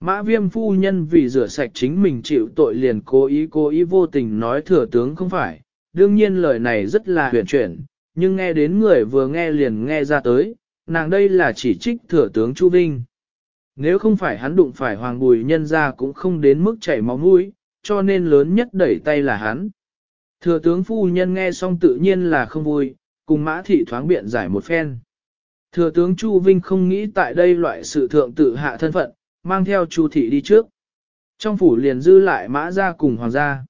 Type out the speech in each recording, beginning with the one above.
Mã viêm phu nhân vì rửa sạch chính mình chịu tội liền cố ý cố ý vô tình nói thừa tướng không phải, đương nhiên lời này rất là huyền chuyển, nhưng nghe đến người vừa nghe liền nghe ra tới, nàng đây là chỉ trích thừa tướng Chu Vinh. Nếu không phải hắn đụng phải hoàng bùi nhân ra cũng không đến mức chảy máu mũi, cho nên lớn nhất đẩy tay là hắn. Thừa tướng phu nhân nghe xong tự nhiên là không vui, cùng mã thị thoáng biện giải một phen. Thừa tướng Chu Vinh không nghĩ tại đây loại sự thượng tự hạ thân phận, mang theo Chu thị đi trước. Trong phủ liền dư lại mã ra cùng hoàng gia.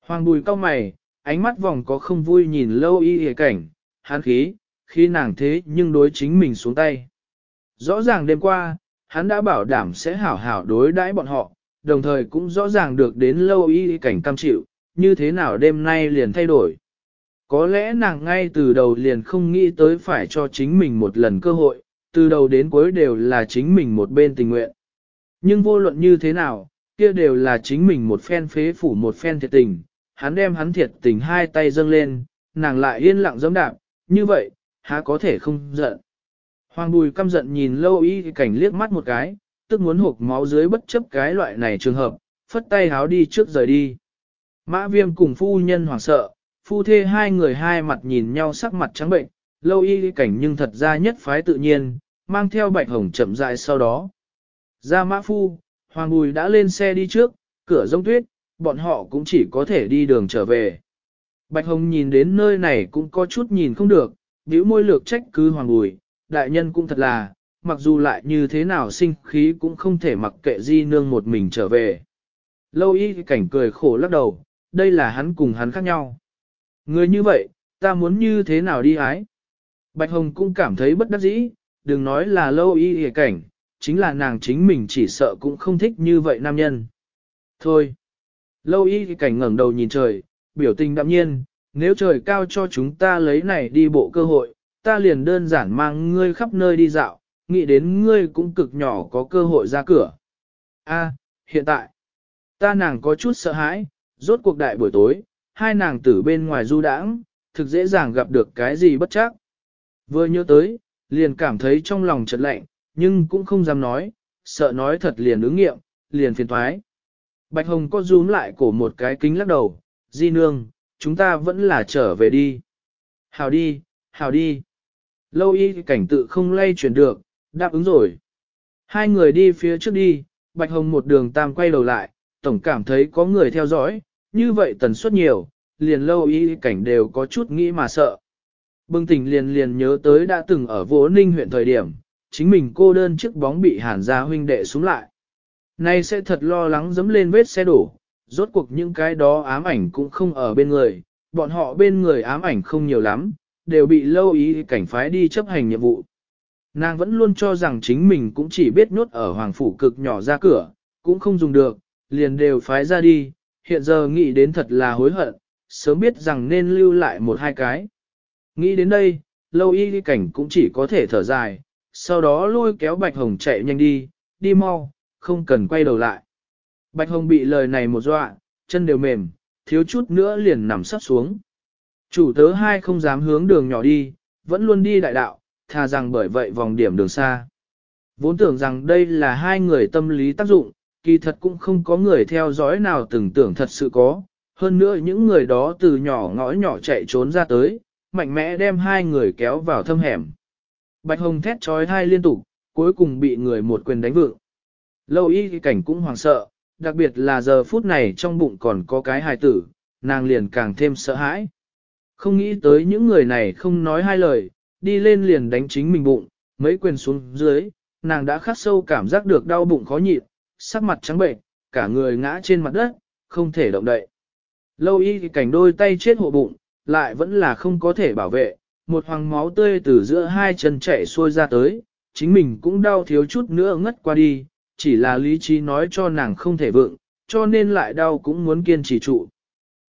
Hoàng bùi cao mày, ánh mắt vòng có không vui nhìn lâu y hề cảnh, hắn khí, khi nàng thế nhưng đối chính mình xuống tay. Rõ ràng đêm qua, hắn đã bảo đảm sẽ hảo hảo đối đãi bọn họ, đồng thời cũng rõ ràng được đến lâu y cảnh cam chịu, như thế nào đêm nay liền thay đổi. Có lẽ nàng ngay từ đầu liền không nghĩ tới phải cho chính mình một lần cơ hội, từ đầu đến cuối đều là chính mình một bên tình nguyện. Nhưng vô luận như thế nào, kia đều là chính mình một phen phế phủ một phen thiệt tình, hắn đem hắn thiệt tình hai tay dâng lên, nàng lại yên lặng giẫm đạp, như vậy, há có thể không giận. Hoàng bùi căm giận nhìn lâu y cảnh liếc mắt một cái, tức muốn hộp máu dưới bất chấp cái loại này trường hợp, phất tay háo đi trước rời đi. Mã viêm cùng phu nhân hoảng sợ, phu thê hai người hai mặt nhìn nhau sắc mặt trắng bệnh, lâu y cảnh nhưng thật ra nhất phái tự nhiên, mang theo bạch hồng chậm rãi sau đó. Ra mã phu, hoàng bùi đã lên xe đi trước, cửa rông tuyết, bọn họ cũng chỉ có thể đi đường trở về. Bạch hồng nhìn đến nơi này cũng có chút nhìn không được, bĩu môi lược trách cứ hoàng bùi, đại nhân cũng thật là, mặc dù lại như thế nào sinh khí cũng không thể mặc kệ di nương một mình trở về. Lâu y cảnh cười khổ lắc đầu, đây là hắn cùng hắn khác nhau. Người như vậy, ta muốn như thế nào đi ái? Bạch Hồng cũng cảm thấy bất đắc dĩ, đừng nói là lâu y hề cảnh, chính là nàng chính mình chỉ sợ cũng không thích như vậy nam nhân. Thôi, lâu y cảnh ngẩng đầu nhìn trời, biểu tình đạm nhiên, nếu trời cao cho chúng ta lấy này đi bộ cơ hội, ta liền đơn giản mang ngươi khắp nơi đi dạo, nghĩ đến ngươi cũng cực nhỏ có cơ hội ra cửa. A, hiện tại, ta nàng có chút sợ hãi, rốt cuộc đại buổi tối, hai nàng tử bên ngoài du đãng, thực dễ dàng gặp được cái gì bất chắc. Vừa nhớ tới, liền cảm thấy trong lòng chợt lạnh, nhưng cũng không dám nói, sợ nói thật liền ứng nghiệm, liền phiền thoái. Bạch Hồng có rúm lại cổ một cái kính lắc đầu, di nương, chúng ta vẫn là trở về đi. Hào đi, hào đi. Lâu y cảnh tự không lay chuyển được, đáp ứng rồi. Hai người đi phía trước đi, Bạch Hồng một đường tam quay đầu lại, tổng cảm thấy có người theo dõi, như vậy tần suất nhiều, liền lâu y cảnh đều có chút nghĩ mà sợ. Bưng tỉnh liền liền nhớ tới đã từng ở Vỗ ninh huyện thời điểm, chính mình cô đơn chiếc bóng bị hàn gia huynh đệ xuống lại. Nay sẽ thật lo lắng dấm lên vết xe đổ, rốt cuộc những cái đó ám ảnh cũng không ở bên người, bọn họ bên người ám ảnh không nhiều lắm, đều bị lâu ý cảnh phái đi chấp hành nhiệm vụ. Nàng vẫn luôn cho rằng chính mình cũng chỉ biết nhốt ở hoàng phủ cực nhỏ ra cửa, cũng không dùng được, liền đều phái ra đi, hiện giờ nghĩ đến thật là hối hận, sớm biết rằng nên lưu lại một hai cái. Nghĩ đến đây, lâu y cảnh cũng chỉ có thể thở dài, sau đó lôi kéo Bạch Hồng chạy nhanh đi, đi mau, không cần quay đầu lại. Bạch Hồng bị lời này một dọa, chân đều mềm, thiếu chút nữa liền nằm sắp xuống. Chủ tớ hai không dám hướng đường nhỏ đi, vẫn luôn đi đại đạo, thà rằng bởi vậy vòng điểm đường xa. Vốn tưởng rằng đây là hai người tâm lý tác dụng, kỳ thật cũng không có người theo dõi nào từng tưởng thật sự có. Hơn nữa những người đó từ nhỏ ngõ nhỏ chạy trốn ra tới, mạnh mẽ đem hai người kéo vào thâm hẻm. Bạch Hồng thét trói hai liên tục, cuối cùng bị người một quyền đánh vượng. Lâu y cảnh cũng hoàng sợ, đặc biệt là giờ phút này trong bụng còn có cái hài tử, nàng liền càng thêm sợ hãi. Không nghĩ tới những người này không nói hai lời, đi lên liền đánh chính mình bụng, mấy quyền xuống dưới, nàng đã khắc sâu cảm giác được đau bụng khó nhịn, sắc mặt trắng bệnh, cả người ngã trên mặt đất, không thể động đậy. Lâu y thì cảnh đôi tay chết hộ bụng, lại vẫn là không có thể bảo vệ, một hoàng máu tươi từ giữa hai chân chạy xuôi ra tới, chính mình cũng đau thiếu chút nữa ngất qua đi, chỉ là lý trí nói cho nàng không thể vượng, cho nên lại đau cũng muốn kiên trì trụ.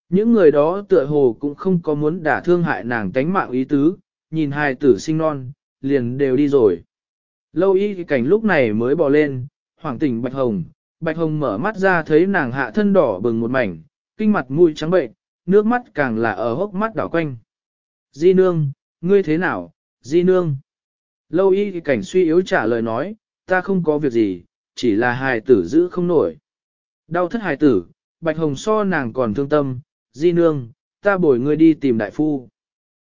Những người đó tựa hồ cũng không có muốn đả thương hại nàng tánh mạng ý tứ, nhìn hai tử sinh non, liền đều đi rồi. Lâu y cảnh lúc này mới bò lên, hoàng tỉnh Bạch Hồng, Bạch Hồng mở mắt ra thấy nàng hạ thân đỏ bừng một mảnh, kinh mặt mũi trắng bệnh, nước mắt càng là ở hốc mắt đỏ quanh. Di nương, ngươi thế nào, di nương? Lâu y cảnh suy yếu trả lời nói, ta không có việc gì, chỉ là hài tử giữ không nổi. Đau thất hài tử, Bạch Hồng so nàng còn thương tâm, di nương, ta bồi ngươi đi tìm đại phu.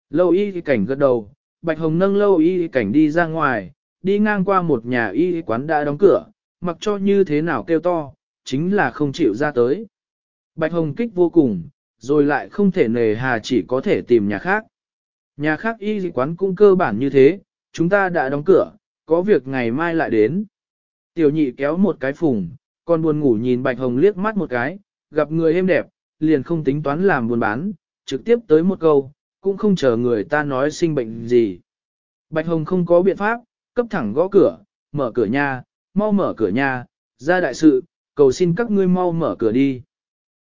Lâu y cảnh gật đầu, Bạch Hồng nâng lâu y cảnh đi ra ngoài, đi ngang qua một nhà y quán đã đóng cửa, mặc cho như thế nào kêu to, chính là không chịu ra tới. Bạch Hồng kích vô cùng, rồi lại không thể nề hà chỉ có thể tìm nhà khác. Nhà khác y quán cũng cơ bản như thế, chúng ta đã đóng cửa, có việc ngày mai lại đến. Tiểu nhị kéo một cái phùng, còn buồn ngủ nhìn Bạch Hồng liếc mắt một cái, gặp người êm đẹp, liền không tính toán làm buôn bán, trực tiếp tới một câu, cũng không chờ người ta nói sinh bệnh gì. Bạch Hồng không có biện pháp, cấp thẳng gõ cửa, mở cửa nhà, mau mở cửa nhà, ra đại sự, cầu xin các ngươi mau mở cửa đi.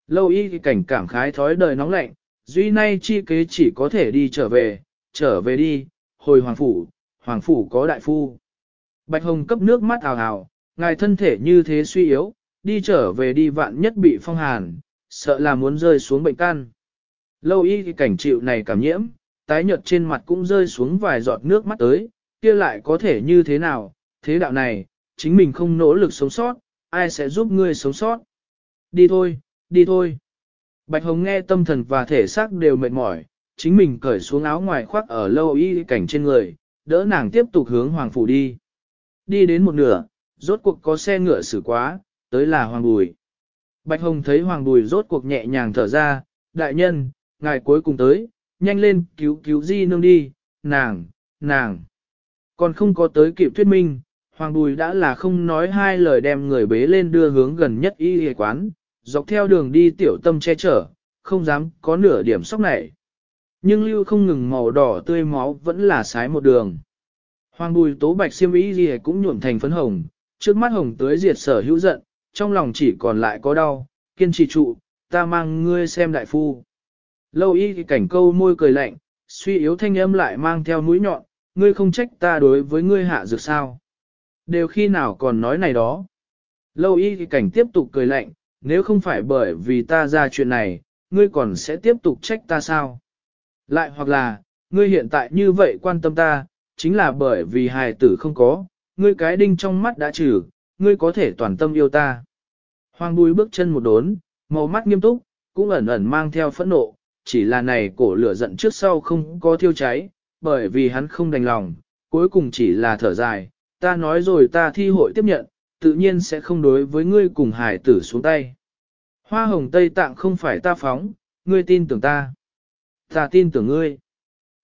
Lâu y thì cảnh cảm khái thói đời nóng lạnh, duy nay chi kế chỉ có thể đi trở về, trở về đi, hồi hoàng phủ, hoàng phủ có đại phu. Bạch Hồng cấp nước mắt ào ào, ngài thân thể như thế suy yếu, đi trở về đi vạn nhất bị phong hàn, sợ là muốn rơi xuống bệnh căn. Lâu y thì cảnh chịu này cảm nhiễm, tái nhợt trên mặt cũng rơi xuống vài giọt nước mắt tới, kia lại có thể như thế nào, thế đạo này, chính mình không nỗ lực sống sót, ai sẽ giúp ngươi sống sót. Đi thôi, đi thôi. Bạch Hồng nghe tâm thần và thể xác đều mệt mỏi, chính mình cởi xuống áo ngoài khoác ở lâu y cảnh trên người, đỡ nàng tiếp tục hướng Hoàng Phủ đi. Đi đến một nửa, rốt cuộc có xe ngựa xử quá, tới là Hoàng Bùi. Bạch Hồng thấy Hoàng Bùi rốt cuộc nhẹ nhàng thở ra, đại nhân, ngài cuối cùng tới, nhanh lên cứu cứu di nương đi, nàng, nàng. Còn không có tới kịp thuyết minh, Hoàng Bùi đã là không nói hai lời đem người bế lên đưa hướng gần nhất y y quán, dọc theo đường đi tiểu tâm che chở, không dám có nửa điểm sốc này. Nhưng lưu không ngừng màu đỏ tươi máu vẫn là sái một đường. Hoàng Bùi tố bạch xiêm ý gì cũng nhuộm thành phấn hồng, trước mắt hồng tới diệt sở hữu giận, trong lòng chỉ còn lại có đau, kiên trì trụ, ta mang ngươi xem đại phu. Lâu y cảnh câu môi cười lạnh, suy yếu thanh âm lại mang theo mũi nhọn, ngươi không trách ta đối với ngươi hạ dược sao. Đều khi nào còn nói này đó. Lâu y cảnh tiếp tục cười lạnh, nếu không phải bởi vì ta ra chuyện này, ngươi còn sẽ tiếp tục trách ta sao? Lại hoặc là, ngươi hiện tại như vậy quan tâm ta, chính là bởi vì hài tử không có, ngươi cái đinh trong mắt đã trừ, ngươi có thể toàn tâm yêu ta. Hoàng bùi bước chân một đốn, màu mắt nghiêm túc, cũng ẩn ẩn mang theo phẫn nộ, chỉ là này cổ lửa giận trước sau không có thiêu cháy, bởi vì hắn không đành lòng, cuối cùng chỉ là thở dài, ta nói rồi ta thi hội tiếp nhận, tự nhiên sẽ không đối với ngươi cùng hải tử xuống tay. Hoa hồng Tây Tạng không phải ta phóng, ngươi tin tưởng ta. Ta tin tưởng ngươi.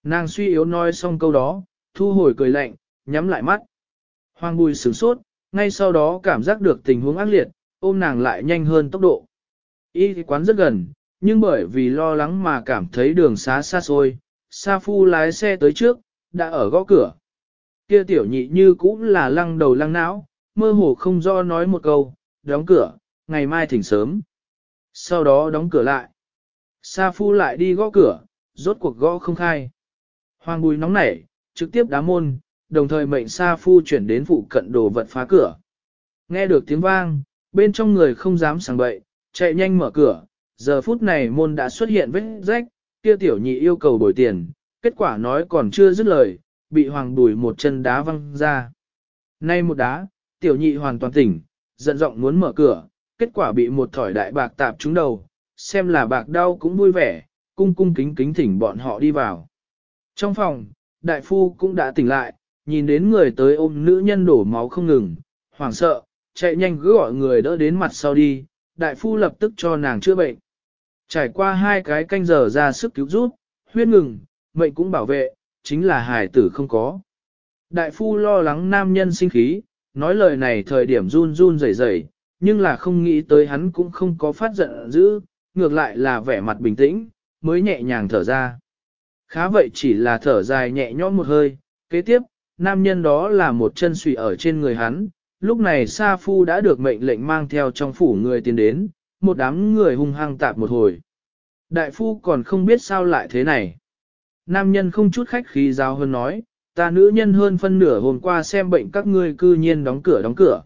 Nàng suy yếu nói xong câu đó, thu hồi cười lạnh, nhắm lại mắt. Hoàng bùi sửng sốt, ngay sau đó cảm giác được tình huống ác liệt, ôm nàng lại nhanh hơn tốc độ. Y quán rất gần, nhưng bởi vì lo lắng mà cảm thấy đường xá xa xôi, Sa Phu lái xe tới trước, đã ở gõ cửa. Kia tiểu nhị như cũng là lăng đầu lăng não, mơ hồ không do nói một câu, đóng cửa, ngày mai thỉnh sớm. Sau đó đóng cửa lại. Sa Phu lại đi gõ cửa, rốt cuộc gõ không khai. Hoàng bùi nóng nảy, trực tiếp đá môn, đồng thời mệnh Sa Phu chuyển đến phụ cận đồ vật phá cửa. Nghe được tiếng vang, bên trong người không dám sảng bậy, chạy nhanh mở cửa, giờ phút này môn đã xuất hiện vết rách, kia tiểu nhị yêu cầu bồi tiền, kết quả nói còn chưa dứt lời, bị hoàng bùi một chân đá văng ra. Nay một đá, tiểu nhị hoàn toàn tỉnh, giận giọng muốn mở cửa, kết quả bị một thỏi đại bạc tạp trúng đầu, xem là bạc đau cũng vui vẻ, cung cung kính kính thỉnh bọn họ đi vào. Trong phòng, đại phu cũng đã tỉnh lại, nhìn đến người tới ôm nữ nhân đổ máu không ngừng, hoảng sợ, chạy nhanh cứ gọi người đỡ đến mặt sau đi, đại phu lập tức cho nàng chữa bệnh. Trải qua hai cái canh giờ ra sức cứu giúp, huyết ngừng, mệnh cũng bảo vệ, chính là hài tử không có. Đại phu lo lắng nam nhân sinh khí, nói lời này thời điểm run run rẩy rẩy, nhưng là không nghĩ tới hắn cũng không có phát giận dữ, ngược lại là vẻ mặt bình tĩnh, mới nhẹ nhàng thở ra. Khá vậy chỉ là thở dài nhẹ nhõm một hơi, kế tiếp, nam nhân đó là một chân sủy ở trên người hắn, lúc này Sa Phu đã được mệnh lệnh mang theo trong phủ người tiến đến, một đám người hung hăng tạp một hồi. Đại phu còn không biết sao lại thế này. Nam nhân không chút khách khí giao hơn nói, ta nữ nhân hơn phân nửa hôm qua xem bệnh các ngươi cư nhiên đóng cửa đóng cửa.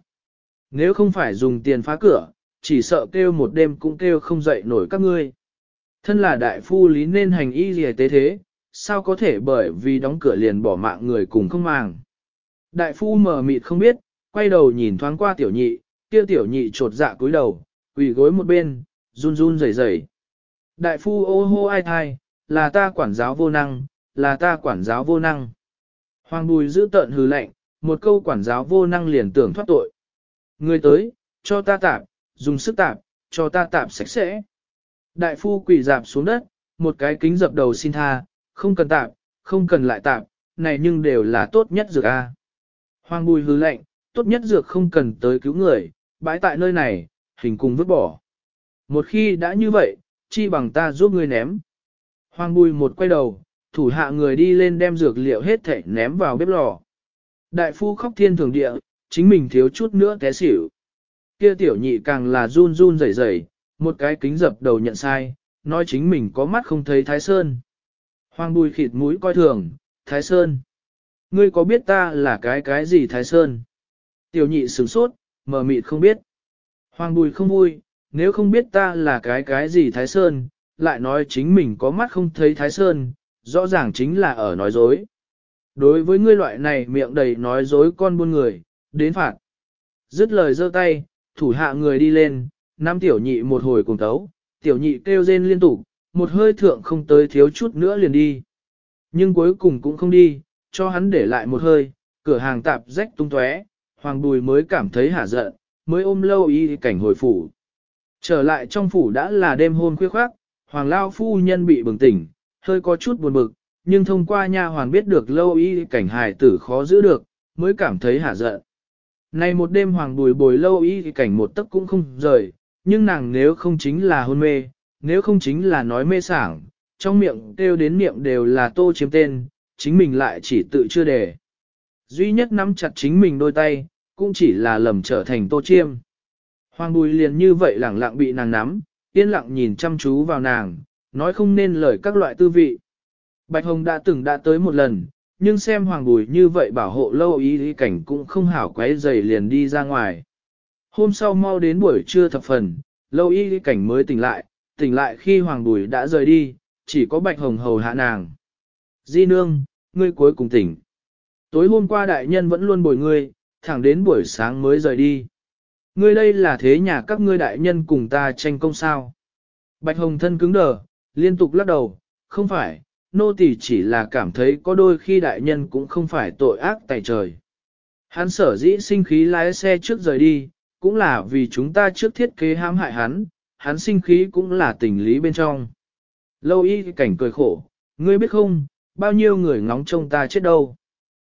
Nếu không phải dùng tiền phá cửa, chỉ sợ kêu một đêm cũng kêu không dậy nổi các ngươi. Thân là đại phu lý nên hành y gì tế thế, sao có thể bởi vì đóng cửa liền bỏ mạng người cùng không màng. Đại phu mờ mịt không biết, quay đầu nhìn thoáng qua tiểu nhị, kia tiểu nhị trột dạ cúi đầu, quỳ gối một bên, run run rẩy rẩy. Đại phu ô hô ai thai, là ta quản giáo vô năng, là ta quản giáo vô năng. Hoàng bùi giữ tợn hừ lạnh, một câu quản giáo vô năng liền tưởng thoát tội. Người tới, cho ta tạp, dùng sức tạp, cho ta tạp sạch sẽ. Đại phu quỳ dạp xuống đất, một cái kính dập đầu xin tha, không cần tạp, không cần lại tạp, này nhưng đều là tốt nhất dược a. Hoàng bùi hừ lệnh, tốt nhất dược không cần tới cứu người, bãi tại nơi này, hình cùng vứt bỏ. Một khi đã như vậy, chi bằng ta giúp ngươi ném. Hoàng bùi một quay đầu, thủ hạ người đi lên đem dược liệu hết thảy ném vào bếp lò. Đại phu khóc thiên thường địa, chính mình thiếu chút nữa té xỉu. Kia tiểu nhị càng là run run rẩy rẩy, một cái kính dập đầu nhận sai, nói chính mình có mắt không thấy Thái Sơn. Hoàng bùi khịt mũi coi thường, Thái Sơn. Ngươi có biết ta là cái cái gì Thái Sơn? Tiểu nhị sửng sốt, mờ mịt không biết. Hoàng bùi không vui, nếu không biết ta là cái cái gì Thái Sơn, lại nói chính mình có mắt không thấy Thái Sơn, rõ ràng chính là ở nói dối. Đối với ngươi loại này miệng đầy nói dối con buôn người, đến phạt. Dứt lời giơ tay, thủ hạ người đi lên, năm tiểu nhị một hồi cùng tấu, tiểu nhị kêu rên liên tục, một hơi thượng không tới thiếu chút nữa liền đi. Nhưng cuối cùng cũng không đi, cho hắn để lại một hơi, cửa hàng tạp rách tung tóe, hoàng bùi mới cảm thấy hả giận, mới ôm lâu y cảnh hồi phủ. Trở lại trong phủ đã là đêm hôn khuya khoác, hoàng lao phu nhân bị bừng tỉnh, hơi có chút buồn bực, nhưng thông qua nha hoàng biết được lâu y cảnh hài tử khó giữ được, mới cảm thấy hả giận. Này một đêm hoàng bùi bồi lâu y cảnh một tấc cũng không rời, nhưng nàng nếu không chính là hôn mê, nếu không chính là nói mê sảng, trong miệng kêu đến miệng đều là tô chiếm tên, chính mình lại chỉ tự chưa đề. Duy nhất nắm chặt chính mình đôi tay, cũng chỉ là lầm trở thành tô chiêm. Hoàng bùi liền như vậy lẳng lặng bị nàng nắm, yên lặng nhìn chăm chú vào nàng, nói không nên lời các loại tư vị. Bạch Hồng đã từng đã tới một lần, nhưng xem hoàng bùi như vậy bảo hộ lâu ý ý cảnh cũng không hảo quấy dày liền đi ra ngoài. Hôm sau mau đến buổi trưa thập phần, lâu y ý cảnh mới tỉnh lại, tỉnh lại khi hoàng bùi đã rời đi, chỉ có Bạch Hồng hầu hạ nàng. Di nương, ngươi cuối cùng tỉnh. Tối hôm qua đại nhân vẫn luôn bồi ngươi, thẳng đến buổi sáng mới rời đi. Ngươi đây là thế nhà các ngươi đại nhân cùng ta tranh công sao. Bạch Hồng thân cứng đờ, liên tục lắc đầu, không phải, nô tỳ chỉ là cảm thấy có đôi khi đại nhân cũng không phải tội ác tại trời. Hắn sở dĩ sinh khí lái xe trước rời đi, cũng là vì chúng ta trước thiết kế hãm hại hắn, hắn sinh khí cũng là tình lý bên trong. Lâu y cảnh cười khổ, ngươi biết không, bao nhiêu người ngóng trông ta chết đâu.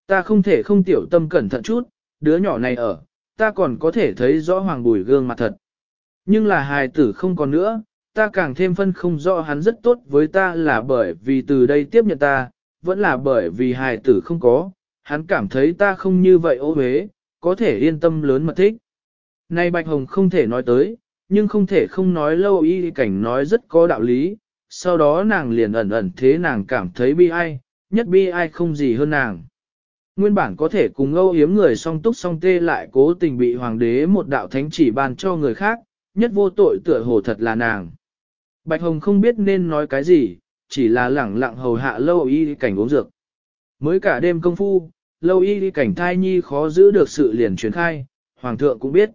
Ta không thể không tiểu tâm cẩn thận chút, đứa nhỏ này ở, ta còn có thể thấy rõ hoàng bùi gương mặt thật. Nhưng là hài tử không còn nữa, ta càng thêm phân không rõ hắn rất tốt với ta là bởi vì từ đây tiếp nhận ta, vẫn là bởi vì hài tử không có, hắn cảm thấy ta không như vậy ô uế có thể yên tâm lớn mà thích. nay Bạch Hồng không thể nói tới, nhưng không thể không nói lâu y cảnh nói rất có đạo lý, sau đó nàng liền ẩn ẩn thế nàng cảm thấy bi ai, nhất bi ai không gì hơn nàng. Nguyên bản có thể cùng âu yếm người song túc song tê lại cố tình bị hoàng đế một đạo thánh chỉ ban cho người khác, nhất vô tội tựa hồ thật là nàng. Bạch Hồng không biết nên nói cái gì, chỉ là lẳng lặng hầu hạ lâu y cảnh uống dược. Mới cả đêm công phu, lâu y cảnh thai nhi khó giữ được sự liền truyền khai, hoàng thượng cũng biết.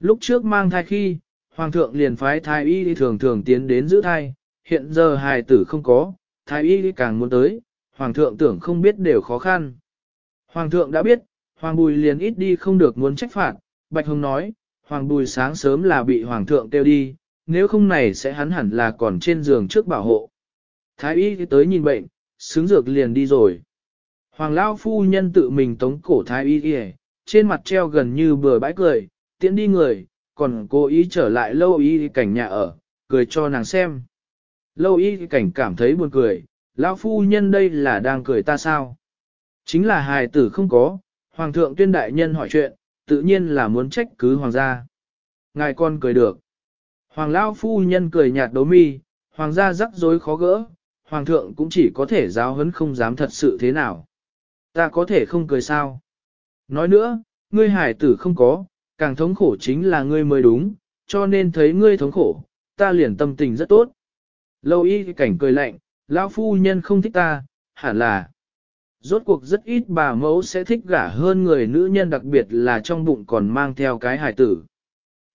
Lúc trước mang thai khi, hoàng thượng liền phái thai y thường thường tiến đến giữ thai, hiện giờ hài tử không có, thái y càng muốn tới, hoàng thượng tưởng không biết đều khó khăn. Hoàng thượng đã biết, hoàng bùi liền ít đi không được muốn trách phạt, Bạch Hồng nói, hoàng bùi sáng sớm là bị hoàng thượng kêu đi, nếu không này sẽ hắn hẳn là còn trên giường trước bảo hộ. Thái y tới nhìn bệnh, xứng dược liền đi rồi. Hoàng Lao phu nhân tự mình tống cổ thái y kìa, trên mặt treo gần như bừa bãi cười, tiễn đi người, còn cố ý trở lại lâu y cảnh nhà ở, cười cho nàng xem. Lâu y cảnh cảm thấy buồn cười, lão phu nhân đây là đang cười ta sao? Chính là hài tử không có, hoàng thượng tuyên đại nhân hỏi chuyện, tự nhiên là muốn trách cứ hoàng gia. Ngài con cười được. Hoàng lão phu nhân cười nhạt đố mi, hoàng gia rắc rối khó gỡ, hoàng thượng cũng chỉ có thể giáo huấn không dám thật sự thế nào. Ta có thể không cười sao? Nói nữa, ngươi hải tử không có, càng thống khổ chính là ngươi mới đúng, cho nên thấy ngươi thống khổ, ta liền tâm tình rất tốt. Lâu y cảnh cười lạnh, lão phu nhân không thích ta, hẳn là. Rốt cuộc rất ít bà mẫu sẽ thích gả hơn người nữ nhân đặc biệt là trong bụng còn mang theo cái hài tử.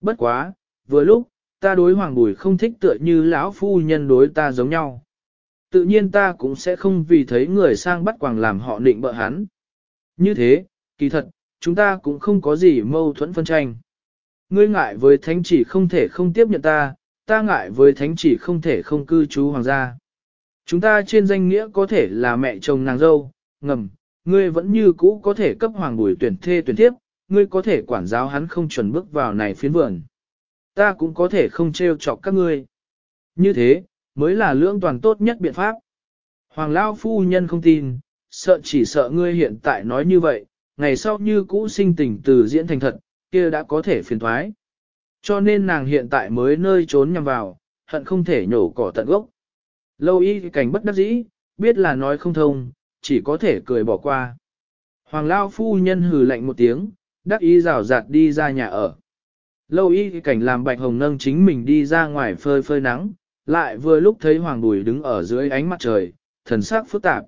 Bất quá, vừa lúc, ta đối hoàng bùi không thích tựa như lão phu nhân đối ta giống nhau. Tự nhiên ta cũng sẽ không vì thấy người sang bắt quàng làm họ định bợ hắn. Như thế, kỳ thật, chúng ta cũng không có gì mâu thuẫn phân tranh. Ngươi ngại với thánh chỉ không thể không tiếp nhận ta, ta ngại với thánh chỉ không thể không cư trú hoàng gia. Chúng ta trên danh nghĩa có thể là mẹ chồng nàng dâu, ngầm, ngươi vẫn như cũ có thể cấp hoàng bùi tuyển thê tuyển tiếp, ngươi có thể quản giáo hắn không chuẩn bước vào này phiến vườn. Ta cũng có thể không trêu chọc các ngươi. Như thế, mới là lưỡng toàn tốt nhất biện pháp. Hoàng Lao phu nhân không tin, sợ chỉ sợ ngươi hiện tại nói như vậy, ngày sau như cũ sinh tình từ diễn thành thật, kia đã có thể phiền thoái. Cho nên nàng hiện tại mới nơi trốn nhằm vào, hận không thể nhổ cỏ tận gốc. Lâu y cảnh bất đắc dĩ, biết là nói không thông, chỉ có thể cười bỏ qua. Hoàng Lao phu nhân hừ lạnh một tiếng, đắc ý rào rạt đi ra nhà ở. Lâu y cảnh làm bạch hồng nâng chính mình đi ra ngoài phơi phơi nắng, lại vừa lúc thấy Hoàng Bùi đứng ở dưới ánh mặt trời, thần sắc phức tạp.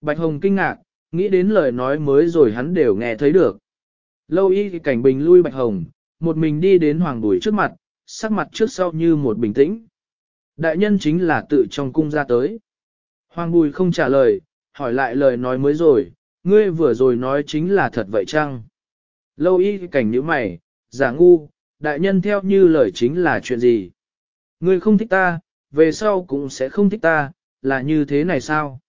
Bạch hồng kinh ngạc, nghĩ đến lời nói mới rồi hắn đều nghe thấy được. Lâu y cảnh bình lui bạch hồng, một mình đi đến Hoàng Bùi trước mặt, sắc mặt trước sau như một bình tĩnh. Đại nhân chính là tự trong cung ra tới. Hoàng Bùi không trả lời, hỏi lại lời nói mới rồi, ngươi vừa rồi nói chính là thật vậy chăng? Lâu y cảnh như mày, giả ngu, đại nhân theo như lời chính là chuyện gì? Ngươi không thích ta, về sau cũng sẽ không thích ta, là như thế này sao?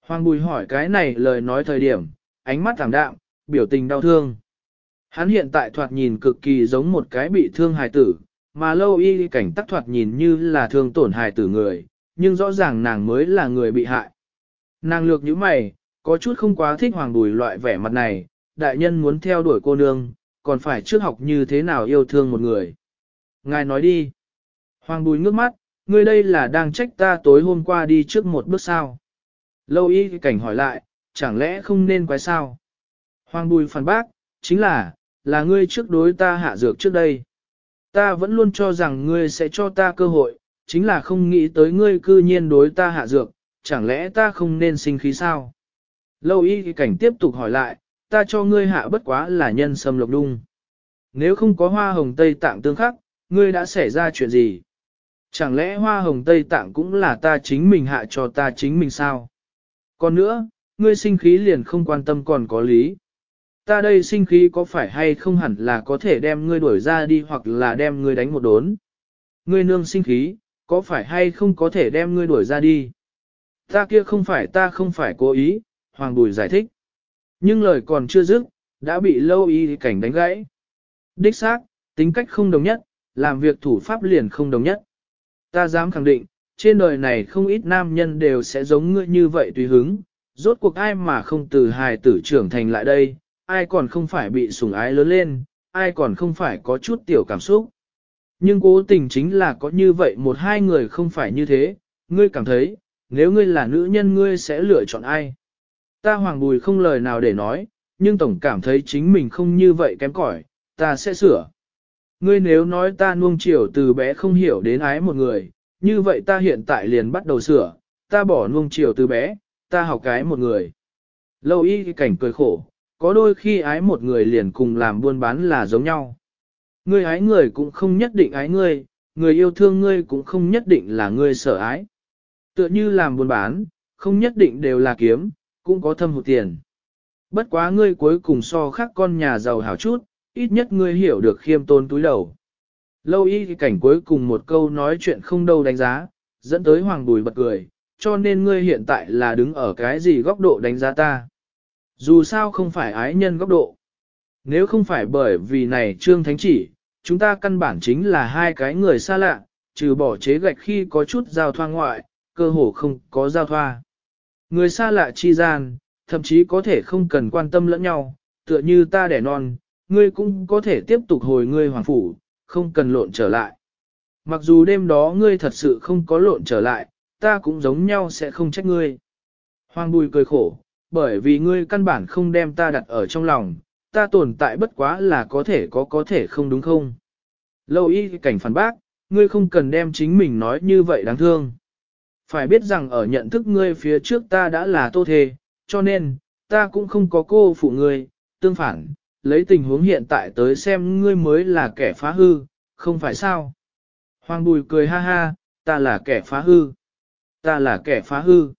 Hoàng Bùi hỏi cái này lời nói thời điểm, ánh mắt thẳng đạm, biểu tình đau thương. Hắn hiện tại thoạt nhìn cực kỳ giống một cái bị thương hài tử, mà lâu y cảnh tắc thoạt nhìn như là thương tổn hài tử người, nhưng rõ ràng nàng mới là người bị hại. Nàng lược như mày, có chút không quá thích hoàng bùi loại vẻ mặt này, đại nhân muốn theo đuổi cô nương, còn phải trước học như thế nào yêu thương một người. Ngài nói đi. Hoàng bùi ngước mắt, ngươi đây là đang trách ta tối hôm qua đi trước một bước sao. Lâu y cảnh hỏi lại, chẳng lẽ không nên quái sao? Hoàng bùi phản bác, chính là, là ngươi trước đối ta hạ dược trước đây. Ta vẫn luôn cho rằng ngươi sẽ cho ta cơ hội, chính là không nghĩ tới ngươi cư nhiên đối ta hạ dược, chẳng lẽ ta không nên sinh khí sao? Lâu y cảnh tiếp tục hỏi lại, ta cho ngươi hạ bất quá là nhân sâm lộc đung. Nếu không có hoa hồng Tây Tạng tương khắc, ngươi đã xảy ra chuyện gì? Chẳng lẽ hoa hồng Tây Tạng cũng là ta chính mình hạ cho ta chính mình sao? Còn nữa, ngươi sinh khí liền không quan tâm còn có lý. Ta đây sinh khí có phải hay không hẳn là có thể đem ngươi đuổi ra đi hoặc là đem ngươi đánh một đốn. Ngươi nương sinh khí, có phải hay không có thể đem ngươi đuổi ra đi. Ta kia không phải ta không phải cố ý, Hoàng Bùi giải thích. Nhưng lời còn chưa dứt, đã bị lâu y cảnh đánh gãy. Đích xác, tính cách không đồng nhất, làm việc thủ pháp liền không đồng nhất. Ta dám khẳng định, trên đời này không ít nam nhân đều sẽ giống ngươi như vậy tùy hứng, rốt cuộc ai mà không từ hài tử trưởng thành lại đây, ai còn không phải bị sủng ái lớn lên, ai còn không phải có chút tiểu cảm xúc. Nhưng cố tình chính là có như vậy một hai người không phải như thế, ngươi cảm thấy, nếu ngươi là nữ nhân ngươi sẽ lựa chọn ai. Ta hoàng bùi không lời nào để nói, nhưng tổng cảm thấy chính mình không như vậy kém cỏi, ta sẽ sửa. Ngươi nếu nói ta nuông chiều từ bé không hiểu đến ái một người, như vậy ta hiện tại liền bắt đầu sửa, ta bỏ nuông chiều từ bé, ta học cái một người. Lâu y cảnh cười khổ, có đôi khi ái một người liền cùng làm buôn bán là giống nhau. Ngươi ái người cũng không nhất định ái ngươi, người yêu thương ngươi cũng không nhất định là ngươi sợ ái. Tựa như làm buôn bán, không nhất định đều là kiếm, cũng có thâm hụt tiền. Bất quá ngươi cuối cùng so khác con nhà giàu hảo chút, ít nhất ngươi hiểu được khiêm tôn túi đầu. Lâu y cảnh cuối cùng một câu nói chuyện không đâu đánh giá, dẫn tới hoàng bùi bật cười, cho nên ngươi hiện tại là đứng ở cái gì góc độ đánh giá ta. Dù sao không phải ái nhân góc độ. Nếu không phải bởi vì này trương thánh chỉ, chúng ta căn bản chính là hai cái người xa lạ, trừ bỏ chế gạch khi có chút giao thoa ngoại, cơ hồ không có giao thoa. Người xa lạ chi gian, thậm chí có thể không cần quan tâm lẫn nhau, tựa như ta đẻ non, ngươi cũng có thể tiếp tục hồi ngươi hoàng phủ, không cần lộn trở lại. Mặc dù đêm đó ngươi thật sự không có lộn trở lại, ta cũng giống nhau sẽ không trách ngươi. Hoàng bùi cười khổ, bởi vì ngươi căn bản không đem ta đặt ở trong lòng, ta tồn tại bất quá là có thể có có thể không đúng không. Lâu y cảnh phản bác, ngươi không cần đem chính mình nói như vậy đáng thương. Phải biết rằng ở nhận thức ngươi phía trước ta đã là tô thề cho nên, ta cũng không có cô phụ ngươi, tương phản, lấy tình huống hiện tại tới xem ngươi mới là kẻ phá hư, không phải sao? Hoàng bùi cười ha ha, ta là kẻ phá hư. Ta là kẻ phá hư.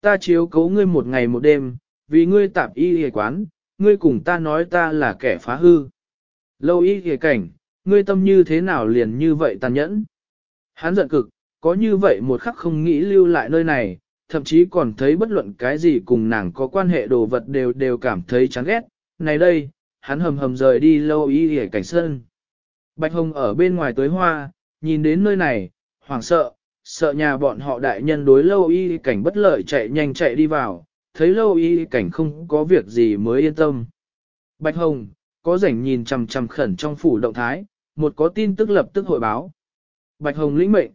Ta chiếu cấu ngươi một ngày một đêm, vì ngươi tạp y hề quán, ngươi cùng ta nói ta là kẻ phá hư. Lâu y hề cảnh, ngươi tâm như thế nào liền như vậy tàn nhẫn. Hắn giận cực, có như vậy một khắc không nghĩ lưu lại nơi này, thậm chí còn thấy bất luận cái gì cùng nàng có quan hệ đồ vật đều đều cảm thấy chán ghét. Này đây, hắn hầm hầm rời đi lâu y hề cảnh sơn. Bạch Hồng ở bên ngoài tới hoa, nhìn đến nơi này, hoảng sợ, sợ nhà bọn họ đại nhân đối lâu y cảnh bất lợi chạy nhanh chạy đi vào, thấy lâu y cảnh không có việc gì mới yên tâm. Bạch Hồng, có rảnh nhìn chằm chằm khẩn trong phủ động thái, một có tin tức lập tức hội báo. Bạch Hồng lĩnh mệnh.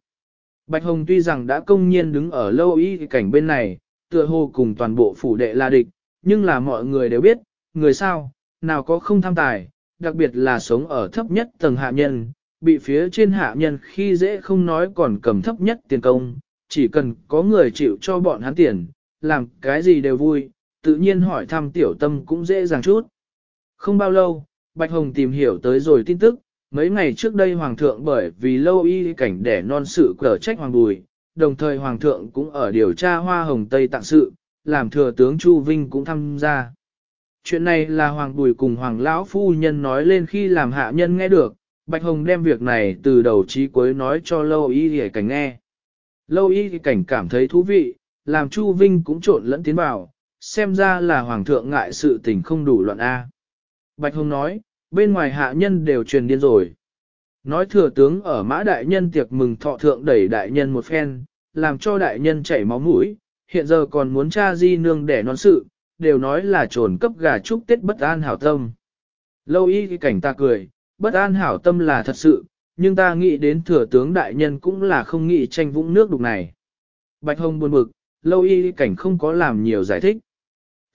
Bạch Hồng tuy rằng đã công nhiên đứng ở lâu y cảnh bên này, tựa hồ cùng toàn bộ phủ đệ là địch, nhưng là mọi người đều biết, người sao, nào có không tham tài, đặc biệt là sống ở thấp nhất tầng hạ nhân, bị phía trên hạ nhân khi dễ không nói còn cầm thấp nhất tiền công, chỉ cần có người chịu cho bọn hắn tiền, làm cái gì đều vui, tự nhiên hỏi thăm tiểu tâm cũng dễ dàng chút. Không bao lâu, Bạch Hồng tìm hiểu tới rồi tin tức, mấy ngày trước đây Hoàng thượng bởi vì lâu y cảnh để non sự cở trách Hoàng Bùi, đồng thời Hoàng thượng cũng ở điều tra hoa hồng Tây tặng sự, làm thừa tướng Chu Vinh cũng tham gia. Chuyện này là Hoàng Bùi cùng Hoàng Lão Phu Nhân nói lên khi làm hạ nhân nghe được, Bạch Hồng đem việc này từ đầu chí cuối nói cho Lâu Y để cảnh nghe. Lâu Y cảnh cảm thấy thú vị, làm Chu Vinh cũng trộn lẫn tiến vào, xem ra là Hoàng thượng ngại sự tình không đủ loạn A. Bạch Hồng nói, bên ngoài hạ nhân đều truyền điên rồi. Nói thừa tướng ở mã đại nhân tiệc mừng thọ thượng đẩy đại nhân một phen, làm cho đại nhân chảy máu mũi, hiện giờ còn muốn cha di nương để non sự, đều nói là trồn cấp gà chúc tết bất an hảo tâm. Lâu y cảnh ta cười, bất an hảo tâm là thật sự, nhưng ta nghĩ đến thừa tướng đại nhân cũng là không nghĩ tranh vũng nước đục này. Bạch Hồng buồn bực, lâu y cảnh không có làm nhiều giải thích.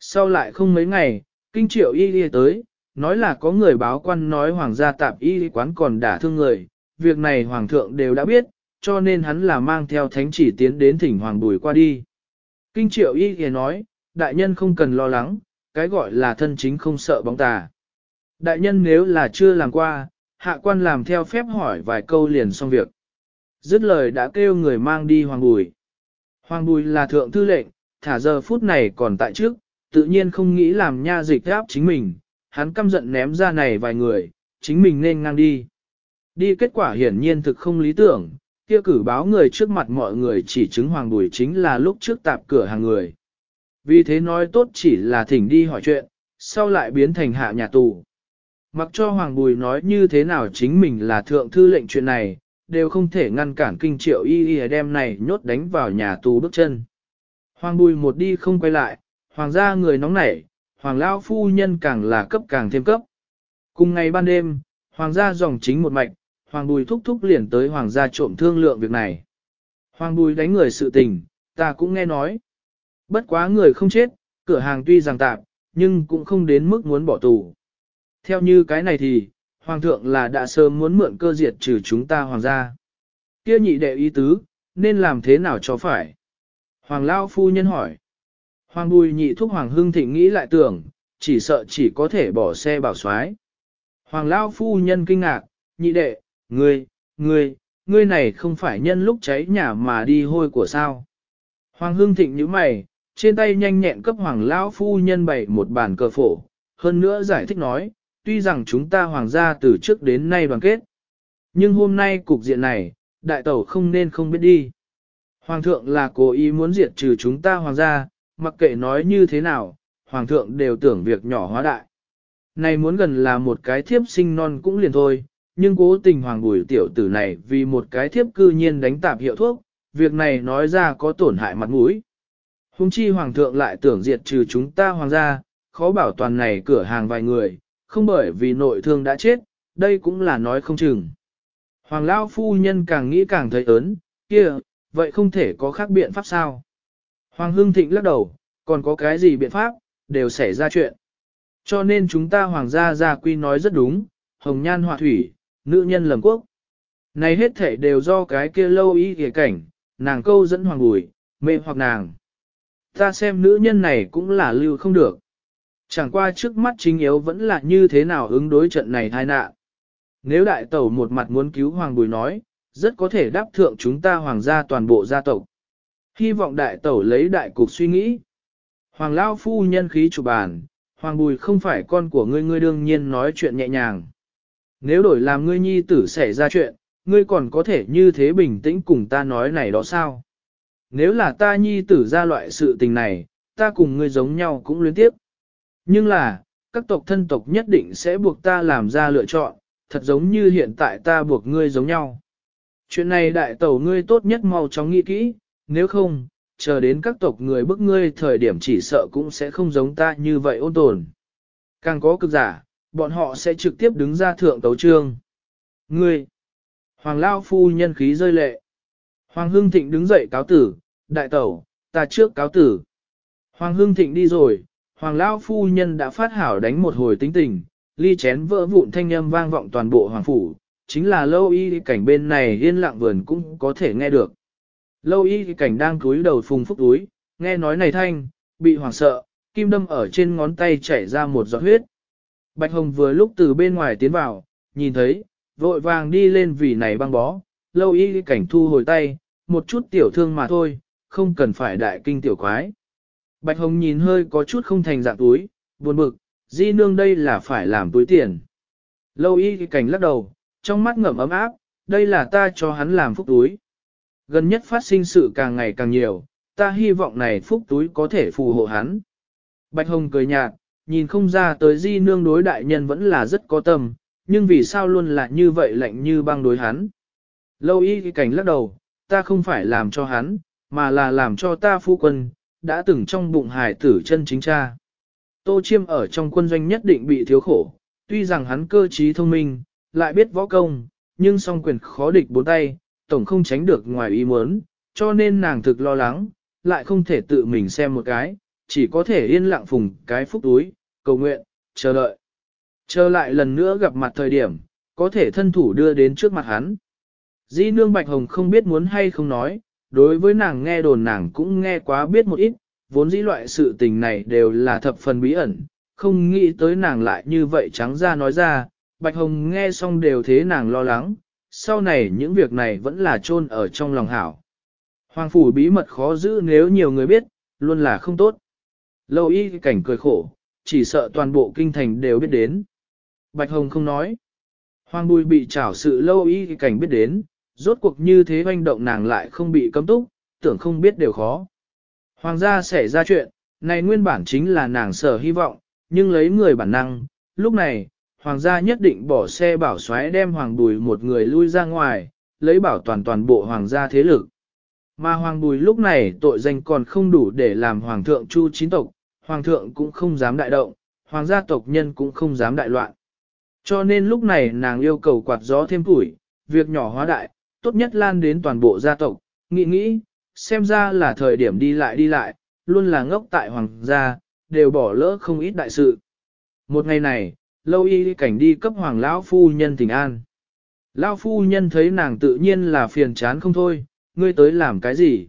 Sau lại không mấy ngày, kinh triệu y đi tới, nói là có người báo quan nói hoàng gia tạp y quán còn đả thương người, việc này hoàng thượng đều đã biết, cho nên hắn là mang theo thánh chỉ tiến đến thỉnh hoàng bùi qua đi. Kinh triệu y thì nói, đại nhân không cần lo lắng, cái gọi là thân chính không sợ bóng tà. Đại nhân nếu là chưa làm qua, hạ quan làm theo phép hỏi vài câu liền xong việc. Dứt lời đã kêu người mang đi Hoàng Bùi. Hoàng Bùi là thượng thư lệnh, thả giờ phút này còn tại trước, tự nhiên không nghĩ làm nha dịch áp chính mình, hắn căm giận ném ra này vài người, chính mình nên ngang đi. Đi kết quả hiển nhiên thực không lý tưởng, kia cử báo người trước mặt mọi người chỉ chứng Hoàng Bùi chính là lúc trước tạp cửa hàng người. Vì thế nói tốt chỉ là thỉnh đi hỏi chuyện, sau lại biến thành hạ nhà tù. Mặc cho Hoàng Bùi nói như thế nào chính mình là thượng thư lệnh chuyện này, đều không thể ngăn cản kinh triệu y y đem này nhốt đánh vào nhà tù bước chân. Hoàng Bùi một đi không quay lại, hoàng gia người nóng nảy, hoàng Lão phu nhân càng là cấp càng thêm cấp. Cùng ngày ban đêm, hoàng gia dòng chính một mạch, hoàng bùi thúc thúc liền tới hoàng gia trộm thương lượng việc này. Hoàng bùi đánh người sự tình, ta cũng nghe nói. Bất quá người không chết, cửa hàng tuy rằng tạm, nhưng cũng không đến mức muốn bỏ tù. Theo như cái này thì, Hoàng thượng là đã sớm muốn mượn cơ diệt trừ chúng ta hoàng gia. Kia nhị đệ ý tứ, nên làm thế nào cho phải? Hoàng Lão Phu Nhân hỏi. Hoàng Bùi nhị thúc Hoàng Hưng Thịnh nghĩ lại tưởng, chỉ sợ chỉ có thể bỏ xe bảo xoái. Hoàng Lao Phu Nhân kinh ngạc, nhị đệ, ngươi, ngươi, ngươi này không phải nhân lúc cháy nhà mà đi hôi của sao. Hoàng Hưng Thịnh như mày, trên tay nhanh nhẹn cấp Hoàng Lao Phu Nhân bày một bàn cờ phổ, hơn nữa giải thích nói, tuy rằng chúng ta hoàng gia từ trước đến nay đoàn kết. Nhưng hôm nay cục diện này, đại tẩu không nên không biết đi. Hoàng thượng là cố ý muốn diệt trừ chúng ta hoàng gia, mặc kệ nói như thế nào, hoàng thượng đều tưởng việc nhỏ hóa đại. Này muốn gần là một cái thiếp sinh non cũng liền thôi, nhưng cố tình hoàng bùi tiểu tử này vì một cái thiếp cư nhiên đánh tạp hiệu thuốc, việc này nói ra có tổn hại mặt mũi. Hùng chi hoàng thượng lại tưởng diệt trừ chúng ta hoàng gia, khó bảo toàn này cửa hàng vài người, không bởi vì nội thương đã chết, đây cũng là nói không chừng. Hoàng Lao phu nhân càng nghĩ càng thấy ớn, kia, vậy không thể có khác biện pháp sao? Hoàng Hưng Thịnh lắc đầu, còn có cái gì biện pháp, đều xảy ra chuyện. Cho nên chúng ta hoàng gia gia quy nói rất đúng, hồng nhan họa thủy, nữ nhân lầm quốc. Này hết thể đều do cái kia lâu ý kìa cảnh, nàng câu dẫn hoàng bùi, mê hoặc nàng. Ta xem nữ nhân này cũng là lưu không được. Chẳng qua trước mắt chính yếu vẫn là như thế nào ứng đối trận này tai nạn. Nếu đại tẩu một mặt muốn cứu Hoàng Bùi nói, rất có thể đáp thượng chúng ta hoàng gia toàn bộ gia tộc. Hy vọng đại tẩu lấy đại cục suy nghĩ. Hoàng Lao Phu nhân khí chủ bàn, Hoàng Bùi không phải con của ngươi ngươi đương nhiên nói chuyện nhẹ nhàng. Nếu đổi làm ngươi nhi tử xảy ra chuyện, ngươi còn có thể như thế bình tĩnh cùng ta nói này đó sao? Nếu là ta nhi tử ra loại sự tình này, ta cùng ngươi giống nhau cũng luyến tiếp. Nhưng là, các tộc thân tộc nhất định sẽ buộc ta làm ra lựa chọn, thật giống như hiện tại ta buộc ngươi giống nhau. Chuyện này đại tẩu ngươi tốt nhất mau chóng nghĩ kỹ, nếu không, chờ đến các tộc người bức ngươi thời điểm chỉ sợ cũng sẽ không giống ta như vậy ôn tồn. Càng có cực giả, bọn họ sẽ trực tiếp đứng ra thượng tấu trương. Ngươi! Hoàng Lao phu nhân khí rơi lệ. Hoàng Hưng Thịnh đứng dậy cáo tử, đại tẩu, ta trước cáo tử. Hoàng Hưng Thịnh đi rồi, Hoàng Lao phu nhân đã phát hảo đánh một hồi tính tình, ly chén vỡ vụn thanh âm vang vọng toàn bộ Hoàng Phủ, chính là lâu y cảnh bên này yên lặng vườn cũng có thể nghe được. Lâu y cảnh đang cúi đầu phùng phúc túi, nghe nói này thanh, bị hoảng sợ, kim đâm ở trên ngón tay chảy ra một giọt huyết. Bạch Hồng vừa lúc từ bên ngoài tiến vào, nhìn thấy, vội vàng đi lên vì này băng bó, lâu y cảnh thu hồi tay, một chút tiểu thương mà thôi, không cần phải đại kinh tiểu quái. Bạch Hồng nhìn hơi có chút không thành dạng túi, buồn bực, di nương đây là phải làm túi tiền. Lâu y cảnh lắc đầu, trong mắt ngậm ấm áp, đây là ta cho hắn làm phúc túi. Gần nhất phát sinh sự càng ngày càng nhiều, ta hy vọng này phúc túi có thể phù hộ hắn. Bạch Hồng cười nhạt, nhìn không ra tới di nương đối đại nhân vẫn là rất có tâm, nhưng vì sao luôn là như vậy lạnh như băng đối hắn. Lâu y cảnh lắc đầu, ta không phải làm cho hắn, mà là làm cho ta phu quân, đã từng trong bụng hải tử chân chính cha. Tô Chiêm ở trong quân doanh nhất định bị thiếu khổ, tuy rằng hắn cơ trí thông minh, lại biết võ công, nhưng song quyền khó địch bốn tay, tổng không tránh được ngoài ý muốn, cho nên nàng thực lo lắng, lại không thể tự mình xem một cái, chỉ có thể yên lặng phùng cái phúc túi, cầu nguyện, chờ đợi. Chờ lại lần nữa gặp mặt thời điểm, có thể thân thủ đưa đến trước mặt hắn. Di nương Bạch Hồng không biết muốn hay không nói, đối với nàng nghe đồn nàng cũng nghe quá biết một ít, vốn dĩ loại sự tình này đều là thập phần bí ẩn, không nghĩ tới nàng lại như vậy trắng ra nói ra, Bạch Hồng nghe xong đều thế nàng lo lắng, sau này những việc này vẫn là chôn ở trong lòng hảo. Hoàng phủ bí mật khó giữ nếu nhiều người biết, luôn là không tốt. Lâu y cảnh cười khổ, chỉ sợ toàn bộ kinh thành đều biết đến. Bạch Hồng không nói. Hoàng bùi bị trảo sự lâu y cảnh biết đến, rốt cuộc như thế hoành động nàng lại không bị cấm túc, tưởng không biết đều khó. Hoàng gia xảy ra chuyện, này nguyên bản chính là nàng sở hy vọng, nhưng lấy người bản năng, lúc này, hoàng gia nhất định bỏ xe bảo xoáy đem hoàng bùi một người lui ra ngoài, lấy bảo toàn toàn bộ hoàng gia thế lực. Mà hoàng bùi lúc này tội danh còn không đủ để làm hoàng thượng chu chín tộc, hoàng thượng cũng không dám đại động, hoàng gia tộc nhân cũng không dám đại loạn. Cho nên lúc này nàng yêu cầu quạt gió thêm tuổi, việc nhỏ hóa đại, tốt nhất lan đến toàn bộ gia tộc, nghĩ nghĩ, xem ra là thời điểm đi lại đi lại, luôn là ngốc tại hoàng gia, đều bỏ lỡ không ít đại sự. Một ngày này, lâu y cảnh đi cấp hoàng lão phu nhân tình an. Lão phu nhân thấy nàng tự nhiên là phiền chán không thôi, ngươi tới làm cái gì?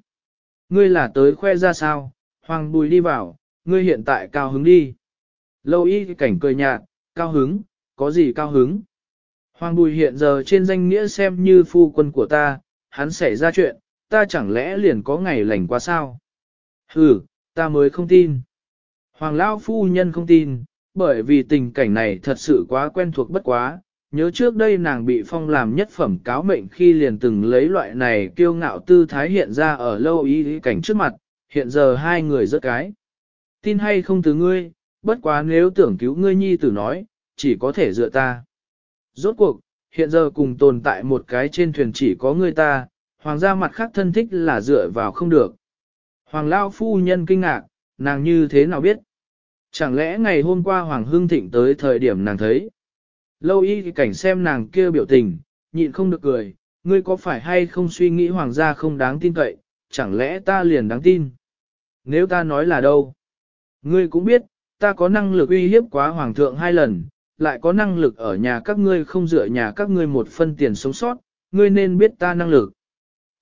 Ngươi là tới khoe ra sao? Hoàng bùi đi vào, ngươi hiện tại cao hứng đi. Lâu y cảnh cười nhạt, cao hứng, có gì cao hứng? Hoàng bùi hiện giờ trên danh nghĩa xem như phu quân của ta, hắn xảy ra chuyện, ta chẳng lẽ liền có ngày lành quá sao? Ừ, ta mới không tin. Hoàng lão phu nhân không tin, bởi vì tình cảnh này thật sự quá quen thuộc bất quá, nhớ trước đây nàng bị phong làm nhất phẩm cáo mệnh khi liền từng lấy loại này kiêu ngạo tư thái hiện ra ở lâu ý cảnh trước mặt, hiện giờ hai người rất cái. Tin hay không từ ngươi, bất quá nếu tưởng cứu ngươi nhi tử nói, chỉ có thể dựa ta. Rốt cuộc, hiện giờ cùng tồn tại một cái trên thuyền chỉ có ngươi ta, hoàng gia mặt khác thân thích là dựa vào không được. Hoàng lao phu nhân kinh ngạc, nàng như thế nào biết? Chẳng lẽ ngày hôm qua Hoàng Hưng Thịnh tới thời điểm nàng thấy? Lâu y cảnh xem nàng kia biểu tình, nhịn không được cười, ngươi có phải hay không suy nghĩ Hoàng gia không đáng tin cậy, chẳng lẽ ta liền đáng tin? Nếu ta nói là đâu? Ngươi cũng biết, ta có năng lực uy hiếp quá Hoàng thượng hai lần, lại có năng lực ở nhà các ngươi không dựa nhà các ngươi một phân tiền sống sót, ngươi nên biết ta năng lực.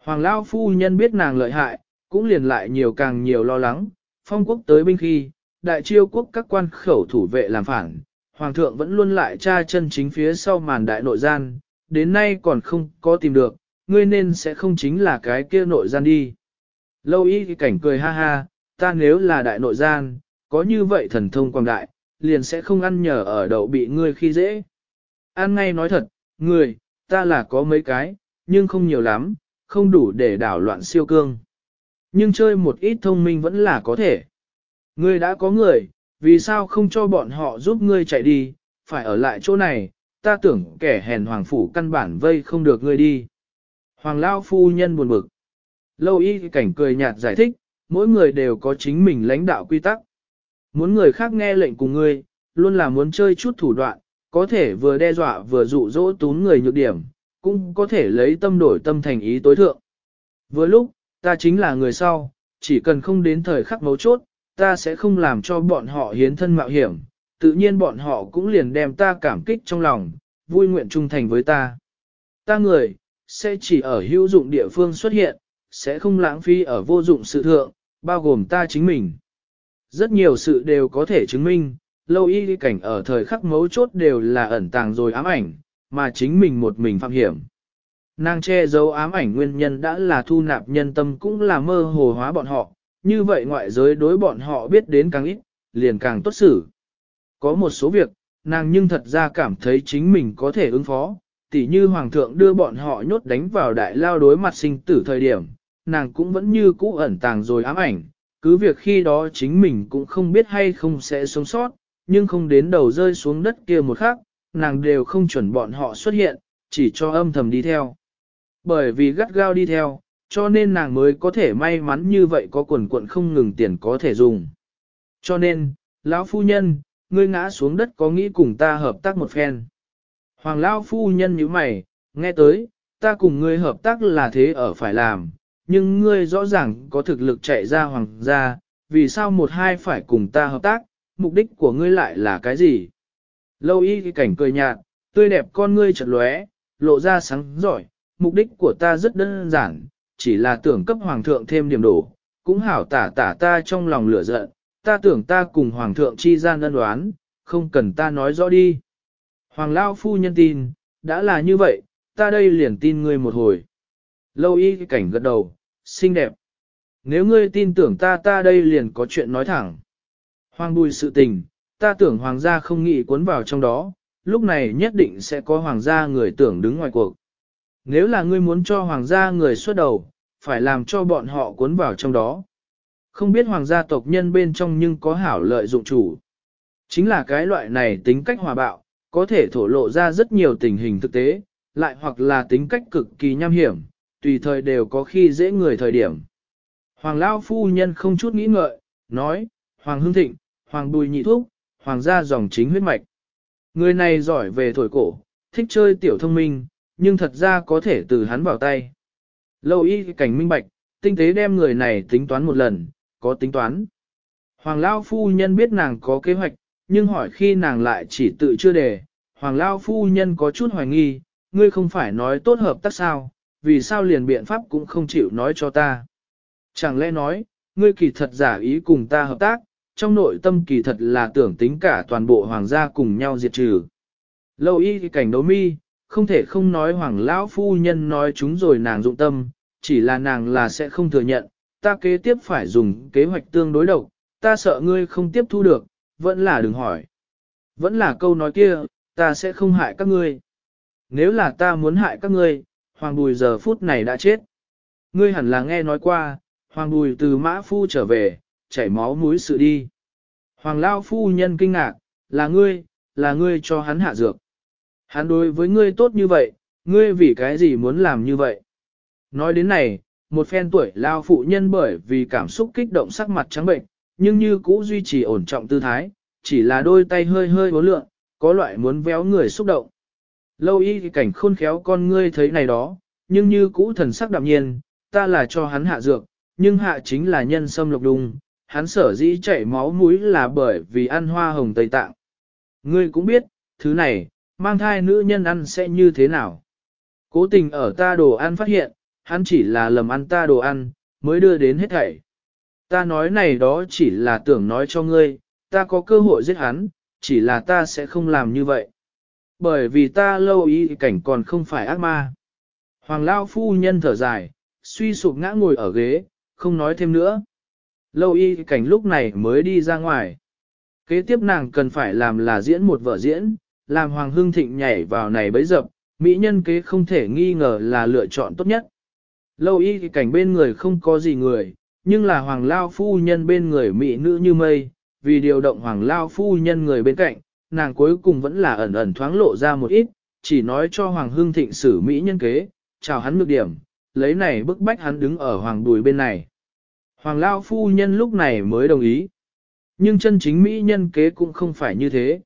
Hoàng Lao Phu Nhân biết nàng lợi hại, cũng liền lại nhiều càng nhiều lo lắng, phong quốc tới binh khi, đại chiêu quốc các quan khẩu thủ vệ làm phản, Hoàng thượng vẫn luôn lại tra chân chính phía sau màn đại nội gian, đến nay còn không có tìm được, ngươi nên sẽ không chính là cái kia nội gian đi. Lâu y cảnh cười ha ha, ta nếu là đại nội gian, có như vậy thần thông quang đại, liền sẽ không ăn nhờ ở đậu bị ngươi khi dễ. An ngay nói thật, người, ta là có mấy cái, nhưng không nhiều lắm, không đủ để đảo loạn siêu cương. Nhưng chơi một ít thông minh vẫn là có thể. Ngươi đã có người, vì sao không cho bọn họ giúp ngươi chạy đi, phải ở lại chỗ này, ta tưởng kẻ hèn hoàng phủ căn bản vây không được ngươi đi. Hoàng Lao phu nhân buồn bực. Lâu y cảnh cười nhạt giải thích, mỗi người đều có chính mình lãnh đạo quy tắc. Muốn người khác nghe lệnh cùng ngươi, luôn là muốn chơi chút thủ đoạn, có thể vừa đe dọa vừa dụ dỗ tún người nhược điểm, cũng có thể lấy tâm đổi tâm thành ý tối thượng. Vừa lúc, ta chính là người sau, chỉ cần không đến thời khắc mấu chốt, ta sẽ không làm cho bọn họ hiến thân mạo hiểm, tự nhiên bọn họ cũng liền đem ta cảm kích trong lòng, vui nguyện trung thành với ta. Ta người, sẽ chỉ ở hữu dụng địa phương xuất hiện, sẽ không lãng phí ở vô dụng sự thượng, bao gồm ta chính mình. Rất nhiều sự đều có thể chứng minh, lâu y cảnh ở thời khắc mấu chốt đều là ẩn tàng rồi ám ảnh, mà chính mình một mình phạm hiểm. Nàng che giấu ám ảnh nguyên nhân đã là thu nạp nhân tâm cũng là mơ hồ hóa bọn họ, như vậy ngoại giới đối bọn họ biết đến càng ít, liền càng tốt xử. Có một số việc, nàng nhưng thật ra cảm thấy chính mình có thể ứng phó, tỉ như hoàng thượng đưa bọn họ nhốt đánh vào đại lao đối mặt sinh tử thời điểm, nàng cũng vẫn như cũ ẩn tàng rồi ám ảnh, cứ việc khi đó chính mình cũng không biết hay không sẽ sống sót, nhưng không đến đầu rơi xuống đất kia một khắc, nàng đều không chuẩn bọn họ xuất hiện, chỉ cho âm thầm đi theo. Bởi vì gắt gao đi theo, cho nên nàng mới có thể may mắn như vậy có quần quận không ngừng tiền có thể dùng. Cho nên, lão phu nhân, ngươi ngã xuống đất có nghĩ cùng ta hợp tác một phen. Hoàng lão phu nhân như mày, nghe tới, ta cùng ngươi hợp tác là thế ở phải làm, nhưng ngươi rõ ràng có thực lực chạy ra hoàng gia, vì sao một hai phải cùng ta hợp tác, mục đích của ngươi lại là cái gì? Lâu y cảnh cười nhạt, tươi đẹp con ngươi chật lóe, lộ ra sáng giỏi, mục đích của ta rất đơn giản, chỉ là tưởng cấp hoàng thượng thêm điểm đổ, cũng hảo tả tả ta trong lòng lửa giận, ta tưởng ta cùng hoàng thượng chi gian ân đoán, không cần ta nói rõ đi. Hoàng Lao phu nhân tin, đã là như vậy, ta đây liền tin ngươi một hồi. Lâu y cảnh gật đầu, xinh đẹp. Nếu ngươi tin tưởng ta ta đây liền có chuyện nói thẳng. Hoàng bùi sự tình, ta tưởng hoàng gia không nghĩ cuốn vào trong đó, lúc này nhất định sẽ có hoàng gia người tưởng đứng ngoài cuộc. Nếu là ngươi muốn cho hoàng gia người xuất đầu, phải làm cho bọn họ cuốn vào trong đó. Không biết hoàng gia tộc nhân bên trong nhưng có hảo lợi dụng chủ. Chính là cái loại này tính cách hòa bạo, có thể thổ lộ ra rất nhiều tình hình thực tế, lại hoặc là tính cách cực kỳ nham hiểm, tùy thời đều có khi dễ người thời điểm. Hoàng Lao Phu Nhân không chút nghĩ ngợi, nói, Hoàng Hưng Thịnh, Hoàng Bùi Nhị Thúc, Hoàng gia dòng chính huyết mạch. Người này giỏi về thổi cổ, thích chơi tiểu thông minh, nhưng thật ra có thể từ hắn vào tay. Lâu y cảnh minh bạch, tinh tế đem người này tính toán một lần, có tính toán. Hoàng Lao Phu Nhân biết nàng có kế hoạch, nhưng hỏi khi nàng lại chỉ tự chưa đề. Hoàng Lao Phu Nhân có chút hoài nghi, ngươi không phải nói tốt hợp tác sao, vì sao liền biện pháp cũng không chịu nói cho ta. Chẳng lẽ nói, ngươi kỳ thật giả ý cùng ta hợp tác, trong nội tâm kỳ thật là tưởng tính cả toàn bộ hoàng gia cùng nhau diệt trừ. Lâu y cảnh đấu mi, không thể không nói hoàng lão phu nhân nói chúng rồi nàng dụng tâm, chỉ là nàng là sẽ không thừa nhận, ta kế tiếp phải dùng kế hoạch tương đối độc, ta sợ ngươi không tiếp thu được, vẫn là đừng hỏi. Vẫn là câu nói kia, ta sẽ không hại các ngươi. Nếu là ta muốn hại các ngươi, hoàng bùi giờ phút này đã chết. Ngươi hẳn là nghe nói qua, hoàng bùi từ mã phu trở về, chảy máu mũi sự đi. Hoàng lao phu nhân kinh ngạc, là ngươi, là ngươi cho hắn hạ dược. Hắn đối với ngươi tốt như vậy, ngươi vì cái gì muốn làm như vậy? Nói đến này, một phen tuổi lao phụ nhân bởi vì cảm xúc kích động sắc mặt trắng bệnh, nhưng như cũ duy trì ổn trọng tư thái, chỉ là đôi tay hơi hơi bố lượng, có loại muốn véo người xúc động. Lâu y cảnh khôn khéo con ngươi thấy này đó, nhưng như cũ thần sắc đạm nhiên, ta là cho hắn hạ dược, nhưng hạ chính là nhân sâm lộc đùng, hắn sở dĩ chảy máu mũi là bởi vì ăn hoa hồng Tây Tạng. Ngươi cũng biết, thứ này, mang thai nữ nhân ăn sẽ như thế nào. Cố tình ở ta đồ ăn phát hiện, hắn chỉ là lầm ăn ta đồ ăn, mới đưa đến hết thảy. Ta nói này đó chỉ là tưởng nói cho ngươi, ta có cơ hội giết hắn, chỉ là ta sẽ không làm như vậy. Bởi vì ta lâu ý cảnh còn không phải ác ma. Hoàng Lao phu nhân thở dài, suy sụp ngã ngồi ở ghế, không nói thêm nữa. Lâu y cảnh lúc này mới đi ra ngoài. Kế tiếp nàng cần phải làm là diễn một vở diễn, làm Hoàng Hưng Thịnh nhảy vào này bấy dập, mỹ nhân kế không thể nghi ngờ là lựa chọn tốt nhất. Lâu y cảnh bên người không có gì người, nhưng là Hoàng Lao phu nhân bên người mỹ nữ như mây, vì điều động Hoàng Lao phu nhân người bên cạnh, nàng cuối cùng vẫn là ẩn ẩn thoáng lộ ra một ít, chỉ nói cho Hoàng Hưng Thịnh xử mỹ nhân kế, chào hắn ngược điểm, lấy này bức bách hắn đứng ở Hoàng đùi bên này. Hoàng Lao phu nhân lúc này mới đồng ý. Nhưng chân chính mỹ nhân kế cũng không phải như thế.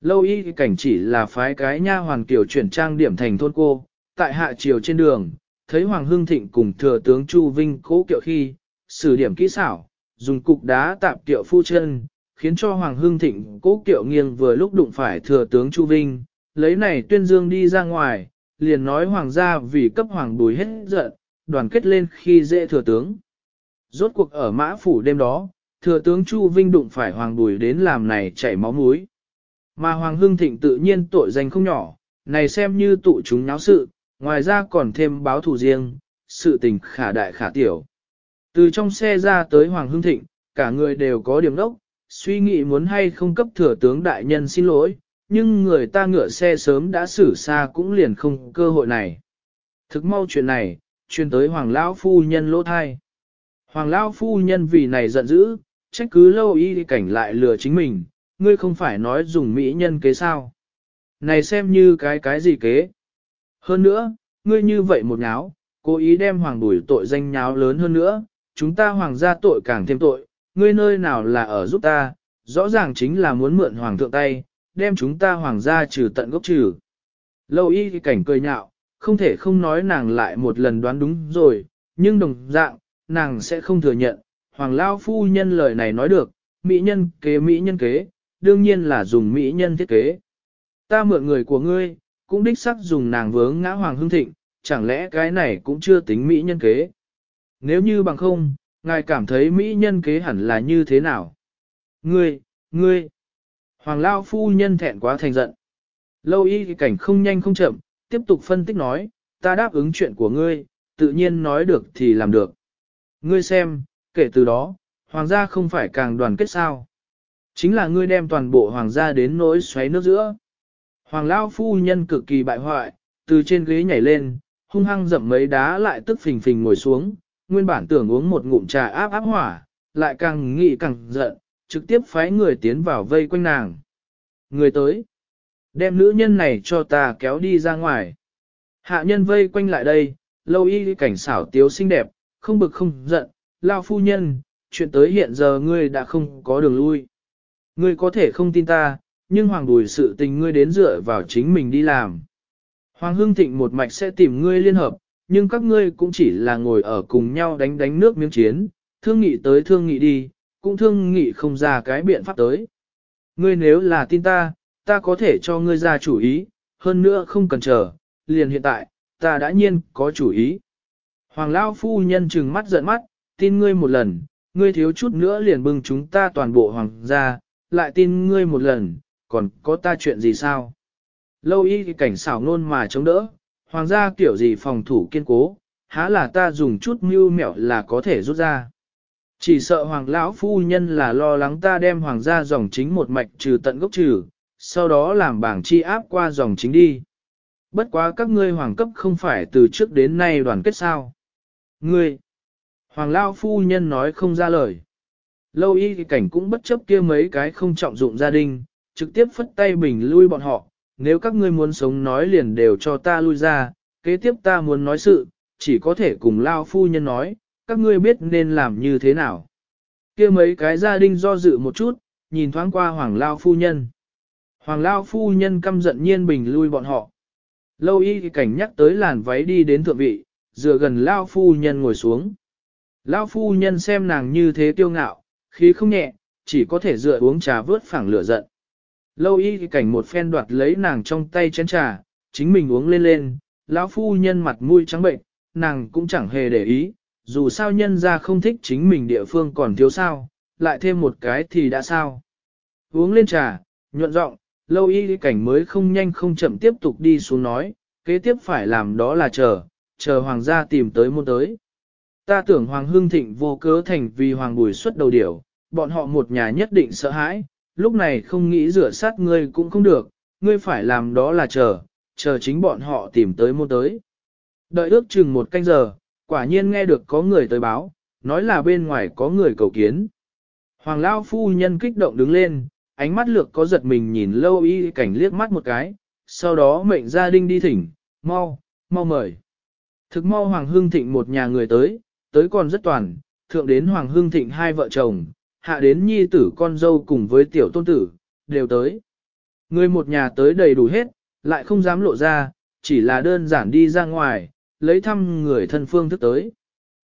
Lâu y cảnh chỉ là phái cái nha hoàng tiểu chuyển trang điểm thành thôn cô, tại hạ triều trên đường, thấy Hoàng Hưng Thịnh cùng thừa tướng Chu Vinh cố kiệu khi, sử điểm kỹ xảo, dùng cục đá tạp kiệu phu chân, khiến cho Hoàng Hưng Thịnh cố kiệu nghiêng vừa lúc đụng phải thừa tướng Chu Vinh, lấy này tuyên dương đi ra ngoài, liền nói Hoàng gia vì cấp Hoàng bùi hết giận, đoàn kết lên khi dễ thừa tướng. Rốt cuộc ở mã phủ đêm đó, thừa tướng Chu Vinh đụng phải Hoàng bùi đến làm này chảy máu mũi. Mà Hoàng Hưng Thịnh tự nhiên tội danh không nhỏ, này xem như tụ chúng náo sự, ngoài ra còn thêm báo thù riêng, sự tình khả đại khả tiểu. Từ trong xe ra tới Hoàng Hưng Thịnh, cả người đều có điểm đốc, suy nghĩ muốn hay không cấp thừa tướng đại nhân xin lỗi, nhưng người ta ngựa xe sớm đã xử xa cũng liền không cơ hội này. Thực mau chuyện này, truyền tới Hoàng Lão Phu Nhân lỗ thai. Hoàng Lão Phu Nhân vì này giận dữ, trách cứ lâu y cảnh lại lừa chính mình, ngươi không phải nói dùng mỹ nhân kế sao. Này xem như cái cái gì kế. Hơn nữa, ngươi như vậy một nháo, cố ý đem hoàng đuổi tội danh nháo lớn hơn nữa, chúng ta hoàng gia tội càng thêm tội, ngươi nơi nào là ở giúp ta, rõ ràng chính là muốn mượn hoàng thượng tay, đem chúng ta hoàng gia trừ tận gốc trừ. Lâu y cảnh cười nhạo, không thể không nói nàng lại một lần đoán đúng rồi, nhưng đồng dạng, nàng sẽ không thừa nhận, hoàng lao phu nhân lời này nói được, mỹ nhân kế mỹ nhân kế, đương nhiên là dùng mỹ nhân thiết kế. Ta mượn người của ngươi, cũng đích sắc dùng nàng vướng ngã hoàng hưng thịnh, chẳng lẽ cái này cũng chưa tính mỹ nhân kế. Nếu như bằng không, ngài cảm thấy mỹ nhân kế hẳn là như thế nào? Ngươi, ngươi, hoàng lao phu nhân thẹn quá thành giận. Lâu y cảnh không nhanh không chậm, tiếp tục phân tích nói, ta đáp ứng chuyện của ngươi, tự nhiên nói được thì làm được. Ngươi xem, kể từ đó, hoàng gia không phải càng đoàn kết sao. Chính là ngươi đem toàn bộ hoàng gia đến nỗi xoáy nước giữa. Hoàng Lao phu nhân cực kỳ bại hoại, từ trên ghế nhảy lên, hung hăng dậm mấy đá lại tức phình phình ngồi xuống, nguyên bản tưởng uống một ngụm trà áp áp hỏa, lại càng nghĩ càng giận, trực tiếp phái người tiến vào vây quanh nàng. Người tới, đem nữ nhân này cho ta kéo đi ra ngoài. Hạ nhân vây quanh lại đây, lâu y cảnh xảo tiếu xinh đẹp, không bực không giận, lao phu nhân, chuyện tới hiện giờ ngươi đã không có đường lui. Ngươi có thể không tin ta, nhưng hoàng đùi sự tình ngươi đến dựa vào chính mình đi làm. Hoàng Hưng Thịnh một mạch sẽ tìm ngươi liên hợp, nhưng các ngươi cũng chỉ là ngồi ở cùng nhau đánh đánh nước miếng chiến, thương nghị tới thương nghị đi, cũng thương nghị không ra cái biện pháp tới. Ngươi nếu là tin ta, ta có thể cho ngươi ra chủ ý, hơn nữa không cần chờ, liền hiện tại, ta đã nhiên có chủ ý. Hoàng Lao Phu Nhân trừng mắt giận mắt, tin ngươi một lần, ngươi thiếu chút nữa liền bưng chúng ta toàn bộ hoàng gia, lại tin ngươi một lần, còn có ta chuyện gì sao? Lâu y cảnh xảo nôn mà chống đỡ, hoàng gia kiểu gì phòng thủ kiên cố, há là ta dùng chút mưu mẹo là có thể rút ra. Chỉ sợ hoàng lão phu nhân là lo lắng ta đem hoàng gia dòng chính một mạch trừ tận gốc trừ, sau đó làm bảng chi áp qua dòng chính đi. Bất quá các ngươi hoàng cấp không phải từ trước đến nay đoàn kết sao. Ngươi, hoàng lão phu nhân nói không ra lời. Lâu y cảnh cũng bất chấp kia mấy cái không trọng dụng gia đình, trực tiếp phất tay bình lui bọn họ, nếu các ngươi muốn sống nói liền đều cho ta lui ra, kế tiếp ta muốn nói sự, chỉ có thể cùng lao phu nhân nói, các ngươi biết nên làm như thế nào. kia mấy cái gia đình do dự một chút, nhìn thoáng qua hoàng lao phu nhân. Hoàng lao phu nhân căm giận nhiên bình lui bọn họ. Lâu y cảnh nhắc tới làn váy đi đến thượng vị, dựa gần lao phu nhân ngồi xuống. Lao phu nhân xem nàng như thế tiêu ngạo, khí không nhẹ, chỉ có thể dựa uống trà vớt phẳng lửa giận. Lâu y cảnh một phen đoạt lấy nàng trong tay chén trà, chính mình uống lên lên, lão phu nhân mặt mũi trắng bệnh, nàng cũng chẳng hề để ý, dù sao nhân ra không thích chính mình địa phương còn thiếu sao, lại thêm một cái thì đã sao. Uống lên trà, Nhuận giọng, lâu y cảnh mới không nhanh không chậm tiếp tục đi xuống nói, kế tiếp phải làm đó là chờ, chờ hoàng gia tìm tới môn tới. Ta tưởng hoàng hương thịnh vô cớ thành vì hoàng bùi xuất đầu điểu, bọn họ một nhà nhất định sợ hãi, lúc này không nghĩ rửa sát ngươi cũng không được, ngươi phải làm đó là chờ, chờ chính bọn họ tìm tới môn tới. Đợi ước chừng một canh giờ, quả nhiên nghe được có người tới báo, nói là bên ngoài có người cầu kiến. Hoàng Lao phu nhân kích động đứng lên, ánh mắt lược có giật mình nhìn lâu y cảnh liếc mắt một cái, sau đó mệnh gia đình đi thỉnh, mau, mau mời. Thực mau Hoàng Hương Thịnh một nhà người tới, tới còn rất toàn, thượng đến Hoàng Hương Thịnh hai vợ chồng, hạ đến nhi tử con dâu cùng với tiểu tôn tử, đều tới. Người một nhà tới đầy đủ hết, lại không dám lộ ra, chỉ là đơn giản đi ra ngoài, lấy thăm người thân phương thức tới.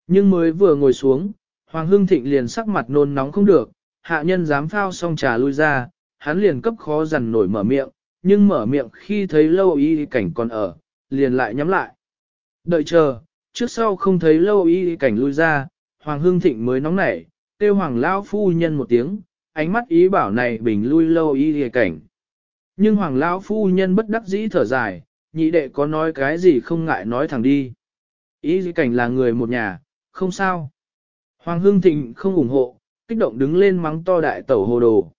Nhưng mới vừa ngồi xuống, Hoàng Hưng Thịnh liền sắc mặt nôn nóng không được, hạ nhân dám phao xong trà lui ra, hắn liền cấp khó dằn nổi mở miệng, nhưng mở miệng khi thấy lâu y cảnh còn ở, liền lại nhắm lại. Đợi chờ, trước sau không thấy lâu y cảnh lui ra, Hoàng Hưng Thịnh mới nóng nảy, kêu Hoàng Lao Phu Nhân một tiếng, ánh mắt ý bảo này bình lui lâu y cảnh. Nhưng Hoàng Lao Phu Nhân bất đắc dĩ thở dài, nhị đệ có nói cái gì không ngại nói thẳng đi. Y cảnh là người một nhà, không sao. Hoàng Hương Thịnh không ủng hộ, kích động đứng lên mắng to đại tẩu hồ đồ.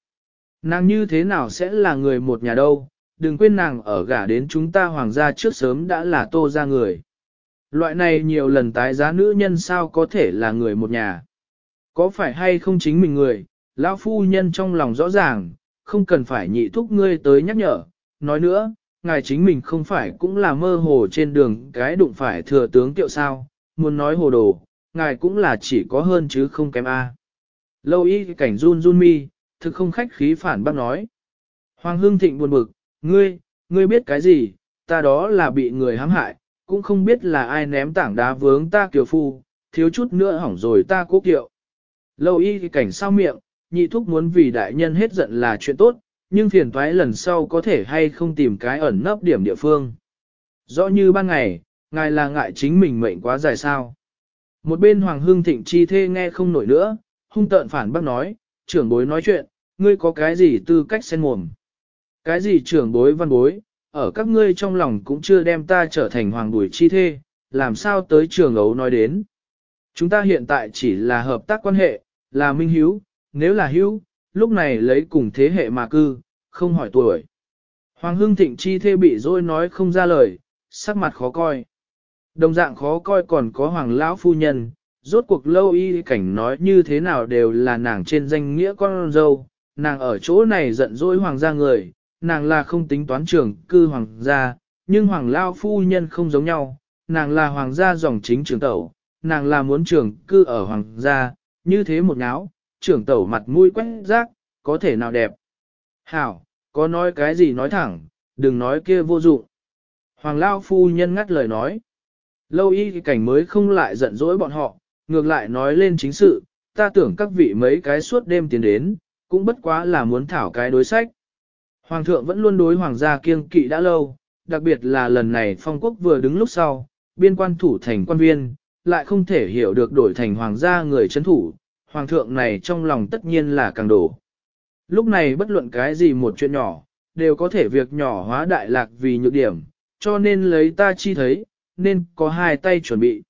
Nàng như thế nào sẽ là người một nhà đâu, đừng quên nàng ở gả đến chúng ta hoàng gia trước sớm đã là tô ra người. Loại này nhiều lần tái giá nữ nhân sao có thể là người một nhà. Có phải hay không chính mình người, lão phu nhân trong lòng rõ ràng, không cần phải nhị thúc ngươi tới nhắc nhở. Nói nữa, ngài chính mình không phải cũng là mơ hồ trên đường cái đụng phải thừa tướng tiệu sao, muốn nói hồ đồ, ngài cũng là chỉ có hơn chứ không kém A. Lâu y cảnh run run mi, thực không khách khí phản bác nói. Hoàng hương Thịnh buồn bực, ngươi, ngươi biết cái gì, ta đó là bị người hãm hại, cũng không biết là ai ném tảng đá vướng ta kiều phu, thiếu chút nữa hỏng rồi ta cố kiệu. Lâu y cảnh sao miệng, nhị thúc muốn vì đại nhân hết giận là chuyện tốt, nhưng phiền toái lần sau có thể hay không tìm cái ẩn nấp điểm địa phương. Rõ như ban ngày, ngài là ngại chính mình mệnh quá dài sao. Một bên Hoàng Hưng Thịnh chi thê nghe không nổi nữa, hung tợn phản bác nói, trưởng bối nói chuyện, ngươi có cái gì tư cách xen mồm. Cái gì trưởng bối văn bối, ở các ngươi trong lòng cũng chưa đem ta trở thành hoàng đuổi chi thê, làm sao tới trường ấu nói đến. Chúng ta hiện tại chỉ là hợp tác quan hệ, là minh hiếu, nếu là hiếu, lúc này lấy cùng thế hệ mà cư, không hỏi tuổi. Hoàng Hưng Thịnh chi thê bị dối nói không ra lời, sắc mặt khó coi. Đồng dạng khó coi còn có hoàng lão phu nhân, rốt cuộc lâu y cảnh nói như thế nào đều là nàng trên danh nghĩa con dâu, nàng ở chỗ này giận dỗi hoàng gia người, nàng là không tính toán trưởng cư hoàng gia, nhưng hoàng lão phu nhân không giống nhau, nàng là hoàng gia dòng chính trưởng tẩu, nàng là muốn trưởng cư ở hoàng gia, như thế một náo, trưởng tẩu mặt mũi quét rác, có thể nào đẹp. Hảo, có nói cái gì nói thẳng, đừng nói kia vô dụng. Hoàng lão phu nhân ngắt lời nói. Lâu y cảnh mới không lại giận dỗi bọn họ, ngược lại nói lên chính sự, ta tưởng các vị mấy cái suốt đêm tiến đến, cũng bất quá là muốn thảo cái đối sách. Hoàng thượng vẫn luôn đối hoàng gia kiêng kỵ đã lâu, đặc biệt là lần này phong quốc vừa đứng lúc sau, biên quan thủ thành quan viên, lại không thể hiểu được đổi thành hoàng gia người chấn thủ, hoàng thượng này trong lòng tất nhiên là càng đổ. Lúc này bất luận cái gì một chuyện nhỏ, đều có thể việc nhỏ hóa đại lạc vì nhược điểm, cho nên lấy ta chi thấy, nên có hai tay chuẩn bị.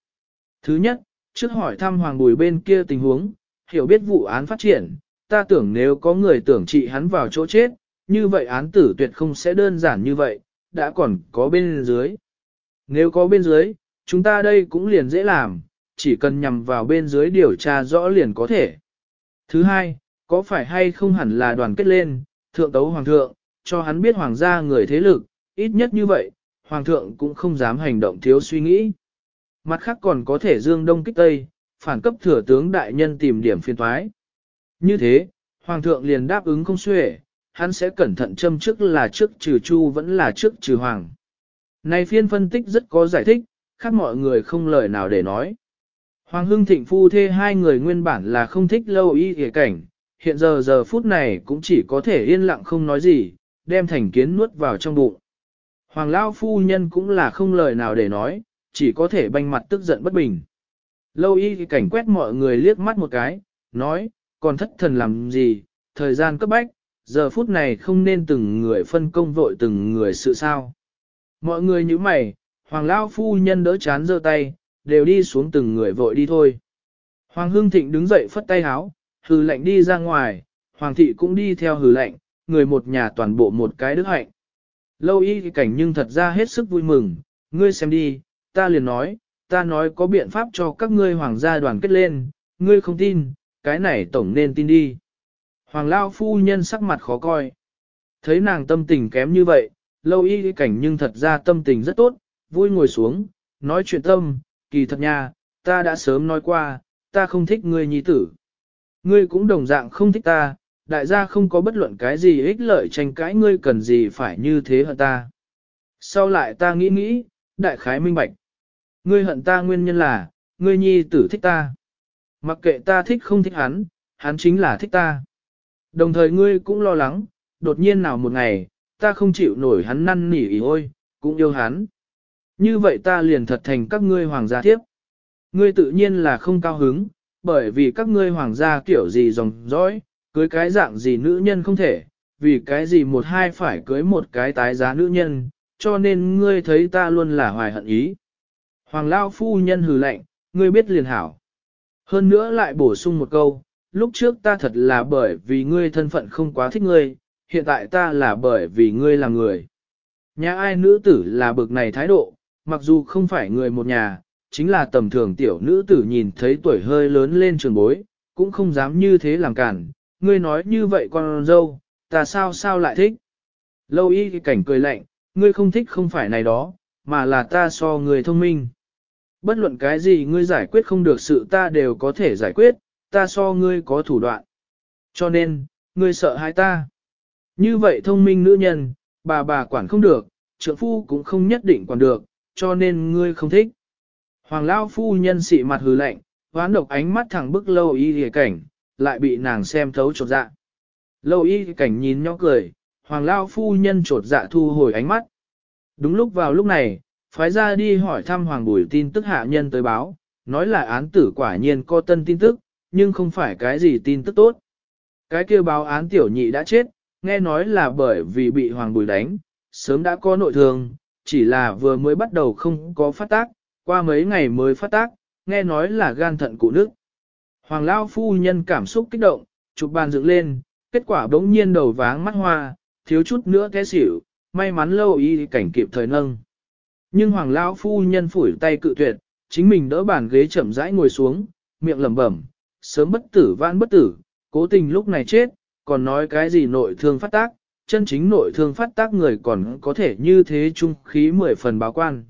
Thứ nhất, trước hỏi thăm Hoàng Bùi bên kia tình huống, hiểu biết vụ án phát triển, ta tưởng nếu có người tưởng trị hắn vào chỗ chết, như vậy án tử tuyệt không sẽ đơn giản như vậy, đã còn có bên dưới. Nếu có bên dưới, chúng ta đây cũng liền dễ làm, chỉ cần nhằm vào bên dưới điều tra rõ liền có thể. Thứ hai, có phải hay không hẳn là đoàn kết lên, thượng tấu hoàng thượng, cho hắn biết hoàng gia người thế lực, ít nhất như vậy, hoàng thượng cũng không dám hành động thiếu suy nghĩ. Mặt khác còn có thể dương đông kích tây, phản cấp thừa tướng đại nhân tìm điểm phiên thoái. Như thế, hoàng thượng liền đáp ứng không xuể, hắn sẽ cẩn thận châm trước là trước trừ chu vẫn là trước trừ hoàng. Này phiên phân tích rất có giải thích, khác mọi người không lời nào để nói. Hoàng hưng thịnh phu thê hai người nguyên bản là không thích lâu y kể cảnh, hiện giờ giờ phút này cũng chỉ có thể yên lặng không nói gì, đem thành kiến nuốt vào trong bụng. Hoàng Lao phu nhân cũng là không lời nào để nói, chỉ có thể banh mặt tức giận bất bình. Lâu y cảnh quét mọi người liếc mắt một cái, nói, còn thất thần làm gì, thời gian cấp bách, giờ phút này không nên từng người phân công vội từng người sự sao. Mọi người như mày, Hoàng Lao Phu Nhân đỡ chán giơ tay, đều đi xuống từng người vội đi thôi. Hoàng Hưng Thịnh đứng dậy phất tay háo, hừ lệnh đi ra ngoài, Hoàng Thị cũng đi theo hừ lệnh, người một nhà toàn bộ một cái đức hạnh. Lâu y cảnh nhưng thật ra hết sức vui mừng, ngươi xem đi, ta liền nói, ta nói có biện pháp cho các ngươi hoàng gia đoàn kết lên, ngươi không tin, cái này tổng nên tin đi. Hoàng Lao phu nhân sắc mặt khó coi. Thấy nàng tâm tình kém như vậy, lâu y cảnh nhưng thật ra tâm tình rất tốt, vui ngồi xuống, nói chuyện tâm, kỳ thật nha, ta đã sớm nói qua, ta không thích ngươi nhi tử. Ngươi cũng đồng dạng không thích ta, đại gia không có bất luận cái gì ích lợi tranh cãi ngươi cần gì phải như thế hận ta. Sau lại ta nghĩ nghĩ, đại khái minh bạch. Ngươi hận ta nguyên nhân là, ngươi nhi tử thích ta. Mặc kệ ta thích không thích hắn, hắn chính là thích ta. Đồng thời ngươi cũng lo lắng, đột nhiên nào một ngày, ta không chịu nổi hắn năn nỉ ý ôi, cũng yêu hắn. Như vậy ta liền thật thành các ngươi hoàng gia thiếp, Ngươi tự nhiên là không cao hứng, bởi vì các ngươi hoàng gia kiểu gì dòng dõi, cưới cái dạng gì nữ nhân không thể, vì cái gì một hai phải cưới một cái tái giá nữ nhân, cho nên ngươi thấy ta luôn là hoài hận ý. Hoàng Lao phu nhân hừ lạnh, ngươi biết liền hảo. Hơn nữa lại bổ sung một câu, lúc trước ta thật là bởi vì ngươi thân phận không quá thích ngươi, hiện tại ta là bởi vì ngươi là người. Nhà ai nữ tử là bực này thái độ, mặc dù không phải người một nhà, chính là tầm thường tiểu nữ tử nhìn thấy tuổi hơi lớn lên trường bối, cũng không dám như thế làm cản, ngươi nói như vậy con dâu, ta sao sao lại thích. Lâu y cảnh cười lạnh, ngươi không thích không phải này đó, mà là ta so người thông minh. Bất luận cái gì ngươi giải quyết không được sự ta đều có thể giải quyết, ta so ngươi có thủ đoạn. Cho nên, ngươi sợ hai ta. Như vậy thông minh nữ nhân, bà bà quản không được, trượng phu cũng không nhất định quản được, cho nên ngươi không thích. Hoàng Lao phu nhân xị mặt hừ lạnh, hoán độc ánh mắt thẳng bức lâu y hề cảnh, lại bị nàng xem thấu trột dạ. Lâu y cảnh nhìn nhó cười, Hoàng Lao phu nhân trột dạ thu hồi ánh mắt. Đúng lúc vào lúc này, phái ra đi hỏi thăm Hoàng Bùi tin tức hạ nhân tới báo, nói là án tử quả nhiên có tân tin tức, nhưng không phải cái gì tin tức tốt. Cái kêu báo án tiểu nhị đã chết, nghe nói là bởi vì bị Hoàng Bùi đánh, sớm đã có nội thương, chỉ là vừa mới bắt đầu không có phát tác, qua mấy ngày mới phát tác, nghe nói là gan thận cụ nước. Hoàng Lao phu nhân cảm xúc kích động, chụp bàn dựng lên, kết quả bỗng nhiên đầu váng mắt hoa, thiếu chút nữa té xỉu, may mắn lâu y cảnh kịp thời nâng. Nhưng Hoàng Lao phu nhân phủi tay cự tuyệt, chính mình đỡ bàn ghế chậm rãi ngồi xuống, miệng lẩm bẩm, sớm bất tử vãn bất tử, cố tình lúc này chết, còn nói cái gì nội thương phát tác, chân chính nội thương phát tác người còn có thể như thế trung khí mười phần báo quan.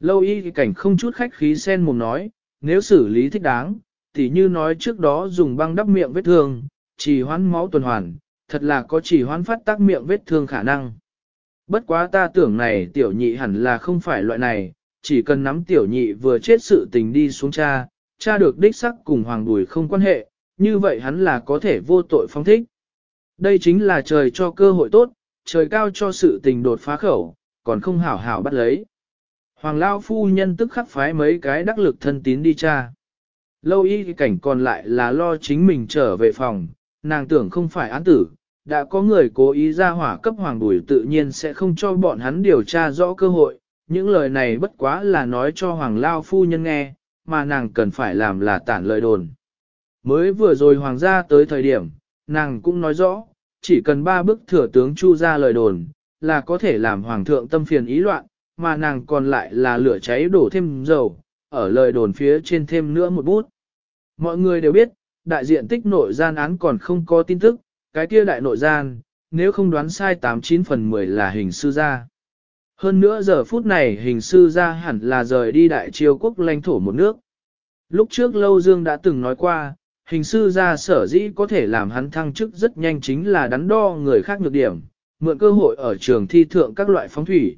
Lâu y cảnh không chút khách khí sen mồm nói, nếu xử lý thích đáng, thì như nói trước đó dùng băng đắp miệng vết thương, chỉ hoán máu tuần hoàn, thật là có chỉ hoán phát tác miệng vết thương khả năng. Bất quá ta tưởng này tiểu nhị hẳn là không phải loại này, chỉ cần nắm tiểu nhị vừa chết sự tình đi xuống cha, cha được đích sắc cùng hoàng đùi không quan hệ, như vậy hắn là có thể vô tội phong thích. Đây chính là trời cho cơ hội tốt, trời cao cho sự tình đột phá khẩu, còn không hảo hảo bắt lấy. Hoàng Lao phu nhân tức khắc phái mấy cái đắc lực thân tín đi cha. Lâu y cảnh còn lại là lo chính mình trở về phòng, nàng tưởng không phải án tử, đã có người cố ý ra hỏa cấp hoàng bùi tự nhiên sẽ không cho bọn hắn điều tra rõ cơ hội. Những lời này bất quá là nói cho hoàng lao phu nhân nghe, mà nàng cần phải làm là tản lời đồn. Mới vừa rồi hoàng gia tới thời điểm, nàng cũng nói rõ, chỉ cần ba bức thừa tướng chu ra lời đồn, là có thể làm hoàng thượng tâm phiền ý loạn, mà nàng còn lại là lửa cháy đổ thêm dầu, ở lời đồn phía trên thêm nữa một bút. Mọi người đều biết, đại diện tích nội gian án còn không có tin tức, cái kia đại nội gian, nếu không đoán sai 89 phần 10 là hình sư gia. Hơn nữa giờ phút này hình sư gia hẳn là rời đi đại triều quốc lãnh thổ một nước. Lúc trước Lâu Dương đã từng nói qua, hình sư gia sở dĩ có thể làm hắn thăng chức rất nhanh chính là đắn đo người khác nhược điểm, mượn cơ hội ở trường thi thượng các loại phóng thủy.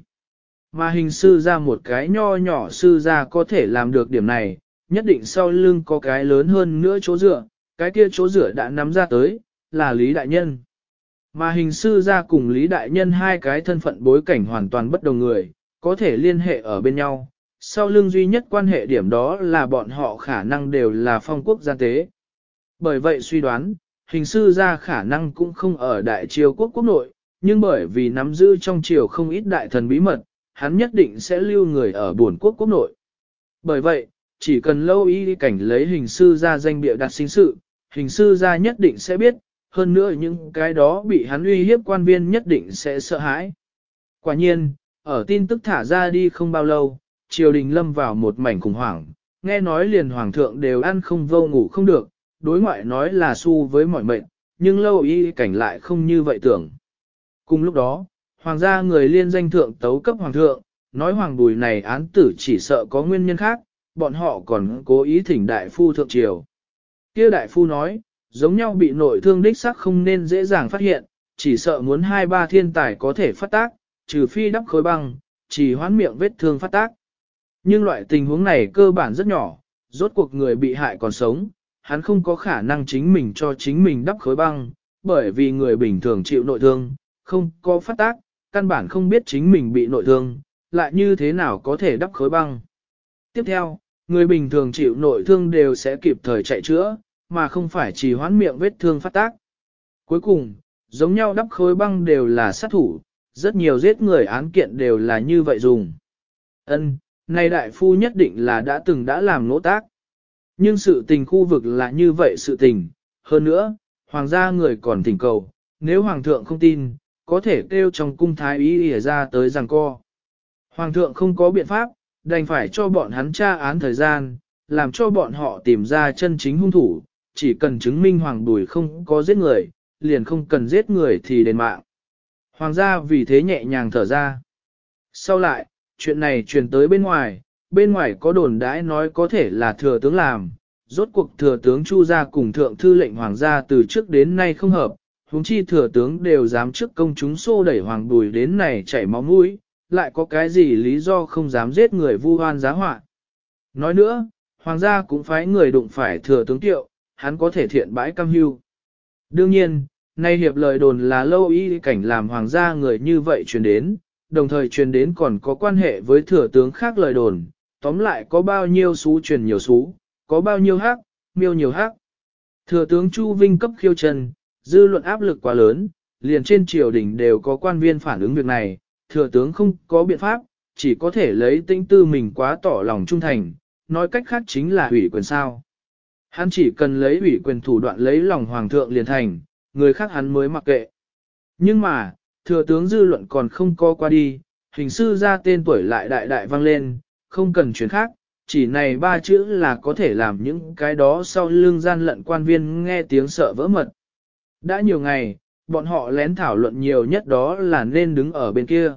Mà hình sư gia một cái nho nhỏ sư gia có thể làm được điểm này, nhất định sau lưng có cái lớn hơn nữa chỗ dựa, cái kia chỗ dựa đã nắm ra tới, là Lý Đại Nhân. Mà hình sư gia cùng Lý Đại Nhân hai cái thân phận bối cảnh hoàn toàn bất đồng người, có thể liên hệ ở bên nhau. Sau lưng duy nhất quan hệ điểm đó là bọn họ khả năng đều là phong quốc gian tế. Bởi vậy suy đoán, hình sư ra khả năng cũng không ở đại triều quốc quốc nội, nhưng bởi vì nắm giữ trong triều không ít đại thần bí mật, hắn nhất định sẽ lưu người ở buồn quốc quốc nội. Bởi vậy, chỉ cần lâu y cảnh lấy hình sư ra danh bịa đặt sinh sự, hình sư ra nhất định sẽ biết, hơn nữa những cái đó bị hắn uy hiếp quan viên nhất định sẽ sợ hãi. Quả nhiên, ở tin tức thả ra đi không bao lâu, triều đình lâm vào một mảnh khủng hoảng, nghe nói liền hoàng thượng đều ăn không vô ngủ không được, đối ngoại nói là su với mọi mệnh, nhưng lâu y cảnh lại không như vậy tưởng. Cùng lúc đó, hoàng gia người liên danh thượng tấu cấp hoàng thượng, nói hoàng bùi này án tử chỉ sợ có nguyên nhân khác, bọn họ còn cố ý thỉnh đại phu thượng triều. kia đại phu nói, giống nhau bị nội thương đích sắc không nên dễ dàng phát hiện, chỉ sợ muốn hai ba thiên tài có thể phát tác, trừ phi đắp khối băng, chỉ hoán miệng vết thương phát tác. Nhưng loại tình huống này cơ bản rất nhỏ, rốt cuộc người bị hại còn sống, hắn không có khả năng chính mình cho chính mình đắp khối băng, bởi vì người bình thường chịu nội thương, không có phát tác, căn bản không biết chính mình bị nội thương, lại như thế nào có thể đắp khối băng. Tiếp theo, người bình thường chịu nội thương đều sẽ kịp thời chạy chữa, mà không phải chỉ hoán miệng vết thương phát tác. Cuối cùng, giống nhau đắp khối băng đều là sát thủ, rất nhiều giết người án kiện đều là như vậy dùng. Ân, nay đại phu nhất định là đã từng đã làm nỗ tác. Nhưng sự tình khu vực là như vậy sự tình, hơn nữa, hoàng gia người còn thỉnh cầu, nếu hoàng thượng không tin, có thể kêu trong cung thái ý ỉa ra tới rằng co. Hoàng thượng không có biện pháp, đành phải cho bọn hắn tra án thời gian, làm cho bọn họ tìm ra chân chính hung thủ, chỉ cần chứng minh hoàng bùi không có giết người, liền không cần giết người thì đền mạng. Hoàng gia vì thế nhẹ nhàng thở ra. Sau lại, chuyện này truyền tới bên ngoài, bên ngoài có đồn đãi nói có thể là thừa tướng làm, rốt cuộc thừa tướng Chu gia cùng thượng thư lệnh hoàng gia từ trước đến nay không hợp, huống chi thừa tướng đều dám trước công chúng xô đẩy hoàng bùi đến này chảy máu mũi, lại có cái gì lý do không dám giết người vu oan giá họa. Nói nữa, hoàng gia cũng phải người đụng phải thừa tướng tiệu, hắn có thể thiện bãi cam hưu. Đương nhiên, nay hiệp lời đồn là lâu y cảnh làm hoàng gia người như vậy truyền đến, đồng thời truyền đến còn có quan hệ với thừa tướng khác lời đồn, tóm lại có bao nhiêu xú truyền nhiều xú, có bao nhiêu hắc, miêu nhiều hắc. Thừa tướng Chu Vinh cấp khiêu chân, dư luận áp lực quá lớn, liền trên triều đình đều có quan viên phản ứng việc này, thừa tướng không có biện pháp, chỉ có thể lấy tinh tư mình quá tỏ lòng trung thành, nói cách khác chính là ủy quyền sao. Hắn chỉ cần lấy ủy quyền thủ đoạn lấy lòng hoàng thượng liền thành, người khác hắn mới mặc kệ. Nhưng mà, thừa tướng dư luận còn không co qua đi, hình sư ra tên tuổi lại đại đại vang lên, không cần chuyện khác, chỉ này ba chữ là có thể làm những cái đó sau lưng gian lận quan viên nghe tiếng sợ vỡ mật. Đã nhiều ngày, bọn họ lén thảo luận nhiều nhất đó là nên đứng ở bên kia.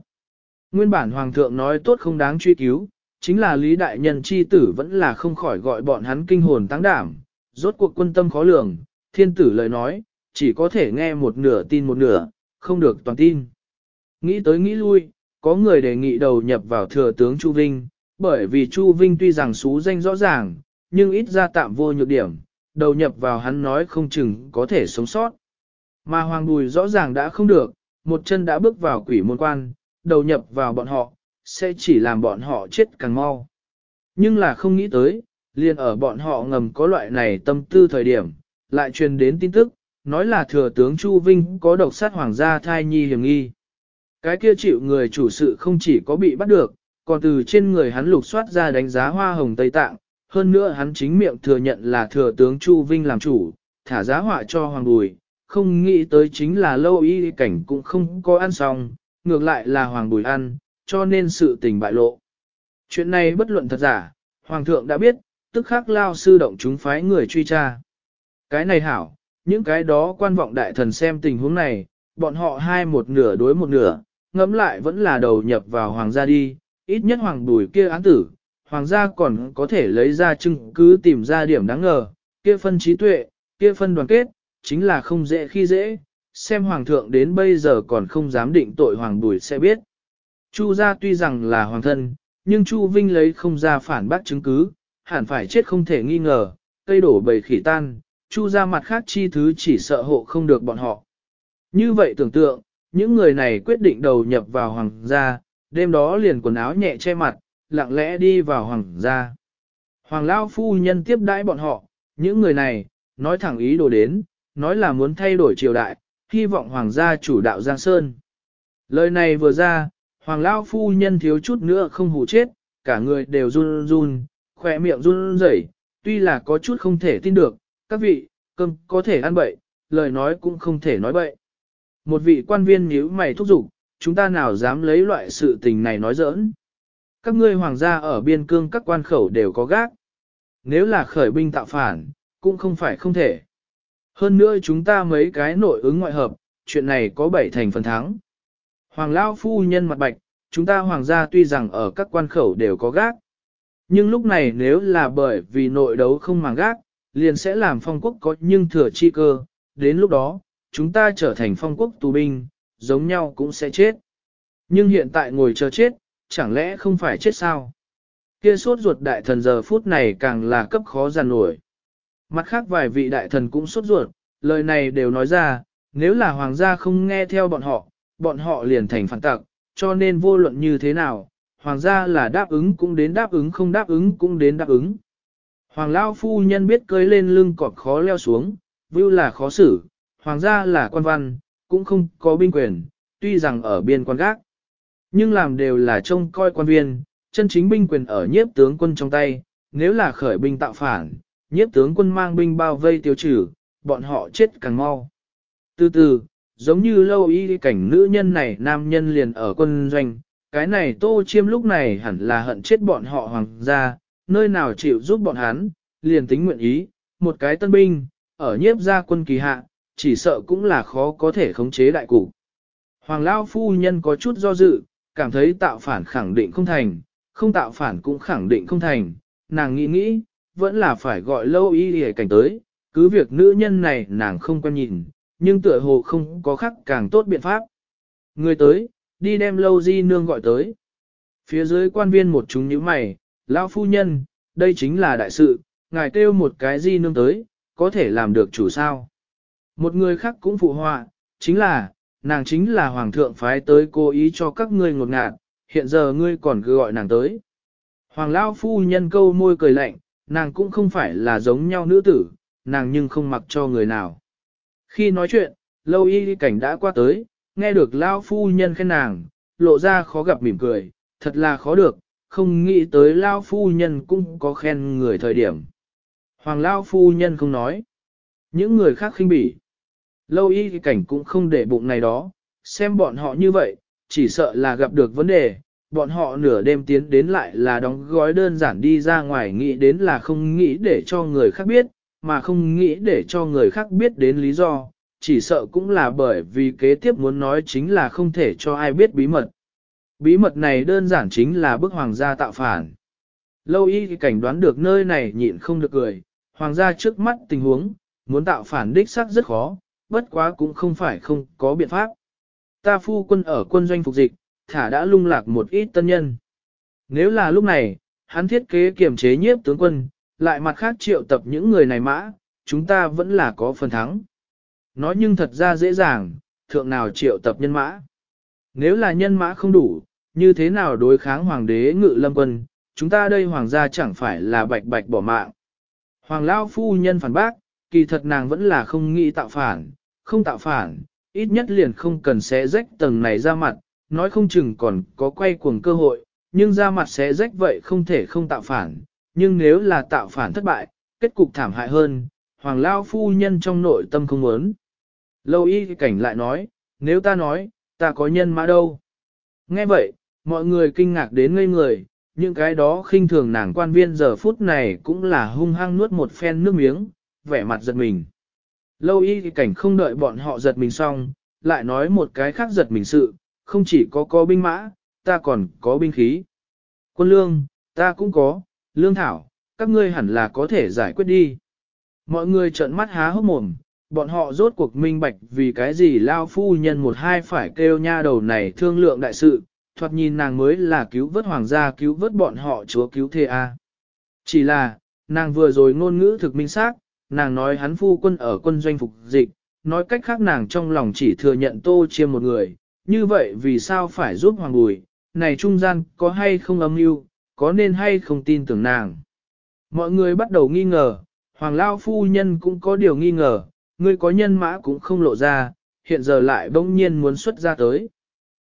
Nguyên bản Hoàng thượng nói tốt không đáng truy cứu, chính là Lý Đại Nhân chi tử vẫn là không khỏi gọi bọn hắn kinh hồn tăng đảm, rốt cuộc quân tâm khó lường, thiên tử lời nói, chỉ có thể nghe một nửa tin một nửa, không được toàn tin. Nghĩ tới nghĩ lui, có người đề nghị đầu nhập vào thừa tướng Chu Vinh, bởi vì Chu Vinh tuy rằng xú danh rõ ràng, nhưng ít ra tạm vô nhược điểm, đầu nhập vào hắn nói không chừng có thể sống sót. Mà Hoàng Bùi rõ ràng đã không được, một chân đã bước vào quỷ môn quan, đầu nhập vào bọn họ, sẽ chỉ làm bọn họ chết càng mau. Nhưng là không nghĩ tới, liền ở bọn họ ngầm có loại này tâm tư thời điểm, lại truyền đến tin tức, nói là thừa tướng Chu Vinh có độc sát hoàng gia thai nhi hiểm nghi. Cái kia chịu người chủ sự không chỉ có bị bắt được, còn từ trên người hắn lục soát ra đánh giá hoa hồng Tây Tạng, hơn nữa hắn chính miệng thừa nhận là thừa tướng Chu Vinh làm chủ, thả giá họa cho hoàng bùi, không nghĩ tới chính là lâu y cảnh cũng không có ăn xong, ngược lại là hoàng bùi ăn, cho nên sự tình bại lộ. Chuyện này bất luận thật giả, hoàng thượng đã biết, tức khắc lao sư động chúng phái người truy tra. Cái này hảo, những cái đó quan vọng đại thần xem tình huống này, bọn họ hai một nửa đối một nửa, ngẫm lại vẫn là đầu nhập vào hoàng gia đi, ít nhất hoàng bùi kia án tử, hoàng gia còn có thể lấy ra chứng cứ tìm ra điểm đáng ngờ, kia phân trí tuệ, kia phân đoàn kết, chính là không dễ khi dễ, xem hoàng thượng đến bây giờ còn không dám định tội hoàng bùi sẽ biết. Chu gia tuy rằng là hoàng thân, nhưng Chu Vinh lấy không ra phản bác chứng cứ, hẳn phải chết không thể nghi ngờ, cây đổ bầy khỉ tan, Chu gia mặt khác chi thứ chỉ sợ hộ không được bọn họ. Như vậy tưởng tượng, những người này quyết định đầu nhập vào hoàng gia, đêm đó liền quần áo nhẹ che mặt, lặng lẽ đi vào hoàng gia. Hoàng Lão phu nhân tiếp đãi bọn họ, những người này, nói thẳng ý đồ đến, nói là muốn thay đổi triều đại, hy vọng hoàng gia chủ đạo Giang Sơn. Lời này vừa ra, hoàng Lão phu nhân thiếu chút nữa không hù chết, cả người đều run run, khỏe miệng run rẩy, tuy là có chút không thể tin được, các vị, cơm có thể ăn bậy, lời nói cũng không thể nói bậy. Một vị quan viên nhíu mày thúc giục, chúng ta nào dám lấy loại sự tình này nói giỡn. Các ngươi hoàng gia ở biên cương các quan khẩu đều có gác. Nếu là khởi binh tạo phản, cũng không phải không thể. Hơn nữa chúng ta mấy cái nội ứng ngoại hợp, chuyện này có bảy thành phần thắng. Hoàng Lao phu nhân mặt bạch, chúng ta hoàng gia tuy rằng ở các quan khẩu đều có gác. Nhưng lúc này nếu là bởi vì nội đấu không màng gác, liền sẽ làm phong quốc có nhưng thừa chi cơ, đến lúc đó, chúng ta trở thành phong quốc tù binh, giống nhau cũng sẽ chết. Nhưng hiện tại ngồi chờ chết, chẳng lẽ không phải chết sao? Kia sốt ruột đại thần giờ phút này càng là cấp khó giàn nổi. Mặt khác vài vị đại thần cũng sốt ruột, lời này đều nói ra, nếu là hoàng gia không nghe theo bọn họ, bọn họ liền thành phản tặc, cho nên vô luận như thế nào, hoàng gia là đáp ứng cũng đến đáp ứng không đáp ứng cũng đến đáp ứng. Hoàng Lao phu nhân biết cơi lên lưng cọp khó leo xuống, vưu là khó xử, hoàng gia là quan văn, cũng không có binh quyền, tuy rằng ở biên quan gác. Nhưng làm đều là trông coi quan viên, chân chính binh quyền ở nhiếp tướng quân trong tay, nếu là khởi binh tạo phản, nhiếp tướng quân mang binh bao vây tiêu trừ, bọn họ chết càng mau. Từ từ, giống như lâu y cảnh nữ nhân này nam nhân liền ở quân doanh, cái này tô chiêm lúc này hẳn là hận chết bọn họ hoàng gia, nơi nào chịu giúp bọn hắn, liền tính nguyện ý, một cái tân binh, ở nhiếp gia quân kỳ hạ, chỉ sợ cũng là khó có thể khống chế đại cục. Hoàng Lao phu nhân có chút do dự, cảm thấy tạo phản khẳng định không thành, không tạo phản cũng khẳng định không thành, nàng nghĩ nghĩ, vẫn là phải gọi lâu y hề cảnh tới, cứ việc nữ nhân này nàng không quen nhìn, nhưng tựa hồ không có khác càng tốt biện pháp. Người tới, đi đem lâu di nương gọi tới. Phía dưới quan viên một chúng nhíu mày, lão phu nhân, đây chính là đại sự, ngài kêu một cái di nương tới, có thể làm được chủ sao. Một người khác cũng phụ họa, chính là, nàng chính là hoàng thượng phái tới cố ý cho các ngươi ngột ngạt, hiện giờ ngươi còn cứ gọi nàng tới. Hoàng lão phu nhân câu môi cười lạnh, nàng cũng không phải là giống nhau nữ tử, nàng nhưng không mặc cho người nào. Khi nói chuyện, lâu y cảnh đã qua tới, nghe được lão phu nhân khen nàng, lộ ra khó gặp mỉm cười, thật là khó được, không nghĩ tới lão phu nhân cũng có khen người thời điểm. Hoàng lão phu nhân không nói. Những người khác khinh bỉ. Lâu y cảnh cũng không để bụng này đó, xem bọn họ như vậy, chỉ sợ là gặp được vấn đề, bọn họ nửa đêm tiến đến lại là đóng gói đơn giản đi ra ngoài nghĩ đến là không nghĩ để cho người khác biết, mà không nghĩ để cho người khác biết đến lý do, chỉ sợ cũng là bởi vì kế tiếp muốn nói chính là không thể cho ai biết bí mật. Bí mật này đơn giản chính là bức hoàng gia tạo phản. Lâu y cảnh đoán được nơi này nhịn không được cười, hoàng gia trước mắt tình huống, muốn tạo phản đích xác rất khó, bất quá cũng không phải không có biện pháp. Ta phu quân ở quân doanh phục dịch, thả đã lung lạc một ít tân nhân. Nếu là lúc này, hắn thiết kế kiểm chế nhiếp tướng quân, lại mặt khác triệu tập những người này mã, chúng ta vẫn là có phần thắng. Nói nhưng thật ra dễ dàng, thượng nào triệu tập nhân mã. Nếu là nhân mã không đủ, như thế nào đối kháng hoàng đế ngự lâm quân, chúng ta đây hoàng gia chẳng phải là bạch bạch bỏ mạng. Hoàng lao phu nhân phản bác, kỳ thật nàng vẫn là không nghĩ tạo phản, không tạo phản, ít nhất liền không cần xé rách tầng này ra mặt, nói không chừng còn có quay cuồng cơ hội, nhưng ra mặt xé rách vậy không thể không tạo phản, nhưng nếu là tạo phản thất bại, kết cục thảm hại hơn, hoàng lao phu nhân trong nội tâm không muốn. Lâu y cảnh lại nói, nếu ta nói, ta có nhân mã đâu. Nghe vậy, mọi người kinh ngạc đến ngây người, những cái đó khinh thường nàng quan viên giờ phút này cũng là hung hăng nuốt một phen nước miếng, vẻ mặt giật mình. Lâu y cảnh không đợi bọn họ giật mình xong, lại nói một cái khác giật mình sự, không chỉ có có binh mã, ta còn có binh khí. Quân lương, ta cũng có, lương thảo, các ngươi hẳn là có thể giải quyết đi. Mọi người trợn mắt há hốc mồm, bọn họ rốt cuộc minh bạch vì cái gì lao phu nhân một hai phải kêu nha đầu này thương lượng đại sự, thoạt nhìn nàng mới là cứu vớt hoàng gia cứu vớt bọn họ chúa cứu thê a. Chỉ là, nàng vừa rồi ngôn ngữ thực minh xác, nàng nói hắn phu quân ở quân doanh phục dịch, nói cách khác nàng trong lòng chỉ thừa nhận tô chiêm một người, như vậy vì sao phải giúp hoàng bùi, này trung gian có hay không âm mưu, có nên hay không tin tưởng nàng. Mọi người bắt đầu nghi ngờ, hoàng lao phu nhân cũng có điều nghi ngờ, ngươi có nhân mã cũng không lộ ra, hiện giờ lại bỗng nhiên muốn xuất ra tới.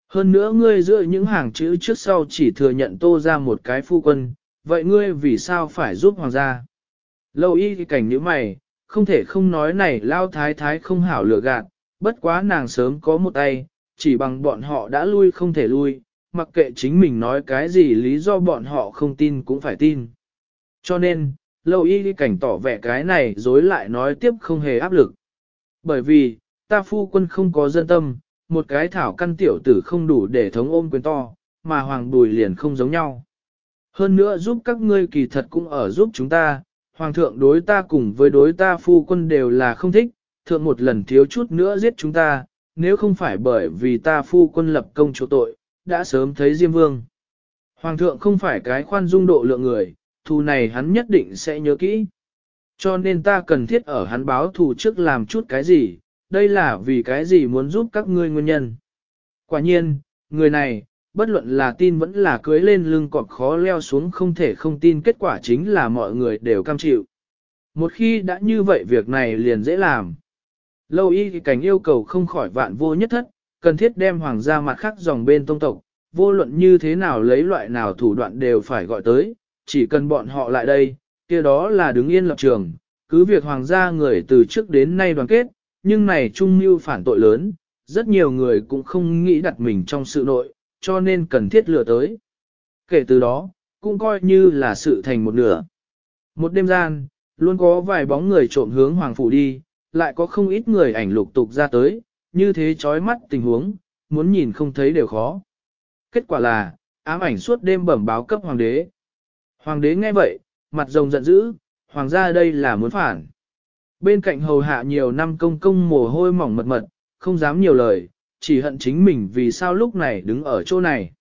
Hơn nữa ngươi giữa những hàng chữ trước sau chỉ thừa nhận tô ra một cái phu quân, vậy ngươi vì sao phải giúp hoàng gia? Lâu y thì cảnh như mày, không thể không nói này lao thái thái không hảo lựa gạt, bất quá nàng sớm có một tay, chỉ bằng bọn họ đã lui không thể lui, mặc kệ chính mình nói cái gì lý do bọn họ không tin cũng phải tin. Cho nên, lâu y cảnh tỏ vẻ cái này dối lại nói tiếp không hề áp lực. Bởi vì, ta phu quân không có dân tâm, một cái thảo căn tiểu tử không đủ để thống ôm quyền to, mà hoàng bùi liền không giống nhau. Hơn nữa giúp các ngươi kỳ thật cũng ở giúp chúng ta, hoàng thượng đối ta cùng với đối ta phu quân đều là không thích, thượng một lần thiếu chút nữa giết chúng ta, nếu không phải bởi vì ta phu quân lập công chỗ tội, đã sớm thấy Diêm Vương. Hoàng thượng không phải cái khoan dung độ lượng người, thù này hắn nhất định sẽ nhớ kỹ. Cho nên ta cần thiết ở hắn báo thù trước làm chút cái gì, đây là vì cái gì muốn giúp các ngươi nguyên nhân. Quả nhiên, người này, bất luận là tin vẫn là cưới lên lưng cọp khó leo xuống không thể không tin kết quả chính là mọi người đều cam chịu. Một khi đã như vậy việc này liền dễ làm. Lâu y thì cảnh yêu cầu không khỏi vạn vô nhất thất, cần thiết đem hoàng gia mặt khác dòng bên tông tộc, vô luận như thế nào lấy loại nào thủ đoạn đều phải gọi tới, chỉ cần bọn họ lại đây, kia đó là đứng yên lập trường, cứ việc hoàng gia người từ trước đến nay đoàn kết, nhưng này trung mưu phản tội lớn, rất nhiều người cũng không nghĩ đặt mình trong sự nội, cho nên cần thiết lừa tới. Kể từ đó, cũng coi như là sự thành một nửa. Một đêm gian, luôn có vài bóng người trộm hướng hoàng phủ đi, lại có không ít người ảnh lục tục ra tới, như thế chói mắt tình huống, muốn nhìn không thấy đều khó. Kết quả là, ám ảnh suốt đêm bẩm báo cấp hoàng đế. Hoàng đế nghe vậy, mặt rồng giận dữ, hoàng gia đây là muốn phản. Bên cạnh hầu hạ nhiều năm công công mồ hôi mỏng mật mật, không dám nhiều lời, chỉ hận chính mình vì sao lúc này đứng ở chỗ này.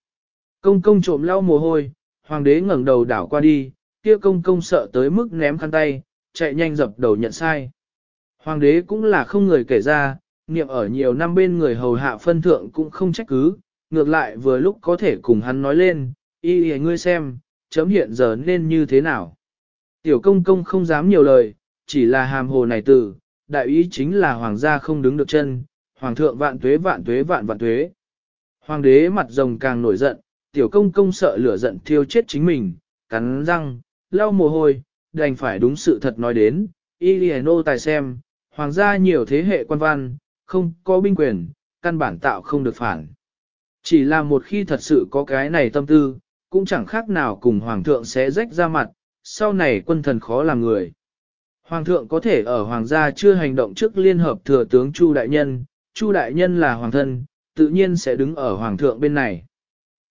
Công công trộm lau mồ hôi, hoàng đế ngẩng đầu đảo qua đi, kia công công sợ tới mức ném khăn tay, chạy nhanh dập đầu nhận sai. Hoàng đế cũng là không người kể ra, niệm ở nhiều năm bên người hầu hạ phân thượng cũng không trách cứ, ngược lại vừa lúc có thể cùng hắn nói lên, y y ngươi xem, chấm hiện giờ nên như thế nào. Tiểu công công không dám nhiều lời, chỉ là hàm hồ này tử đại ý chính là hoàng gia không đứng được chân, hoàng thượng vạn tuế vạn tuế vạn vạn tuế. Hoàng đế mặt rồng càng nổi giận, tiểu công công sợ lửa giận thiêu chết chính mình, cắn răng, lau mồ hôi, đành phải đúng sự thật nói đến, y nô tài xem, hoàng gia nhiều thế hệ quan văn, không có binh quyền, căn bản tạo không được phản. Chỉ là một khi thật sự có cái này tâm tư, cũng chẳng khác nào cùng hoàng thượng sẽ rách ra mặt, sau này quân thần khó làm người. Hoàng thượng có thể ở hoàng gia chưa hành động trước liên hợp thừa tướng Chu đại nhân, Chu đại nhân là hoàng thân, tự nhiên sẽ đứng ở hoàng thượng bên này.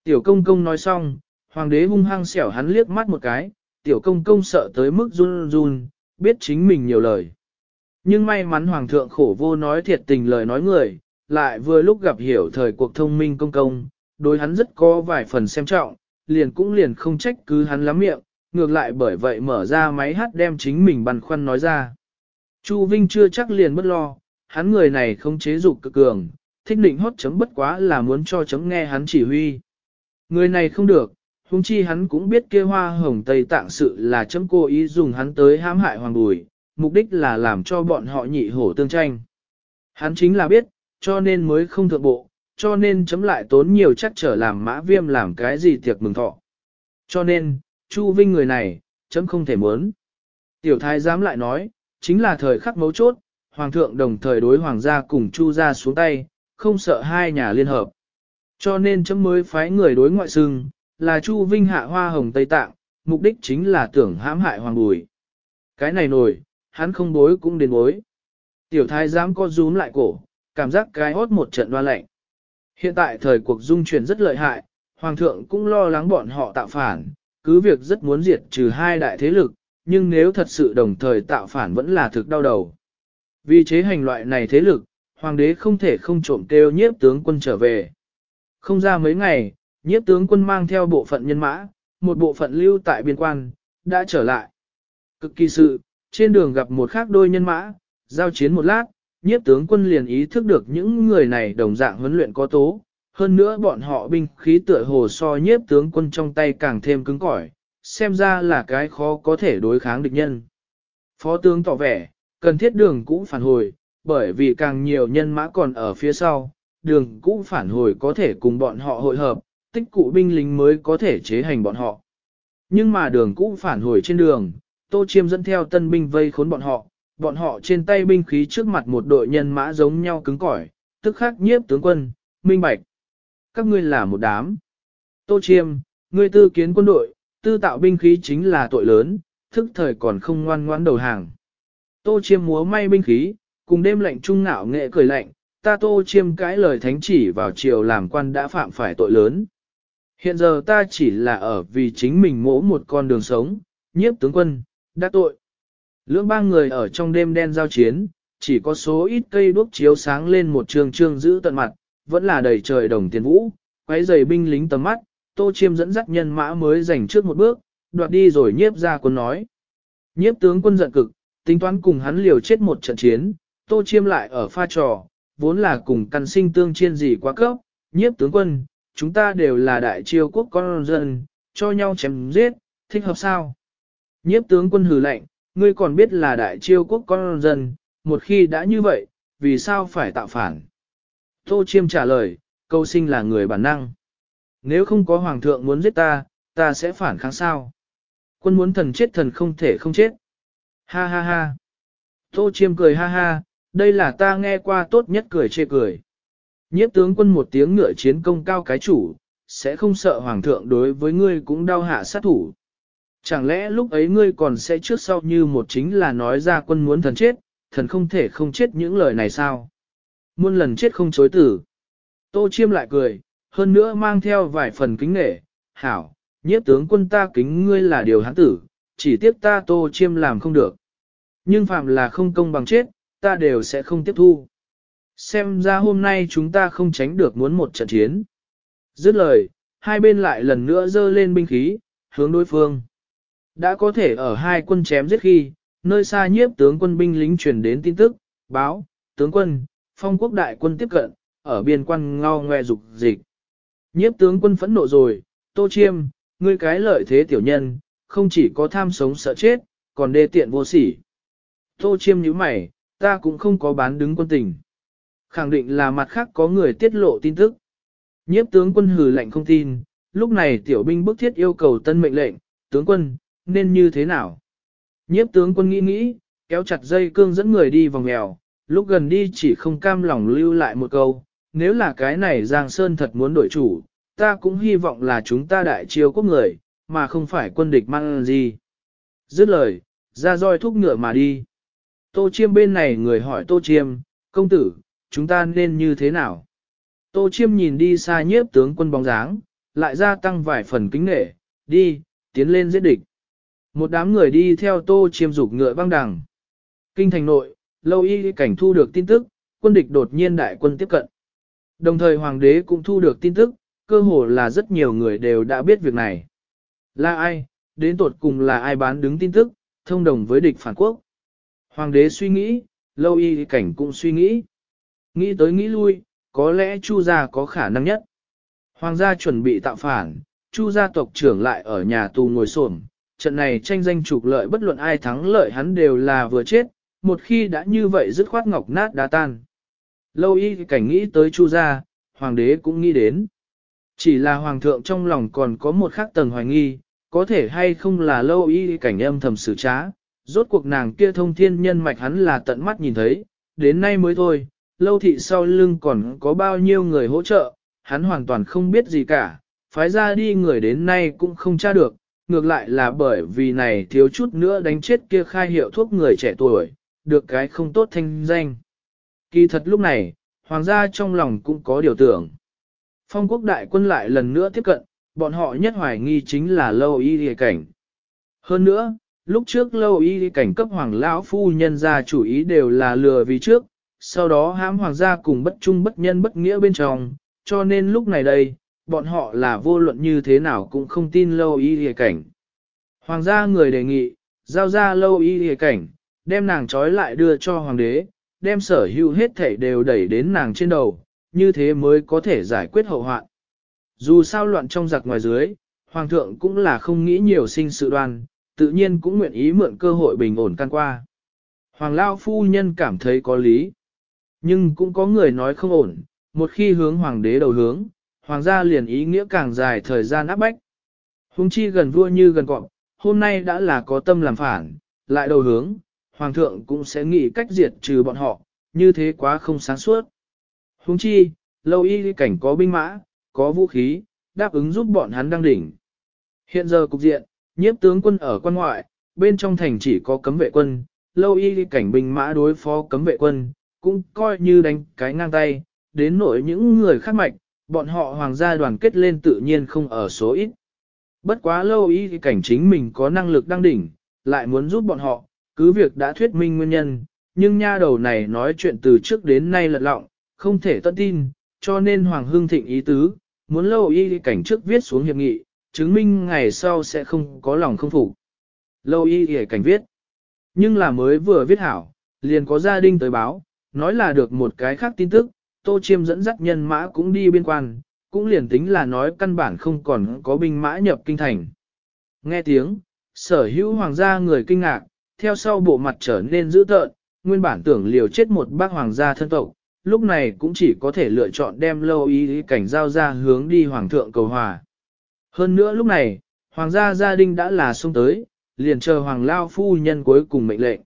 Tiểu công công nói xong, hoàng đế hung hăng xẻo hắn liếc mắt một cái, tiểu công công sợ tới mức run run, biết chính mình nhiều lời. Nhưng may mắn hoàng thượng khổ vô nói thiệt tình lời nói người, lại vừa lúc gặp hiểu thời cuộc thông minh công công, đối hắn rất có vài phần xem trọng, liền cũng liền không trách cứ hắn lắm miệng, ngược lại bởi vậy mở ra máy hát đem chính mình băn khoăn nói ra. Chu Vinh chưa chắc liền bất lo, hắn người này không chế dục cực cường, thích định hót chấm bất quá là muốn cho chấm nghe hắn chỉ huy. Người này không được, huống chi hắn cũng biết kia hoa hồng Tây Tạng sự là chấm cố ý dùng hắn tới hãm hại hoàng bùi, mục đích là làm cho bọn họ nhị hổ tương tranh. Hắn chính là biết, cho nên mới không thượng bộ, cho nên chấm lại tốn nhiều chắc trở làm mã viêm làm cái gì tiệc mừng thọ. Cho nên, Chu Vinh người này, chấm không thể muốn. Tiểu thái dám lại nói, chính là thời khắc mấu chốt, hoàng thượng đồng thời đối hoàng gia cùng Chu gia xuống tay, không sợ hai nhà liên hợp. Cho nên chấm mới phái người đối ngoại xưng, là Chu Vinh hạ hoa hồng Tây Tạng, mục đích chính là tưởng hãm hại hoàng bùi. Cái này nổi, hắn không bối cũng đến bối. Tiểu thái dám có rúm lại cổ, cảm giác cái hốt một trận đoan lạnh. Hiện tại thời cuộc dung chuyển rất lợi hại, hoàng thượng cũng lo lắng bọn họ tạo phản, cứ việc rất muốn diệt trừ hai đại thế lực, nhưng nếu thật sự đồng thời tạo phản vẫn là thực đau đầu. Vì chế hành loại này thế lực, hoàng đế không thể không trộm kêu nhiếp tướng quân trở về. Không ra mấy ngày, nhiếp tướng quân mang theo bộ phận nhân mã, một bộ phận lưu tại biên quan, đã trở lại. Cực kỳ sự, trên đường gặp một khác đôi nhân mã, giao chiến một lát, nhiếp tướng quân liền ý thức được những người này đồng dạng huấn luyện có tố, hơn nữa bọn họ binh khí tựa hồ so nhiếp tướng quân trong tay càng thêm cứng cỏi, xem ra là cái khó có thể đối kháng địch nhân. Phó tướng tỏ vẻ, cần thiết đường cũ phản hồi, bởi vì càng nhiều nhân mã còn ở phía sau, đường cũ phản hồi có thể cùng bọn họ hội hợp, tích cụ binh lính mới có thể chế hành bọn họ. Nhưng mà đường cũ phản hồi trên đường, Tô Chiêm dẫn theo tân binh vây khốn bọn họ, bọn họ trên tay binh khí trước mặt một đội nhân mã giống nhau cứng cỏi, tức khắc nhiếp tướng quân, minh bạch. Các ngươi là một đám. Tô Chiêm, ngươi tư kiến quân đội, tư tạo binh khí chính là tội lớn, thức thời còn không ngoan ngoãn đầu hàng. Tô Chiêm múa may binh khí, cùng đêm lạnh trung ngạo nghệ cười lạnh, ta Tô Chiêm cãi lời thánh chỉ vào chiều làm quan đã phạm phải tội lớn. Hiện giờ ta chỉ là ở vì chính mình mỗ một con đường sống, nhiếp tướng quân, đã tội. Lưỡng ba người ở trong đêm đen giao chiến, chỉ có số ít cây đuốc chiếu sáng lên một trường trương giữ tận mặt, vẫn là đầy trời đồng tiền vũ, quấy giày binh lính tầm mắt, tô chiêm dẫn dắt nhân mã mới giành trước một bước, đoạt đi rồi nhiếp ra quân nói. Nhiếp tướng quân giận cực, tính toán cùng hắn liều chết một trận chiến, tô chiêm lại ở pha trò, vốn là cùng căn sinh tương chiên gì quá cấp, nhiếp tướng quân, chúng ta đều là đại triều quốc con dân, cho nhau chém giết, thích hợp sao? Nhiếp tướng quân hừ lạnh, ngươi còn biết là đại triều quốc con dân, một khi đã như vậy, vì sao phải tạo phản? Tô Chiêm trả lời, câu sinh là người bản năng. Nếu không có hoàng thượng muốn giết ta, ta sẽ phản kháng sao? Quân muốn thần chết thần không thể không chết. Ha ha ha. Tô Chiêm cười ha ha, đây là ta nghe qua tốt nhất cười chê cười. Nhiếp tướng quân một tiếng ngựa chiến công cao cái chủ, sẽ không sợ hoàng thượng đối với ngươi cũng đau hạ sát thủ. Chẳng lẽ lúc ấy ngươi còn sẽ trước sau như một chính là nói ra quân muốn thần chết, thần không thể không chết những lời này sao? Muôn lần chết không chối tử. Tô chiêm lại cười, hơn nữa mang theo vài phần kính nghệ, hảo, nhiếp tướng quân ta kính ngươi là điều hắn tử, chỉ tiếp ta tô chiêm làm không được. Nhưng phạm là không công bằng chết, ta đều sẽ không tiếp thu. Xem ra hôm nay chúng ta không tránh được muốn một trận chiến. Dứt lời, hai bên lại lần nữa dơ lên binh khí, hướng đối phương. Đã có thể ở hai quân chém giết khi, nơi xa nhiếp tướng quân binh lính truyền đến tin tức, báo, tướng quân, phong quốc đại quân tiếp cận, ở biên quan ngao ngoe dục dịch. Nhiếp tướng quân phẫn nộ rồi, tô chiêm, ngươi cái lợi thế tiểu nhân, không chỉ có tham sống sợ chết, còn đê tiện vô sỉ. Tô chiêm như mày, ta cũng không có bán đứng quân tình. Khẳng định là mặt khác có người tiết lộ tin tức. Nhiếp tướng quân hừ lạnh không tin, lúc này tiểu binh bức thiết yêu cầu tân mệnh lệnh, tướng quân, nên như thế nào? Nhiếp tướng quân nghĩ nghĩ, kéo chặt dây cương dẫn người đi vòng mèo, lúc gần đi chỉ không cam lòng lưu lại một câu, nếu là cái này Giang Sơn thật muốn đổi chủ, ta cũng hy vọng là chúng ta đại chiêu quốc người, mà không phải quân địch mang gì. Dứt lời, ra roi thúc ngựa mà đi. Tô Chiêm bên này người hỏi Tô Chiêm, công tử, chúng ta nên như thế nào? Tô Chiêm nhìn đi xa nhiếp tướng quân bóng dáng, lại gia tăng vài phần kính nghệ, đi, tiến lên giết địch. Một đám người đi theo Tô Chiêm rục ngựa băng đằng. Kinh thành nội, lâu y cảnh thu được tin tức, quân địch đột nhiên đại quân tiếp cận. Đồng thời hoàng đế cũng thu được tin tức, cơ hồ là rất nhiều người đều đã biết việc này. Là ai, đến tột cùng là ai bán đứng tin tức, thông đồng với địch phản quốc. Hoàng đế suy nghĩ, lâu y cảnh cũng suy nghĩ. Nghĩ tới nghĩ lui, có lẽ Chu gia có khả năng nhất. Hoàng gia chuẩn bị tạo phản, Chu gia tộc trưởng lại ở nhà tù ngồi xổm. Trận này tranh danh trục lợi bất luận ai thắng lợi hắn đều là vừa chết, một khi đã như vậy dứt khoát ngọc nát đá tan. Lâu y cảnh nghĩ tới Chu gia, hoàng đế cũng nghĩ đến. Chỉ là hoàng thượng trong lòng còn có một khác tầng hoài nghi, có thể hay không là lâu y cảnh âm thầm xử trá, rốt cuộc nàng kia thông thiên nhân mạch hắn là tận mắt nhìn thấy, đến nay mới thôi, lâu thị sau lưng còn có bao nhiêu người hỗ trợ, hắn hoàn toàn không biết gì cả, phái ra đi người đến nay cũng không tra được, ngược lại là bởi vì này thiếu chút nữa đánh chết kia khai hiệu thuốc người trẻ tuổi, được cái không tốt thanh danh. Kỳ thật lúc này, hoàng gia trong lòng cũng có điều tưởng. Phong quốc đại quân lại lần nữa tiếp cận, bọn họ nhất hoài nghi chính là lâu y địa cảnh. Hơn nữa, lúc trước lâu y cảnh cấp hoàng lão phu nhân ra chủ ý đều là lừa vì trước, sau đó hãm hoàng gia cùng bất trung bất nhân bất nghĩa bên trong, cho nên lúc này đây, bọn họ là vô luận như thế nào cũng không tin lâu y hề cảnh. Hoàng gia người đề nghị, giao ra lâu y hề cảnh, đem nàng trói lại đưa cho hoàng đế, đem sở hữu hết thảy đều đẩy đến nàng trên đầu, như thế mới có thể giải quyết hậu hoạn. Dù sao loạn trong giặc ngoài dưới, hoàng thượng cũng là không nghĩ nhiều sinh sự đoan, tự nhiên cũng nguyện ý mượn cơ hội bình ổn căn qua. Hoàng Lao phu nhân cảm thấy có lý. Nhưng cũng có người nói không ổn, một khi hướng hoàng đế đầu hướng, hoàng gia liền ý nghĩa càng dài thời gian áp bách. Hùng chi gần vua như gần cọp, hôm nay đã là có tâm làm phản, lại đầu hướng, hoàng thượng cũng sẽ nghĩ cách diệt trừ bọn họ, như thế quá không sáng suốt. Hùng chi, lâu y cảnh có binh mã, có vũ khí, đáp ứng giúp bọn hắn đăng đỉnh. Hiện giờ cục diện, nhiếp tướng quân ở quan ngoại, bên trong thành chỉ có cấm vệ quân, lâu y cảnh binh mã đối phó cấm vệ quân, cũng coi như đánh cái ngang tay, đến nỗi những người khác mạnh, bọn họ hoàng gia đoàn kết lên tự nhiên không ở số ít. Bất quá lâu y cảnh chính mình có năng lực đăng đỉnh, lại muốn giúp bọn họ, cứ việc đã thuyết minh nguyên nhân, nhưng nha đầu này nói chuyện từ trước đến nay lật lọng, không thể tận tin, cho nên Hoàng hương Thịnh ý tứ, muốn lâu y cảnh trước viết xuống hiệp nghị, chứng minh ngày sau sẽ không có lòng không phục. Lâu y hề cảnh viết, nhưng là mới vừa viết hảo, liền có gia đình tới báo, nói là được một cái khác tin tức, Tô Chiêm dẫn dắt nhân mã cũng đi biên quan, cũng liền tính là nói căn bản không còn có binh mã nhập kinh thành. Nghe tiếng, sở hữu hoàng gia người kinh ngạc, theo sau bộ mặt trở nên dữ tợn, nguyên bản tưởng liều chết một bác hoàng gia thân tộc, lúc này cũng chỉ có thể lựa chọn đem lâu ý cảnh giao ra hướng đi hoàng thượng cầu hòa. Hơn nữa lúc này, hoàng gia gia đình đã là xuống tới, liền chờ hoàng lao phu nhân cuối cùng mệnh lệnh.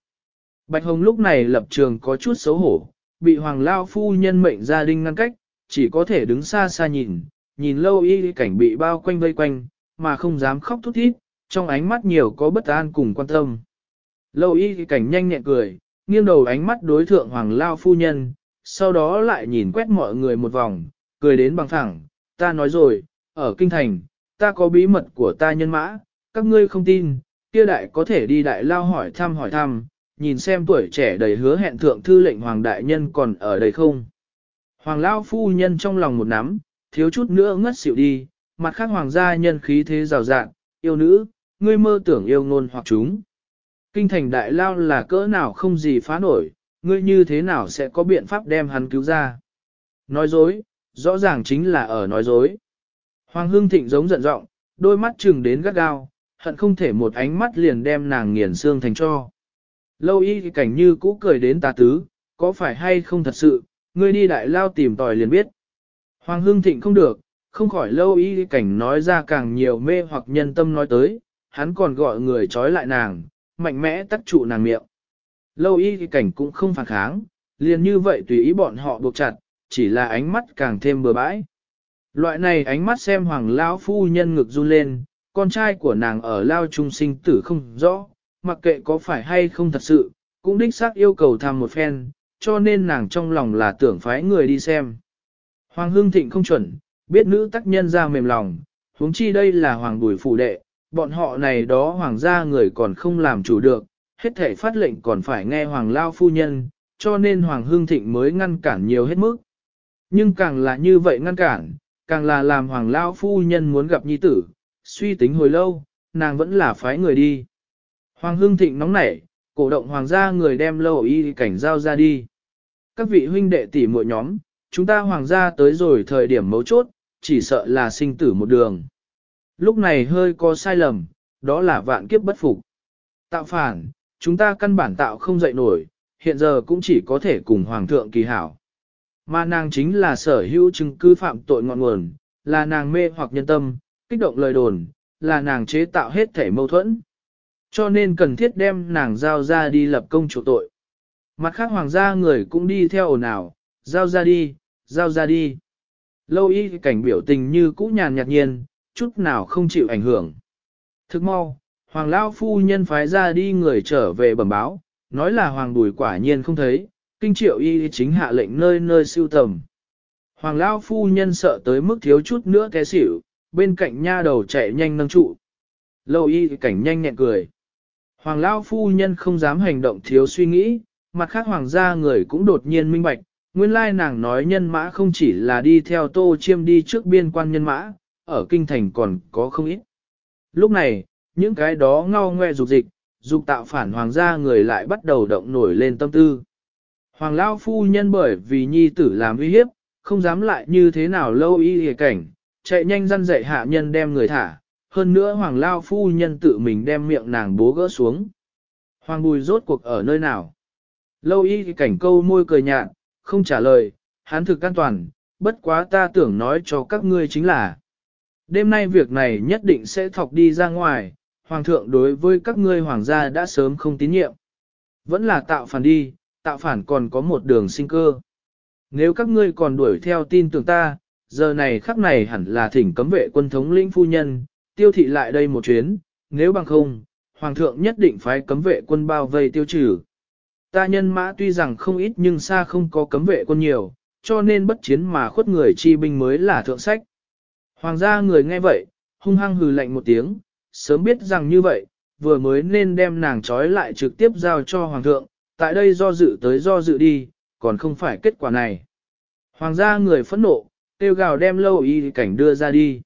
Bạch Hồng lúc này lập trường có chút xấu hổ, bị hoàng lao phu nhân mệnh gia đình ngăn cách, chỉ có thể đứng xa xa nhìn, nhìn lâu y cảnh bị bao quanh vây quanh, mà không dám khóc thút thít, trong ánh mắt nhiều có bất an cùng quan tâm. Lâu y cảnh nhanh nhẹn cười, nghiêng đầu ánh mắt đối thượng hoàng lao phu nhân, sau đó lại nhìn quét mọi người một vòng, cười đến bằng thẳng, ta nói rồi, ở kinh thành, ta có bí mật của ta nhân mã, các ngươi không tin, kia đại có thể đi đại lao hỏi thăm hỏi thăm, nhìn xem tuổi trẻ đầy hứa hẹn thượng thư lệnh hoàng đại nhân còn ở đây không. Hoàng lao phu nhân trong lòng một nắm, thiếu chút nữa ngất xỉu đi, mặt khác hoàng gia nhân khí thế rào rạng, yêu nữ, ngươi mơ tưởng yêu ngôn hoặc chúng. Kinh thành đại lao là cỡ nào không gì phá nổi, ngươi như thế nào sẽ có biện pháp đem hắn cứu ra. Nói dối, rõ ràng chính là ở nói dối. Hoàng Hưng Thịnh giống giận giọng, đôi mắt chừng đến gắt gao, hận không thể một ánh mắt liền đem nàng nghiền xương thành cho. Lâu y cảnh như cũ cười đến tà tứ, có phải hay không thật sự, ngươi đi đại lao tìm tòi liền biết. Hoàng Hưng Thịnh không được, không khỏi lâu y cảnh nói ra càng nhiều mê hoặc nhân tâm nói tới, hắn còn gọi người trói lại nàng, mạnh mẽ tắt trụ nàng miệng. Lâu y cảnh cũng không phản kháng, liền như vậy tùy ý bọn họ buộc chặt, chỉ là ánh mắt càng thêm bừa bãi. Loại này ánh mắt xem hoàng lão phu nhân ngực run lên, con trai của nàng ở lao trung sinh tử không rõ, mặc kệ có phải hay không thật sự, cũng đích xác yêu cầu thăm một phen, cho nên nàng trong lòng là tưởng phái người đi xem. Hoàng hương thịnh không chuẩn, biết nữ tác nhân ra mềm lòng, huống chi đây là hoàng bùi phủ đệ, bọn họ này đó hoàng gia người còn không làm chủ được, hết thể phát lệnh còn phải nghe hoàng lao phu nhân, cho nên hoàng hương thịnh mới ngăn cản nhiều hết mức. Nhưng càng là như vậy ngăn cản, càng là làm hoàng lao phu nhân muốn gặp nhi tử, suy tính hồi lâu, nàng vẫn là phái người đi. Hoàng hương thịnh nóng nảy, cổ động hoàng gia người đem lâu y cảnh giao ra đi. Các vị huynh đệ tỷ muội nhóm, chúng ta hoàng gia tới rồi thời điểm mấu chốt, chỉ sợ là sinh tử một đường. Lúc này hơi có sai lầm, đó là vạn kiếp bất phục. Tạo phản, chúng ta căn bản tạo không dậy nổi, hiện giờ cũng chỉ có thể cùng hoàng thượng kỳ hảo. Mà nàng chính là sở hữu chứng cứ phạm tội ngọn nguồn, là nàng mê hoặc nhân tâm, kích động lời đồn, là nàng chế tạo hết thể mâu thuẫn. Cho nên cần thiết đem nàng giao ra đi lập công chủ tội. Mặt khác hoàng gia người cũng đi theo ồn ào, giao ra đi, giao ra đi. Lâu y cảnh biểu tình như cũ nhàn nhạt nhiên, chút nào không chịu ảnh hưởng. Thức mau, hoàng lao phu nhân phái ra đi người trở về bẩm báo, nói là hoàng đùi quả nhiên không thấy, kinh triệu y chính hạ lệnh nơi nơi siêu tầm. Hoàng Lão phu nhân sợ tới mức thiếu chút nữa té xỉu, bên cạnh nha đầu chạy nhanh nâng trụ. Lâu y cảnh nhanh nhẹn cười. Hoàng Lão phu nhân không dám hành động thiếu suy nghĩ, mặt khác hoàng gia người cũng đột nhiên minh bạch, nguyên lai nàng nói nhân mã không chỉ là đi theo tô chiêm đi trước biên quan nhân mã, ở kinh thành còn có không ít. Lúc này, những cái đó ngao ngoe dục dịch, dục tạo phản hoàng gia người lại bắt đầu động nổi lên tâm tư. Hoàng lao phu nhân bởi vì nhi tử làm uy hiếp, không dám lại như thế nào lâu y hề cảnh, chạy nhanh răn dạy hạ nhân đem người thả, hơn nữa hoàng lao phu nhân tự mình đem miệng nàng bố gỡ xuống. Hoàng bùi rốt cuộc ở nơi nào? Lâu y cảnh câu môi cười nhạt, không trả lời, hắn thực an toàn, bất quá ta tưởng nói cho các ngươi chính là. Đêm nay việc này nhất định sẽ thọc đi ra ngoài, hoàng thượng đối với các ngươi hoàng gia đã sớm không tín nhiệm. Vẫn là tạo phản đi, tạo phản còn có một đường sinh cơ. Nếu các ngươi còn đuổi theo tin tưởng ta, giờ này khắc này hẳn là thỉnh cấm vệ quân thống lĩnh phu nhân, tiêu thị lại đây một chuyến, nếu bằng không, hoàng thượng nhất định phải cấm vệ quân bao vây tiêu trừ. Ta nhân mã tuy rằng không ít nhưng xa không có cấm vệ quân nhiều, cho nên bất chiến mà khuất người chi binh mới là thượng sách. Hoàng gia người nghe vậy, hung hăng hừ lạnh một tiếng, sớm biết rằng như vậy, vừa mới nên đem nàng trói lại trực tiếp giao cho hoàng thượng, tại đây do dự tới do dự đi, còn không phải kết quả này. Hoàng gia người phẫn nộ, tiêu gào đem lâu y cảnh đưa ra đi.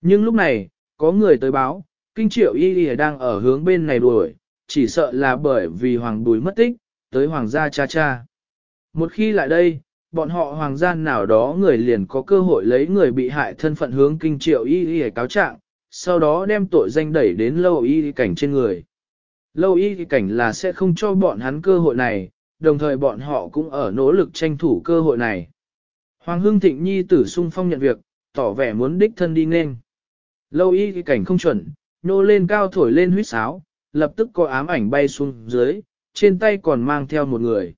Nhưng lúc này, có người tới báo, kinh triệu y y đang ở hướng bên này đuổi, chỉ sợ là bởi vì hoàng bùi mất tích, tới hoàng gia cha cha. Một khi lại đây, bọn họ hoàng gia nào đó người liền có cơ hội lấy người bị hại thân phận hướng kinh triệu y y cáo trạng, sau đó đem tội danh đẩy đến lâu y cảnh trên người. Lâu y cảnh là sẽ không cho bọn hắn cơ hội này, đồng thời bọn họ cũng ở nỗ lực tranh thủ cơ hội này. Hoàng Hưng Thịnh Nhi tử sung phong nhận việc, tỏ vẻ muốn đích thân đi nên. Lâu y cảnh không chuẩn, nô lên cao thổi lên huyết sáo, lập tức có ám ảnh bay xuống dưới, trên tay còn mang theo một người.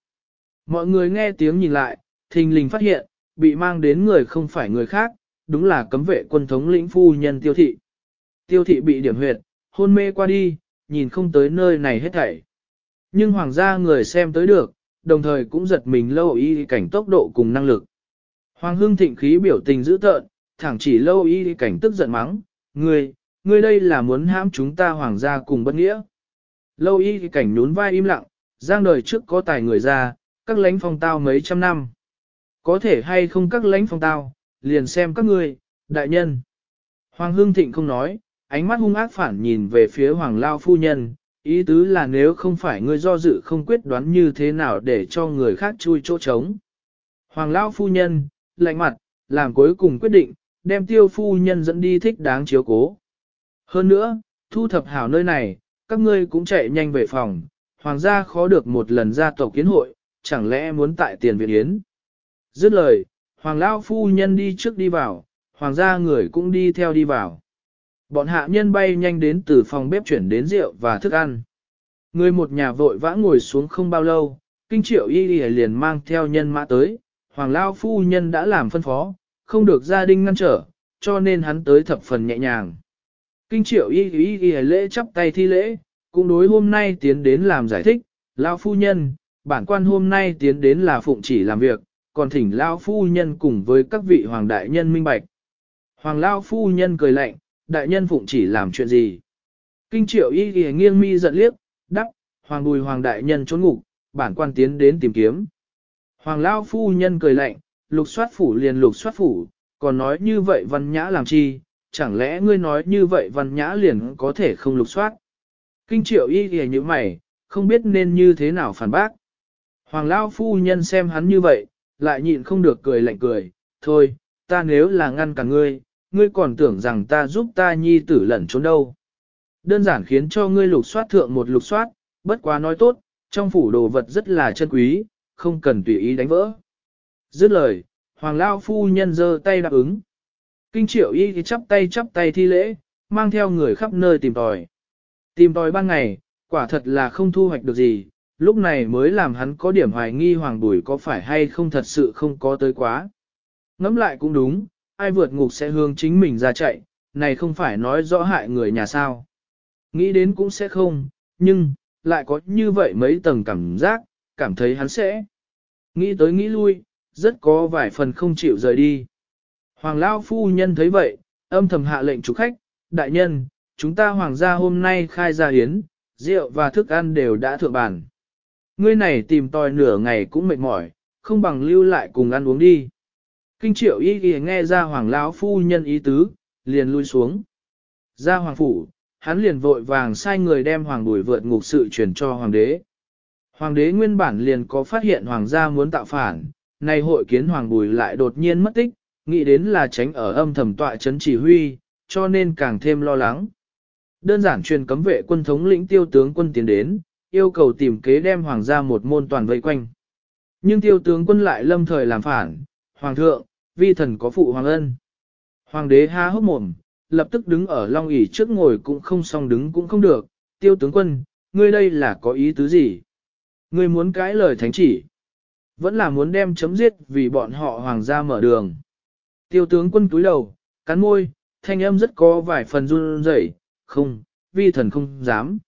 Mọi người nghe tiếng nhìn lại, thình lình phát hiện, bị mang đến người không phải người khác, đúng là cấm vệ quân thống lĩnh phu nhân tiêu thị. Tiêu thị bị điểm huyệt, hôn mê qua đi, nhìn không tới nơi này hết thảy. Nhưng hoàng gia người xem tới được, đồng thời cũng giật mình lâu y cảnh tốc độ cùng năng lực. Hoàng hưng thịnh khí biểu tình dữ tợn, thẳng chỉ lâu y cảnh tức giận mắng, ngươi, ngươi đây là muốn hãm chúng ta hoàng gia cùng bất nghĩa. Lâu y cảnh nhún vai im lặng, giang đời trước có tài người ra, các lãnh phong tao mấy trăm năm. Có thể hay không các lãnh phong tao, liền xem các ngươi, đại nhân. Hoàng hưng thịnh không nói, ánh mắt hung ác phản nhìn về phía hoàng lao phu nhân, ý tứ là nếu không phải ngươi do dự không quyết đoán như thế nào để cho người khác chui chỗ trống. Hoàng lao phu nhân, lạnh mặt, làm cuối cùng quyết định, đem tiêu phu nhân dẫn đi thích đáng chiếu cố. Hơn nữa, thu thập hảo nơi này, các ngươi cũng chạy nhanh về phòng, hoàng gia khó được một lần ra tộc kiến hội, chẳng lẽ muốn tại tiền viện yến. Dứt lời, hoàng lao phu nhân đi trước đi vào, hoàng gia người cũng đi theo đi vào. Bọn hạ nhân bay nhanh đến từ phòng bếp chuyển đến rượu và thức ăn. Người một nhà vội vã ngồi xuống không bao lâu, kinh triệu y y liền mang theo nhân mã tới, hoàng lao phu nhân đã làm phân phó, không được gia đình ngăn trở, cho nên hắn tới thập phần nhẹ nhàng. Kinh triệu y y y lễ chắp tay thi lễ, cũng đối hôm nay tiến đến làm giải thích, lao phu nhân, bản quan hôm nay tiến đến là phụng chỉ làm việc, còn thỉnh lao phu nhân cùng với các vị hoàng đại nhân minh bạch. Hoàng lao phu nhân cười lạnh, đại nhân phụng chỉ làm chuyện gì? Kinh triệu y ghi nghiêng mi giận liếc, đắc, hoàng bùi hoàng đại nhân trốn ngục, bản quan tiến đến tìm kiếm. Hoàng lao phu nhân cười lạnh, lục soát phủ liền lục soát phủ, còn nói như vậy văn nhã làm chi, chẳng lẽ ngươi nói như vậy văn nhã liền có thể không lục soát? Kinh triệu y ghi như mày, không biết nên như thế nào phản bác. Hoàng lao phu nhân xem hắn như vậy, lại nhịn không được cười lạnh cười, thôi, ta nếu là ngăn cả ngươi, ngươi còn tưởng rằng ta giúp ta nhi tử lẩn trốn đâu. Đơn giản khiến cho ngươi lục soát thượng một lục soát, bất quá nói tốt, trong phủ đồ vật rất là chân quý, không cần tùy ý đánh vỡ. Dứt lời, hoàng lao phu nhân giơ tay đáp ứng. Kinh triệu y thì chắp tay chắp tay thi lễ, mang theo người khắp nơi tìm tòi. Tìm tòi ban ngày, quả thật là không thu hoạch được gì, lúc này mới làm hắn có điểm hoài nghi hoàng bùi có phải hay không thật sự không có tới quá. Ngẫm lại cũng đúng, ai vượt ngục sẽ hướng chính mình ra chạy, này không phải nói rõ hại người nhà sao. Nghĩ đến cũng sẽ không, nhưng, lại có như vậy mấy tầng cảm giác, cảm thấy hắn sẽ. Nghĩ tới nghĩ lui, rất có vài phần không chịu rời đi. Hoàng Lao Phu Nhân thấy vậy, âm thầm hạ lệnh chủ khách, đại nhân, chúng ta hoàng gia hôm nay khai ra hiến, rượu và thức ăn đều đã thượng bàn. Ngươi này tìm tòi nửa ngày cũng mệt mỏi, không bằng lưu lại cùng ăn uống đi. Kinh triệu y ghi nghe ra hoàng lão phu nhân ý tứ, liền lui xuống. Ra hoàng phủ, hắn liền vội vàng sai người đem hoàng bùi vượt ngục sự truyền cho hoàng đế. Hoàng đế nguyên bản liền có phát hiện hoàng gia muốn tạo phản, nay hội kiến hoàng bùi lại đột nhiên mất tích, nghĩ đến là tránh ở âm thầm tọa chấn chỉ huy, cho nên càng thêm lo lắng. Đơn giản truyền cấm vệ quân thống lĩnh tiêu tướng quân tiến đến, yêu cầu tìm kế đem hoàng gia một môn toàn vây quanh. Nhưng tiêu tướng quân lại lâm thời làm phản, hoàng thượng, vi thần có phụ hoàng ân. Hoàng đế há hốc mồm, lập tức đứng ở long ỷ trước ngồi cũng không xong đứng cũng không được, tiêu tướng quân, ngươi đây là có ý tứ gì? Ngươi muốn cãi lời thánh chỉ, vẫn là muốn đem chấm giết vì bọn họ hoàng gia mở đường. Tiêu tướng quân túi đầu, cắn môi, thanh âm rất có vài phần run rẩy, không, vi thần không dám.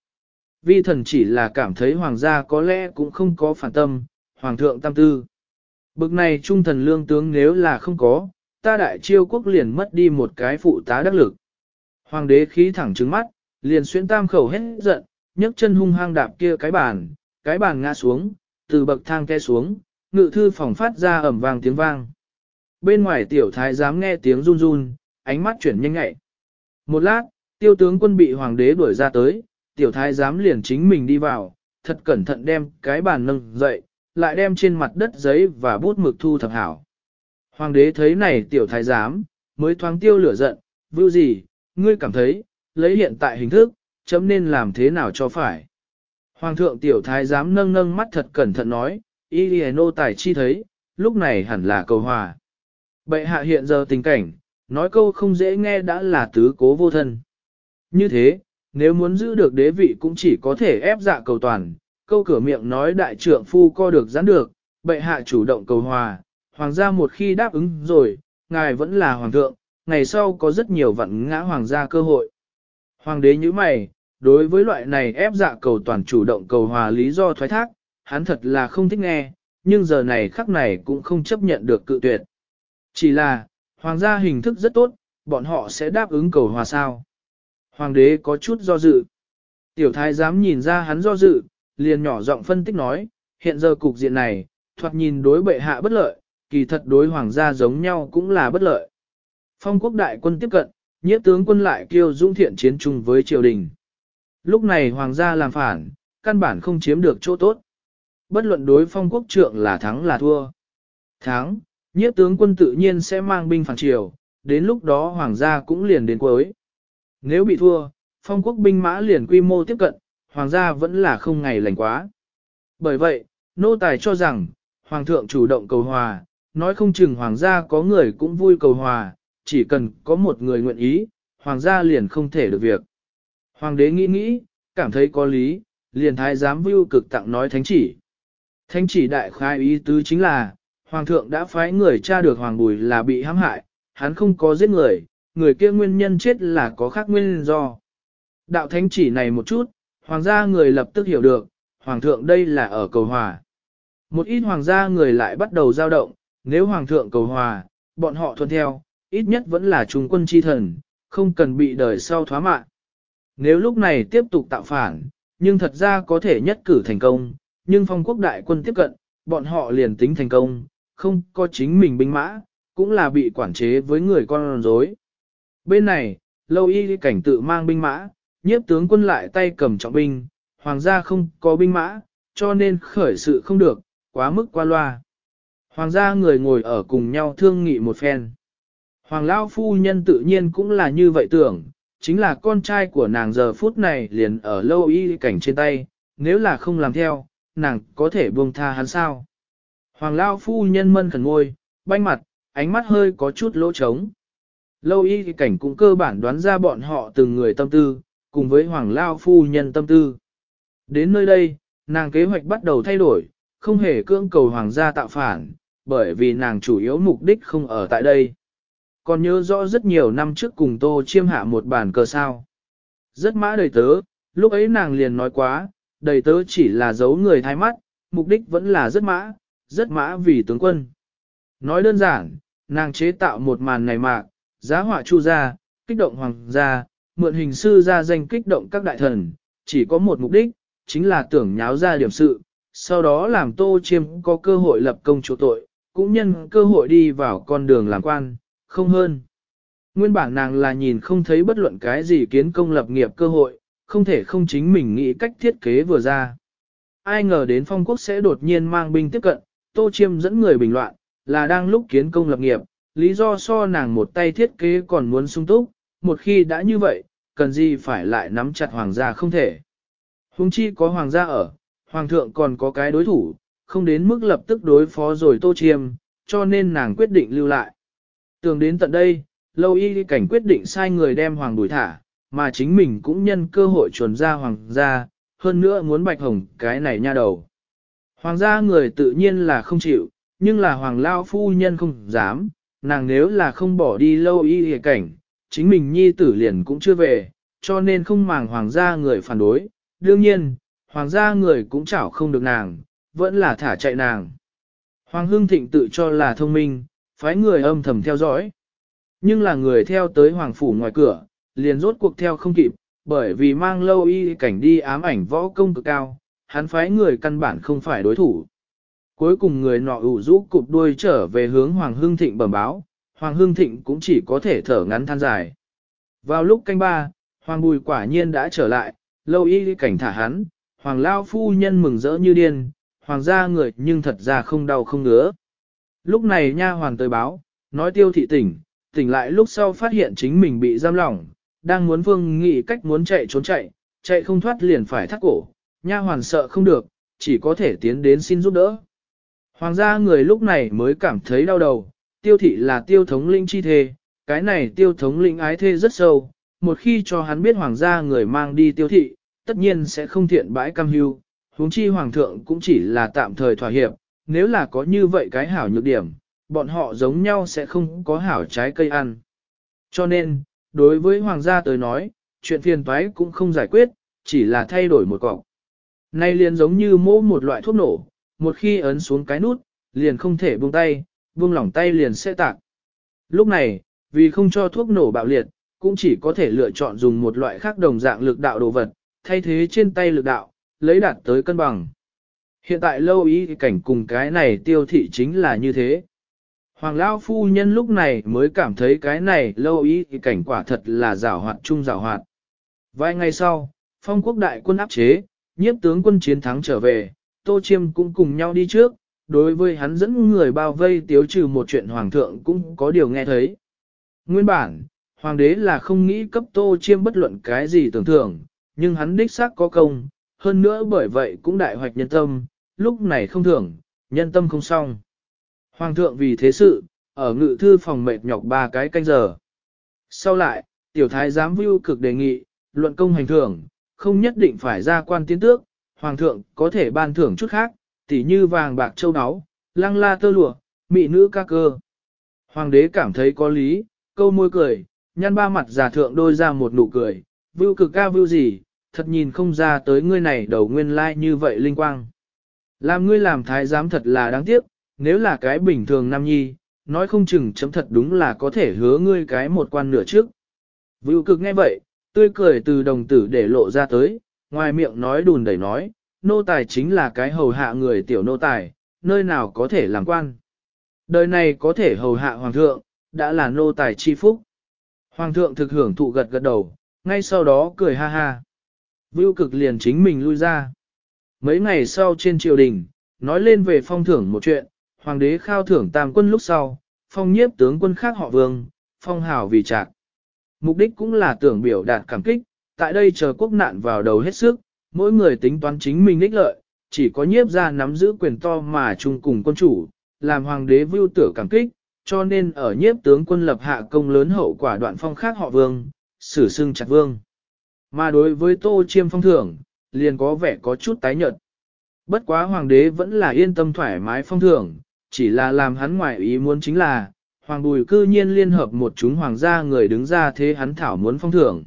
Vi thần chỉ là cảm thấy hoàng gia có lẽ cũng không có phản tâm, hoàng thượng tam tư. Bực này trung thần lương tướng nếu là không có, ta đại chiêu quốc liền mất đi một cái phụ tá đắc lực. Hoàng đế khí thẳng trứng mắt, liền xuyên tam khẩu hết giận, nhấc chân hung hăng đạp kia cái bàn, cái bàn ngã xuống, từ bậc thang ke xuống, ngự thư phòng phát ra ẩm vang tiếng vang. Bên ngoài tiểu thái dám nghe tiếng run run, ánh mắt chuyển nhanh ngại. Một lát, tiêu tướng quân bị hoàng đế đuổi ra tới, tiểu thái dám liền chính mình đi vào, thật cẩn thận đem cái bàn nâng dậy, lại đem trên mặt đất giấy và bút mực thu thập hảo. Hoàng đế thấy này tiểu thái giám, mới thoáng tiêu lửa giận, vưu gì, ngươi cảm thấy, lấy hiện tại hình thức, chấm nên làm thế nào cho phải. Hoàng thượng tiểu thái giám nâng nâng mắt thật cẩn thận nói, y nô tài chi thấy, lúc này hẳn là cầu hòa. Bệ hạ hiện giờ tình cảnh, nói câu không dễ nghe đã là tứ cố vô thân. Như thế, nếu muốn giữ được đế vị cũng chỉ có thể ép dạ cầu toàn, câu cửa miệng nói đại trượng phu co được giãn được, bệ hạ chủ động cầu hòa, hoàng gia một khi đáp ứng rồi, ngài vẫn là hoàng thượng, ngày sau có rất nhiều vận ngã hoàng gia cơ hội. Hoàng đế như mày, đối với loại này ép dạ cầu toàn chủ động cầu hòa lý do thoái thác, hắn thật là không thích nghe, nhưng giờ này khắc này cũng không chấp nhận được cự tuyệt. Chỉ là, hoàng gia hình thức rất tốt, bọn họ sẽ đáp ứng cầu hòa sao. Hoàng đế có chút do dự. Tiểu thái dám nhìn ra hắn do dự, liền nhỏ giọng phân tích nói, hiện giờ cục diện này, thoạt nhìn đối bệ hạ bất lợi, kỳ thật đối hoàng gia giống nhau cũng là bất lợi. Phong quốc đại quân tiếp cận, nhiếp tướng quân lại kêu dung thiện chiến chung với triều đình. Lúc này hoàng gia làm phản, căn bản không chiếm được chỗ tốt. Bất luận đối phong quốc trượng là thắng là thua. Thắng, nhiếp tướng quân tự nhiên sẽ mang binh phản triều, đến lúc đó hoàng gia cũng liền đến cuối. Nếu bị thua, phong quốc binh mã liền quy mô tiếp cận, hoàng gia vẫn là không ngày lành quá. Bởi vậy, nô tài cho rằng, hoàng thượng chủ động cầu hòa, nói không chừng hoàng gia có người cũng vui cầu hòa, chỉ cần có một người nguyện ý, hoàng gia liền không thể được việc. Hoàng đế nghĩ nghĩ, cảm thấy có lý, liền thái giám vưu cực tặng nói thánh chỉ. Thánh chỉ đại khai ý tứ chính là, hoàng thượng đã phái người tra được hoàng bùi là bị hãm hại, hắn không có giết người, người kia nguyên nhân chết là có khác nguyên do. Đạo thánh chỉ này một chút, hoàng gia người lập tức hiểu được, hoàng thượng đây là ở cầu hòa. Một ít hoàng gia người lại bắt đầu dao động, nếu hoàng thượng cầu hòa, bọn họ thuận theo, ít nhất vẫn là trung quân chi thần, không cần bị đời sau thoá mạng. Nếu lúc này tiếp tục tạo phản, nhưng thật ra có thể nhất cử thành công, nhưng phong quốc đại quân tiếp cận, bọn họ liền tính thành công, không có chính mình binh mã, cũng là bị quản chế với người con rối. Bên này, lâu y cảnh tự mang binh mã, nhiếp tướng quân lại tay cầm trọng binh, hoàng gia không có binh mã, cho nên khởi sự không được, quá mức qua loa. Hoàng gia người ngồi ở cùng nhau thương nghị một phen. Hoàng lão phu nhân tự nhiên cũng là như vậy tưởng, chính là con trai của nàng giờ phút này liền ở lâu y cảnh trên tay, nếu là không làm theo, nàng có thể buông tha hắn sao. Hoàng lão phu nhân mân khẩn ngôi, banh mặt, ánh mắt hơi có chút lỗ trống. Lâu y cảnh cũng cơ bản đoán ra bọn họ từng người tâm tư, cùng với hoàng lao phu nhân tâm tư. Đến nơi đây, nàng kế hoạch bắt đầu thay đổi, không hề cưỡng cầu hoàng gia tạo phản, bởi vì nàng chủ yếu mục đích không ở tại đây. Còn nhớ rõ rất nhiều năm trước cùng tô chiêm hạ một bản cờ sao. Rất mã đầy tớ, lúc ấy nàng liền nói quá, đầy tớ chỉ là giấu người thái mắt, mục đích vẫn là rất mã, rất mã vì tướng quân. Nói đơn giản, nàng chế tạo một màn này mạc, giá họa chu gia, kích động hoàng gia, mượn hình sư ra danh kích động các đại thần, chỉ có một mục đích, chính là tưởng nháo ra điểm sự, sau đó làm tô chiêm có cơ hội lập công chỗ tội, cũng nhân cơ hội đi vào con đường làm quan, không hơn. Nguyên bản nàng là nhìn không thấy bất luận cái gì kiến công lập nghiệp cơ hội, không thể không chính mình nghĩ cách thiết kế vừa ra. Ai ngờ đến phong quốc sẽ đột nhiên mang binh tiếp cận, tô chiêm dẫn người bình loạn, là đang lúc kiến công lập nghiệp, lý do so nàng một tay thiết kế còn muốn sung túc, một khi đã như vậy, cần gì phải lại nắm chặt hoàng gia không thể. Hùng chi có hoàng gia ở, hoàng thượng còn có cái đối thủ, không đến mức lập tức đối phó rồi tô chiêm, cho nên nàng quyết định lưu lại. Tưởng đến tận đây, lâu y cảnh quyết định sai người đem hoàng đuổi thả, mà chính mình cũng nhân cơ hội chuẩn ra hoàng gia, hơn nữa muốn bạch hồng cái này nha đầu. Hoàng gia người tự nhiên là không chịu, nhưng là hoàng lao phu nhân không dám, nàng nếu là không bỏ đi lâu y cảnh, chính mình nhi tử liền cũng chưa về, cho nên không màng hoàng gia người phản đối. Đương nhiên, hoàng gia người cũng chảo không được nàng, vẫn là thả chạy nàng. Hoàng Hưng Thịnh tự cho là thông minh, phái người âm thầm theo dõi. Nhưng là người theo tới hoàng phủ ngoài cửa, liền rốt cuộc theo không kịp, bởi vì mang lâu y cảnh đi ám ảnh võ công cực cao, hắn phái người căn bản không phải đối thủ. Cuối cùng người nọ ủ rũ cụp đuôi trở về hướng Hoàng Hưng Thịnh bẩm báo, Hoàng Hưng Thịnh cũng chỉ có thể thở ngắn than dài. Vào lúc canh ba, Hoàng Bùi quả nhiên đã trở lại, lâu y cảnh thả hắn, Hoàng Lao phu nhân mừng rỡ như điên, Hoàng gia người nhưng thật ra không đau không ngứa. Lúc này nha hoàng tới báo, nói tiêu thị tỉnh, tỉnh lại lúc sau phát hiện chính mình bị giam lỏng, đang muốn vương nghĩ cách muốn chạy trốn chạy, chạy không thoát liền phải thắt cổ, nha hoàn sợ không được, chỉ có thể tiến đến xin giúp đỡ. Hoàng gia người lúc này mới cảm thấy đau đầu, tiêu thị là tiêu thống linh chi thê, cái này tiêu thống linh ái thê rất sâu, một khi cho hắn biết hoàng gia người mang đi tiêu thị, tất nhiên sẽ không thiện bãi cam hưu, huống chi hoàng thượng cũng chỉ là tạm thời thỏa hiệp, nếu là có như vậy cái hảo nhược điểm, bọn họ giống nhau sẽ không có hảo trái cây ăn. Cho nên, đối với hoàng gia tới nói, chuyện phiền toái cũng không giải quyết, chỉ là thay đổi một cọng. Nay liền giống như mô một loại thuốc nổ, một khi ấn xuống cái nút, liền không thể buông tay, buông lỏng tay liền sẽ tạc. Lúc này, vì không cho thuốc nổ bạo liệt, cũng chỉ có thể lựa chọn dùng một loại khác đồng dạng lực đạo đồ vật, thay thế trên tay lực đạo, lấy đạt tới cân bằng. Hiện tại lâu ý cảnh cùng cái này tiêu thị chính là như thế. Hoàng Lao Phu Nhân lúc này mới cảm thấy cái này lâu ý cảnh quả thật là rào hoạt chung rào hoạt. Vài ngày sau, phong quốc đại quân áp chế, nhiếp tướng quân chiến thắng trở về, Tô Chiêm cũng cùng nhau đi trước, đối với hắn dẫn người bao vây tiếu trừ một chuyện hoàng thượng cũng có điều nghe thấy. Nguyên bản, hoàng đế là không nghĩ cấp Tô Chiêm bất luận cái gì tưởng thưởng, nhưng hắn đích xác có công, hơn nữa bởi vậy cũng đại hoạch nhân tâm, lúc này không thưởng, nhân tâm không xong. Hoàng thượng vì thế sự, ở ngự thư phòng mệt nhọc ba cái canh giờ. Sau lại, tiểu thái giám vưu cực đề nghị, luận công hành thưởng, không nhất định phải ra quan tiến tước, hoàng thượng có thể ban thưởng chút khác, tỉ như vàng bạc châu áo, lăng la tơ lụa, mị nữ ca cơ. Hoàng đế cảm thấy có lý, câu môi cười, nhăn ba mặt giả thượng đôi ra một nụ cười, vưu cực ca vưu gì, thật nhìn không ra tới ngươi này đầu nguyên lai like như vậy linh quang. Làm ngươi làm thái giám thật là đáng tiếc, nếu là cái bình thường nam nhi, nói không chừng chấm thật đúng là có thể hứa ngươi cái một quan nửa trước. Vưu cực nghe vậy, tươi cười từ đồng tử để lộ ra tới, ngoài miệng nói đùn đẩy nói, nô tài chính là cái hầu hạ người tiểu nô tài, nơi nào có thể làm quan. Đời này có thể hầu hạ hoàng thượng, đã là nô tài chi phúc. Hoàng thượng thực hưởng thụ gật gật đầu, ngay sau đó cười ha ha. Vưu cực liền chính mình lui ra. Mấy ngày sau trên triều đình, nói lên về phong thưởng một chuyện, hoàng đế khao thưởng tam quân lúc sau, phong nhiếp tướng quân khác họ vương, phong hào vì trạc. Mục đích cũng là tưởng biểu đạt cảm kích, tại đây chờ quốc nạn vào đầu hết sức, mỗi người tính toán chính mình ích lợi, chỉ có nhiếp ra nắm giữ quyền to mà chung cùng quân chủ, làm hoàng đế vưu tử cảm kích, cho nên ở nhiếp tướng quân lập hạ công lớn hậu quả đoạn phong khác họ vương, sử xưng chặt vương. Mà đối với tô chiêm phong thưởng, liền có vẻ có chút tái nhợt. Bất quá hoàng đế vẫn là yên tâm thoải mái phong thưởng, chỉ là làm hắn ngoại ý muốn chính là, hoàng bùi cư nhiên liên hợp một chúng hoàng gia người đứng ra thế hắn thảo muốn phong thưởng.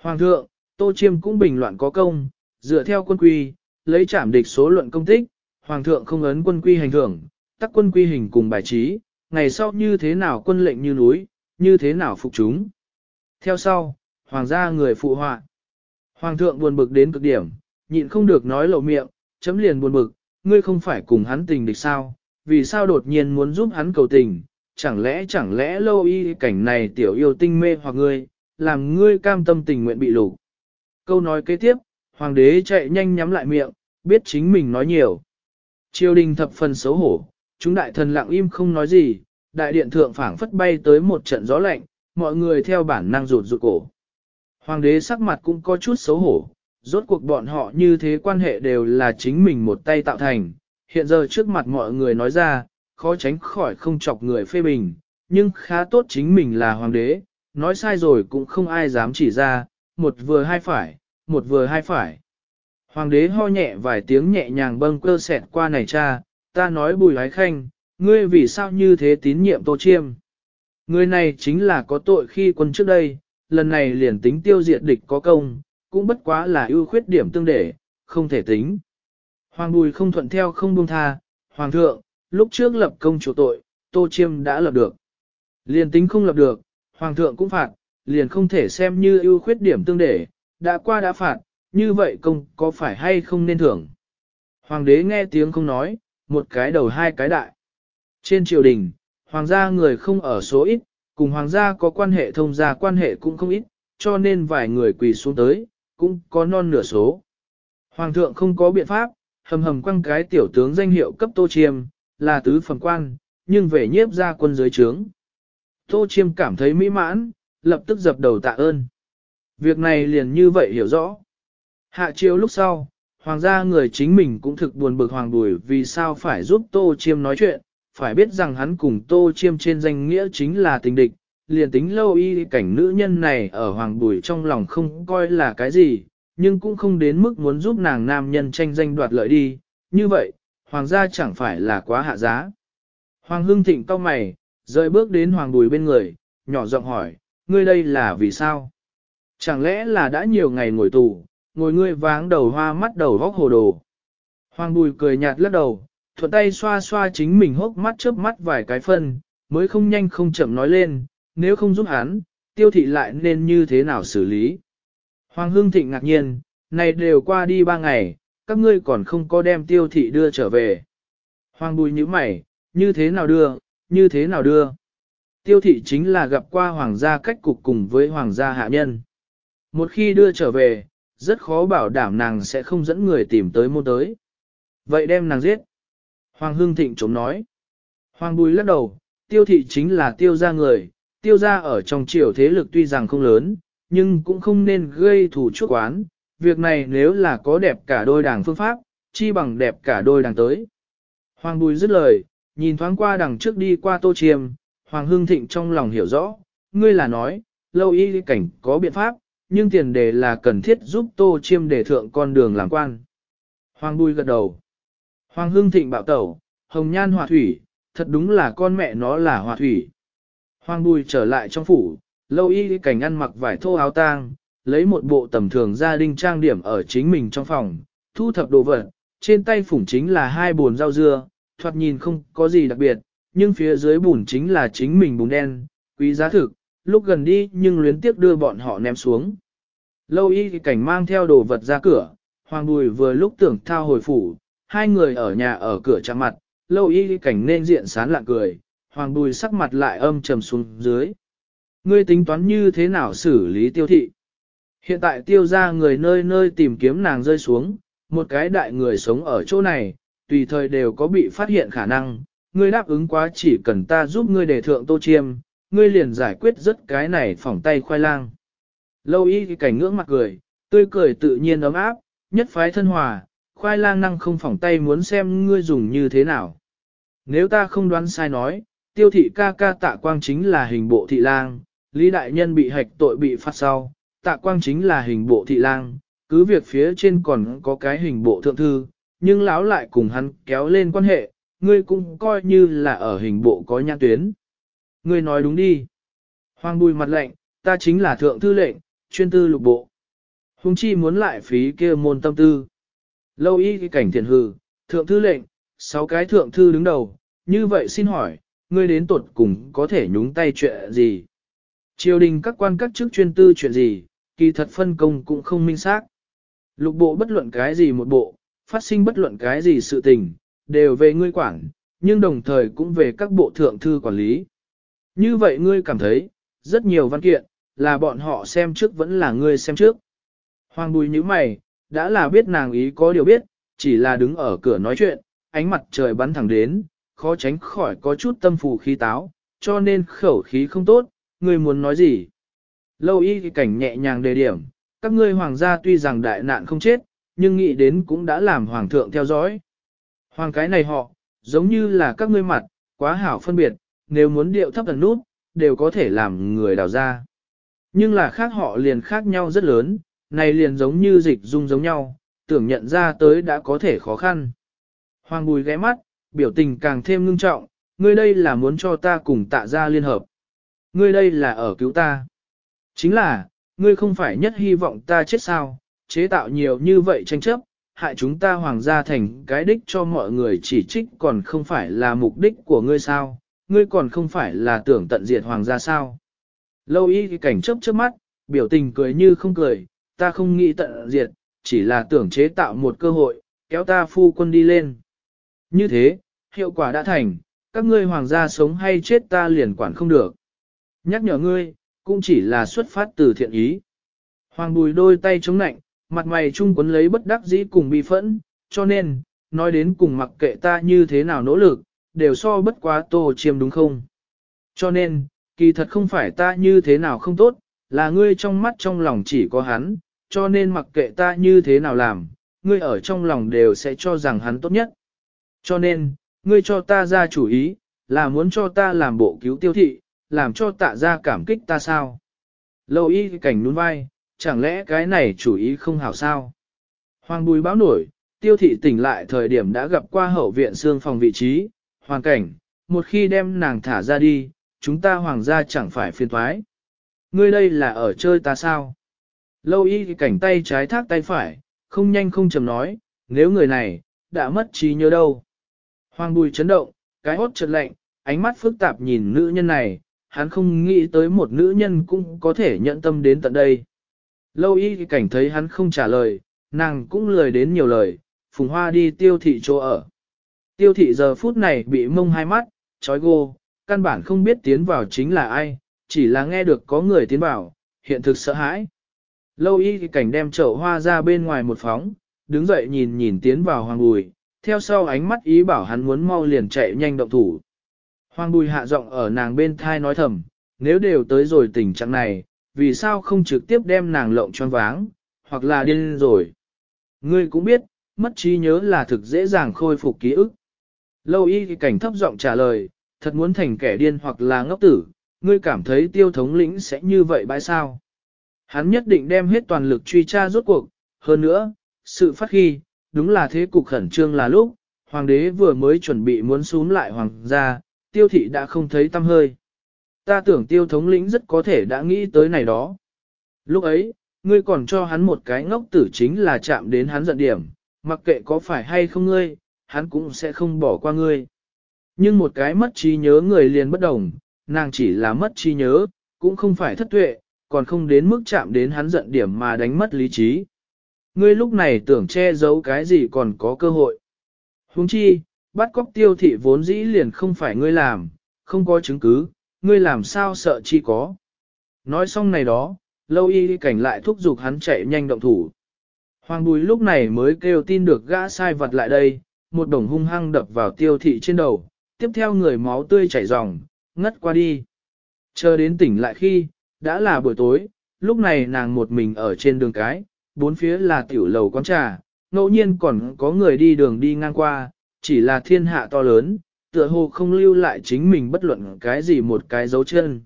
Hoàng thượng, Tô Chiêm cũng bình loạn có công, dựa theo quân quy, lấy trảm địch số luận công tích, Hoàng thượng không ấn quân quy hành thưởng, tắc quân quy hình cùng bài trí, ngày sau như thế nào quân lệnh như núi, như thế nào phục chúng. Theo sau, Hoàng gia người phụ họa. Hoàng thượng buồn bực đến cực điểm, nhịn không được nói lộ miệng, chấm liền buồn bực, ngươi không phải cùng hắn tình địch sao, vì sao đột nhiên muốn giúp hắn cầu tình, chẳng lẽ chẳng lẽ lâu y cảnh này tiểu yêu tinh mê hoặc ngươi, làm ngươi cam tâm tình nguyện bị lục. Câu nói kế tiếp, hoàng đế chạy nhanh nhắm lại miệng, biết chính mình nói nhiều. Triều đình thập phần xấu hổ, chúng đại thần lặng im không nói gì, đại điện thượng phảng phất bay tới một trận gió lạnh, mọi người theo bản năng rụt rụt cổ. Hoàng đế sắc mặt cũng có chút xấu hổ, rốt cuộc bọn họ như thế quan hệ đều là chính mình một tay tạo thành, hiện giờ trước mặt mọi người nói ra, khó tránh khỏi không chọc người phê bình, nhưng khá tốt chính mình là hoàng đế, nói sai rồi cũng không ai dám chỉ ra, một vừa hai phải, một vừa hai phải. Hoàng đế ho nhẹ vài tiếng nhẹ nhàng bâng cơ xẹt qua này cha, ta nói bùi hái khanh, ngươi vì sao như thế tín nhiệm tô chiêm. Người này chính là có tội khi quân trước đây, lần này liền tính tiêu diệt địch có công, cũng bất quá là ưu khuyết điểm tương để, không thể tính. Hoàng bùi không thuận theo không buông tha, hoàng thượng, lúc trước lập công chủ tội, tô chiêm đã lập được. Liền tính không lập được, hoàng thượng cũng phạt, liền không thể xem như ưu khuyết điểm tương để, đã qua đã phạt, như vậy công có phải hay không nên thưởng. Hoàng đế nghe tiếng không nói, một cái đầu hai cái đại. Trên triều đình, hoàng gia người không ở số ít, cùng hoàng gia có quan hệ thông gia quan hệ cũng không ít, cho nên vài người quỳ xuống tới, cũng có non nửa số. Hoàng thượng không có biện pháp, hầm hầm quăng cái tiểu tướng danh hiệu cấp tô chiêm, là tứ phẩm quan, nhưng về nhiếp ra quân dưới trướng. Tô chiêm cảm thấy mỹ mãn, lập tức dập đầu tạ ơn. Việc này liền như vậy hiểu rõ. Hạ chiếu lúc sau, hoàng gia người chính mình cũng thực buồn bực hoàng đùi vì sao phải giúp tô chiêm nói chuyện, phải biết rằng hắn cùng tô chiêm trên danh nghĩa chính là tình địch, liền tính lâu y cảnh nữ nhân này ở hoàng bùi trong lòng không coi là cái gì, nhưng cũng không đến mức muốn giúp nàng nam nhân tranh danh đoạt lợi đi, như vậy, hoàng gia chẳng phải là quá hạ giá. Hoàng hưng thịnh cao mày, rời bước đến hoàng bùi bên người, nhỏ giọng hỏi, ngươi đây là vì sao? Chẳng lẽ là đã nhiều ngày ngồi tù, ngồi ngươi váng đầu hoa mắt đầu vóc hồ đồ? Hoàng bùi cười nhạt lắc đầu, thuận tay xoa xoa chính mình hốc mắt chớp mắt vài cái phân, mới không nhanh không chậm nói lên, nếu không giúp hắn, tiêu thị lại nên như thế nào xử lý. Hoàng Hưng Thịnh ngạc nhiên, này đều qua đi ba ngày, các ngươi còn không có đem tiêu thị đưa trở về. Hoàng bùi như mày, như thế nào đưa, như thế nào đưa. Tiêu thị chính là gặp qua hoàng gia cách cục cùng với hoàng gia hạ nhân. Một khi đưa trở về, rất khó bảo đảm nàng sẽ không dẫn người tìm tới môn tới. Vậy đem nàng giết. Hoàng Hưng Thịnh chống nói. Hoàng Bùi lắc đầu, tiêu thị chính là tiêu gia người, tiêu gia ở trong triều thế lực tuy rằng không lớn, nhưng cũng không nên gây thủ chuốc quán. Việc này nếu là có đẹp cả đôi đảng phương pháp, chi bằng đẹp cả đôi đảng tới. Hoàng Bùi dứt lời, nhìn thoáng qua đằng trước đi qua tô chiêm, Hoàng Hưng Thịnh trong lòng hiểu rõ, ngươi là nói, lâu y cảnh có biện pháp, nhưng tiền đề là cần thiết giúp tô chiêm để thượng con đường làm quan. Hoàng Bùi gật đầu. Hoàng Hưng Thịnh bạo tẩu, hồng nhan hòa thủy, thật đúng là con mẹ nó là hòa thủy. Hoàng Bùi trở lại trong phủ, lâu y cảnh ăn mặc vải thô áo tang, lấy một bộ tầm thường gia đình trang điểm ở chính mình trong phòng, thu thập đồ vật, trên tay phủng chính là hai bồn rau dưa, thoạt nhìn không có gì đặc biệt, nhưng phía dưới bùn chính là chính mình bùn đen, quý giá thực, lúc gần đi nhưng luyến tiếc đưa bọn họ ném xuống. Lâu y cảnh mang theo đồ vật ra cửa, Hoàng Bùi vừa lúc tưởng thao hồi phủ, hai người ở nhà ở cửa chạm mặt, lâu y cảnh nên diện sán lạ cười, hoàng bùi sắc mặt lại âm trầm xuống dưới. Ngươi tính toán như thế nào xử lý tiêu thị? Hiện tại tiêu ra người nơi nơi tìm kiếm nàng rơi xuống, một cái đại người sống ở chỗ này, tùy thời đều có bị phát hiện khả năng, ngươi đáp ứng quá chỉ cần ta giúp ngươi đề thượng tô chiêm, ngươi liền giải quyết rất cái này phỏng tay khoai lang. Lâu y cảnh ngưỡng mặt cười, tươi cười tự nhiên ấm áp, nhất phái thân hòa, khoai lang năng không phỏng tay muốn xem ngươi dùng như thế nào. Nếu ta không đoán sai nói, tiêu thị ca ca tạ quang chính là hình bộ thị lang, Lý Đại Nhân bị hạch tội bị phát sau, tạ quang chính là hình bộ thị lang, cứ việc phía trên còn có cái hình bộ thượng thư, nhưng lão lại cùng hắn kéo lên quan hệ, ngươi cũng coi như là ở hình bộ có nhãn tuyến. Ngươi nói đúng đi. Hoàng bùi mặt lệnh, ta chính là thượng thư lệnh, chuyên tư lục bộ. Hùng chi muốn lại phí kia môn tâm tư. Lâu y cái cảnh thiện hư, thượng thư lệnh, sáu cái thượng thư đứng đầu, như vậy xin hỏi, ngươi đến tuột cùng có thể nhúng tay chuyện gì? Triều đình các quan các chức chuyên tư chuyện gì, kỳ thật phân công cũng không minh xác. Lục bộ bất luận cái gì một bộ, phát sinh bất luận cái gì sự tình, đều về ngươi quản, nhưng đồng thời cũng về các bộ thượng thư quản lý. Như vậy ngươi cảm thấy, rất nhiều văn kiện, là bọn họ xem trước vẫn là ngươi xem trước. Hoàng bùi như mày, đã là biết nàng ý có điều biết, chỉ là đứng ở cửa nói chuyện, ánh mặt trời bắn thẳng đến, khó tránh khỏi có chút tâm phù khí táo, cho nên khẩu khí không tốt, người muốn nói gì. Lâu y cảnh nhẹ nhàng đề điểm, các ngươi hoàng gia tuy rằng đại nạn không chết, nhưng nghĩ đến cũng đã làm hoàng thượng theo dõi. Hoàng cái này họ, giống như là các ngươi mặt, quá hảo phân biệt, nếu muốn điệu thấp ẩn nút, đều có thể làm người đào ra. Nhưng là khác họ liền khác nhau rất lớn, này liền giống như dịch dung giống nhau, tưởng nhận ra tới đã có thể khó khăn. Hoàng bùi ghé mắt, biểu tình càng thêm ngưng trọng, ngươi đây là muốn cho ta cùng tạ ra liên hợp. Ngươi đây là ở cứu ta. Chính là, ngươi không phải nhất hy vọng ta chết sao, chế tạo nhiều như vậy tranh chấp, hại chúng ta hoàng gia thành cái đích cho mọi người chỉ trích còn không phải là mục đích của ngươi sao, ngươi còn không phải là tưởng tận diệt hoàng gia sao. Lâu y cảnh chấp trước mắt, biểu tình cười như không cười, ta không nghĩ tận diệt, chỉ là tưởng chế tạo một cơ hội, kéo ta phu quân đi lên. Như thế, hiệu quả đã thành, các ngươi hoàng gia sống hay chết ta liền quản không được. Nhắc nhở ngươi, cũng chỉ là xuất phát từ thiện ý. Hoàng bùi đôi tay chống nạnh, mặt mày chung quấn lấy bất đắc dĩ cùng bi phẫn, cho nên, nói đến cùng mặc kệ ta như thế nào nỗ lực, đều so bất quá tô chiêm đúng không? Cho nên, kỳ thật không phải ta như thế nào không tốt, là ngươi trong mắt trong lòng chỉ có hắn, cho nên mặc kệ ta như thế nào làm, ngươi ở trong lòng đều sẽ cho rằng hắn tốt nhất. Cho nên, ngươi cho ta ra chủ ý, là muốn cho ta làm bộ cứu tiêu thị, làm cho tạ ra cảm kích ta sao? Lâu y cảnh nhún vai, chẳng lẽ cái này chủ ý không hảo sao? Hoàng bùi báo nổi, tiêu thị tỉnh lại thời điểm đã gặp qua hậu viện xương phòng vị trí, hoàn cảnh, một khi đem nàng thả ra đi, chúng ta hoàng gia chẳng phải phiền thoái. Ngươi đây là ở chơi ta sao? Lâu y cảnh tay trái thác tay phải, không nhanh không chầm nói, nếu người này, đã mất trí nhớ đâu. Hoàng bùi chấn động, cái hốt chật lạnh, ánh mắt phức tạp nhìn nữ nhân này, hắn không nghĩ tới một nữ nhân cũng có thể nhận tâm đến tận đây. Lâu y cảnh thấy hắn không trả lời, nàng cũng lười đến nhiều lời, phùng hoa đi tiêu thị chỗ ở. Tiêu thị giờ phút này bị mông hai mắt, trói gô, căn bản không biết tiến vào chính là ai, chỉ là nghe được có người tiến vào, hiện thực sợ hãi. Lâu y cảnh đem chậu hoa ra bên ngoài một phóng, đứng dậy nhìn nhìn tiến vào hoàng bùi, theo sau ánh mắt ý bảo hắn muốn mau liền chạy nhanh động thủ. Hoàng bùi hạ giọng ở nàng bên thai nói thầm, nếu đều tới rồi tình trạng này, vì sao không trực tiếp đem nàng lộng choáng váng, hoặc là điên rồi. Ngươi cũng biết, mất trí nhớ là thực dễ dàng khôi phục ký ức. Lâu y cảnh thấp giọng trả lời, thật muốn thành kẻ điên hoặc là ngốc tử, ngươi cảm thấy tiêu thống lĩnh sẽ như vậy bãi sao? Hắn nhất định đem hết toàn lực truy tra rốt cuộc, hơn nữa, sự phát khi, đúng là thế cục khẩn trương là lúc, hoàng đế vừa mới chuẩn bị muốn xuống lại hoàng gia, tiêu thị đã không thấy tâm hơi. Ta tưởng tiêu thống lĩnh rất có thể đã nghĩ tới này đó. Lúc ấy, ngươi còn cho hắn một cái ngốc tử chính là chạm đến hắn giận điểm, mặc kệ có phải hay không ngươi, hắn cũng sẽ không bỏ qua ngươi. Nhưng một cái mất trí nhớ người liền bất đồng, nàng chỉ là mất trí nhớ, cũng không phải thất tuệ, còn không đến mức chạm đến hắn giận điểm mà đánh mất lý trí. Ngươi lúc này tưởng che giấu cái gì còn có cơ hội. Huống chi, bắt cóc tiêu thị vốn dĩ liền không phải ngươi làm, không có chứng cứ, ngươi làm sao sợ chi có. Nói xong này đó, lâu y cảnh lại thúc giục hắn chạy nhanh động thủ. Hoàng bùi lúc này mới kêu tin được gã sai vật lại đây, một đồng hung hăng đập vào tiêu thị trên đầu, tiếp theo người máu tươi chảy ròng, ngất qua đi. Chờ đến tỉnh lại khi, đã là buổi tối, lúc này nàng một mình ở trên đường cái, bốn phía là tiểu lầu quán trà, ngẫu nhiên còn có người đi đường đi ngang qua, chỉ là thiên hạ to lớn, tựa hồ không lưu lại chính mình bất luận cái gì một cái dấu chân.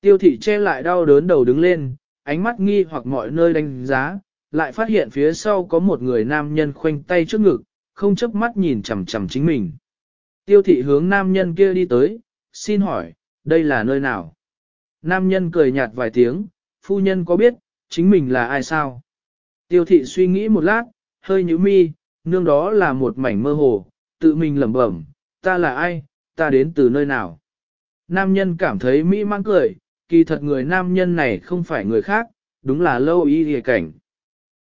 Tiêu thị che lại đau đớn đầu đứng lên, ánh mắt nghi hoặc mọi nơi đánh giá, lại phát hiện phía sau có một người nam nhân khoanh tay trước ngực, không chớp mắt nhìn chằm chằm chính mình. Tiêu thị hướng nam nhân kia đi tới, xin hỏi, đây là nơi nào? Nam nhân cười nhạt vài tiếng, phu nhân có biết, chính mình là ai sao? Tiêu thị suy nghĩ một lát, hơi nhíu mi, nương đó là một mảnh mơ hồ, tự mình lẩm bẩm, ta là ai, ta đến từ nơi nào? Nam nhân cảm thấy mỹ mang cười, kỳ thật người nam nhân này không phải người khác, đúng là lâu y hề cảnh.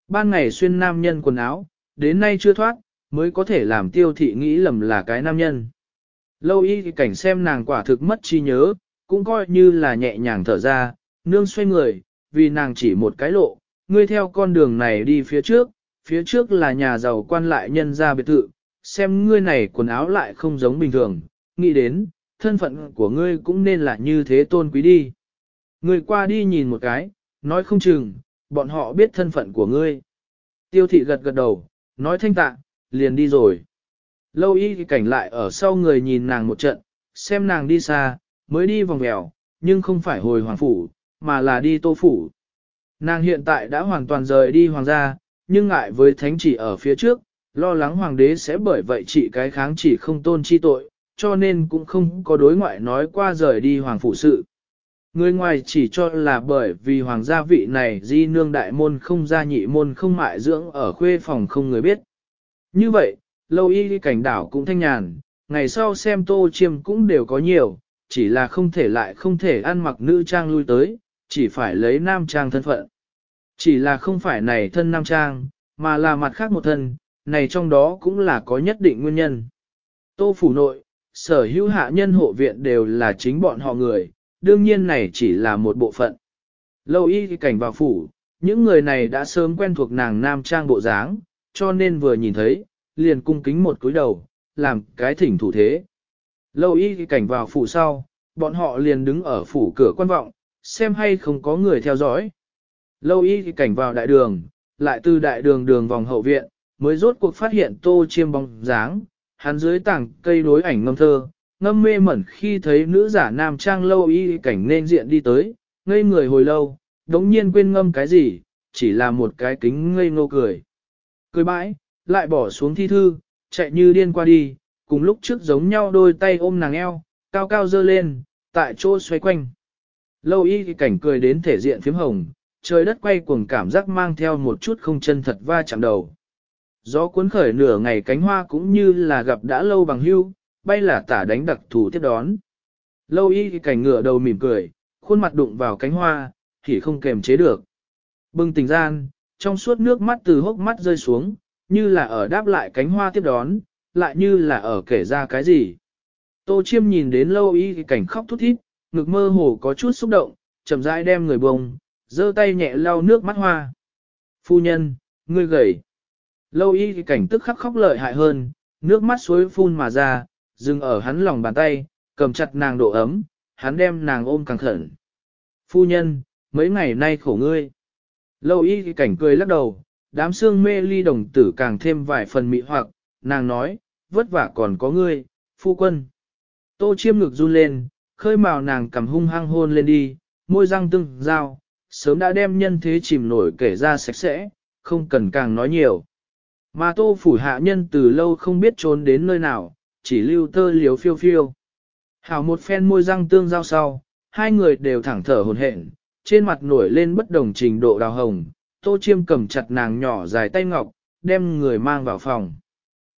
Ban ngày xuyên nam nhân quần áo, đến nay chưa thoát, mới có thể làm tiêu thị nghĩ lầm là cái nam nhân. Lâu y cảnh xem nàng quả thực mất trí nhớ, cũng coi như là nhẹ nhàng thở ra, nương xoay người, vì nàng chỉ một cái lộ, ngươi theo con đường này đi phía trước, phía trước là nhà giàu quan lại nhân gia biệt thự, xem ngươi này quần áo lại không giống bình thường, nghĩ đến, thân phận của ngươi cũng nên là như thế tôn quý đi. Ngươi qua đi nhìn một cái, nói không chừng, bọn họ biết thân phận của ngươi. Tiêu thị gật gật đầu, nói thanh tạ, liền đi rồi. Lâu y cảnh lại ở sau người nhìn nàng một trận, xem nàng đi xa, mới đi vòng vèo, nhưng không phải hồi hoàng phủ, mà là đi tô phủ. Nàng hiện tại đã hoàn toàn rời đi hoàng gia, nhưng ngại với thánh chỉ ở phía trước, lo lắng hoàng đế sẽ bởi vậy trị cái kháng chỉ không tôn chi tội, cho nên cũng không có đối ngoại nói qua rời đi hoàng phủ sự. Người ngoài chỉ cho là bởi vì hoàng gia vị này di nương đại môn không gia nhị môn không mại dưỡng ở khuê phòng không người biết. Như vậy, lâu y cảnh đảo cũng thanh nhàn, ngày sau xem tô chiêm cũng đều có nhiều, chỉ là không thể lại không thể ăn mặc nữ trang lui tới, chỉ phải lấy nam trang thân phận. Chỉ là không phải này thân nam trang, mà là mặt khác một thân, này trong đó cũng là có nhất định nguyên nhân. Tô phủ nội, sở hữu hạ nhân hộ viện đều là chính bọn họ người, đương nhiên này chỉ là một bộ phận. Lâu y cảnh vào phủ, những người này đã sớm quen thuộc nàng nam trang bộ dáng, cho nên vừa nhìn thấy, liền cung kính một cúi đầu, làm cái thỉnh thủ thế. Lâu y cảnh vào phủ sau, bọn họ liền đứng ở phủ cửa quan vọng, xem hay không có người theo dõi. Lâu y cảnh vào đại đường, lại từ đại đường đường vòng hậu viện, mới rốt cuộc phát hiện tô chiêm bóng dáng, hắn dưới tảng cây đối ảnh ngâm thơ, ngâm mê mẩn khi thấy nữ giả nam trang lâu y cảnh nên diện đi tới, ngây người hồi lâu, đống nhiên quên ngâm cái gì, chỉ là một cái kính ngây ngô cười. Cười bãi, lại bỏ xuống thi thư, chạy như điên qua đi, cùng lúc trước giống nhau đôi tay ôm nàng eo, cao cao dơ lên, tại chỗ xoay quanh. Lâu y cảnh cười đến thể diện phím hồng, trời đất quay cuồng cảm giác mang theo một chút không chân thật va chạm đầu. Gió cuốn khởi nửa ngày cánh hoa cũng như là gặp đã lâu bằng hưu, bay là tả đánh đặc thù tiếp đón. Lâu y cảnh ngửa đầu mỉm cười, khuôn mặt đụng vào cánh hoa, thì không kềm chế được. Bừng tỉnh gian, trong suốt nước mắt từ hốc mắt rơi xuống, như là ở đáp lại cánh hoa tiếp đón, lại như là ở kể ra cái gì. Tô chiêm nhìn đến lâu y cảnh khóc thút thít, ngực mơ hồ có chút xúc động, chậm rãi đem người bông, giơ tay nhẹ lau nước mắt hoa. Phu nhân, ngươi gầy. Lâu y cảnh tức khắc khóc lợi hại hơn, nước mắt suối phun mà ra, dừng ở hắn lòng bàn tay, cầm chặt nàng độ ấm, hắn đem nàng ôm càng khẩn. Phu nhân, mấy ngày nay khổ ngươi. Lâu y cảnh cười lắc đầu, đám xương mê ly đồng tử càng thêm vài phần mị hoặc, nàng nói, vất vả còn có ngươi, phu quân. Tô chiêm ngực run lên, khơi màu nàng cầm hung hăng hôn lên đi, môi răng tưng, dao, sớm đã đem nhân thế chìm nổi kể ra sạch sẽ, không cần càng nói nhiều. Mà tô phủ hạ nhân từ lâu không biết trốn đến nơi nào, chỉ lưu tơ liếu phiêu phiêu. Hảo một phen môi răng tương giao sau, hai người đều thẳng thở hồn hển, trên mặt nổi lên bất đồng trình độ đào hồng, tô chiêm cầm chặt nàng nhỏ dài tay ngọc, đem người mang vào phòng.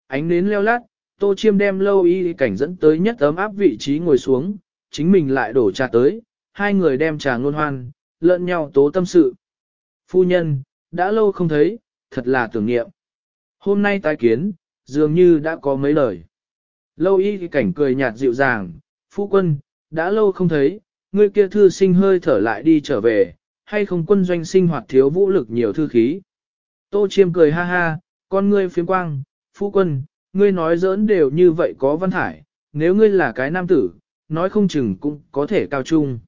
Ánh nến leo lát, tô chiêm đem lâu y cảnh dẫn tới nhất ấm áp vị trí ngồi xuống, chính mình lại đổ trà tới, hai người đem trà ngôn hoan, lẫn nhau tố tâm sự. Phu nhân, đã lâu không thấy, thật là tưởng niệm. Hôm nay tái kiến, dường như đã có mấy lời. Lâu y cảnh cười nhạt dịu dàng, phu quân, đã lâu không thấy, ngươi kia thư sinh hơi thở lại đi trở về, hay không quân doanh sinh hoạt thiếu vũ lực nhiều thư khí. Tô chiêm cười ha ha, con ngươi phiếm quang, phu quân, ngươi nói giỡn đều như vậy có văn thải, nếu ngươi là cái nam tử, nói không chừng cũng có thể cao trung.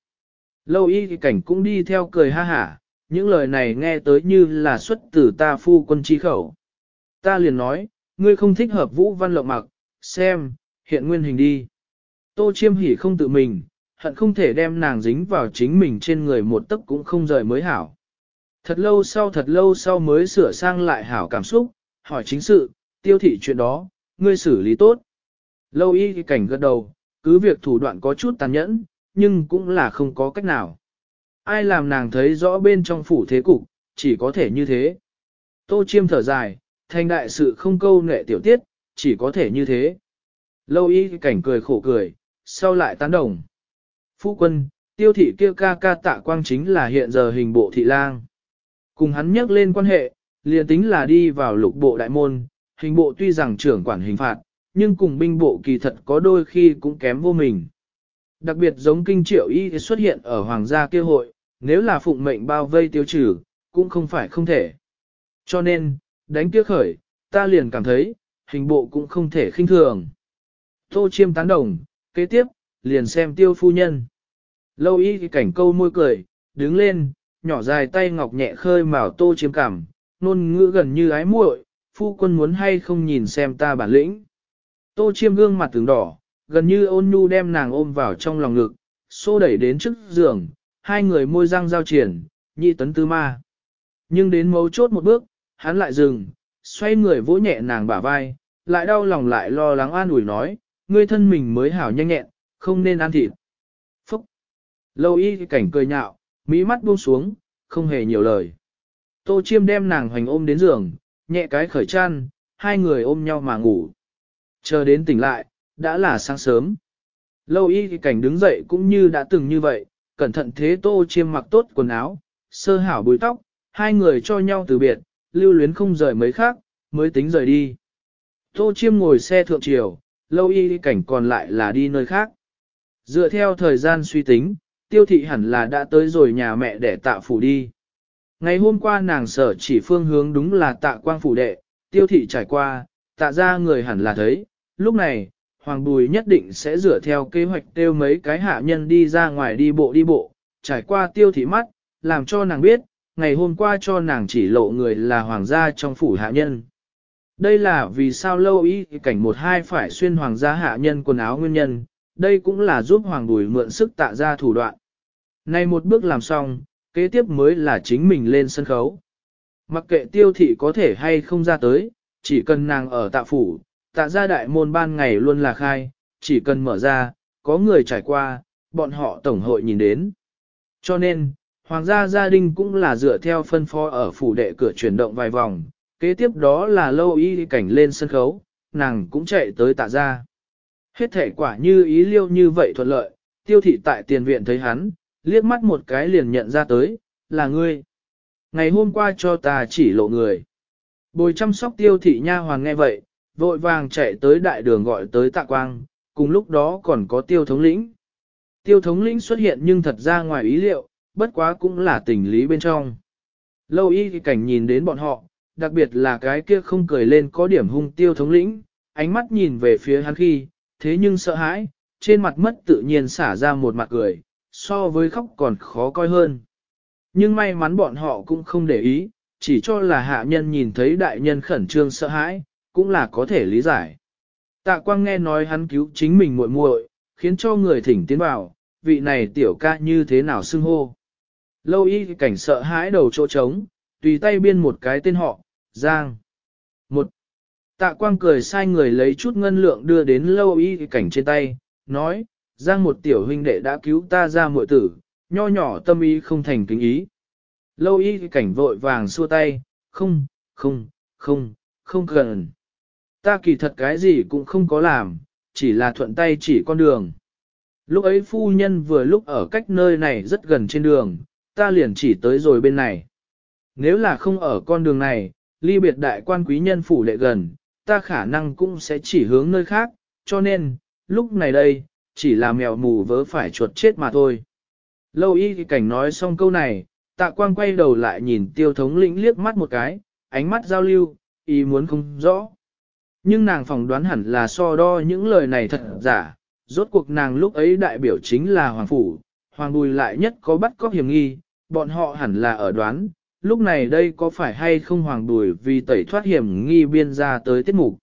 Lâu y cảnh cũng đi theo cười ha hả, những lời này nghe tới như là xuất từ ta phu quân chi khẩu. Ta liền nói, ngươi không thích hợp vũ văn lộng mặc, xem, hiện nguyên hình đi. Tô chiêm hỉ không tự mình, hận không thể đem nàng dính vào chính mình trên người một tấc cũng không rời mới hảo. Thật lâu sau thật lâu sau mới sửa sang lại hảo cảm xúc, hỏi chính sự, tiêu thị chuyện đó, ngươi xử lý tốt. Lâu y cảnh gật đầu, cứ việc thủ đoạn có chút tàn nhẫn, nhưng cũng là không có cách nào. Ai làm nàng thấy rõ bên trong phủ thế cục, chỉ có thể như thế. Tô chiêm thở dài, thành đại sự không câu nệ tiểu tiết, chỉ có thể như thế. Lâu y cảnh cười khổ cười, sau lại tán đồng. Phu quân, tiêu thị kia ca ca tạ quang chính là hiện giờ hình bộ thị lang. Cùng hắn nhắc lên quan hệ, liền tính là đi vào lục bộ đại môn, hình bộ tuy rằng trưởng quản hình phạt, nhưng cùng binh bộ kỳ thật có đôi khi cũng kém vô mình. Đặc biệt giống kinh triệu y xuất hiện ở hoàng gia kêu hội, nếu là phụng mệnh bao vây tiêu trừ, cũng không phải không thể. Cho nên, đánh kia khởi, ta liền cảm thấy, hình bộ cũng không thể khinh thường. Tô chiêm tán đồng, kế tiếp, liền xem tiêu phu nhân. Lâu y thì cảnh câu môi cười, đứng lên, nhỏ dài tay ngọc nhẹ khơi mào tô chiêm cảm, nôn ngữ gần như ái muội, phu quân muốn hay không nhìn xem ta bản lĩnh. Tô chiêm gương mặt tướng đỏ, gần như ôn nhu đem nàng ôm vào trong lòng ngực, xô đẩy đến trước giường, hai người môi răng giao triển, nhị tấn tư ma. Nhưng đến mấu chốt một bước, hắn lại dừng, xoay người vỗ nhẹ nàng bả vai, lại đau lòng lại lo lắng an ủi nói, ngươi thân mình mới hảo nhanh nhẹn, không nên ăn thịt. Lâu y cảnh cười nhạo, mỹ mắt buông xuống, không hề nhiều lời. Tô chiêm đem nàng hoành ôm đến giường, nhẹ cái khởi chăn, hai người ôm nhau mà ngủ. Chờ đến tỉnh lại, đã là sáng sớm. Lâu y cảnh đứng dậy cũng như đã từng như vậy, cẩn thận thế tô chiêm mặc tốt quần áo, sơ hảo bùi tóc, hai người cho nhau từ biệt, lưu luyến không rời mấy khác, mới tính rời đi. Tô chiêm ngồi xe thượng triều, lâu y cảnh còn lại là đi nơi khác. Dựa theo thời gian suy tính, tiêu thị hẳn là đã tới rồi nhà mẹ để tạ phủ đi. Ngày hôm qua nàng sở chỉ phương hướng đúng là tạ quang phủ đệ, tiêu thị trải qua, tạ ra người hẳn là thấy, lúc này, Hoàng Bùi nhất định sẽ dựa theo kế hoạch tiêu mấy cái hạ nhân đi ra ngoài đi bộ đi bộ, trải qua tiêu thị mắt, làm cho nàng biết, ngày hôm qua cho nàng chỉ lộ người là hoàng gia trong phủ hạ nhân. Đây là vì sao lâu ý cảnh một hai phải xuyên hoàng gia hạ nhân quần áo nguyên nhân, đây cũng là giúp hoàng bùi mượn sức tạ ra thủ đoạn. nay một bước làm xong, kế tiếp mới là chính mình lên sân khấu. Mặc kệ tiêu thị có thể hay không ra tới, chỉ cần nàng ở tạ phủ, tạ gia đại môn ban ngày luôn là khai, chỉ cần mở ra, có người trải qua, bọn họ tổng hội nhìn đến. Cho nên, hoàng gia gia đình cũng là dựa theo phân phó ở phủ đệ cửa chuyển động vài vòng, kế tiếp đó là lâu y cảnh lên sân khấu, nàng cũng chạy tới tạ gia. Hết thể quả như ý liêu như vậy thuận lợi, tiêu thị tại tiền viện thấy hắn, liếc mắt một cái liền nhận ra tới, là ngươi. Ngày hôm qua cho ta chỉ lộ người. Bồi chăm sóc tiêu thị nha hoàng nghe vậy, vội vàng chạy tới đại đường gọi tới tạ quang, cùng lúc đó còn có tiêu thống lĩnh. Tiêu thống lĩnh xuất hiện nhưng thật ra ngoài ý liệu, bất quá cũng là tình lý bên trong. Lâu y thì cảnh nhìn đến bọn họ, đặc biệt là cái kia không cười lên có điểm hung tiêu thống lĩnh, ánh mắt nhìn về phía hắn khi, thế nhưng sợ hãi, trên mặt mất tự nhiên xả ra một mặt cười, so với khóc còn khó coi hơn. Nhưng may mắn bọn họ cũng không để ý, chỉ cho là hạ nhân nhìn thấy đại nhân khẩn trương sợ hãi, cũng là có thể lý giải. Tạ quang nghe nói hắn cứu chính mình muội muội, khiến cho người thỉnh tiến vào, vị này tiểu ca như thế nào xưng hô. Lâu y cảnh sợ hãi đầu chỗ trống, tùy tay biên một cái tên họ, Giang. Một. Tạ quang cười sai người lấy chút ngân lượng đưa đến lâu y cảnh trên tay, nói, Giang một tiểu huynh đệ đã cứu ta ra muội tử, nho nhỏ tâm ý không thành kính ý. Lâu y cảnh vội vàng xua tay, không, không, không, không cần. Ta kỳ thật cái gì cũng không có làm, chỉ là thuận tay chỉ con đường. Lúc ấy phu nhân vừa lúc ở cách nơi này rất gần trên đường, ta liền chỉ tới rồi bên này. Nếu là không ở con đường này, ly biệt đại quan quý nhân phủ lệ gần, ta khả năng cũng sẽ chỉ hướng nơi khác, cho nên, lúc này đây, chỉ là mèo mù vớ phải chuột chết mà thôi. Lâu y thì cảnh nói xong câu này, tạ Quang quay đầu lại nhìn tiêu thống lĩnh liếc mắt một cái, ánh mắt giao lưu, ý muốn không rõ. Nhưng nàng phỏng đoán hẳn là so đo những lời này thật giả, rốt cuộc nàng lúc ấy đại biểu chính là Hoàng Phủ, Hoàng Bùi lại nhất có bắt có hiểm nghi, bọn họ hẳn là ở đoán, lúc này đây có phải hay không Hoàng đùi vì tẩy thoát hiểm nghi biên ra tới tiết mục.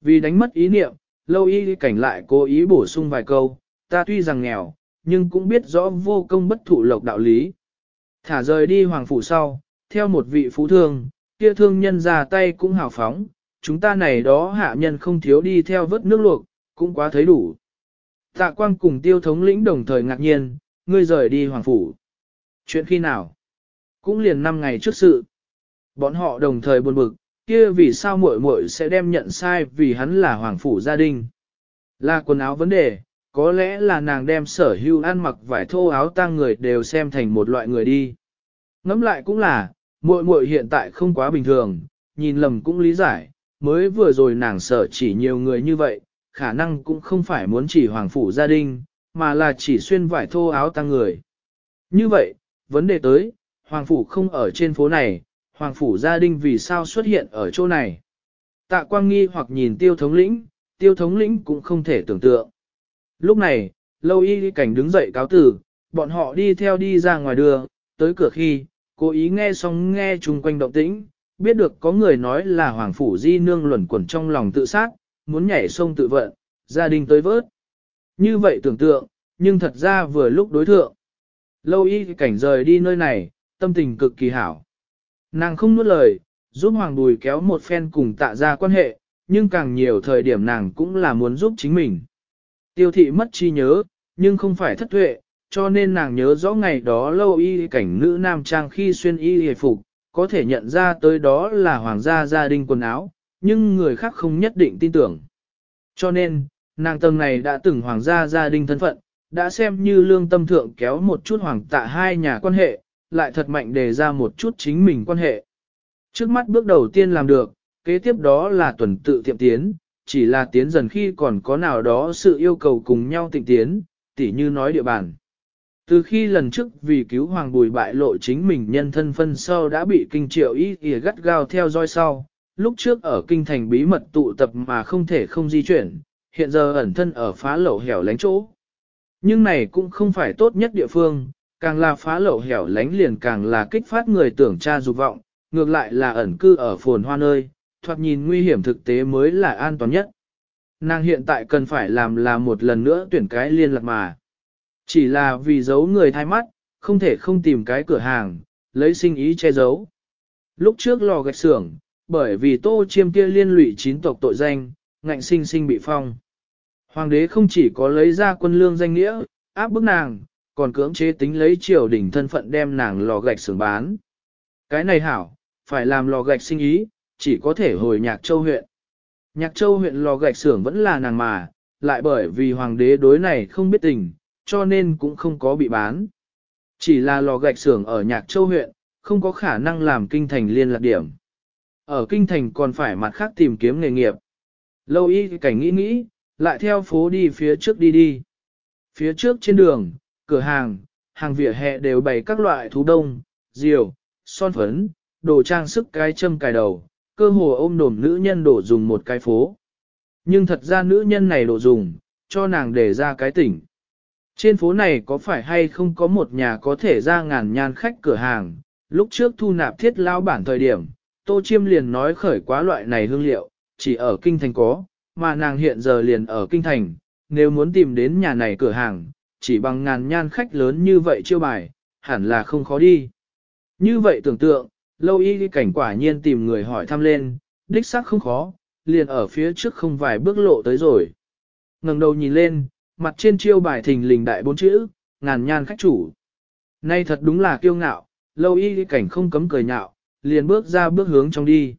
Vì đánh mất ý niệm, lâu y cảnh lại cố ý bổ sung vài câu, ta tuy rằng nghèo, nhưng cũng biết rõ vô công bất thụ lộc đạo lý. Thả rời đi Hoàng Phủ sau, theo một vị phú thương, kia thương nhân ra tay cũng hào phóng, chúng ta này đó hạ nhân không thiếu đi theo vớt nước luộc, cũng quá thấy đủ. Tạ quang cùng tiêu thống lĩnh đồng thời ngạc nhiên, ngươi rời đi hoàng phủ. Chuyện khi nào? Cũng liền 5 ngày trước sự. Bọn họ đồng thời buồn bực, kia vì sao muội muội sẽ đem nhận sai vì hắn là hoàng phủ gia đình. Là quần áo vấn đề, có lẽ là nàng đem sở hưu ăn mặc vải thô áo tang người đều xem thành một loại người đi. Ngẫm lại cũng là, muội muội hiện tại không quá bình thường, nhìn lầm cũng lý giải, mới vừa rồi nàng sợ chỉ nhiều người như vậy, khả năng cũng không phải muốn chỉ hoàng phủ gia đình, mà là chỉ xuyên vải thô áo tăng người. Như vậy, vấn đề tới, hoàng phủ không ở trên phố này, hoàng phủ gia đình vì sao xuất hiện ở chỗ này. Tạ quang nghi hoặc nhìn tiêu thống lĩnh, tiêu thống lĩnh cũng không thể tưởng tượng. Lúc này, lâu y cảnh đứng dậy cáo tử, bọn họ đi theo đi ra ngoài đường, tới cửa khi, cố ý nghe xong nghe chung quanh động tĩnh, biết được có người nói là Hoàng Phủ Di Nương luẩn quẩn trong lòng tự sát, muốn nhảy sông tự vận, gia đình tới vớt. Như vậy tưởng tượng, nhưng thật ra vừa lúc đối thượng. Lâu y cảnh rời đi nơi này, tâm tình cực kỳ hảo. Nàng không nuốt lời, giúp Hoàng Bùi kéo một phen cùng tạ ra quan hệ, nhưng càng nhiều thời điểm nàng cũng là muốn giúp chính mình. Tiêu thị mất chi nhớ, nhưng không phải thất tuệ, cho nên nàng nhớ rõ ngày đó lâu y cảnh nữ nam trang khi xuyên y hề phục, có thể nhận ra tới đó là hoàng gia gia đình quần áo, nhưng người khác không nhất định tin tưởng. Cho nên, nàng tầng này đã từng hoàng gia gia đình thân phận, đã xem như lương tâm thượng kéo một chút hoàng tạ hai nhà quan hệ, lại thật mạnh đề ra một chút chính mình quan hệ. Trước mắt bước đầu tiên làm được, kế tiếp đó là tuần tự tiệm tiến, chỉ là tiến dần khi còn có nào đó sự yêu cầu cùng nhau tịnh tiến, tỉ như nói địa bàn. Từ khi lần trước vì cứu hoàng bùi bại lộ chính mình nhân thân phân sau đã bị kinh triệu ý ỉa gắt gao theo dõi sau, lúc trước ở kinh thành bí mật tụ tập mà không thể không di chuyển, hiện giờ ẩn thân ở phá lậu hẻo lánh chỗ. Nhưng này cũng không phải tốt nhất địa phương, càng là phá lậu hẻo lánh liền càng là kích phát người tưởng tra dục vọng, ngược lại là ẩn cư ở phồn hoa nơi, thoạt nhìn nguy hiểm thực tế mới là an toàn nhất. Nàng hiện tại cần phải làm là một lần nữa tuyển cái liên lạc mà. Chỉ là vì giấu người thay mắt, không thể không tìm cái cửa hàng, lấy sinh ý che giấu. Lúc trước lò gạch xưởng, bởi vì tô chiêm kia liên lụy chín tộc tội danh, ngạnh sinh sinh bị phong. Hoàng đế không chỉ có lấy ra quân lương danh nghĩa, áp bức nàng, còn cưỡng chế tính lấy triều đình thân phận đem nàng lò gạch xưởng bán. Cái này hảo, phải làm lò gạch sinh ý, chỉ có thể hồi Nhạc Châu huyện. Nhạc Châu huyện lò gạch xưởng vẫn là nàng mà, lại bởi vì hoàng đế đối này không biết tình, cho nên cũng không có bị bán. Chỉ là lò gạch xưởng ở Nhạc Châu huyện, không có khả năng làm kinh thành liên lạc điểm. Ở kinh thành còn phải mặt khác tìm kiếm nghề nghiệp. Lâu y cảnh nghĩ nghĩ, lại theo phố đi phía trước đi đi. Phía trước trên đường, cửa hàng, hàng vỉa hè đều bày các loại thú đông, diều, son phấn, đồ trang sức cái châm cài đầu, cơ hồ ôm đồm nữ nhân đổ dùng một cái phố. Nhưng thật ra nữ nhân này đổ dùng, cho nàng để ra cái tỉnh. Trên phố này có phải hay không có một nhà có thể ra ngàn nhan khách cửa hàng, lúc trước thu nạp thiết lao bản thời điểm, Tô Chiêm liền nói khởi quá loại này hương liệu, chỉ ở Kinh Thành có, mà nàng hiện giờ liền ở Kinh Thành, nếu muốn tìm đến nhà này cửa hàng, chỉ bằng ngàn nhan khách lớn như vậy chiêu bài, hẳn là không khó đi. Như vậy tưởng tượng, lâu y cảnh quả nhiên tìm người hỏi thăm lên, đích xác không khó, liền ở phía trước không vài bước lộ tới rồi. ngẩng đầu nhìn lên, mặt trên chiêu bài thình lình đại bốn chữ, ngàn nhan khách chủ. Nay thật đúng là kiêu ngạo, lâu y cảnh không cấm cười nhạo, liền bước ra bước hướng trong đi.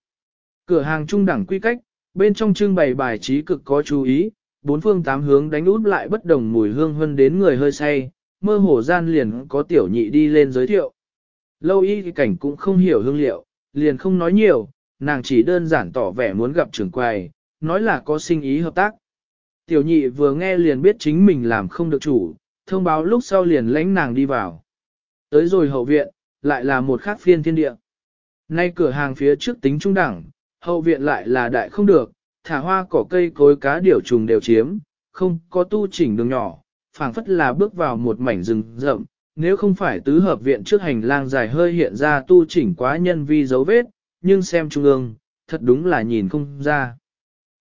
Cửa hàng trung đẳng quy cách, bên trong trưng bày bài trí cực có chú ý, bốn phương tám hướng đánh út lại bất đồng mùi hương hơn đến người hơi say, mơ hồ gian liền có tiểu nhị đi lên giới thiệu. Lâu y cảnh cũng không hiểu hương liệu, liền không nói nhiều, nàng chỉ đơn giản tỏ vẻ muốn gặp trưởng quầy, nói là có sinh ý hợp tác. Tiểu nhị vừa nghe liền biết chính mình làm không được chủ, thông báo lúc sau liền lãnh nàng đi vào. Tới rồi hậu viện, lại là một khác phiên thiên địa. Nay cửa hàng phía trước tính trung đẳng, hậu viện lại là đại không được, thả hoa cỏ cây cối cá điểu trùng đều chiếm, không có tu chỉnh đường nhỏ, phảng phất là bước vào một mảnh rừng rậm, nếu không phải tứ hợp viện trước hành lang dài hơi hiện ra tu chỉnh quá nhân vi dấu vết, nhưng xem trung ương, thật đúng là nhìn không ra.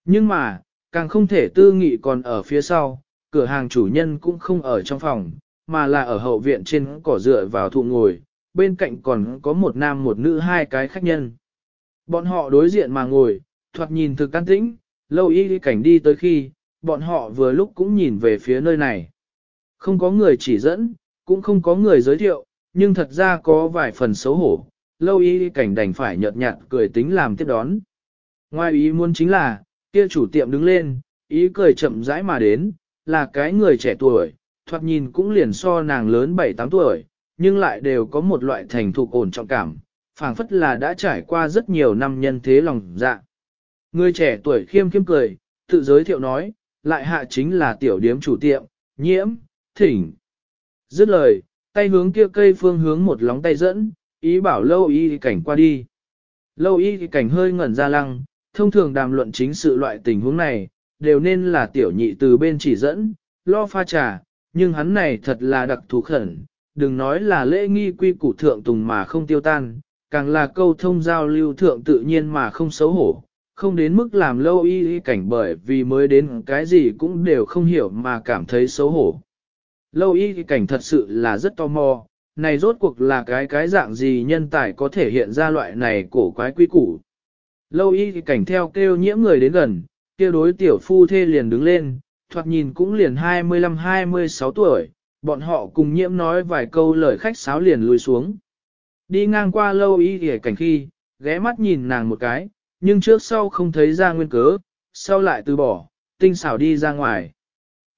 Nhưng mà, càng không thể tư nghị còn ở phía sau, cửa hàng chủ nhân cũng không ở trong phòng, mà là ở hậu viện trên cỏ dựa vào thụ ngồi, bên cạnh còn có một nam một nữ hai cái khách nhân. Bọn họ đối diện mà ngồi, thoạt nhìn thực can tĩnh, lâu y cảnh đi tới khi, bọn họ vừa lúc cũng nhìn về phía nơi này. Không có người chỉ dẫn, cũng không có người giới thiệu, nhưng thật ra có vài phần xấu hổ, lâu y cảnh đành phải nhợt nhạt cười tính làm tiếp đón. Ngoài ý muốn chính là, kia chủ tiệm đứng lên, ý cười chậm rãi mà đến, là cái người trẻ tuổi, thoạt nhìn cũng liền so nàng lớn 7-8 tuổi, nhưng lại đều có một loại thành thục ổn trọng cảm, phảng phất là đã trải qua rất nhiều năm nhân thế lòng dạ. Người trẻ tuổi khiêm khiêm cười, tự giới thiệu nói, lại hạ chính là tiểu điếm chủ tiệm, nhiễm, thỉnh. Dứt lời, tay hướng kia cây phương hướng một lóng tay dẫn, ý bảo lâu y cảnh qua đi. Lâu y cảnh hơi ngẩn ra lăng, thông thường đàm luận chính sự loại tình huống này, đều nên là tiểu nhị từ bên chỉ dẫn, lo pha trà, nhưng hắn này thật là đặc thù khẩn, đừng nói là lễ nghi quy củ thượng tùng mà không tiêu tan, càng là câu thông giao lưu thượng tự nhiên mà không xấu hổ, không đến mức làm lâu y y cảnh bởi vì mới đến cái gì cũng đều không hiểu mà cảm thấy xấu hổ. Lâu y y cảnh thật sự là rất tò mò, này rốt cuộc là cái cái dạng gì nhân tài có thể hiện ra loại này cổ quái quy củ. Lâu y y cảnh theo kêu nhiễm người đến gần, kia đối tiểu phu thê liền đứng lên, thoạt nhìn cũng liền 25-26 tuổi, bọn họ cùng nhiễm nói vài câu lời khách sáo liền lùi xuống. Đi ngang qua lâu y y cảnh khi, ghé mắt nhìn nàng một cái, nhưng trước sau không thấy ra nguyên cớ, sau lại từ bỏ, tinh xảo đi ra ngoài.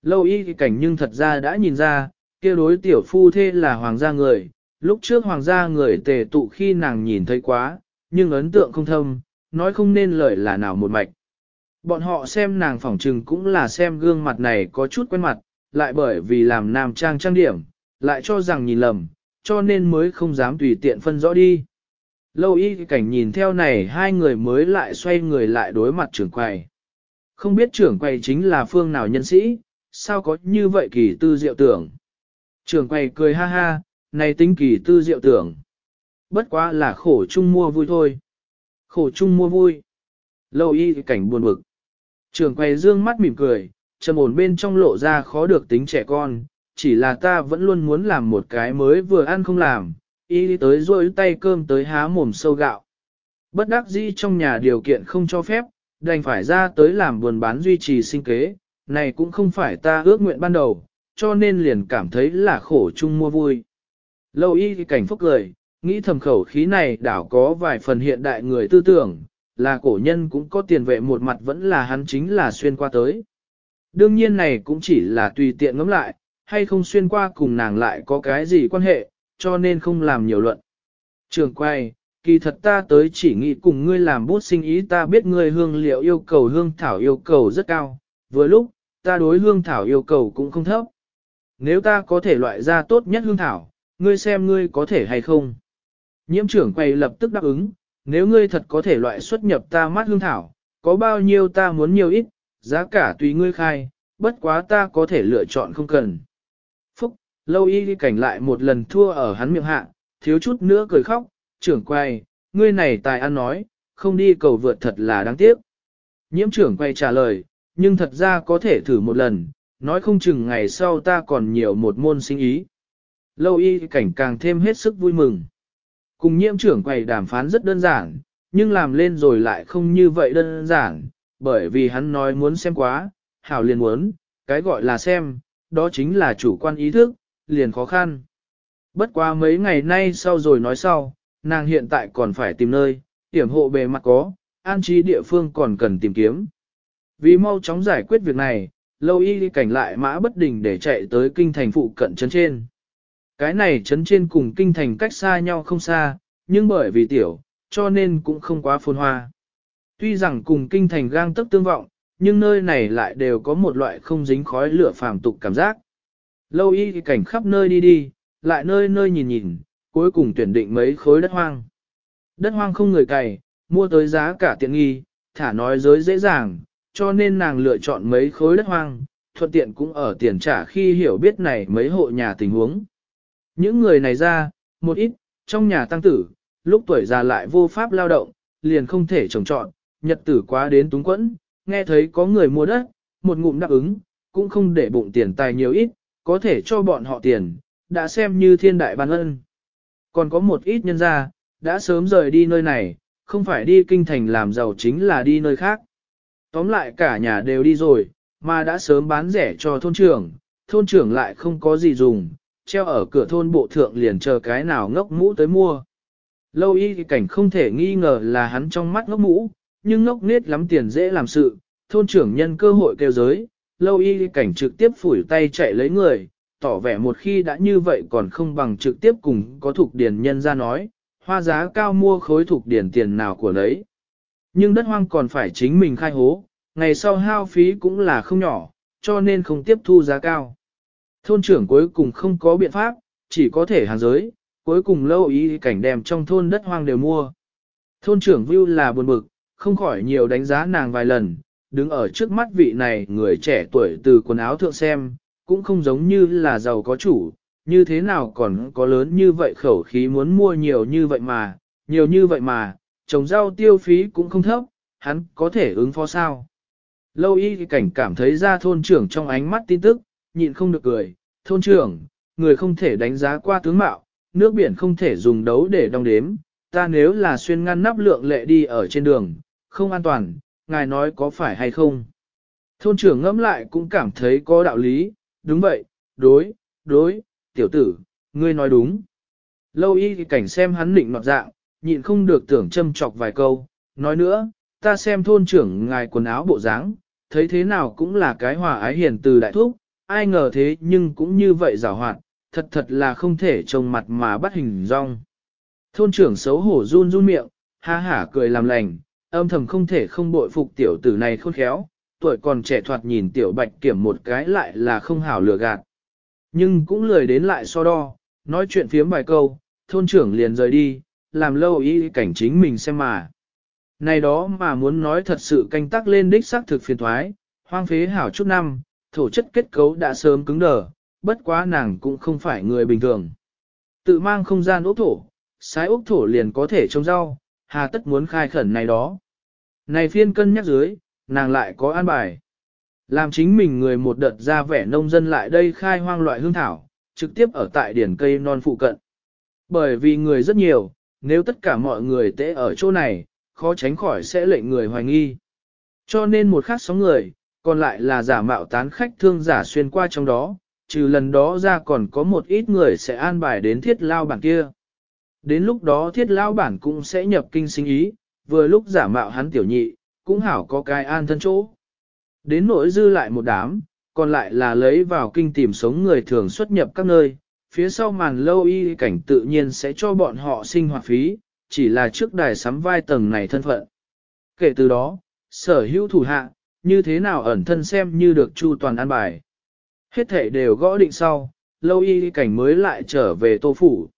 Lâu y thì cảnh nhưng thật ra đã nhìn ra, kia đối tiểu phu thê là hoàng gia người, lúc trước hoàng gia người tề tụ khi nàng nhìn thấy quá, nhưng ấn tượng không thâm, nói không nên lời là nào một mạch. Bọn họ xem nàng phỏng trừng cũng là xem gương mặt này có chút quen mặt, lại bởi vì làm nam trang trang điểm, lại cho rằng nhìn lầm, cho nên mới không dám tùy tiện phân rõ đi. Lâu y cảnh nhìn theo này hai người mới lại xoay người lại đối mặt trưởng quầy. Không biết trưởng quầy chính là phương nào nhân sĩ, sao có như vậy kỳ tư diệu tưởng. Trưởng quầy cười ha ha, này tính kỳ tư diệu tưởng. Bất quá là khổ chung mua vui thôi. Khổ chung mua vui. Lâu y cảnh buồn bực. Trưởng quầy dương mắt mỉm cười, trầm ổn bên trong lộ ra khó được tính trẻ con, chỉ là ta vẫn luôn muốn làm một cái mới vừa ăn không làm, y tới rôi tay cơm tới há mồm sâu gạo. Bất đắc dĩ trong nhà điều kiện không cho phép, đành phải ra tới làm buồn bán duy trì sinh kế, này cũng không phải ta ước nguyện ban đầu, cho nên liền cảm thấy là khổ chung mua vui. Lâu y cảnh phúc cười, nghĩ thầm khẩu khí này đảo có vài phần hiện đại người tư tưởng, là cổ nhân cũng có tiền vệ một mặt vẫn là hắn chính là xuyên qua tới. Đương nhiên này cũng chỉ là tùy tiện ngẫm lại, hay không xuyên qua cùng nàng lại có cái gì quan hệ, cho nên không làm nhiều luận. Trường quay, kỳ thật ta tới chỉ nghĩ cùng ngươi làm bút sinh ý ta biết ngươi hương liệu yêu cầu hương thảo yêu cầu rất cao, vừa lúc, ta đối hương thảo yêu cầu cũng không thấp. Nếu ta có thể loại ra tốt nhất hương thảo, ngươi xem ngươi có thể hay không. Nhiễm trưởng quay lập tức đáp ứng, nếu ngươi thật có thể loại xuất nhập ta mắt hương thảo, có bao nhiêu ta muốn nhiều ít, giá cả tùy ngươi khai, bất quá ta có thể lựa chọn không cần. Lâu y cảnh lại một lần thua ở hắn miệng hạ, thiếu chút nữa cười khóc, trưởng quay, ngươi này tài ăn nói, không đi cầu vượt thật là đáng tiếc. Nhiễm trưởng quay trả lời, nhưng thật ra có thể thử một lần, nói không chừng ngày sau ta còn nhiều một môn sinh ý. Lâu y cảnh càng thêm hết sức vui mừng. Cùng nhiễm trưởng quầy đàm phán rất đơn giản, nhưng làm lên rồi lại không như vậy đơn giản, bởi vì hắn nói muốn xem quá, hảo liền muốn, cái gọi là xem, đó chính là chủ quan ý thức, liền khó khăn. Bất quá mấy ngày nay sau rồi nói sau, nàng hiện tại còn phải tìm nơi, tiểm hộ bề mặt có, an trí địa phương còn cần tìm kiếm. Vì mau chóng giải quyết việc này, lâu y cảnh lại mã bất đình để chạy tới kinh thành phụ cận trấn trên. Cái này trấn trên cùng kinh thành cách xa nhau không xa, nhưng bởi vì tiểu, cho nên cũng không quá phồn hoa. Tuy rằng cùng kinh thành gang tấc tương vọng, nhưng nơi này lại đều có một loại không dính khói lửa phàm tục cảm giác. Lâu y cảnh khắp nơi đi đi, lại nơi nơi nhìn nhìn, cuối cùng tuyển định mấy khối đất hoang. Đất hoang không người cày, mua tới giá cả tiện nghi, thả nói giới dễ dàng, cho nên nàng lựa chọn mấy khối đất hoang, thuận tiện cũng ở tiền trả khi hiểu biết này mấy hộ nhà tình huống. Những người này ra, một ít, trong nhà tăng tử, lúc tuổi già lại vô pháp lao động, liền không thể trồng trọn, nhật tử quá đến túng quẫn, nghe thấy có người mua đất, một ngụm đáp ứng, cũng không để bụng tiền tài nhiều ít, có thể cho bọn họ tiền, đã xem như thiên đại ban ân. Còn có một ít nhân gia, đã sớm rời đi nơi này, không phải đi kinh thành làm giàu chính là đi nơi khác. Tóm lại cả nhà đều đi rồi, mà đã sớm bán rẻ cho thôn trưởng, thôn trưởng lại không có gì dùng, treo ở cửa thôn bộ thượng liền chờ cái nào ngốc mũ tới mua. Lâu y thì cảnh không thể nghi ngờ là hắn trong mắt ngốc mũ, nhưng ngốc nết lắm tiền dễ làm sự, thôn trưởng nhân cơ hội kêu giới, lâu y cảnh trực tiếp phủi tay chạy lấy người, tỏ vẻ một khi đã như vậy còn không bằng trực tiếp cùng có thuộc điển nhân ra nói, hoa giá cao mua khối thuộc điển tiền nào của lấy. Nhưng đất hoang còn phải chính mình khai hố, ngày sau hao phí cũng là không nhỏ, cho nên không tiếp thu giá cao. Thôn trưởng cuối cùng không có biện pháp, chỉ có thể hàng giới, cuối cùng lâu ý cảnh đem trong thôn đất hoang đều mua. Thôn trưởng view là buồn bực, không khỏi nhiều đánh giá nàng vài lần, đứng ở trước mắt vị này người trẻ tuổi từ quần áo thượng xem, cũng không giống như là giàu có chủ, như thế nào còn có lớn như vậy khẩu khí muốn mua nhiều như vậy mà, nhiều như vậy mà, trồng rau tiêu phí cũng không thấp, hắn có thể ứng phó sao. Lâu y cảnh cảm thấy ra thôn trưởng trong ánh mắt tin tức, nhịn không được cười, thôn trưởng, người không thể đánh giá qua tướng mạo, nước biển không thể dùng đấu để đong đếm, ta nếu là xuyên ngăn nắp lượng lệ đi ở trên đường, không an toàn, ngài nói có phải hay không. Thôn trưởng ngẫm lại cũng cảm thấy có đạo lý, đúng vậy, đối, đối, tiểu tử, ngươi nói đúng. Lâu y thì cảnh xem hắn định nọt dạng, nhịn không được tưởng châm chọc vài câu, nói nữa, ta xem thôn trưởng ngài quần áo bộ dáng, thấy thế nào cũng là cái hòa ái hiền từ đại thúc, ai ngờ thế nhưng cũng như vậy rào hoạt, thật thật là không thể trông mặt mà bắt hình rong. Thôn trưởng xấu hổ run run miệng, ha hả cười làm lành, âm thầm không thể không bội phục tiểu tử này khôn khéo, tuổi còn trẻ thoạt nhìn tiểu bạch kiểm một cái lại là không hảo lừa gạt. Nhưng cũng lười đến lại so đo, nói chuyện phiếm vài câu, thôn trưởng liền rời đi, làm lâu ý cảnh chính mình xem mà. Này đó mà muốn nói thật sự canh tác lên đích xác thực phiền thoái, hoang phế hảo chút năm, thổ chất kết cấu đã sớm cứng đờ, bất quá nàng cũng không phải người bình thường. Tự mang không gian ốc thổ, sái ốc thổ liền có thể trồng rau, hà tất muốn khai khẩn này đó. Này phiên cân nhắc dưới, nàng lại có an bài. Làm chính mình người một đợt ra vẻ nông dân lại đây khai hoang loại hương thảo, trực tiếp ở tại điển cây non phụ cận. Bởi vì người rất nhiều, nếu tất cả mọi người tễ ở chỗ này, khó tránh khỏi sẽ lệnh người hoài nghi. Cho nên một khác sóng người, còn lại là giả mạo tán khách thương giả xuyên qua trong đó, trừ lần đó ra còn có một ít người sẽ an bài đến thiết lao bản kia. Đến lúc đó thiết lao bản cũng sẽ nhập kinh sinh ý, vừa lúc giả mạo hắn tiểu nhị, cũng hảo có cái an thân chỗ. Đến nỗi dư lại một đám, còn lại là lấy vào kinh tìm sống người thường xuất nhập các nơi, phía sau màn lâu y cảnh tự nhiên sẽ cho bọn họ sinh hoạt phí, chỉ là trước đài sắm vai tầng này thân phận. Kể từ đó, sở hữu thủ hạ, như thế nào ẩn thân xem như được chu toàn an bài. Hết thể đều gõ định sau, lâu y cảnh mới lại trở về tô phủ.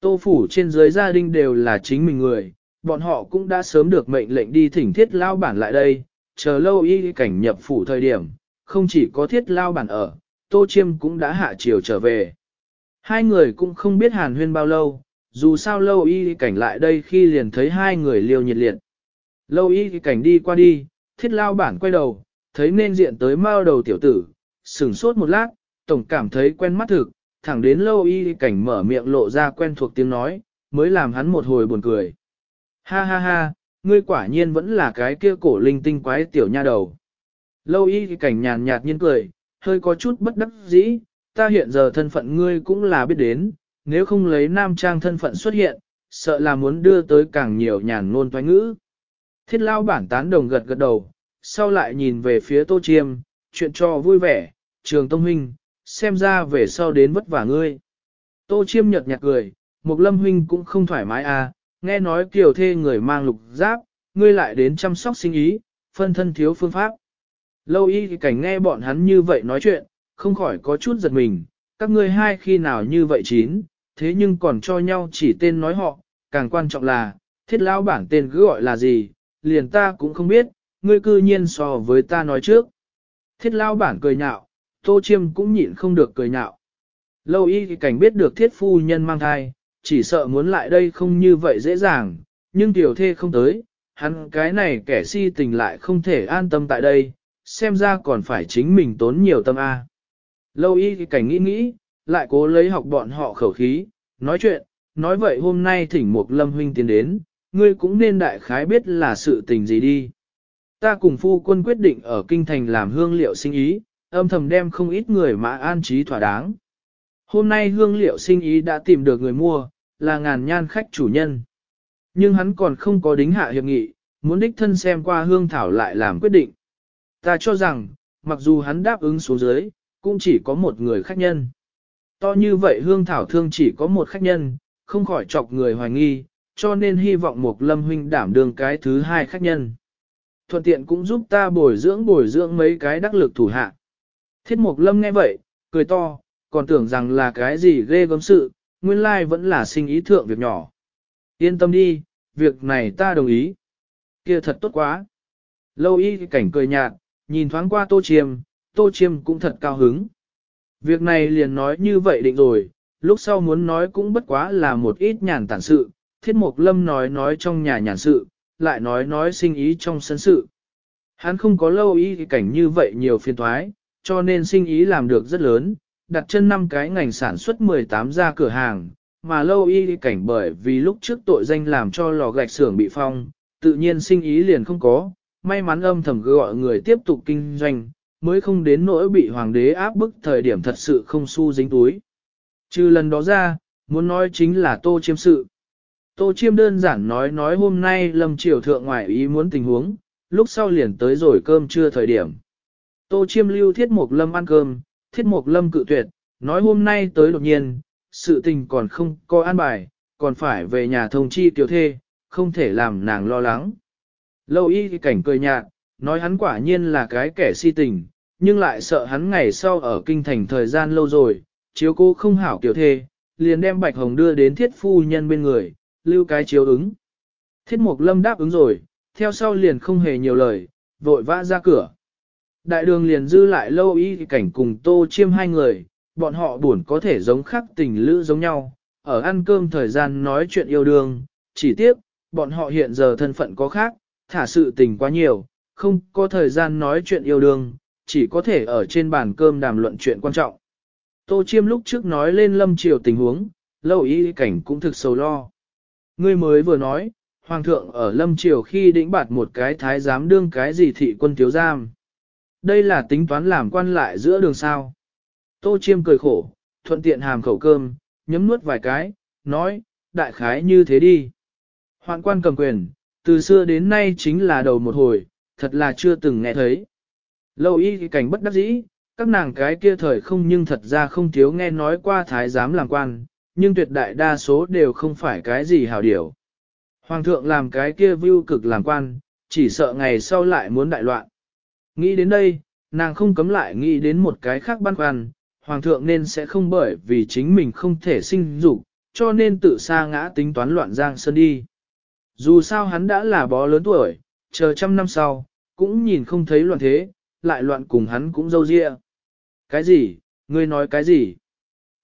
Tô phủ trên dưới gia đình đều là chính mình người, bọn họ cũng đã sớm được mệnh lệnh đi thỉnh thiết lao bản lại đây, chờ lâu y cảnh nhập phủ thời điểm, không chỉ có thiết lao bản ở, tô chiêm cũng đã hạ chiều trở về. Hai người cũng không biết hàn huyên bao lâu, dù sao lâu y cảnh lại đây khi liền thấy hai người liều nhiệt liệt. Lâu y cảnh đi qua đi, thiết lao bản quay đầu, thấy nên diện tới mao đầu tiểu tử, sửng sốt một lát, tổng cảm thấy quen mắt thực, thẳng đến lâu y cảnh mở miệng lộ ra quen thuộc tiếng nói, mới làm hắn một hồi buồn cười. Ha ha ha, ngươi quả nhiên vẫn là cái kia cổ linh tinh quái tiểu nha đầu. Lâu y cảnh nhàn nhạt nhiên cười, hơi có chút bất đắc dĩ, ta hiện giờ thân phận ngươi cũng là biết đến, nếu không lấy nam trang thân phận xuất hiện, sợ là muốn đưa tới càng nhiều nhàn ngôn toái ngữ. Thiết lao bản tán đồng gật gật đầu, sau lại nhìn về phía tô chiêm, chuyện cho vui vẻ, trường tông huynh, xem ra về sau đến vất vả ngươi. Tô chiêm nhật nhạt cười, Mục lâm huynh cũng không thoải mái à, nghe nói kiều thê người mang lục giáp, ngươi lại đến chăm sóc sinh ý, phân thân thiếu phương pháp. Lâu y thì cảnh nghe bọn hắn như vậy nói chuyện, không khỏi có chút giật mình, các ngươi hai khi nào như vậy chín, thế nhưng còn cho nhau chỉ tên nói họ, càng quan trọng là, thiết lão bản tên cứ gọi là gì, liền ta cũng không biết, ngươi cư nhiên so với ta nói trước. Thiết lão bản cười nhạo, tô chiêm cũng nhịn không được cười nhạo. Lâu y thì cảnh biết được thiết phu nhân mang thai, chỉ sợ muốn lại đây không như vậy dễ dàng, nhưng tiểu thê không tới, hắn cái này kẻ si tình lại không thể an tâm tại đây, xem ra còn phải chính mình tốn nhiều tâm A. Lâu y thì cảnh nghĩ nghĩ, lại cố lấy học bọn họ khẩu khí, nói chuyện, nói vậy hôm nay thỉnh một lâm huynh tiến đến, ngươi cũng nên đại khái biết là sự tình gì đi. Ta cùng phu quân quyết định ở kinh thành làm hương liệu sinh ý, âm thầm đem không ít người mà an trí thỏa đáng. Hôm nay hương liệu sinh ý đã tìm được người mua, là ngàn nhan khách chủ nhân. Nhưng hắn còn không có đính hạ hiệp nghị, muốn đích thân xem qua hương thảo lại làm quyết định. Ta cho rằng, mặc dù hắn đáp ứng xuống dưới, cũng chỉ có một người khách nhân. To như vậy hương thảo thương chỉ có một khách nhân, không khỏi chọc người hoài nghi, cho nên hy vọng một lâm huynh đảm đương cái thứ hai khách nhân. Thuận tiện cũng giúp ta bồi dưỡng bồi dưỡng mấy cái đắc lực thủ hạ. Thiết mục lâm nghe vậy, cười to, còn tưởng rằng là cái gì ghê gớm sự, nguyên lai vẫn là sinh ý thượng việc nhỏ. Yên tâm đi, việc này ta đồng ý. kia thật tốt quá. Lâu y cảnh cười nhạt, nhìn thoáng qua tô chiêm, tô chiêm cũng thật cao hứng. Việc này liền nói như vậy định rồi, lúc sau muốn nói cũng bất quá là một ít nhàn tản sự, thiết mục lâm nói nói trong nhà nhàn sự, lại nói nói sinh ý trong sân sự. Hắn không có lâu ý cảnh như vậy nhiều phiên thoái, cho nên sinh ý làm được rất lớn, đặt chân năm cái ngành sản xuất 18 ra cửa hàng, mà lâu y cảnh bởi vì lúc trước tội danh làm cho lò gạch xưởng bị phong, tự nhiên sinh ý liền không có, may mắn âm thầm gọi người tiếp tục kinh doanh, mới không đến nỗi bị hoàng đế áp bức thời điểm thật sự không xu dính túi. Trừ lần đó ra, muốn nói chính là tô chiêm sự. Tô chiêm đơn giản nói nói hôm nay lâm triều thượng ngoại ý muốn tình huống, lúc sau liền tới rồi cơm trưa thời điểm. Tô chiêm lưu thiết mục lâm ăn cơm, thiết mục lâm cự tuyệt, nói hôm nay tới đột nhiên, sự tình còn không có an bài, còn phải về nhà thông chi tiểu thê, không thể làm nàng lo lắng. Lâu y cảnh cười nhạt, nói hắn quả nhiên là cái kẻ si tình, nhưng lại sợ hắn ngày sau ở kinh thành thời gian lâu rồi, chiếu cô không hảo tiểu thê, liền đem Bạch Hồng đưa đến thiết phu nhân bên người, lưu cái chiếu ứng. Thiết Mộc Lâm đáp ứng rồi, theo sau liền không hề nhiều lời, vội vã ra cửa. Đại đường liền dư lại lâu y cảnh cùng tô chiêm hai người, bọn họ buồn có thể giống khắc tình lữ giống nhau, ở ăn cơm thời gian nói chuyện yêu đương, chỉ tiếc, bọn họ hiện giờ thân phận có khác, thả sự tình quá nhiều, không có thời gian nói chuyện yêu đương, chỉ có thể ở trên bàn cơm đàm luận chuyện quan trọng. Tô Chiêm lúc trước nói lên lâm triều tình huống, lâu y cảnh cũng thực sầu lo. Ngươi mới vừa nói, Hoàng thượng ở lâm triều khi đĩnh bạt một cái thái giám đương cái gì thị quân thiếu giam. Đây là tính toán làm quan lại giữa đường sao. Tô Chiêm cười khổ, thuận tiện hàm khẩu cơm, nhấm nuốt vài cái, nói, đại khái như thế đi. Hoạn quan cầm quyền, từ xưa đến nay chính là đầu một hồi, thật là chưa từng nghe thấy. Lâu y cảnh bất đắc dĩ, các nàng cái kia thời không nhưng thật ra không thiếu nghe nói qua thái giám làm quan, nhưng tuyệt đại đa số đều không phải cái gì hảo điều. Hoàng thượng làm cái kia view cực làm quan, chỉ sợ ngày sau lại muốn đại loạn. Nghĩ đến đây, nàng không cấm lại nghĩ đến một cái khác băn khoăn, hoàng thượng nên sẽ không bởi vì chính mình không thể sinh dục, cho nên tự sa ngã tính toán loạn giang sơn đi. Dù sao hắn đã là bó lớn tuổi, chờ trăm năm sau, cũng nhìn không thấy loạn thế, lại loạn cùng hắn cũng dâu dịa. Cái gì, ngươi nói cái gì?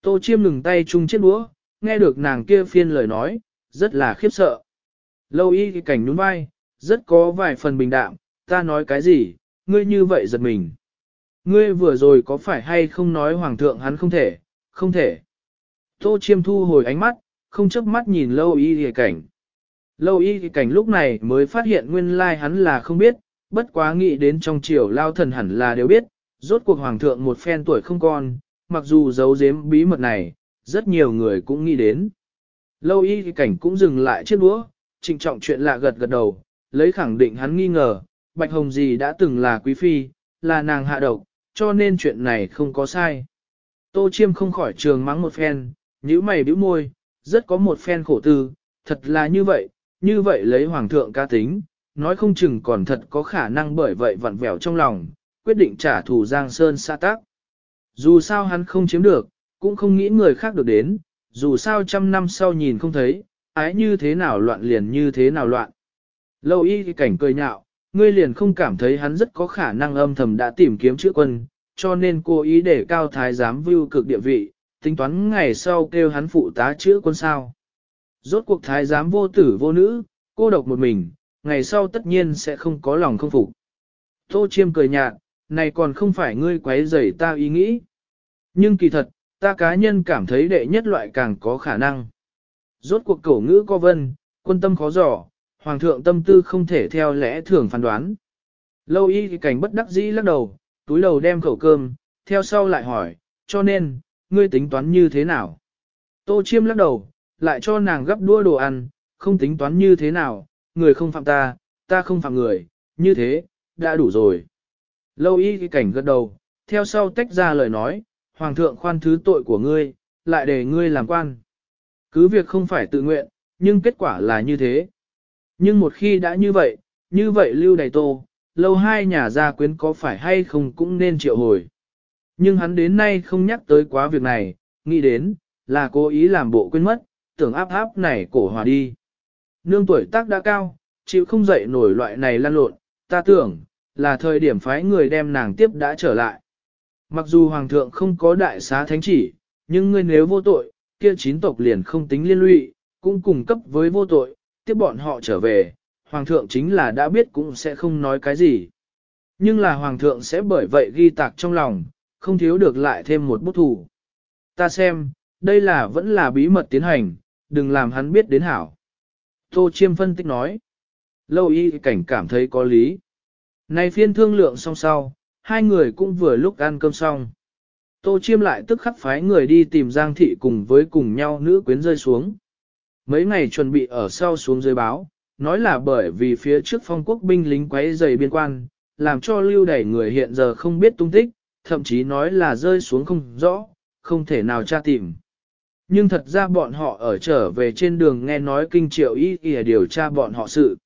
Tô chiêm ngừng tay chung chiếc đũa, nghe được nàng kia phiên lời nói, rất là khiếp sợ. Lâu y cái cảnh nhún vai, rất có vài phần bình đạm, ta nói cái gì, ngươi như vậy giật mình. Ngươi vừa rồi có phải hay không nói hoàng thượng hắn không thể, không thể. Tô chiêm thu hồi ánh mắt, không chớp mắt nhìn lâu y hề cảnh. Lâu y hề cảnh lúc này mới phát hiện nguyên lai hắn là không biết, bất quá nghĩ đến trong triều lao thần hẳn là đều biết, rốt cuộc hoàng thượng một phen tuổi không còn, mặc dù giấu giếm bí mật này, rất nhiều người cũng nghĩ đến. Lâu y hề cảnh cũng dừng lại chiếc đũa, trịnh trọng chuyện lạ gật gật đầu, lấy khẳng định hắn nghi ngờ, Bạch Hồng gì đã từng là quý phi, là nàng hạ độc, cho nên chuyện này không có sai. Tô Chiêm không khỏi trường mắng một phen, nhíu mày bĩu môi, rất có một phen khổ tư, thật là như vậy, như vậy lấy hoàng thượng ca tính, nói không chừng còn thật có khả năng bởi vậy vặn vẹo trong lòng, quyết định trả thù Giang Sơn xa tác. Dù sao hắn không chiếm được, cũng không nghĩ người khác được đến, dù sao trăm năm sau nhìn không thấy, ái như thế nào loạn liền như thế nào loạn. Lâu y cảnh cười nhạo, ngươi liền không cảm thấy hắn rất có khả năng âm thầm đã tìm kiếm chữa quân, cho nên cô ý để cao thái giám vưu cực địa vị, tính toán ngày sau kêu hắn phụ tá chữa quân sao. Rốt cuộc thái giám vô tử vô nữ, cô độc một mình, ngày sau tất nhiên sẽ không có lòng không phục. Tô chiêm cười nhạt, này còn không phải ngươi quấy rầy ta ý nghĩ. Nhưng kỳ thật, ta cá nhân cảm thấy đệ nhất loại càng có khả năng. Rốt cuộc cổ ngữ có vân, quân tâm khó dò, hoàng thượng tâm tư không thể theo lẽ thường phán đoán. Lâu y thì cảnh bất đắc dĩ lắc đầu, túi đầu đem khẩu cơm, theo sau lại hỏi, cho nên, ngươi tính toán như thế nào? Tô chiêm lắc đầu, lại cho nàng gấp đua đồ ăn, không tính toán như thế nào, người không phạm ta, ta không phạm người, như thế, đã đủ rồi. Lâu y thì cảnh gật đầu, theo sau tách ra lời nói, Hoàng thượng khoan thứ tội của ngươi, lại để ngươi làm quan. Cứ việc không phải tự nguyện, nhưng kết quả là như thế. Nhưng một khi đã như vậy, như vậy lưu đầy tô, lâu hai nhà gia quyến có phải hay không cũng nên triệu hồi. Nhưng hắn đến nay không nhắc tới quá việc này, nghĩ đến, là cố ý làm bộ quên mất, tưởng áp áp này cổ hòa đi. Nương tuổi tác đã cao, chịu không dậy nổi loại này lan lộn, ta tưởng, là thời điểm phái người đem nàng tiếp đã trở lại. Mặc dù hoàng thượng không có đại xá thánh chỉ, nhưng ngươi nếu vô tội, kia chín tộc liền không tính liên lụy, cũng cùng cấp với vô tội, tiếp bọn họ trở về, hoàng thượng chính là đã biết cũng sẽ không nói cái gì. Nhưng là hoàng thượng sẽ bởi vậy ghi tạc trong lòng, không thiếu được lại thêm một bút thủ. Ta xem, đây là vẫn là bí mật tiến hành, đừng làm hắn biết đến hảo. Tô Chiêm phân tích nói. Lâu y cảnh cảm thấy có lý. Này phiên thương lượng xong sau, hai người cũng vừa lúc ăn cơm xong. Tô Chiêm lại tức khắc phái người đi tìm Giang Thị cùng với cùng nhau nữ quyến rơi xuống. Mấy ngày chuẩn bị ở sau xuống dưới báo, nói là bởi vì phía trước phong quốc binh lính quấy dày biên quan, làm cho lưu đẩy người hiện giờ không biết tung tích, thậm chí nói là rơi xuống không rõ, không thể nào tra tìm. Nhưng thật ra bọn họ ở trở về trên đường nghe nói kinh triệu y y điều tra bọn họ sự.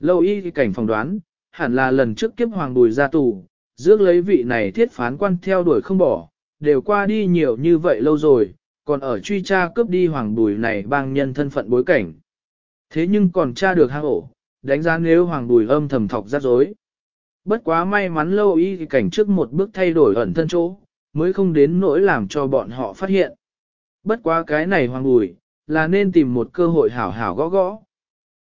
Lâu y cảnh phòng đoán, hẳn là lần trước kiếp hoàng bùi ra tù, dưỡng lấy vị này thiết phán quan theo đuổi không bỏ, đều qua đi nhiều như vậy lâu rồi, còn ở truy tra cướp đi hoàng bùi này bang nhân thân phận bối cảnh. Thế nhưng còn tra được hang ổ, đánh giá nếu hoàng bùi âm thầm thọc rắc rối. Bất quá may mắn lâu y thì cảnh trước một bước thay đổi ẩn thân chỗ, mới không đến nỗi làm cho bọn họ phát hiện. Bất quá cái này hoàng bùi, là nên tìm một cơ hội hảo hảo gõ gõ.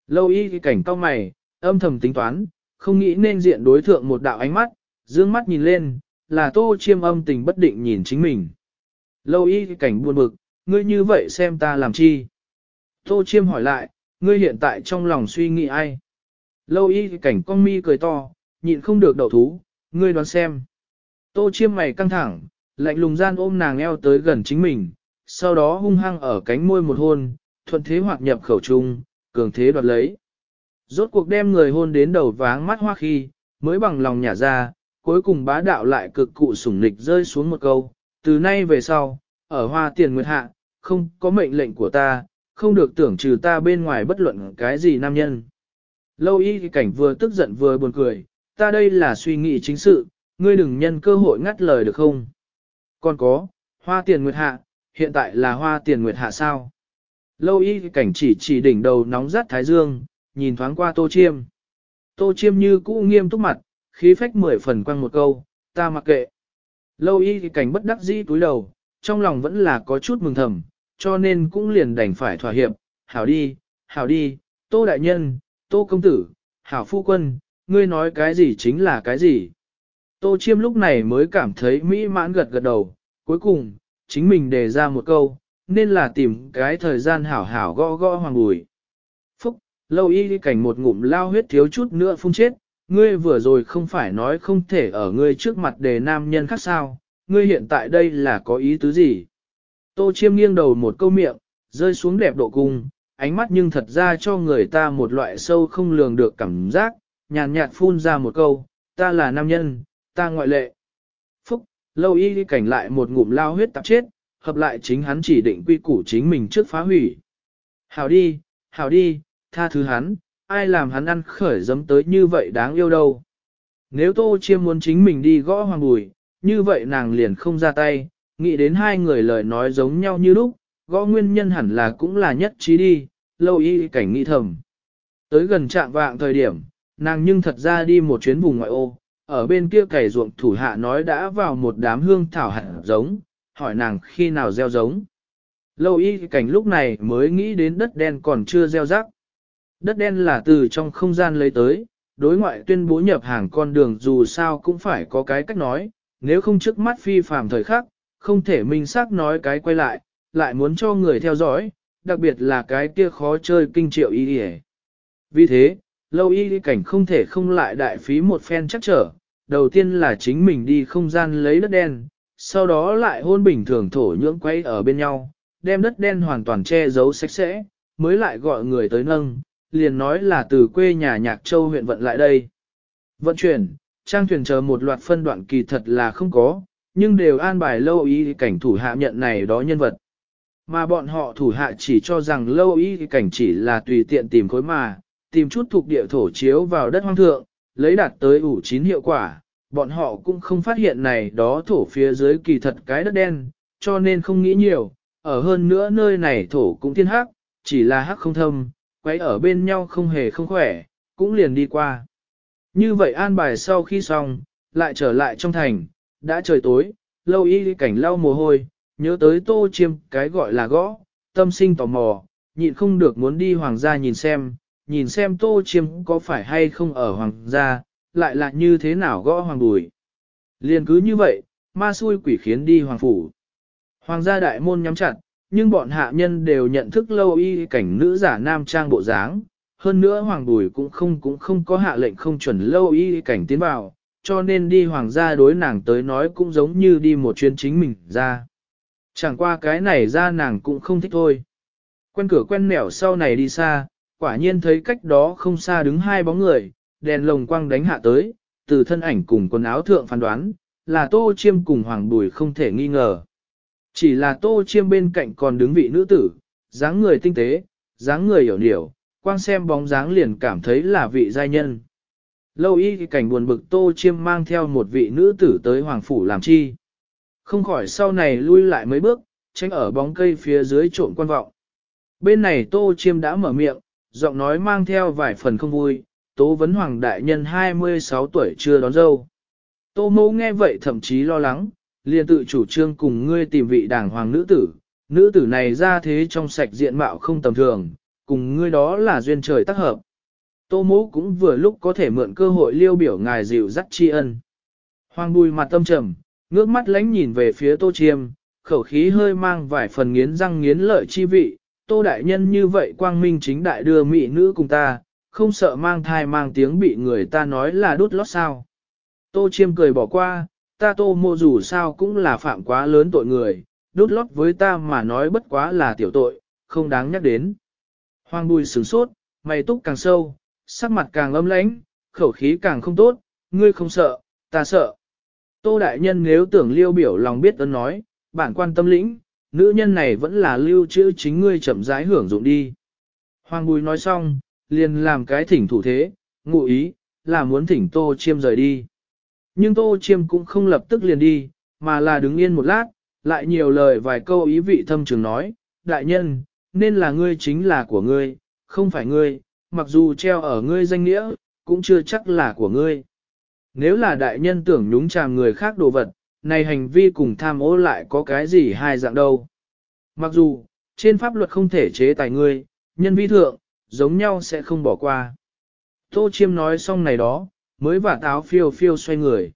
Lâu y thì cảnh cao mày, âm thầm tính toán, không nghĩ nên diện đối thượng một đạo ánh mắt, dương mắt nhìn lên, là tô chiêm âm tình bất định nhìn chính mình. Lâu y cảnh buồn bực, ngươi như vậy xem ta làm chi? Tô chiêm hỏi lại, ngươi hiện tại trong lòng suy nghĩ ai? Lâu y cảnh con mi cười to, nhịn không được đậu thú, ngươi đoán xem. Tô chiêm mày căng thẳng, lạnh lùng gian ôm nàng eo tới gần chính mình, sau đó hung hăng ở cánh môi một hôn, thuận thế hoặc nhập khẩu trung, cường thế đoạt lấy. Rốt cuộc đem người hôn đến đầu váng mắt hoa khi, mới bằng lòng nhả ra, cuối cùng bá đạo lại cực cụ sủng nịch rơi xuống một câu, từ nay về sau, ở hoa tiền nguyệt hạ, không có mệnh lệnh của ta, không được tưởng trừ ta bên ngoài bất luận cái gì nam nhân. Lâu y cảnh vừa tức giận vừa buồn cười, ta đây là suy nghĩ chính sự, ngươi đừng nhân cơ hội ngắt lời được không? Còn có, hoa tiền nguyệt hạ, hiện tại là hoa tiền nguyệt hạ sao? Lâu y cảnh chỉ chỉ đỉnh đầu nóng rát thái dương, nhìn thoáng qua tô chiêm. Tô chiêm như cũ nghiêm túc mặt, khí phách mười phần quăng một câu, ta mặc kệ. Lâu y cảnh bất đắc dĩ túi đầu, trong lòng vẫn là có chút mừng thầm, cho nên cũng liền đành phải thỏa hiệp, hảo đi, hảo đi, tô đại nhân, tô công tử, hảo phu quân, ngươi nói cái gì chính là cái gì. Tô chiêm lúc này mới cảm thấy mỹ mãn gật gật đầu, cuối cùng, chính mình đề ra một câu, nên là tìm cái thời gian hảo hảo gõ gõ hoàng bùi. Phúc, lâu y cảnh một ngụm lao huyết thiếu chút nữa phun chết, ngươi vừa rồi không phải nói không thể ở ngươi trước mặt đề nam nhân khác sao, ngươi hiện tại đây là có ý tứ gì? Tô chiêm nghiêng đầu một câu miệng, rơi xuống đẹp độ cung, ánh mắt nhưng thật ra cho người ta một loại sâu không lường được cảm giác, nhàn nhạt phun ra một câu, ta là nam nhân, ta ngoại lệ. Phúc, lâu y cảnh lại một ngụm lao huyết tạp chết, hợp lại chính hắn chỉ định quy củ chính mình trước phá hủy. Hảo đi, hảo đi, tha thứ hắn, ai làm hắn ăn khởi dấm tới như vậy đáng yêu đâu. Nếu Tô Chiêm muốn chính mình đi gõ hoàng bùi, như vậy nàng liền không ra tay, nghĩ đến hai người lời nói giống nhau như lúc, gõ nguyên nhân hẳn là cũng là nhất trí đi, lâu y cảnh nghĩ thầm. Tới gần trạng vạng thời điểm, nàng nhưng thật ra đi một chuyến vùng ngoại ô, ở bên kia cày ruộng thủ hạ nói đã vào một đám hương thảo hạt giống, hỏi nàng khi nào gieo giống. Lâu y cảnh lúc này mới nghĩ đến đất đen còn chưa gieo rắc. Đất đen là từ trong không gian lấy tới, đối ngoại tuyên bố nhập hàng con đường dù sao cũng phải có cái cách nói, nếu không trước mắt phi phàm thời khắc, không thể minh xác nói cái quay lại, lại muốn cho người theo dõi, đặc biệt là cái kia khó chơi kinh triệu y đi Vì thế, lâu y cảnh không thể không lại đại phí một phen chắc trở, đầu tiên là chính mình đi không gian lấy đất đen, sau đó lại hôn bình thường thổ nhưỡng quay ở bên nhau, đem đất đen hoàn toàn che giấu sạch sẽ, mới lại gọi người tới nâng, liền nói là từ quê nhà Nhạc Châu huyện vận lại đây. Vận chuyển, trang thuyền chờ một loạt phân đoạn kỳ thật là không có, nhưng đều an bài lâu ý cảnh thủ hạ nhận này đó nhân vật. Mà bọn họ thủ hạ chỉ cho rằng lâu ý cảnh chỉ là tùy tiện tìm khối mà, tìm chút thuộc địa thổ chiếu vào đất hoang thượng, lấy đạt tới ủ chín hiệu quả, bọn họ cũng không phát hiện này đó thổ phía dưới kỳ thật cái đất đen, cho nên không nghĩ nhiều, ở hơn nữa nơi này thổ cũng thiên hắc, chỉ là hắc không thâm, quấy ở bên nhau không hề không khỏe, cũng liền đi qua. Như vậy an bài sau khi xong, lại trở lại trong thành, đã trời tối, lâu y cảnh lau mồ hôi, nhớ tới tô chiêm cái gọi là gõ, tâm sinh tò mò, nhịn không được muốn đi hoàng gia nhìn xem, nhìn xem tô chiêm có phải hay không ở hoàng gia, lại là như thế nào gõ hoàng bùi. Liền cứ như vậy, ma xui quỷ khiến đi hoàng phủ. Hoàng gia đại môn nhắm chặt, nhưng bọn hạ nhân đều nhận thức lâu y cảnh nữ giả nam trang bộ dáng. Hơn nữa hoàng bùi cũng không cũng không có hạ lệnh không chuẩn lâu y cảnh tiến vào, cho nên đi hoàng gia đối nàng tới nói cũng giống như đi một chuyến chính mình ra. Chẳng qua cái này ra nàng cũng không thích thôi. Quen cửa quen mẻo sau này đi xa, quả nhiên thấy cách đó không xa đứng hai bóng người, đèn lồng quang đánh hạ tới, từ thân ảnh cùng quần áo thượng phán đoán, là tô chiêm cùng hoàng bùi không thể nghi ngờ. Chỉ là tô chiêm bên cạnh còn đứng vị nữ tử, dáng người tinh tế, dáng người hiểu điểu, quang xem bóng dáng liền cảm thấy là vị giai nhân. Lâu y cảnh buồn bực tô chiêm mang theo một vị nữ tử tới hoàng phủ làm chi. Không khỏi sau này lui lại mấy bước, tránh ở bóng cây phía dưới trộn quan vọng. Bên này tô chiêm đã mở miệng, giọng nói mang theo vài phần không vui, tố vấn hoàng đại nhân 26 tuổi chưa đón dâu. Tô mẫu nghe vậy thậm chí lo lắng, liền tự chủ trương cùng ngươi tìm vị đảng hoàng nữ tử, nữ tử này ra thế trong sạch diện mạo không tầm thường, cùng ngươi đó là duyên trời tác hợp. Tô mũ cũng vừa lúc có thể mượn cơ hội liêu biểu ngài dịu dắt tri ân. Hoàng bùi mặt tâm trầm, ngước mắt lánh nhìn về phía tô chiêm, khẩu khí hơi mang vài phần nghiến răng nghiến lợi chi vị, tô đại nhân như vậy quang minh chính đại đưa mỹ nữ cùng ta, không sợ mang thai mang tiếng bị người ta nói là đút lót sao. Tô chiêm cười bỏ qua, ta tô mô dù sao cũng là phạm quá lớn tội người, đút lót với ta mà nói bất quá là tiểu tội, không đáng nhắc đến. Hoàng bùi sửng sốt, mày túc càng sâu, sắc mặt càng âm lãnh, khẩu khí càng không tốt, ngươi không sợ, ta sợ. Tô đại nhân nếu tưởng liêu biểu lòng biết ơn nói, bản quan tâm lĩnh, nữ nhân này vẫn là lưu trữ chính ngươi chậm rãi hưởng dụng đi. Hoàng bùi nói xong, liền làm cái thỉnh thủ thế, ngụ ý, là muốn thỉnh tô chiêm rời đi. Nhưng tô chiêm cũng không lập tức liền đi, mà là đứng yên một lát, lại nhiều lời vài câu ý vị thâm trường nói, đại nhân, nên là ngươi chính là của ngươi, không phải ngươi, mặc dù treo ở ngươi danh nghĩa, cũng chưa chắc là của ngươi. Nếu là đại nhân tưởng nhúng chàm người khác đồ vật, này hành vi cùng tham ô lại có cái gì hai dạng đâu. Mặc dù, trên pháp luật không thể chế tài ngươi, nhân vi thượng, giống nhau sẽ không bỏ qua. Tô Chiêm nói xong này đó, mới vả táo phiêu phiêu xoay người.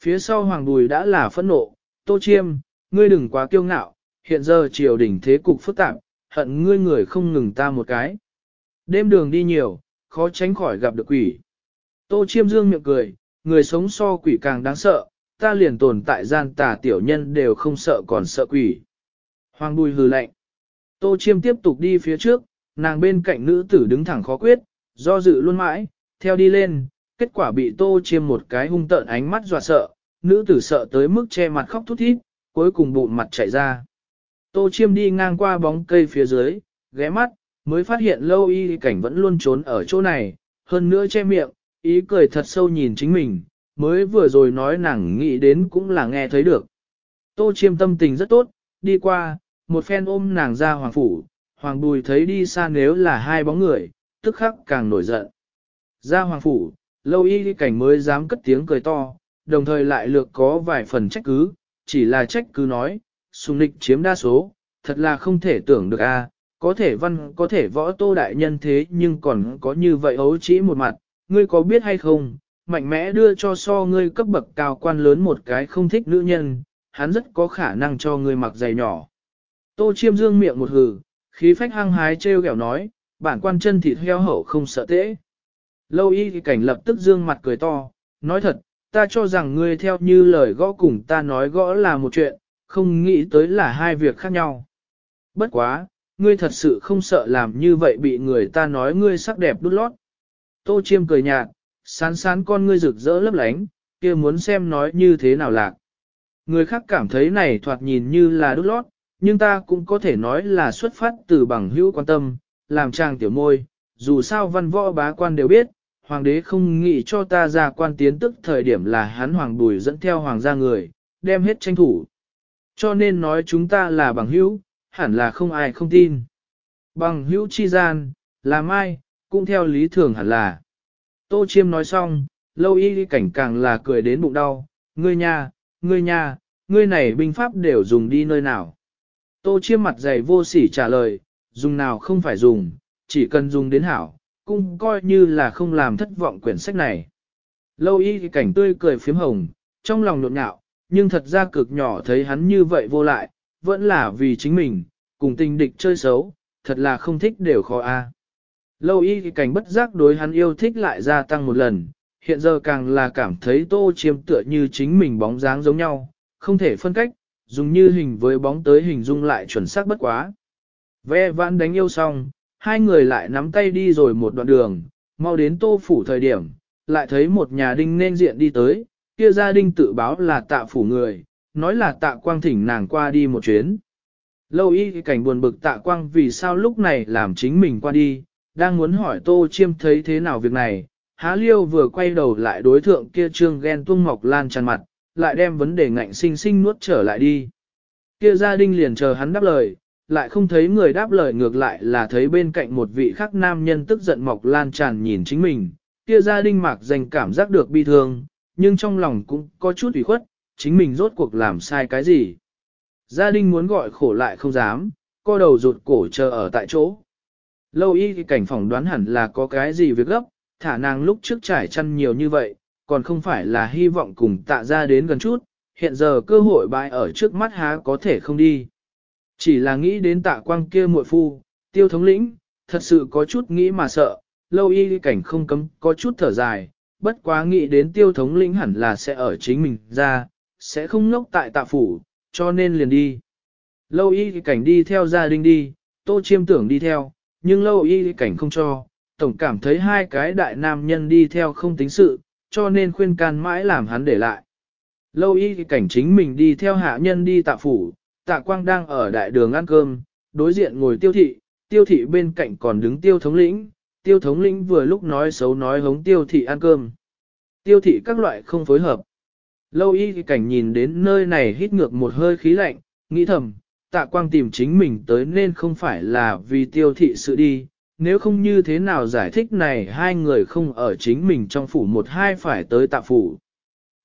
Phía sau Hoàng Bùi đã là phẫn nộ, Tô Chiêm, ngươi đừng quá kiêu ngạo, hiện giờ triều đình thế cục phức tạp, hận ngươi người không ngừng ta một cái. Đêm đường đi nhiều, khó tránh khỏi gặp được quỷ. Tô Chiêm dương miệng cười, người sống so quỷ càng đáng sợ, ta liền tồn tại gian tà tiểu nhân đều không sợ còn sợ quỷ. Hoàng Bùi hừ lạnh. Tô Chiêm tiếp tục đi phía trước, nàng bên cạnh nữ tử đứng thẳng khó quyết, do dự luôn mãi, theo đi lên, kết quả bị Tô Chiêm một cái hung tợn ánh mắt dọa sợ, nữ tử sợ tới mức che mặt khóc thút thít, cuối cùng bụng mặt chạy ra. Tô Chiêm đi ngang qua bóng cây phía dưới, ghé mắt, mới phát hiện lâu y cảnh vẫn luôn trốn ở chỗ này, hơn nữa che miệng, ý cười thật sâu nhìn chính mình, mới vừa rồi nói nàng nghĩ đến cũng là nghe thấy được. Tô chiêm tâm tình rất tốt, đi qua, một phen ôm nàng ra hoàng phủ, hoàng bùi thấy đi xa nếu là hai bóng người, tức khắc càng nổi giận. Ra hoàng phủ, lâu y cảnh mới dám cất tiếng cười to, đồng thời lại lược có vài phần trách cứ, chỉ là trách cứ nói, sùng nịch chiếm đa số, thật là không thể tưởng được a có thể văn có thể võ tô đại nhân thế nhưng còn có như vậy ấu chỉ một mặt, ngươi có biết hay không, mạnh mẽ đưa cho so ngươi cấp bậc cao quan lớn một cái không thích nữ nhân, hắn rất có khả năng cho ngươi mặc giày nhỏ. Tô chiêm dương miệng một hừ, khí phách hăng hái treo kẹo nói, bản quan chân thịt heo hậu không sợ tễ. Lâu y thì cảnh lập tức dương mặt cười to, nói thật, ta cho rằng ngươi theo như lời gõ cùng ta nói gõ là một chuyện, không nghĩ tới là hai việc khác nhau. Bất quá, ngươi thật sự không sợ làm như vậy bị người ta nói ngươi sắc đẹp đút lót. Tô chiêm cười nhạt, sán sán con ngươi rực rỡ lấp lánh, kia muốn xem nói như thế nào lạc. Người khác cảm thấy này thoạt nhìn như là đút lót, nhưng ta cũng có thể nói là xuất phát từ bằng hữu quan tâm, làm trang tiểu môi, dù sao văn võ bá quan đều biết, hoàng đế không nghĩ cho ta ra quan tiến tức thời điểm là hắn hoàng bùi dẫn theo hoàng gia người, đem hết tranh thủ. Cho nên nói chúng ta là bằng hữu, hẳn là không ai không tin. Bằng hữu chi gian, làm ai, cũng theo lý thường hẳn là. Tô Chiêm nói xong, lâu y cảnh càng là cười đến bụng đau, ngươi nha, ngươi nha, ngươi này binh pháp đều dùng đi nơi nào. Tô Chiêm mặt dày vô sỉ trả lời, dùng nào không phải dùng, chỉ cần dùng đến hảo, cũng coi như là không làm thất vọng quyển sách này. Lâu y thì cảnh tươi cười phiếm hồng, trong lòng nộn nhạo, nhưng thật ra cực nhỏ thấy hắn như vậy vô lại, vẫn là vì chính mình, cùng tình địch chơi xấu, thật là không thích đều khó a. Lâu y thì cảnh bất giác đối hắn yêu thích lại gia tăng một lần, hiện giờ càng là cảm thấy tô chiêm tựa như chính mình bóng dáng giống nhau, không thể phân cách, dùng như hình với bóng tới hình dung lại chuẩn xác bất quá. Ve vãn đánh yêu xong, hai người lại nắm tay đi rồi một đoạn đường, mau đến tô phủ thời điểm, lại thấy một nhà đinh nên diện đi tới, kia gia đinh tự báo là tạ phủ người, nói là tạ quang thỉnh nàng qua đi một chuyến. Lâu y cảnh buồn bực tạ quang vì sao lúc này làm chính mình qua đi, đang muốn hỏi tô chiêm thấy thế nào việc này, há liêu vừa quay đầu lại đối thượng kia trương ghen tuông mọc lan tràn mặt, lại đem vấn đề ngạnh sinh sinh nuốt trở lại đi. Kia gia đinh liền chờ hắn đáp lời, lại không thấy người đáp lời ngược lại là thấy bên cạnh một vị khác nam nhân tức giận mọc lan tràn nhìn chính mình, kia gia đình mạc dành cảm giác được bi thương, nhưng trong lòng cũng có chút ủy khuất, chính mình rốt cuộc làm sai cái gì. Gia đình muốn gọi khổ lại không dám, co đầu rụt cổ chờ ở tại chỗ. Lâu y thì cảnh phỏng đoán hẳn là có cái gì việc gấp, thả nàng lúc trước trải chăn nhiều như vậy, còn không phải là hy vọng cùng tạ ra đến gần chút, hiện giờ cơ hội bại ở trước mắt há có thể không đi. Chỉ là nghĩ đến tạ quang kia muội phu, tiêu thống lĩnh, thật sự có chút nghĩ mà sợ, lâu y cảnh không cấm có chút thở dài, bất quá nghĩ đến tiêu thống lĩnh hẳn là sẽ ở chính mình ra, sẽ không ngốc tại tạ phủ, cho nên liền đi. Lâu y cảnh đi theo gia đình đi, tô chiêm tưởng đi theo, nhưng lâu y cảnh không cho, tổng cảm thấy hai cái đại nam nhân đi theo không tính sự, cho nên khuyên can mãi làm hắn để lại. Lâu y cảnh chính mình đi theo hạ nhân đi tạ phủ, tạ quang đang ở đại đường ăn cơm, đối diện ngồi tiêu thị, tiêu thị bên cạnh còn đứng tiêu thống lĩnh, tiêu thống lĩnh vừa lúc nói xấu nói hống tiêu thị ăn cơm. Tiêu thị các loại không phối hợp. Lâu y cảnh nhìn đến nơi này hít ngược một hơi khí lạnh, nghĩ thầm, tạ quang tìm chính mình tới nên không phải là vì tiêu thị sự đi, nếu không như thế nào giải thích này hai người không ở chính mình trong phủ một hai phải tới tạ phủ.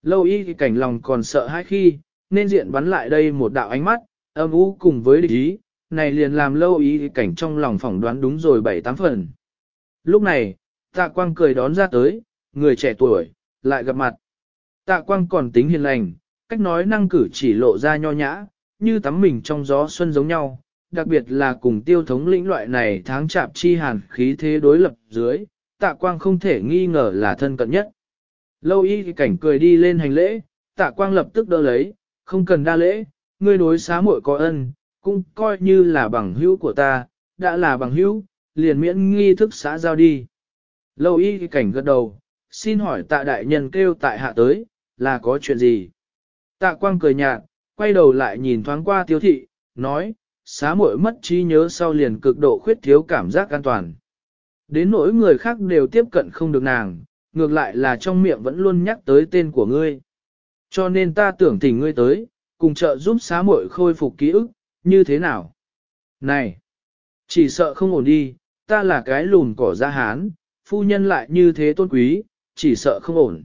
Lâu y cảnh lòng còn sợ hai khi, nên diện bắn lại đây một đạo ánh mắt, âm u cùng với địch ý, này liền làm lâu y cảnh trong lòng phỏng đoán đúng rồi bảy tám phần. Lúc này, tạ quang cười đón ra tới, người trẻ tuổi, lại gặp mặt. Tạ quang còn tính hiền lành, cách nói năng cử chỉ lộ ra nho nhã, như tắm mình trong gió xuân giống nhau, đặc biệt là cùng tiêu thống lĩnh loại này tháng chạp chi hàn khí thế đối lập dưới, tạ quang không thể nghi ngờ là thân cận nhất. Lâu y cảnh cười đi lên hành lễ, tạ quang lập tức đỡ lấy, không cần đa lễ, ngươi đối xá muội có ân, cũng coi như là bằng hữu của ta, đã là bằng hữu, liền miễn nghi thức xã giao đi. Lâu y cảnh gật đầu, xin hỏi tạ đại nhân kêu tại hạ tới, là có chuyện gì? Tạ quang cười nhạt, quay đầu lại nhìn thoáng qua tiêu thị, nói, xá muội mất trí nhớ sau liền cực độ khuyết thiếu cảm giác an toàn. Đến nỗi người khác đều tiếp cận không được nàng, ngược lại là trong miệng vẫn luôn nhắc tới tên của ngươi. Cho nên ta tưởng tình ngươi tới, cùng trợ giúp xá muội khôi phục ký ức, như thế nào? Này! Chỉ sợ không ổn đi, ta là cái lùn cỏ ra hán, phu nhân lại như thế tôn quý, chỉ sợ không ổn.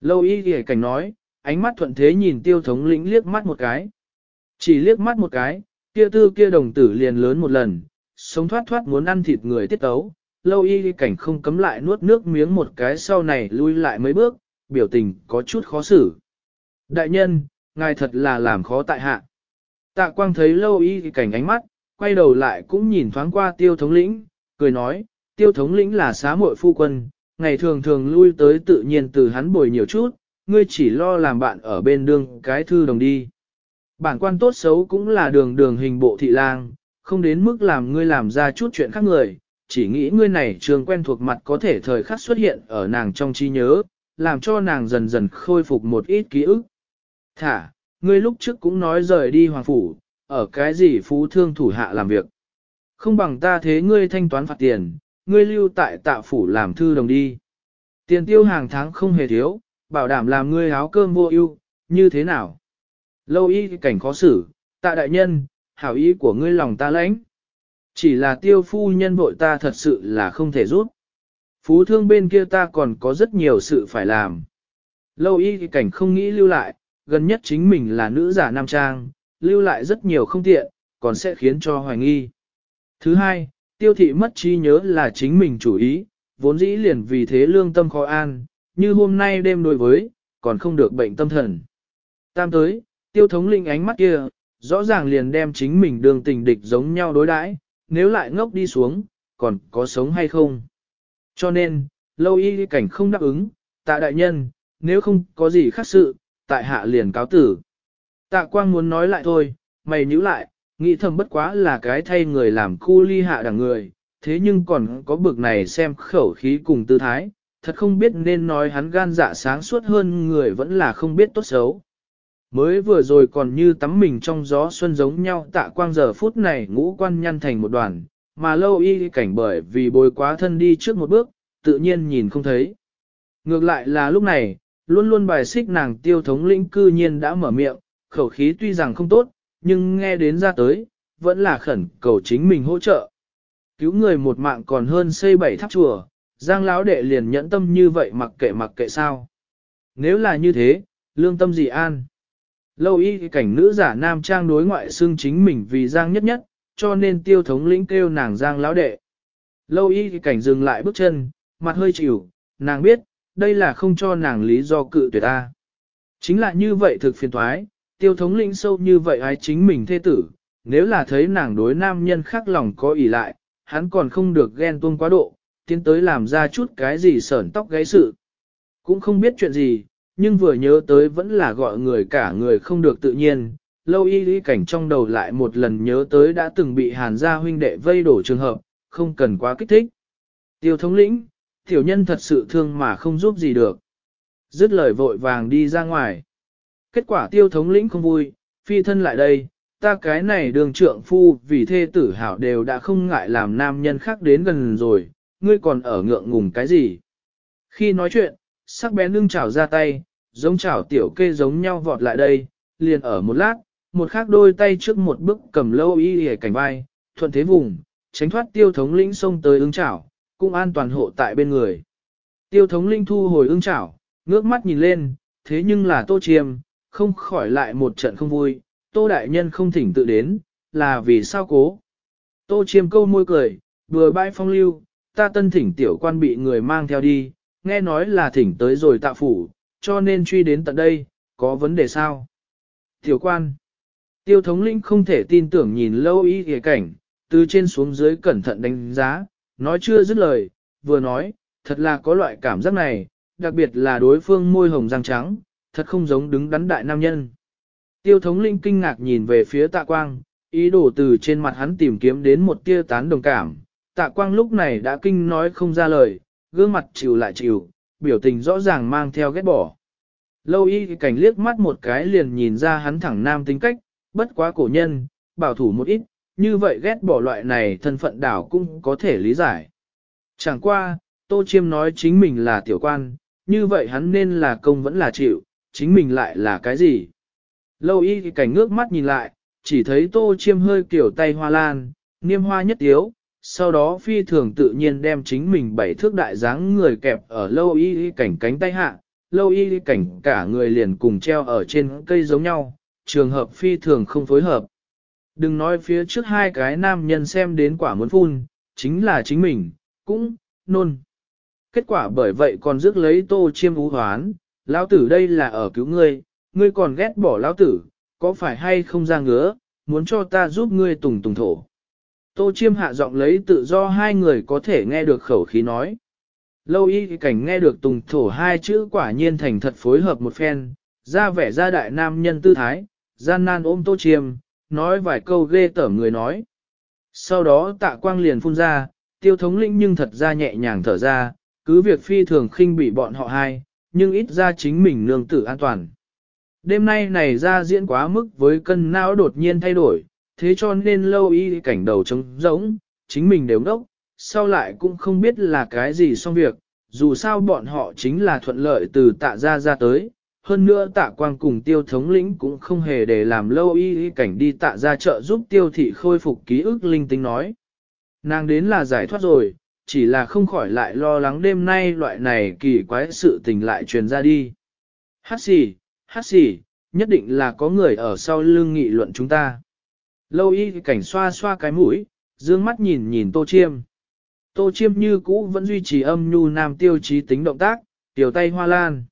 Lâu y ghề cảnh nói, ánh mắt thuận thế nhìn tiêu thống lĩnh liếc mắt một cái. Chỉ liếc mắt một cái, kia tư kia đồng tử liền lớn một lần, sống thoát thoát muốn ăn thịt người tiết tấu. Lâu y cảnh không cấm lại nuốt nước miếng một cái sau này lui lại mấy bước, biểu tình có chút khó xử. Đại nhân, ngài thật là làm khó tại hạ. Tạ quang thấy lâu y cảnh ánh mắt, quay đầu lại cũng nhìn thoáng qua tiêu thống lĩnh, cười nói, tiêu thống lĩnh là xá muội phu quân, ngày thường thường lui tới tự nhiên từ hắn bồi nhiều chút, ngươi chỉ lo làm bạn ở bên đường cái thư đồng đi. Bản quan tốt xấu cũng là đường đường hình bộ thị lang, không đến mức làm ngươi làm ra chút chuyện khác người, chỉ nghĩ ngươi này trường quen thuộc mặt có thể thời khắc xuất hiện ở nàng trong trí nhớ, làm cho nàng dần dần khôi phục một ít ký ức. Thả, ngươi lúc trước cũng nói rời đi hoàng phủ, ở cái gì phú thương thủ hạ làm việc. Không bằng ta thế ngươi thanh toán phạt tiền, ngươi lưu tại tạ phủ làm thư đồng đi. Tiền tiêu hàng tháng không hề thiếu, bảo đảm làm ngươi áo cơm vô ưu, như thế nào? Lâu y cảnh khó xử, tạ đại nhân, hảo ý của ngươi lòng ta lãnh. Chỉ là tiêu phu nhân vội ta thật sự là không thể rút. Phú thương bên kia ta còn có rất nhiều sự phải làm. Lâu y cảnh không nghĩ lưu lại, gần nhất chính mình là nữ giả nam trang, lưu lại rất nhiều không tiện, còn sẽ khiến cho hoài nghi. Thứ hai, tiêu thị mất trí nhớ là chính mình chủ ý, vốn dĩ liền vì thế lương tâm khó an, như hôm nay đêm đối với, còn không được bệnh tâm thần. Tam tới, tiêu thống linh ánh mắt kia, rõ ràng liền đem chính mình đường tình địch giống nhau đối đãi, nếu lại ngốc đi xuống, còn có sống hay không. Cho nên, lâu y cảnh không đáp ứng, tạ đại nhân, nếu không có gì khác sự, tại hạ liền cáo tử. Tạ quang muốn nói lại thôi, mày nhíu lại, nghĩ thầm bất quá là cái thay người làm cu ly hạ đẳng người, thế nhưng còn có bực này xem khẩu khí cùng tư thái, thật không biết nên nói hắn gan dạ sáng suốt hơn người vẫn là không biết tốt xấu. Mới vừa rồi còn như tắm mình trong gió xuân giống nhau tạ quang giờ phút này ngũ quan nhăn thành một đoàn, mà lâu y cảnh bởi vì bồi quá thân đi trước một bước, tự nhiên nhìn không thấy. Ngược lại là lúc này, luôn luôn bài xích nàng tiêu thống lĩnh cư nhiên đã mở miệng, khẩu khí tuy rằng không tốt, nhưng nghe đến ra tới, vẫn là khẩn cầu chính mình hỗ trợ. Cứu người một mạng còn hơn xây bảy tháp chùa, giang lão đệ liền nhẫn tâm như vậy mặc kệ mặc kệ sao. Nếu là như thế, lương tâm gì an? Lâu y cảnh nữ giả nam trang đối ngoại xưng chính mình vì giang nhất nhất, cho nên tiêu thống lĩnh kêu nàng giang lão đệ. Lâu y cảnh dừng lại bước chân, mặt hơi chịu, nàng biết, đây là không cho nàng lý do cự tuyệt ta. Chính là như vậy thực phiền thoái, tiêu thống lĩnh sâu như vậy ai chính mình thê tử, nếu là thấy nàng đối nam nhân khác lòng có ỷ lại, hắn còn không được ghen tuông quá độ, tiến tới làm ra chút cái gì sởn tóc gáy sự. Cũng không biết chuyện gì, nhưng vừa nhớ tới vẫn là gọi người cả người không được tự nhiên. Lâu y lý cảnh trong đầu lại một lần nhớ tới đã từng bị hàn gia huynh đệ vây đổ trường hợp, không cần quá kích thích. Tiêu thống lĩnh, tiểu nhân thật sự thương mà không giúp gì được. Dứt lời vội vàng đi ra ngoài. Kết quả tiêu thống lĩnh không vui, phi thân lại đây, ta cái này đường trượng phu vì thê tử hảo đều đã không ngại làm nam nhân khác đến gần rồi, ngươi còn ở ngượng ngùng cái gì. Khi nói chuyện, sắc bén lưng chảo ra tay, giống chảo tiểu kê giống nhau vọt lại đây, liền ở một lát, một khác đôi tay trước một bước cầm lâu y hề cảnh vai, thuận thế vùng, tránh thoát tiêu thống lĩnh xông tới ứng chảo, cũng an toàn hộ tại bên người. Tiêu thống linh thu hồi ưng chảo, ngước mắt nhìn lên, thế nhưng là tô chiêm, không khỏi lại một trận không vui, tô đại nhân không thỉnh tự đến, là vì sao cố. Tô chiêm câu môi cười, vừa bãi phong lưu, ta tân thỉnh tiểu quan bị người mang theo đi, nghe nói là thỉnh tới rồi tạ phủ, cho nên truy đến tận đây, có vấn đề sao? Tiểu quan, tiêu thống linh không thể tin tưởng nhìn lâu ý ghề cảnh, từ trên xuống dưới cẩn thận đánh giá, nói chưa dứt lời, vừa nói, thật là có loại cảm giác này, đặc biệt là đối phương môi hồng răng trắng, thật không giống đứng đắn đại nam nhân. Tiêu thống linh kinh ngạc nhìn về phía tạ quang, ý đồ từ trên mặt hắn tìm kiếm đến một tia tán đồng cảm. Tạ quang lúc này đã kinh nói không ra lời, gương mặt chịu lại chịu, biểu tình rõ ràng mang theo ghét bỏ. Lâu y cảnh liếc mắt một cái liền nhìn ra hắn thẳng nam tính cách, bất quá cổ nhân, bảo thủ một ít, như vậy ghét bỏ loại này thân phận đảo cũng có thể lý giải. Chẳng qua, Tô Chiêm nói chính mình là tiểu quan, như vậy hắn nên là công vẫn là chịu, chính mình lại là cái gì? Lâu y thì cảnh ngước mắt nhìn lại, chỉ thấy Tô Chiêm hơi kiểu tay hoa lan, niêm hoa nhất yếu, sau đó phi thường tự nhiên đem chính mình bảy thước đại dáng người kẹp ở lâu y cảnh cánh tay hạ, lâu y cảnh cả người liền cùng treo ở trên cây giống nhau, trường hợp phi thường không phối hợp. Đừng nói phía trước hai cái nam nhân xem đến quả muốn phun, chính là chính mình, cũng, nôn. Kết quả bởi vậy còn rước lấy tô chiêm ú hoán, lão tử đây là ở cứu ngươi, ngươi còn ghét bỏ lão tử, có phải hay không ra ngứa, muốn cho ta giúp ngươi tùng tùng thổ. Tô chiêm hạ giọng lấy tự do hai người có thể nghe được khẩu khí nói. Lâu y cảnh nghe được tùng thổ hai chữ quả nhiên thành thật phối hợp một phen, ra vẻ ra đại nam nhân tư thái, gian nan ôm tô chiêm, nói vài câu ghê tởm người nói. Sau đó tạ quang liền phun ra, tiêu thống lĩnh nhưng thật ra nhẹ nhàng thở ra, cứ việc phi thường khinh bị bọn họ hai, nhưng ít ra chính mình nương tử an toàn. Đêm nay này ra diễn quá mức với cân não đột nhiên thay đổi, thế cho nên lâu y cảnh đầu trống rỗng, chính mình đều ngốc, sau lại cũng không biết là cái gì xong việc, dù sao bọn họ chính là thuận lợi từ tạ ra ra tới, hơn nữa tạ quang cùng tiêu thống lĩnh cũng không hề để làm lâu y y cảnh đi tạ ra chợ giúp tiêu thị khôi phục ký ức linh tinh nói. Nàng đến là giải thoát rồi, chỉ là không khỏi lại lo lắng đêm nay loại này kỳ quái sự tình lại truyền ra đi. Hát xì, hát xì, nhất định là có người ở sau lưng nghị luận chúng ta. Lâu y cảnh xoa xoa cái mũi, dương mắt nhìn nhìn tô chiêm. Tô chiêm như cũ vẫn duy trì âm nhu nam tiêu chí tính động tác, tiểu tay hoa lan.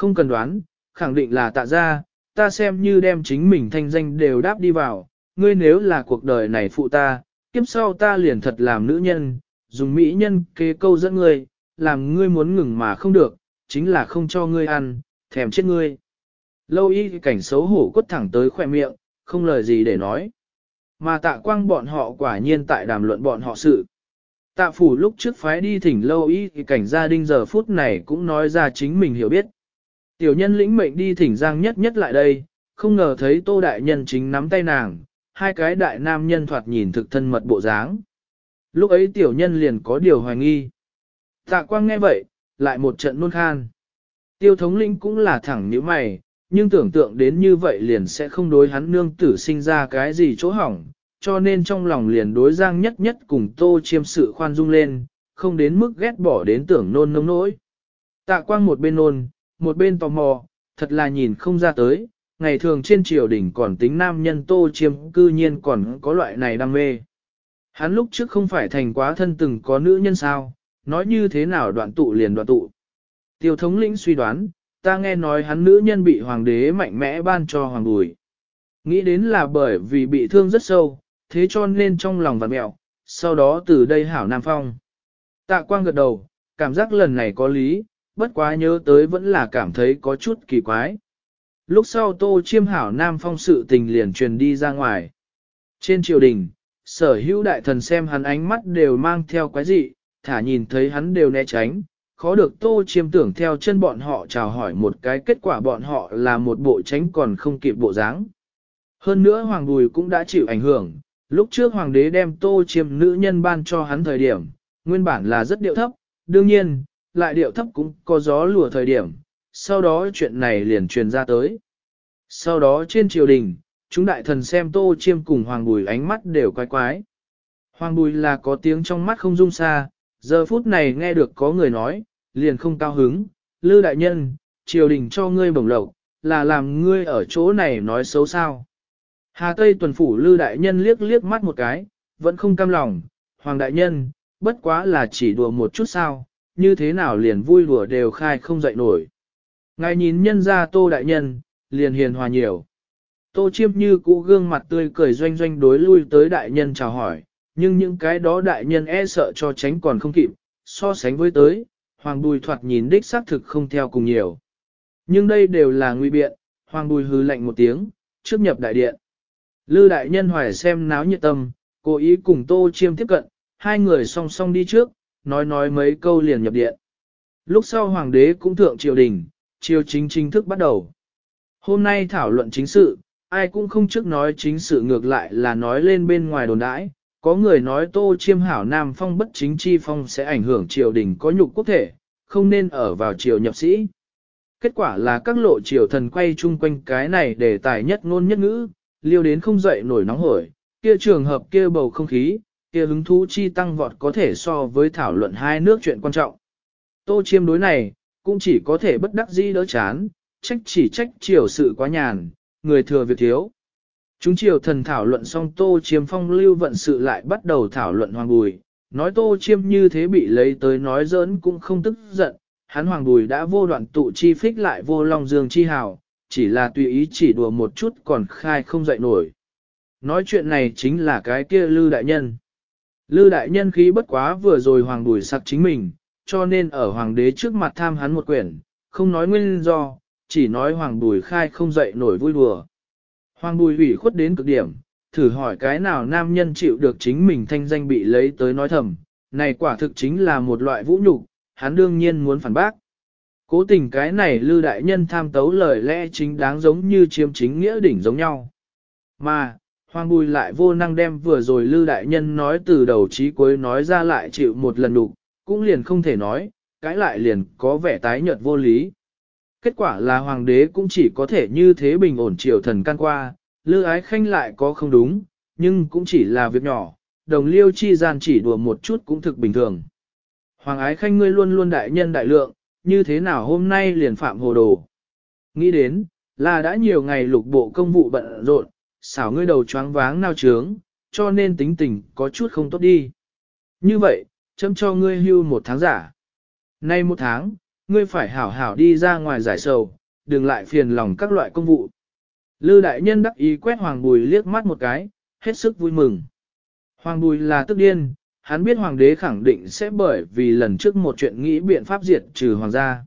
Không cần đoán, khẳng định là tạ ra, ta xem như đem chính mình thanh danh đều đáp đi vào, ngươi nếu là cuộc đời này phụ ta, kiếp sau ta liền thật làm nữ nhân, dùng mỹ nhân kế câu dẫn ngươi, làm ngươi muốn ngừng mà không được, chính là không cho ngươi ăn, thèm chết ngươi. Lâu y cảnh xấu hổ quất thẳng tới khỏe miệng, không lời gì để nói. Mà tạ quang bọn họ quả nhiên tại đàm luận bọn họ sự. Tạ phủ lúc trước phái đi thỉnh lâu y thì cảnh gia đình giờ phút này cũng nói ra chính mình hiểu biết. Tiểu nhân lĩnh mệnh đi thỉnh giang nhất nhất lại đây, không ngờ thấy tô đại nhân chính nắm tay nàng, hai cái đại nam nhân thoạt nhìn thực thân mật bộ dáng. Lúc ấy tiểu nhân liền có điều hoài nghi. Tạ quang nghe vậy, lại một trận nôn khan. Tiêu thống lĩnh cũng là thẳng như mày, nhưng tưởng tượng đến như vậy liền sẽ không đối hắn nương tử sinh ra cái gì chỗ hỏng, cho nên trong lòng liền đối giang nhất nhất cùng tô chiêm sự khoan dung lên, không đến mức ghét bỏ đến tưởng nôn nông nỗi. Tạ quang một bên nôn, một bên tò mò, thật là nhìn không ra tới, ngày thường trên triều đình còn tính nam nhân tô chiêm cư nhiên còn có loại này đam mê. Hắn lúc trước không phải thành quá thân từng có nữ nhân sao, nói như thế nào đoạn tụ liền đoạn tụ. Tiêu thống lĩnh suy đoán, ta nghe nói hắn nữ nhân bị hoàng đế mạnh mẽ ban cho hoàng bùi. Nghĩ đến là bởi vì bị thương rất sâu, thế cho nên trong lòng vặn mẹo, sau đó từ đây hảo Nam Phong. Tạ quang gật đầu, cảm giác lần này có lý, bất quá nhớ tới vẫn là cảm thấy có chút kỳ quái. Lúc sau tô chiêm hảo Nam Phong sự tình liền truyền đi ra ngoài. Trên triều đình, sở hữu đại thần xem hắn ánh mắt đều mang theo quái dị, thả nhìn thấy hắn đều né tránh, khó được tô chiêm tưởng theo chân bọn họ chào hỏi một cái kết quả bọn họ là một bộ tránh còn không kịp bộ dáng. Hơn nữa Hoàng Bùi cũng đã chịu ảnh hưởng, lúc trước Hoàng đế đem tô chiêm nữ nhân ban cho hắn thời điểm, nguyên bản là rất điệu thấp, đương nhiên, lại điệu thấp cũng có gió lùa thời điểm, sau đó chuyện này liền truyền ra tới. Sau đó trên triều đình, chúng đại thần xem tô chiêm cùng Hoàng Bùi ánh mắt đều quái quái. Hoàng Bùi là có tiếng trong mắt không dung xa, giờ phút này nghe được có người nói, liền không cao hứng, Lư đại nhân, triều đình cho ngươi bổng lộc, là làm ngươi ở chỗ này nói xấu sao. Hà Tây tuần phủ Lư đại nhân liếc liếc mắt một cái, vẫn không cam lòng, Hoàng đại nhân, bất quá là chỉ đùa một chút sao, như thế nào liền vui đùa đều khai không dậy nổi. Ngài nhìn nhân ra tô đại nhân, liền hiền hòa nhiều. Tô chiêm như cũ gương mặt tươi cười doanh doanh đối lui tới đại nhân chào hỏi, nhưng những cái đó đại nhân e sợ cho tránh còn không kịp, so sánh với tới, Hoàng Bùi thoạt nhìn đích xác thực không theo cùng nhiều. Nhưng đây đều là nguy biện, Hoàng Bùi hư lạnh một tiếng, trước nhập đại điện. Lư đại nhân hoài xem náo nhiệt tâm, cố ý cùng Tô Chiêm tiếp cận, hai người song song đi trước, nói nói mấy câu liền nhập điện. Lúc sau Hoàng đế cũng thượng triều đình, triều chính chính thức bắt đầu. Hôm nay thảo luận chính sự, ai cũng không trước nói chính sự ngược lại là nói lên bên ngoài đồn đãi, có người nói tô chiêm hảo nam phong bất chính chi phong sẽ ảnh hưởng triều đình có nhục quốc thể, không nên ở vào triều nhập sĩ. Kết quả là các lộ triều thần quay chung quanh cái này để tài nhất ngôn nhất ngữ, liêu đến không dậy nổi nóng hổi, kia trường hợp kia bầu không khí, kia hứng thú chi tăng vọt có thể so với thảo luận hai nước chuyện quan trọng. Tô chiêm đối này, cũng chỉ có thể bất đắc dĩ đỡ chán, trách chỉ trách triều sự quá nhàn, người thừa việc thiếu. Chúng triều thần thảo luận xong Tô Chiêm phong lưu vận sự lại bắt đầu thảo luận Hoàng Bùi, nói Tô Chiêm như thế bị lấy tới nói giỡn cũng không tức giận, hắn Hoàng Bùi đã vô đoạn tụ chi phích lại vô lòng dương chi hào, chỉ là tùy ý chỉ đùa một chút còn khai không dậy nổi. Nói chuyện này chính là cái kia Lư Đại Nhân. Lư Đại Nhân khí bất quá vừa rồi Hoàng đuổi sặc chính mình, cho nên ở Hoàng đế trước mặt tham hắn một quyển, không nói nguyên do, chỉ nói Hoàng Bùi khai không dậy nổi vui đùa. Hoàng bùi ủy khuất đến cực điểm, thử hỏi cái nào nam nhân chịu được chính mình thanh danh bị lấy tới nói thầm, này quả thực chính là một loại vũ nhục, hắn đương nhiên muốn phản bác. Cố tình cái này lư đại nhân tham tấu lời lẽ chính đáng giống như chiếm chính nghĩa đỉnh giống nhau. Mà, Hoàng Bùi lại vô năng đem vừa rồi lư đại nhân nói từ đầu chí cuối nói ra lại chịu một lần đục, cũng liền không thể nói, cái lại liền có vẻ tái nhợt vô lý. Kết quả là hoàng đế cũng chỉ có thể như thế bình ổn triều thần can qua, lư ái khanh lại có không đúng, nhưng cũng chỉ là việc nhỏ, đồng liêu chi gian chỉ đùa một chút cũng thực bình thường. Hoàng ái khanh ngươi luôn luôn đại nhân đại lượng, như thế nào hôm nay liền phạm hồ đồ. Nghĩ đến, là đã nhiều ngày lục bộ công vụ bận rộn, xảo ngươi đầu choáng váng nao trướng, cho nên tính tình có chút không tốt đi. Như vậy, chấm cho ngươi hưu một tháng giả. Nay một tháng, ngươi phải hảo hảo đi ra ngoài giải sầu, đừng lại phiền lòng các loại công vụ. Lư đại nhân đắc ý quét Hoàng Bùi liếc mắt một cái, hết sức vui mừng. Hoàng Bùi là tức điên, hắn biết Hoàng đế khẳng định sẽ bởi vì lần trước một chuyện nghĩ biện pháp diệt trừ Hoàng gia.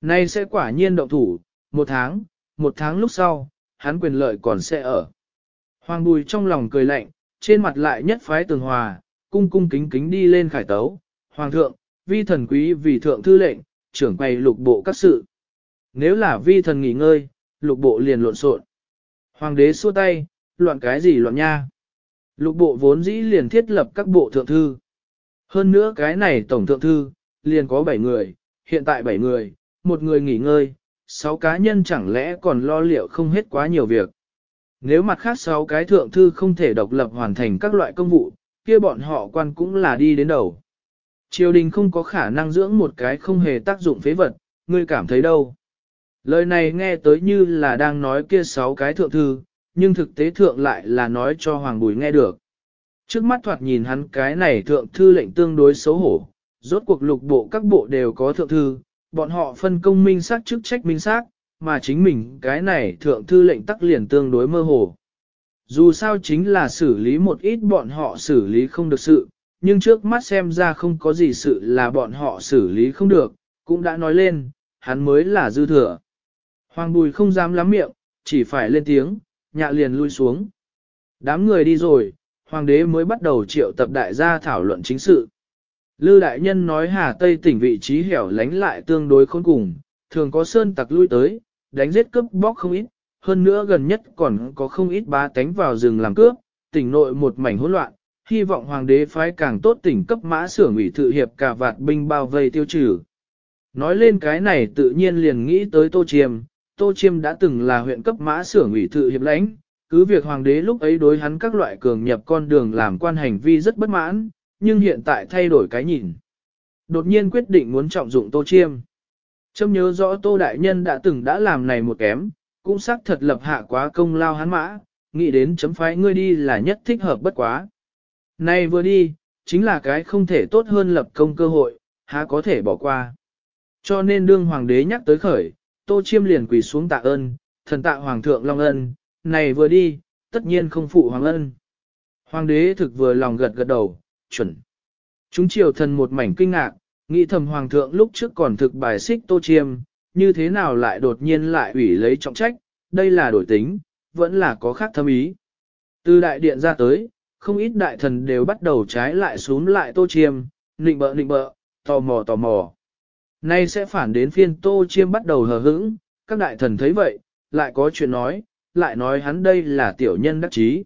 Nay sẽ quả nhiên động thủ, một tháng, một tháng lúc sau, hắn quyền lợi còn sẽ ở. Hoàng Bùi trong lòng cười lạnh, trên mặt lại nhất phái tường hòa, cung cung kính kính đi lên khải tấu. Hoàng thượng, vi thần quý vì thượng thư lệnh, trưởng quầy lục bộ các sự. Nếu là vi thần nghỉ ngơi, lục bộ liền lộn xộn. Hoàng đế xua tay, loạn cái gì loạn nha. Lục bộ vốn dĩ liền thiết lập các bộ thượng thư. Hơn nữa cái này tổng thượng thư, liền có 7 người, hiện tại 7 người, một người nghỉ ngơi, 6 cá nhân chẳng lẽ còn lo liệu không hết quá nhiều việc. Nếu mặt khác sáu cái thượng thư không thể độc lập hoàn thành các loại công vụ, kia bọn họ quan cũng là đi đến đầu. Triều đình không có khả năng dưỡng một cái không hề tác dụng phế vật, ngươi cảm thấy đâu. Lời này nghe tới như là đang nói kia sáu cái thượng thư, nhưng thực tế thượng lại là nói cho Hoàng Bùi nghe được. Trước mắt thoạt nhìn hắn cái này thượng thư lệnh tương đối xấu hổ, rốt cuộc lục bộ các bộ đều có thượng thư, bọn họ phân công minh xác chức trách minh xác, mà chính mình cái này thượng thư lệnh tắc liền tương đối mơ hồ. Dù sao chính là xử lý một ít bọn họ xử lý không được sự, nhưng trước mắt xem ra không có gì sự là bọn họ xử lý không được, cũng đã nói lên, hắn mới là dư thừa. Hoàng Bùi không dám lắm miệng, chỉ phải lên tiếng, nhạ liền lui xuống. Đám người đi rồi, Hoàng đế mới bắt đầu triệu tập đại gia thảo luận chính sự. Lư đại nhân nói Hà Tây tỉnh vị trí hẻo lánh lại tương đối khôn cùng, thường có sơn tặc lui tới, đánh giết cướp bóc không ít, hơn nữa gần nhất còn có không ít bá tánh vào rừng làm cướp, tỉnh nội một mảnh hỗn loạn, hy vọng hoàng đế phái càng tốt tỉnh cấp mã sưởng ủy thự hiệp cả vạt binh bao vây tiêu trừ. Nói lên cái này tự nhiên liền nghĩ tới Tô Chiêm, Tô Chiêm đã từng là huyện cấp mã xưởng ủy thự hiệp lãnh, cứ việc hoàng đế lúc ấy đối hắn các loại cường nhập con đường làm quan hành vi rất bất mãn, nhưng hiện tại thay đổi cái nhìn. Đột nhiên quyết định muốn trọng dụng Tô Chiêm. Trâm nhớ rõ Tô Đại Nhân đã từng đã làm này một kém, cũng xác thật lập hạ quá công lao hắn mã, nghĩ đến chấm phái ngươi đi là nhất thích hợp bất quá. Nay vừa đi, chính là cái không thể tốt hơn lập công cơ hội, há có thể bỏ qua. Cho nên đương hoàng đế nhắc tới khởi, Tô Chiêm liền quỳ xuống tạ ơn, thần tạ Hoàng thượng Long Ân, này vừa đi, tất nhiên không phụ Hoàng Ân. Hoàng đế thực vừa lòng gật gật đầu, chuẩn. Chúng triều thần một mảnh kinh ngạc, nghĩ thầm Hoàng thượng lúc trước còn thực bài xích Tô Chiêm, như thế nào lại đột nhiên lại ủy lấy trọng trách, đây là đổi tính, vẫn là có khác thâm ý. Từ đại điện ra tới, không ít đại thần đều bắt đầu trái lại xuống lại Tô Chiêm, nịnh bợ nịnh bợ, tò mò tò mò. Nay sẽ phản đến phiên Tô Chiêm bắt đầu hờ hững, các đại thần thấy vậy, lại có chuyện nói, lại nói hắn đây là tiểu nhân đắc chí.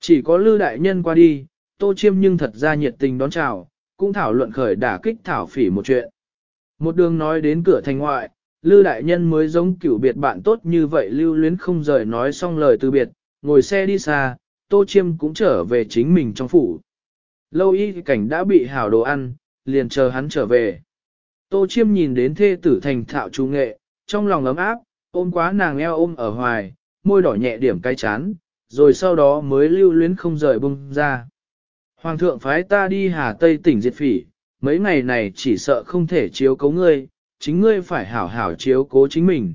Chỉ có lưu đại nhân qua đi, Tô Chiêm nhưng thật ra nhiệt tình đón chào, cũng thảo luận khởi đả kích thảo phỉ một chuyện. Một đường nói đến cửa thành ngoại, lư Đại Nhân mới giống cửu biệt bạn tốt như vậy lưu luyến không rời nói xong lời từ biệt, ngồi xe đi xa, Tô Chiêm cũng trở về chính mình trong phủ. Lâu y cảnh đã bị hảo đồ ăn, liền chờ hắn trở về. Tô Chiêm nhìn đến thê tử thành thạo trung nghệ, trong lòng ấm áp, ôm quá nàng eo ôm ở hoài, môi đỏ nhẹ điểm cay chán, rồi sau đó mới lưu luyến không rời bung ra. Hoàng thượng phái ta đi Hà Tây tỉnh diệt phỉ, mấy ngày này chỉ sợ không thể chiếu cố ngươi, chính ngươi phải hảo hảo chiếu cố chính mình.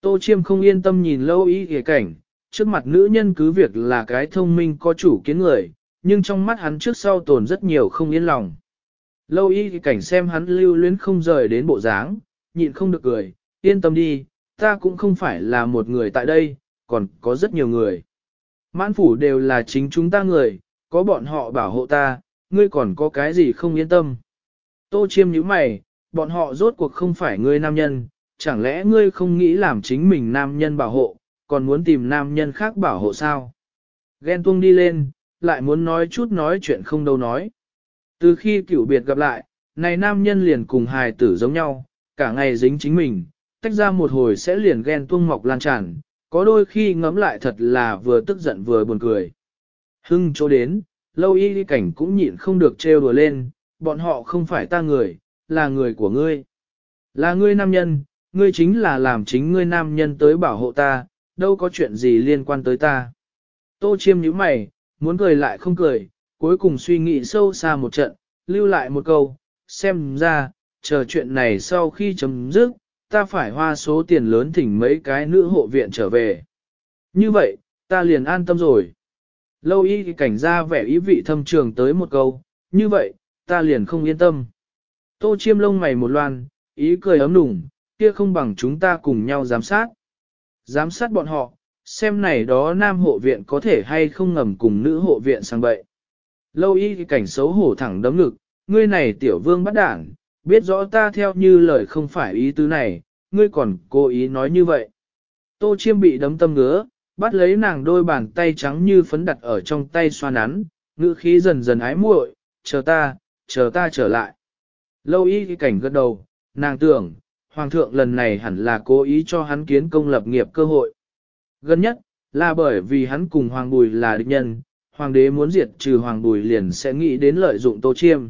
Tô Chiêm không yên tâm nhìn lâu ý kìa cảnh, trước mặt nữ nhân cứ việc là cái thông minh có chủ kiến người, nhưng trong mắt hắn trước sau tồn rất nhiều không yên lòng. Lâu y thì cảnh xem hắn lưu luyến không rời đến bộ dáng, nhịn không được cười, yên tâm đi, ta cũng không phải là một người tại đây, còn có rất nhiều người. Mãn phủ đều là chính chúng ta người, có bọn họ bảo hộ ta, ngươi còn có cái gì không yên tâm. Tô chiêm như mày, bọn họ rốt cuộc không phải ngươi nam nhân, chẳng lẽ ngươi không nghĩ làm chính mình nam nhân bảo hộ, còn muốn tìm nam nhân khác bảo hộ sao? Ghen tuông đi lên, lại muốn nói chút nói chuyện không đâu nói. Từ khi cửu biệt gặp lại, này nam nhân liền cùng hài tử giống nhau, cả ngày dính chính mình, tách ra một hồi sẽ liền ghen tuông mọc lan tràn, có đôi khi ngấm lại thật là vừa tức giận vừa buồn cười. Hưng chỗ đến, lâu y đi cảnh cũng nhịn không được trêu đùa lên, bọn họ không phải ta người, là người của ngươi. Là ngươi nam nhân, ngươi chính là làm chính ngươi nam nhân tới bảo hộ ta, đâu có chuyện gì liên quan tới ta. Tô chiêm nhíu mày, muốn cười lại không cười, cuối cùng suy nghĩ sâu xa một trận, lưu lại một câu, xem ra, chờ chuyện này sau khi chấm dứt, ta phải hoa số tiền lớn thỉnh mấy cái nữ hộ viện trở về. Như vậy, ta liền an tâm rồi. Lâu y thì cảnh ra vẻ ý vị thâm trường tới một câu, như vậy, ta liền không yên tâm. Tô chiêm lông mày một loan, ý cười ấm đủng, kia không bằng chúng ta cùng nhau giám sát. Giám sát bọn họ, xem này đó nam hộ viện có thể hay không ngầm cùng nữ hộ viện sang bậy. Lâu y thì cảnh xấu hổ thẳng đấm ngực, ngươi này tiểu vương bắt đảng, biết rõ ta theo như lời không phải ý tứ này, ngươi còn cố ý nói như vậy. Tô chiêm bị đấm tâm ngứa, bắt lấy nàng đôi bàn tay trắng như phấn đặt ở trong tay xoa nắn, ngữ khí dần dần ái muội, chờ ta, chờ ta trở lại. Lâu y cái cảnh gật đầu, nàng tưởng, hoàng thượng lần này hẳn là cố ý cho hắn kiến công lập nghiệp cơ hội. Gần nhất, là bởi vì hắn cùng hoàng bùi là địch nhân, hoàng đế muốn diệt trừ hoàng bùi liền sẽ nghĩ đến lợi dụng tô chiêm.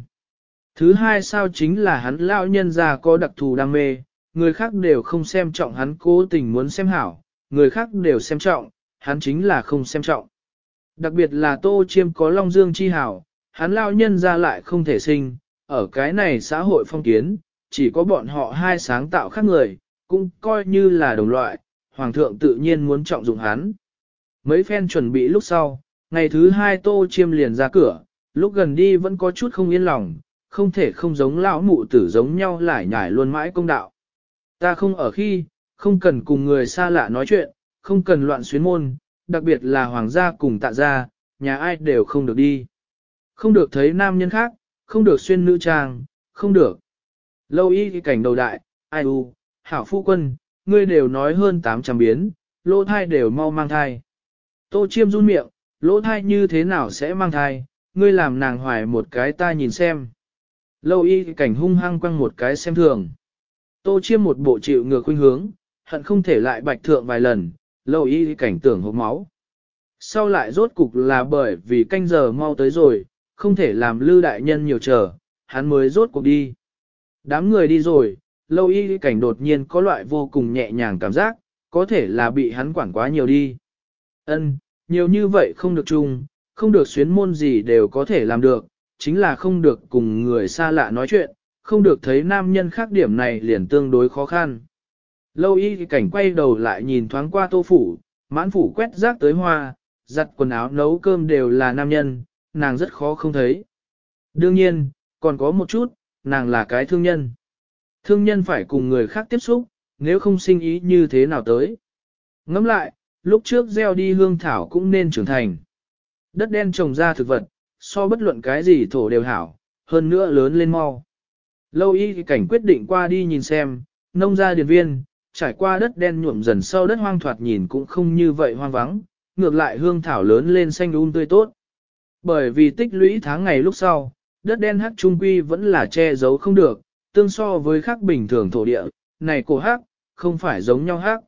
Thứ hai sao chính là hắn lão nhân già có đặc thù đam mê, người khác đều không xem trọng hắn cố tình muốn xem hảo, người khác đều xem trọng, hắn chính là không xem trọng. Đặc biệt là tô chiêm có long dương chi hảo, hắn lão nhân ra lại không thể sinh, ở cái này xã hội phong kiến, chỉ có bọn họ hai sáng tạo khác người, cũng coi như là đồng loại, hoàng thượng tự nhiên muốn trọng dụng hắn. Mấy phen chuẩn bị lúc sau, ngày thứ hai tô chiêm liền ra cửa, lúc gần đi vẫn có chút không yên lòng, không thể không giống lão mụ tử giống nhau lại nhải luôn mãi công đạo. Ta không ở khi, không cần cùng người xa lạ nói chuyện, không cần loạn xuyến môn, đặc biệt là hoàng gia cùng tạ gia, nhà ai đều không được đi. Không được thấy nam nhân khác, không được xuyên nữ trang, không được. Lâu y cái cảnh đầu đại, ai u, hảo phu quân, ngươi đều nói hơn 800 biến, lỗ thai đều mau mang thai. Tô chiêm run miệng, lỗ thai như thế nào sẽ mang thai, ngươi làm nàng hoài một cái ta nhìn xem. Lâu y cảnh hung hăng quăng một cái xem thường. Tô chiêm một bộ chịu ngược khuynh hướng, hận không thể lại bạch thượng vài lần, lâu y cảnh tưởng hộp máu. Sau lại rốt cục là bởi vì canh giờ mau tới rồi, không thể làm lưu đại nhân nhiều chờ, hắn mới rốt cuộc đi. Đám người đi rồi, lâu y cảnh đột nhiên có loại vô cùng nhẹ nhàng cảm giác, có thể là bị hắn quản quá nhiều đi. Ân, nhiều như vậy không được chung, không được xuyến môn gì đều có thể làm được, chính là không được cùng người xa lạ nói chuyện, không được thấy nam nhân khác điểm này liền tương đối khó khăn. Lâu y cảnh quay đầu lại nhìn thoáng qua tô phủ, mãn phủ quét rác tới hoa, giặt quần áo nấu cơm đều là nam nhân, nàng rất khó không thấy. Đương nhiên, còn có một chút, nàng là cái thương nhân. Thương nhân phải cùng người khác tiếp xúc, nếu không sinh ý như thế nào tới. Ngẫm lại, lúc trước gieo đi hương thảo cũng nên trưởng thành. Đất đen trồng ra thực vật, so bất luận cái gì thổ đều hảo, hơn nữa lớn lên mau. Lâu y cảnh quyết định qua đi nhìn xem, nông gia điền viên, trải qua đất đen nhuộm dần sâu đất hoang thoạt nhìn cũng không như vậy hoang vắng, ngược lại hương thảo lớn lên xanh um tươi tốt. Bởi vì tích lũy tháng ngày lúc sau, đất đen hắc trung quy vẫn là che giấu không được, tương so với khác bình thường thổ địa, này cổ hắc, không phải giống nhau hắc.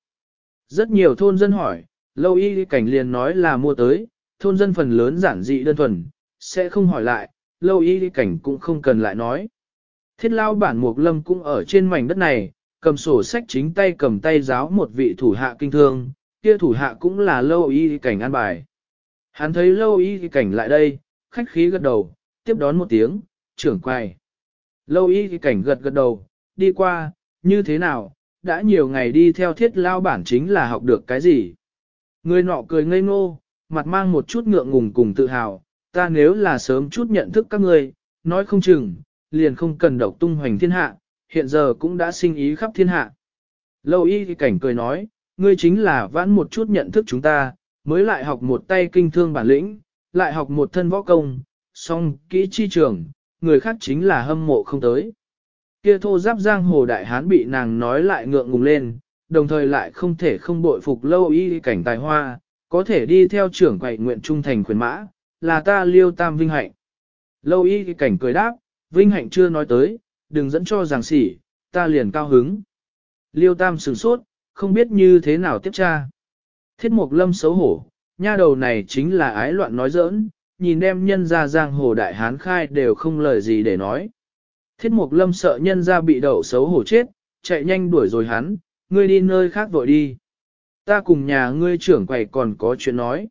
Rất nhiều thôn dân hỏi, lâu y cảnh liền nói là mua tới, thôn dân phần lớn giản dị đơn thuần, sẽ không hỏi lại, lâu y cảnh cũng không cần lại nói. Thiết lao bản mục lâm cũng ở trên mảnh đất này, cầm sổ sách chính tay cầm tay giáo một vị thủ hạ kinh thương, kia thủ hạ cũng là lâu y cảnh an bài. Hắn thấy lâu y cảnh lại đây, khách khí gật đầu, tiếp đón một tiếng, trưởng quay. Lâu y cảnh gật gật đầu, đi qua, như thế nào, đã nhiều ngày đi theo thiết lao bản chính là học được cái gì. Người nọ cười ngây ngô, mặt mang một chút ngượng ngùng cùng tự hào, ta nếu là sớm chút nhận thức các ngươi, nói không chừng, liền không cần độc tung hoành thiên hạ, hiện giờ cũng đã sinh ý khắp thiên hạ. Lâu y cảnh cười nói, ngươi chính là vãn một chút nhận thức chúng ta, mới lại học một tay kinh thương bản lĩnh, lại học một thân võ công, song kỹ chi trường, người khác chính là hâm mộ không tới. Kia thô giáp giang hồ đại hán bị nàng nói lại ngượng ngùng lên, đồng thời lại không thể không bội phục lâu y cảnh tài hoa, có thể đi theo trưởng quậy nguyện trung thành quyền mã, là ta liêu tam vinh hạnh. Lâu y cảnh cười đáp, vinh hạnh chưa nói tới, đừng dẫn cho giảng sỉ, ta liền cao hứng. Liêu tam sửng sốt, không biết như thế nào tiếp tra. Thiết mục lâm xấu hổ, nha đầu này chính là ái loạn nói giỡn, nhìn đem nhân ra giang hồ đại hán khai đều không lời gì để nói. Thiết mục lâm sợ nhân ra bị đậu xấu hổ chết, chạy nhanh đuổi rồi hắn, ngươi đi nơi khác vội đi. Ta cùng nhà ngươi trưởng quầy còn có chuyện nói.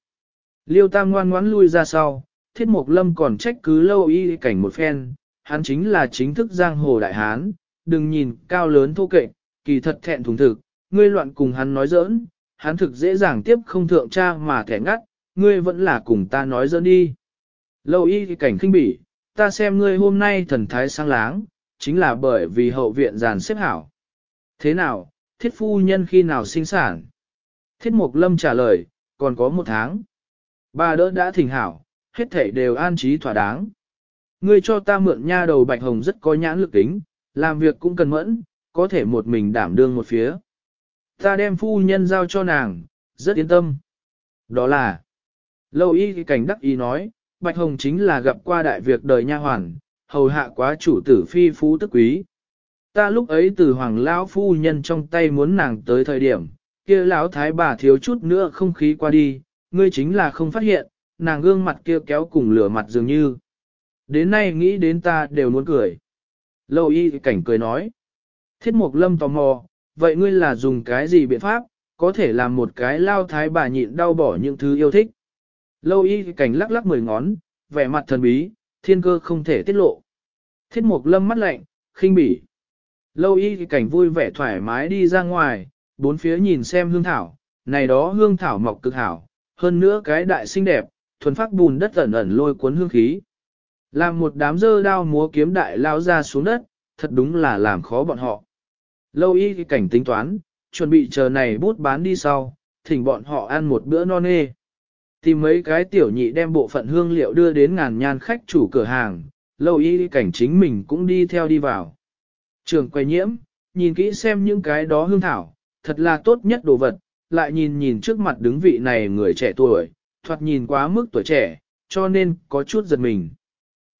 Liêu tam ngoan ngoãn lui ra sau, thiết mục lâm còn trách cứ lâu y cảnh một phen, hắn chính là chính thức giang hồ đại hán, đừng nhìn cao lớn thô kệch, kỳ thật thẹn thùng thực, ngươi loạn cùng hắn nói giỡn, hắn thực dễ dàng tiếp không thượng tra mà thẻ ngắt, ngươi vẫn là cùng ta nói giỡn đi. Lâu y cảnh khinh bỉ, ta xem ngươi hôm nay thần thái sáng láng, chính là bởi vì hậu viện giàn xếp hảo. Thế nào, thiết phu nhân khi nào sinh sản? Thiết mục lâm trả lời, còn có một tháng. Ba đỡ đã thỉnh hảo, hết thảy đều an trí thỏa đáng. Ngươi cho ta mượn nha đầu bạch hồng rất có nhãn lực tính, làm việc cũng cần mẫn, có thể một mình đảm đương một phía. Ta đem phu nhân giao cho nàng, rất yên tâm. Đó là, lâu y cảnh đắc ý nói, bạch hồng chính là gặp qua đại việc đời nha hoàn, hầu hạ quá chủ tử phi phú tức quý. Ta lúc ấy từ hoàng lão phu nhân trong tay muốn nàng tới thời điểm, kia lão thái bà thiếu chút nữa không khí qua đi, ngươi chính là không phát hiện, nàng gương mặt kia kéo cùng lửa mặt dường như. Đến nay nghĩ đến ta đều muốn cười. Lâu y cảnh cười nói. Thiết mục lâm tò mò, vậy ngươi là dùng cái gì biện pháp, có thể làm một cái lao thái bà nhịn đau bỏ những thứ yêu thích. Lâu y cảnh lắc lắc mười ngón, vẻ mặt thần bí, thiên cơ không thể tiết lộ. Thiết mục lâm mắt lạnh, khinh bỉ. Lâu y cảnh vui vẻ thoải mái đi ra ngoài, bốn phía nhìn xem hương thảo, này đó hương thảo mọc cực hảo, hơn nữa cái đại xinh đẹp, thuần phát bùn đất ẩn ẩn lôi cuốn hương khí. Làm một đám dơ đao múa kiếm đại lao ra xuống đất, thật đúng là làm khó bọn họ. Lâu y cảnh tính toán, chuẩn bị chờ này bút bán đi sau, thỉnh bọn họ ăn một bữa non nê. Tìm mấy cái tiểu nhị đem bộ phận hương liệu đưa đến ngàn nhan khách chủ cửa hàng, lâu y cảnh chính mình cũng đi theo đi vào. Trường quay nhiễm, nhìn kỹ xem những cái đó hương thảo, thật là tốt nhất đồ vật, lại nhìn nhìn trước mặt đứng vị này người trẻ tuổi, thoạt nhìn quá mức tuổi trẻ, cho nên có chút giật mình.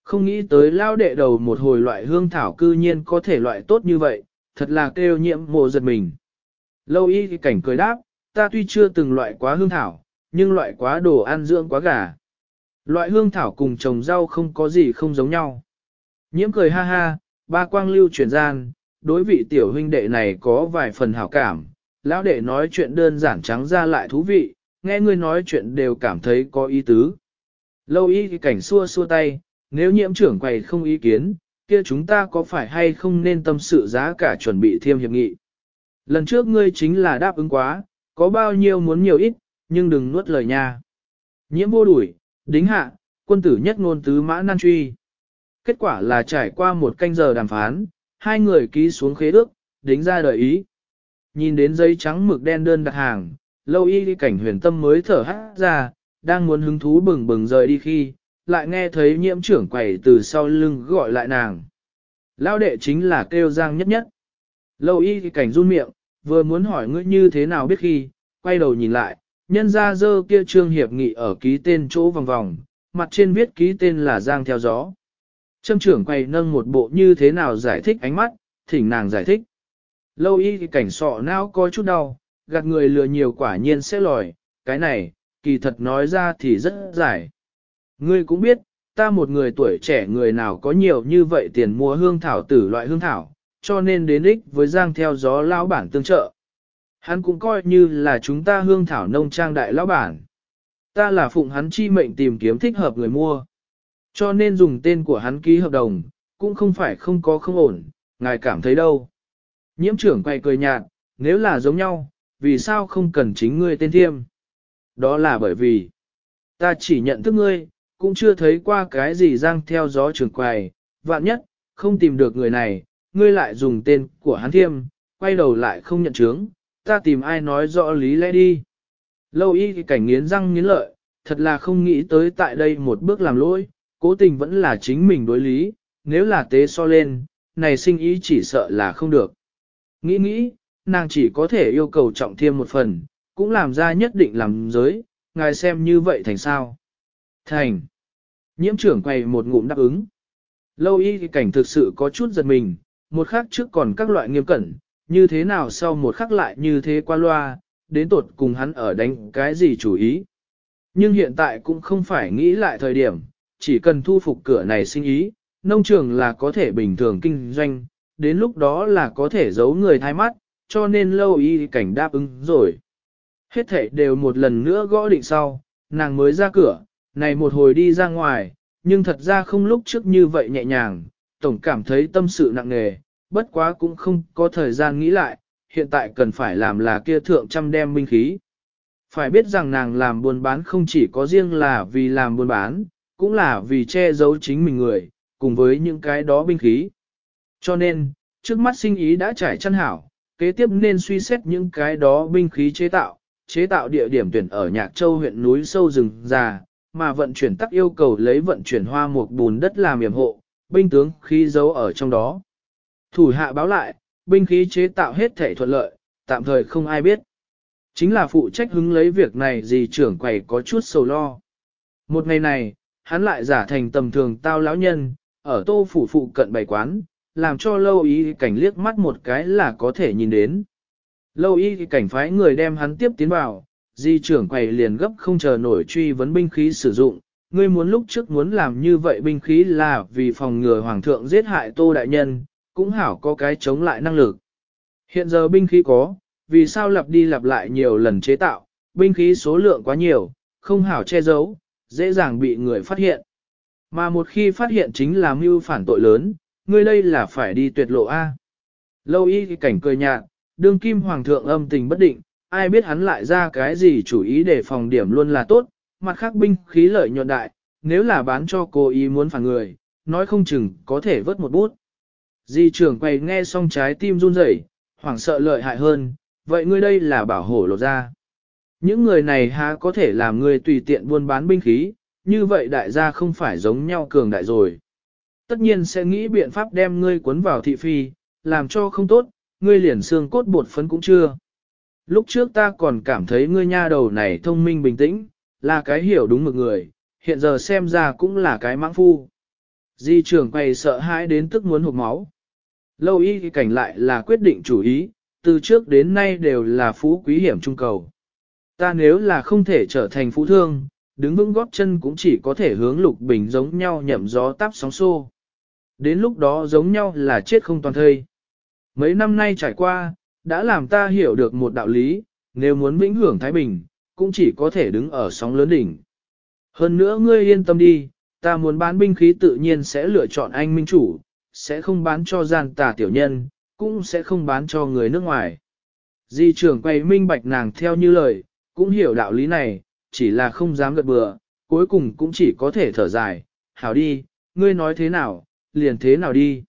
Không nghĩ tới lao đệ đầu một hồi loại hương thảo cư nhiên có thể loại tốt như vậy, thật là kêu nhiễm mộ giật mình. Lâu y thì cảnh cười đáp, ta tuy chưa từng loại quá hương thảo, nhưng loại quá đồ ăn dưỡng quá gà. Loại hương thảo cùng trồng rau không có gì không giống nhau. Nhiễm cười ha ha, ba quang lưu chuyển gian, đối vị tiểu huynh đệ này có vài phần hảo cảm. Lão đệ nói chuyện đơn giản trắng ra lại thú vị, nghe ngươi nói chuyện đều cảm thấy có ý tứ. Lâu y thì cảnh xua xua tay, nếu nhiễm trưởng quầy không ý kiến, kia chúng ta có phải hay không nên tâm sự giá cả chuẩn bị thêm hiệp nghị. Lần trước ngươi chính là đáp ứng quá, có bao nhiêu muốn nhiều ít, nhưng đừng nuốt lời nha. Nhiễm vô đuổi, đính hạ, quân tử nhất ngôn tứ mã nan truy. Kết quả là trải qua một canh giờ đàm phán, hai người ký xuống khế ước, đính ra đời ý. Nhìn đến giấy trắng mực đen đơn đặt hàng, lâu y đi cảnh huyền tâm mới thở hát ra, đang muốn hứng thú bừng bừng rời đi khi, lại nghe thấy nhiễm trưởng quầy từ sau lưng gọi lại nàng. Lao đệ chính là kêu giang nhất nhất. Lâu y thì cảnh run miệng, vừa muốn hỏi ngươi như thế nào biết khi, quay đầu nhìn lại, nhân ra dơ kia trương hiệp nghị ở ký tên chỗ vòng vòng, mặt trên viết ký tên là giang theo gió. Trâm trưởng quay nâng một bộ như thế nào giải thích ánh mắt, thỉnh nàng giải thích. Lâu y thì cảnh sọ não có chút đau, gạt người lừa nhiều quả nhiên sẽ lòi, cái này, kỳ thật nói ra thì rất giải. Ngươi cũng biết, ta một người tuổi trẻ người nào có nhiều như vậy tiền mua hương thảo tử loại hương thảo, cho nên đến ích với giang theo gió lão bản tương trợ. Hắn cũng coi như là chúng ta hương thảo nông trang đại lão bản. Ta là phụng hắn chi mệnh tìm kiếm thích hợp người mua. Cho nên dùng tên của hắn ký hợp đồng, cũng không phải không có không ổn, ngài cảm thấy đâu. Nhiễm trưởng quay cười nhạt, nếu là giống nhau, vì sao không cần chính ngươi tên thiêm? Đó là bởi vì, ta chỉ nhận thức ngươi, cũng chưa thấy qua cái gì giang theo gió trường quầy, vạn nhất, không tìm được người này, ngươi lại dùng tên của hắn thiêm, quay đầu lại không nhận chứng, ta tìm ai nói rõ lý lẽ đi. Lâu y thì cảnh nghiến răng nghiến lợi, thật là không nghĩ tới tại đây một bước làm lỗi, cố tình vẫn là chính mình đối lý, nếu là tế so lên, này sinh ý chỉ sợ là không được. Nghĩ nghĩ, nàng chỉ có thể yêu cầu trọng thiêm một phần, cũng làm ra nhất định làm giới, ngài xem như vậy thành sao. Thành. Nhiễm trưởng quay một ngụm đáp ứng. Lâu y thì cảnh thực sự có chút giật mình, một khắc trước còn các loại nghiêm cẩn, như thế nào sau một khắc lại như thế qua loa, đến tột cùng hắn ở đánh cái gì chủ ý. Nhưng hiện tại cũng không phải nghĩ lại thời điểm, chỉ cần thu phục cửa này sinh ý, nông trường là có thể bình thường kinh doanh, đến lúc đó là có thể giấu người thay mắt, cho nên lâu y cảnh đáp ứng rồi. Hết thể đều một lần nữa gõ định sau, nàng mới ra cửa, này một hồi đi ra ngoài, nhưng thật ra không lúc trước như vậy nhẹ nhàng, tổng cảm thấy tâm sự nặng nề, bất quá cũng không có thời gian nghĩ lại, hiện tại cần phải làm là kia thượng trăm đem binh khí. Phải biết rằng nàng làm buôn bán không chỉ có riêng là vì làm buôn bán, cũng là vì che giấu chính mình người, cùng với những cái đó binh khí. Cho nên, trước mắt sinh ý đã trải chăn hảo, kế tiếp nên suy xét những cái đó binh khí chế tạo, chế tạo địa điểm tuyển ở Nhạc Châu huyện núi sâu rừng già, mà vận chuyển tắc yêu cầu lấy vận chuyển hoa một bùn đất làm yểm hộ, binh tướng khí giấu ở trong đó. Thủ hạ báo lại, binh khí chế tạo hết thể thuận lợi, tạm thời không ai biết. Chính là phụ trách hứng lấy việc này gì trưởng quầy có chút sầu lo. Một ngày này, hắn lại giả thành tầm thường tao lão nhân, ở tô phủ phụ cận bày quán, làm cho lâu y cảnh liếc mắt một cái là có thể nhìn đến. Lâu y cảnh phái người đem hắn tiếp tiến vào, di trưởng quầy liền gấp không chờ nổi truy vấn binh khí sử dụng. Ngươi muốn lúc trước muốn làm như vậy binh khí là vì phòng ngừa hoàng thượng giết hại tô đại nhân, cũng hảo có cái chống lại năng lực. Hiện giờ binh khí có, vì sao lặp đi lặp lại nhiều lần chế tạo, binh khí số lượng quá nhiều, không hảo che giấu, dễ dàng bị người phát hiện. Mà một khi phát hiện chính là mưu phản tội lớn, ngươi đây là phải đi tuyệt lộ A. Lâu y cảnh cười nhạt, đương kim hoàng thượng âm tình bất định, ai biết hắn lại ra cái gì chủ ý để phòng điểm luôn là tốt, mặt khác binh khí lợi nhuận đại, nếu là bán cho cô ý muốn phản người, nói không chừng có thể vớt một bút. Di trưởng quay nghe xong trái tim run rẩy, hoảng sợ lợi hại hơn, vậy ngươi đây là bảo hộ lột ra. Những người này há có thể làm ngươi tùy tiện buôn bán binh khí, như vậy đại gia không phải giống nhau cường đại rồi. Tất nhiên sẽ nghĩ biện pháp đem ngươi cuốn vào thị phi, làm cho không tốt, ngươi liền xương cốt bột phấn cũng chưa. Lúc trước ta còn cảm thấy ngươi nha đầu này thông minh bình tĩnh, là cái hiểu đúng mực người, hiện giờ xem ra cũng là cái mãng phu. Di trưởng quay sợ hãi đến tức muốn hụt máu. Lâu y cảnh lại là quyết định chủ ý, từ trước đến nay đều là phú quý hiểm trung cầu. Ta nếu là không thể trở thành phú thương, đứng vững góp chân cũng chỉ có thể hướng lục bình giống nhau nhậm gió táp sóng xô. Đến lúc đó giống nhau là chết không toàn thây. Mấy năm nay trải qua, đã làm ta hiểu được một đạo lý, nếu muốn vĩnh hưởng Thái Bình, cũng chỉ có thể đứng ở sóng lớn đỉnh. Hơn nữa ngươi yên tâm đi, ta muốn bán binh khí tự nhiên sẽ lựa chọn anh minh chủ, sẽ không bán cho gian tà tiểu nhân, cũng sẽ không bán cho người nước ngoài. Di trưởng quay minh bạch nàng theo như lời, cũng hiểu đạo lý này, chỉ là không dám gật bừa, cuối cùng cũng chỉ có thể thở dài, hảo đi, ngươi nói thế nào, liền thế nào đi.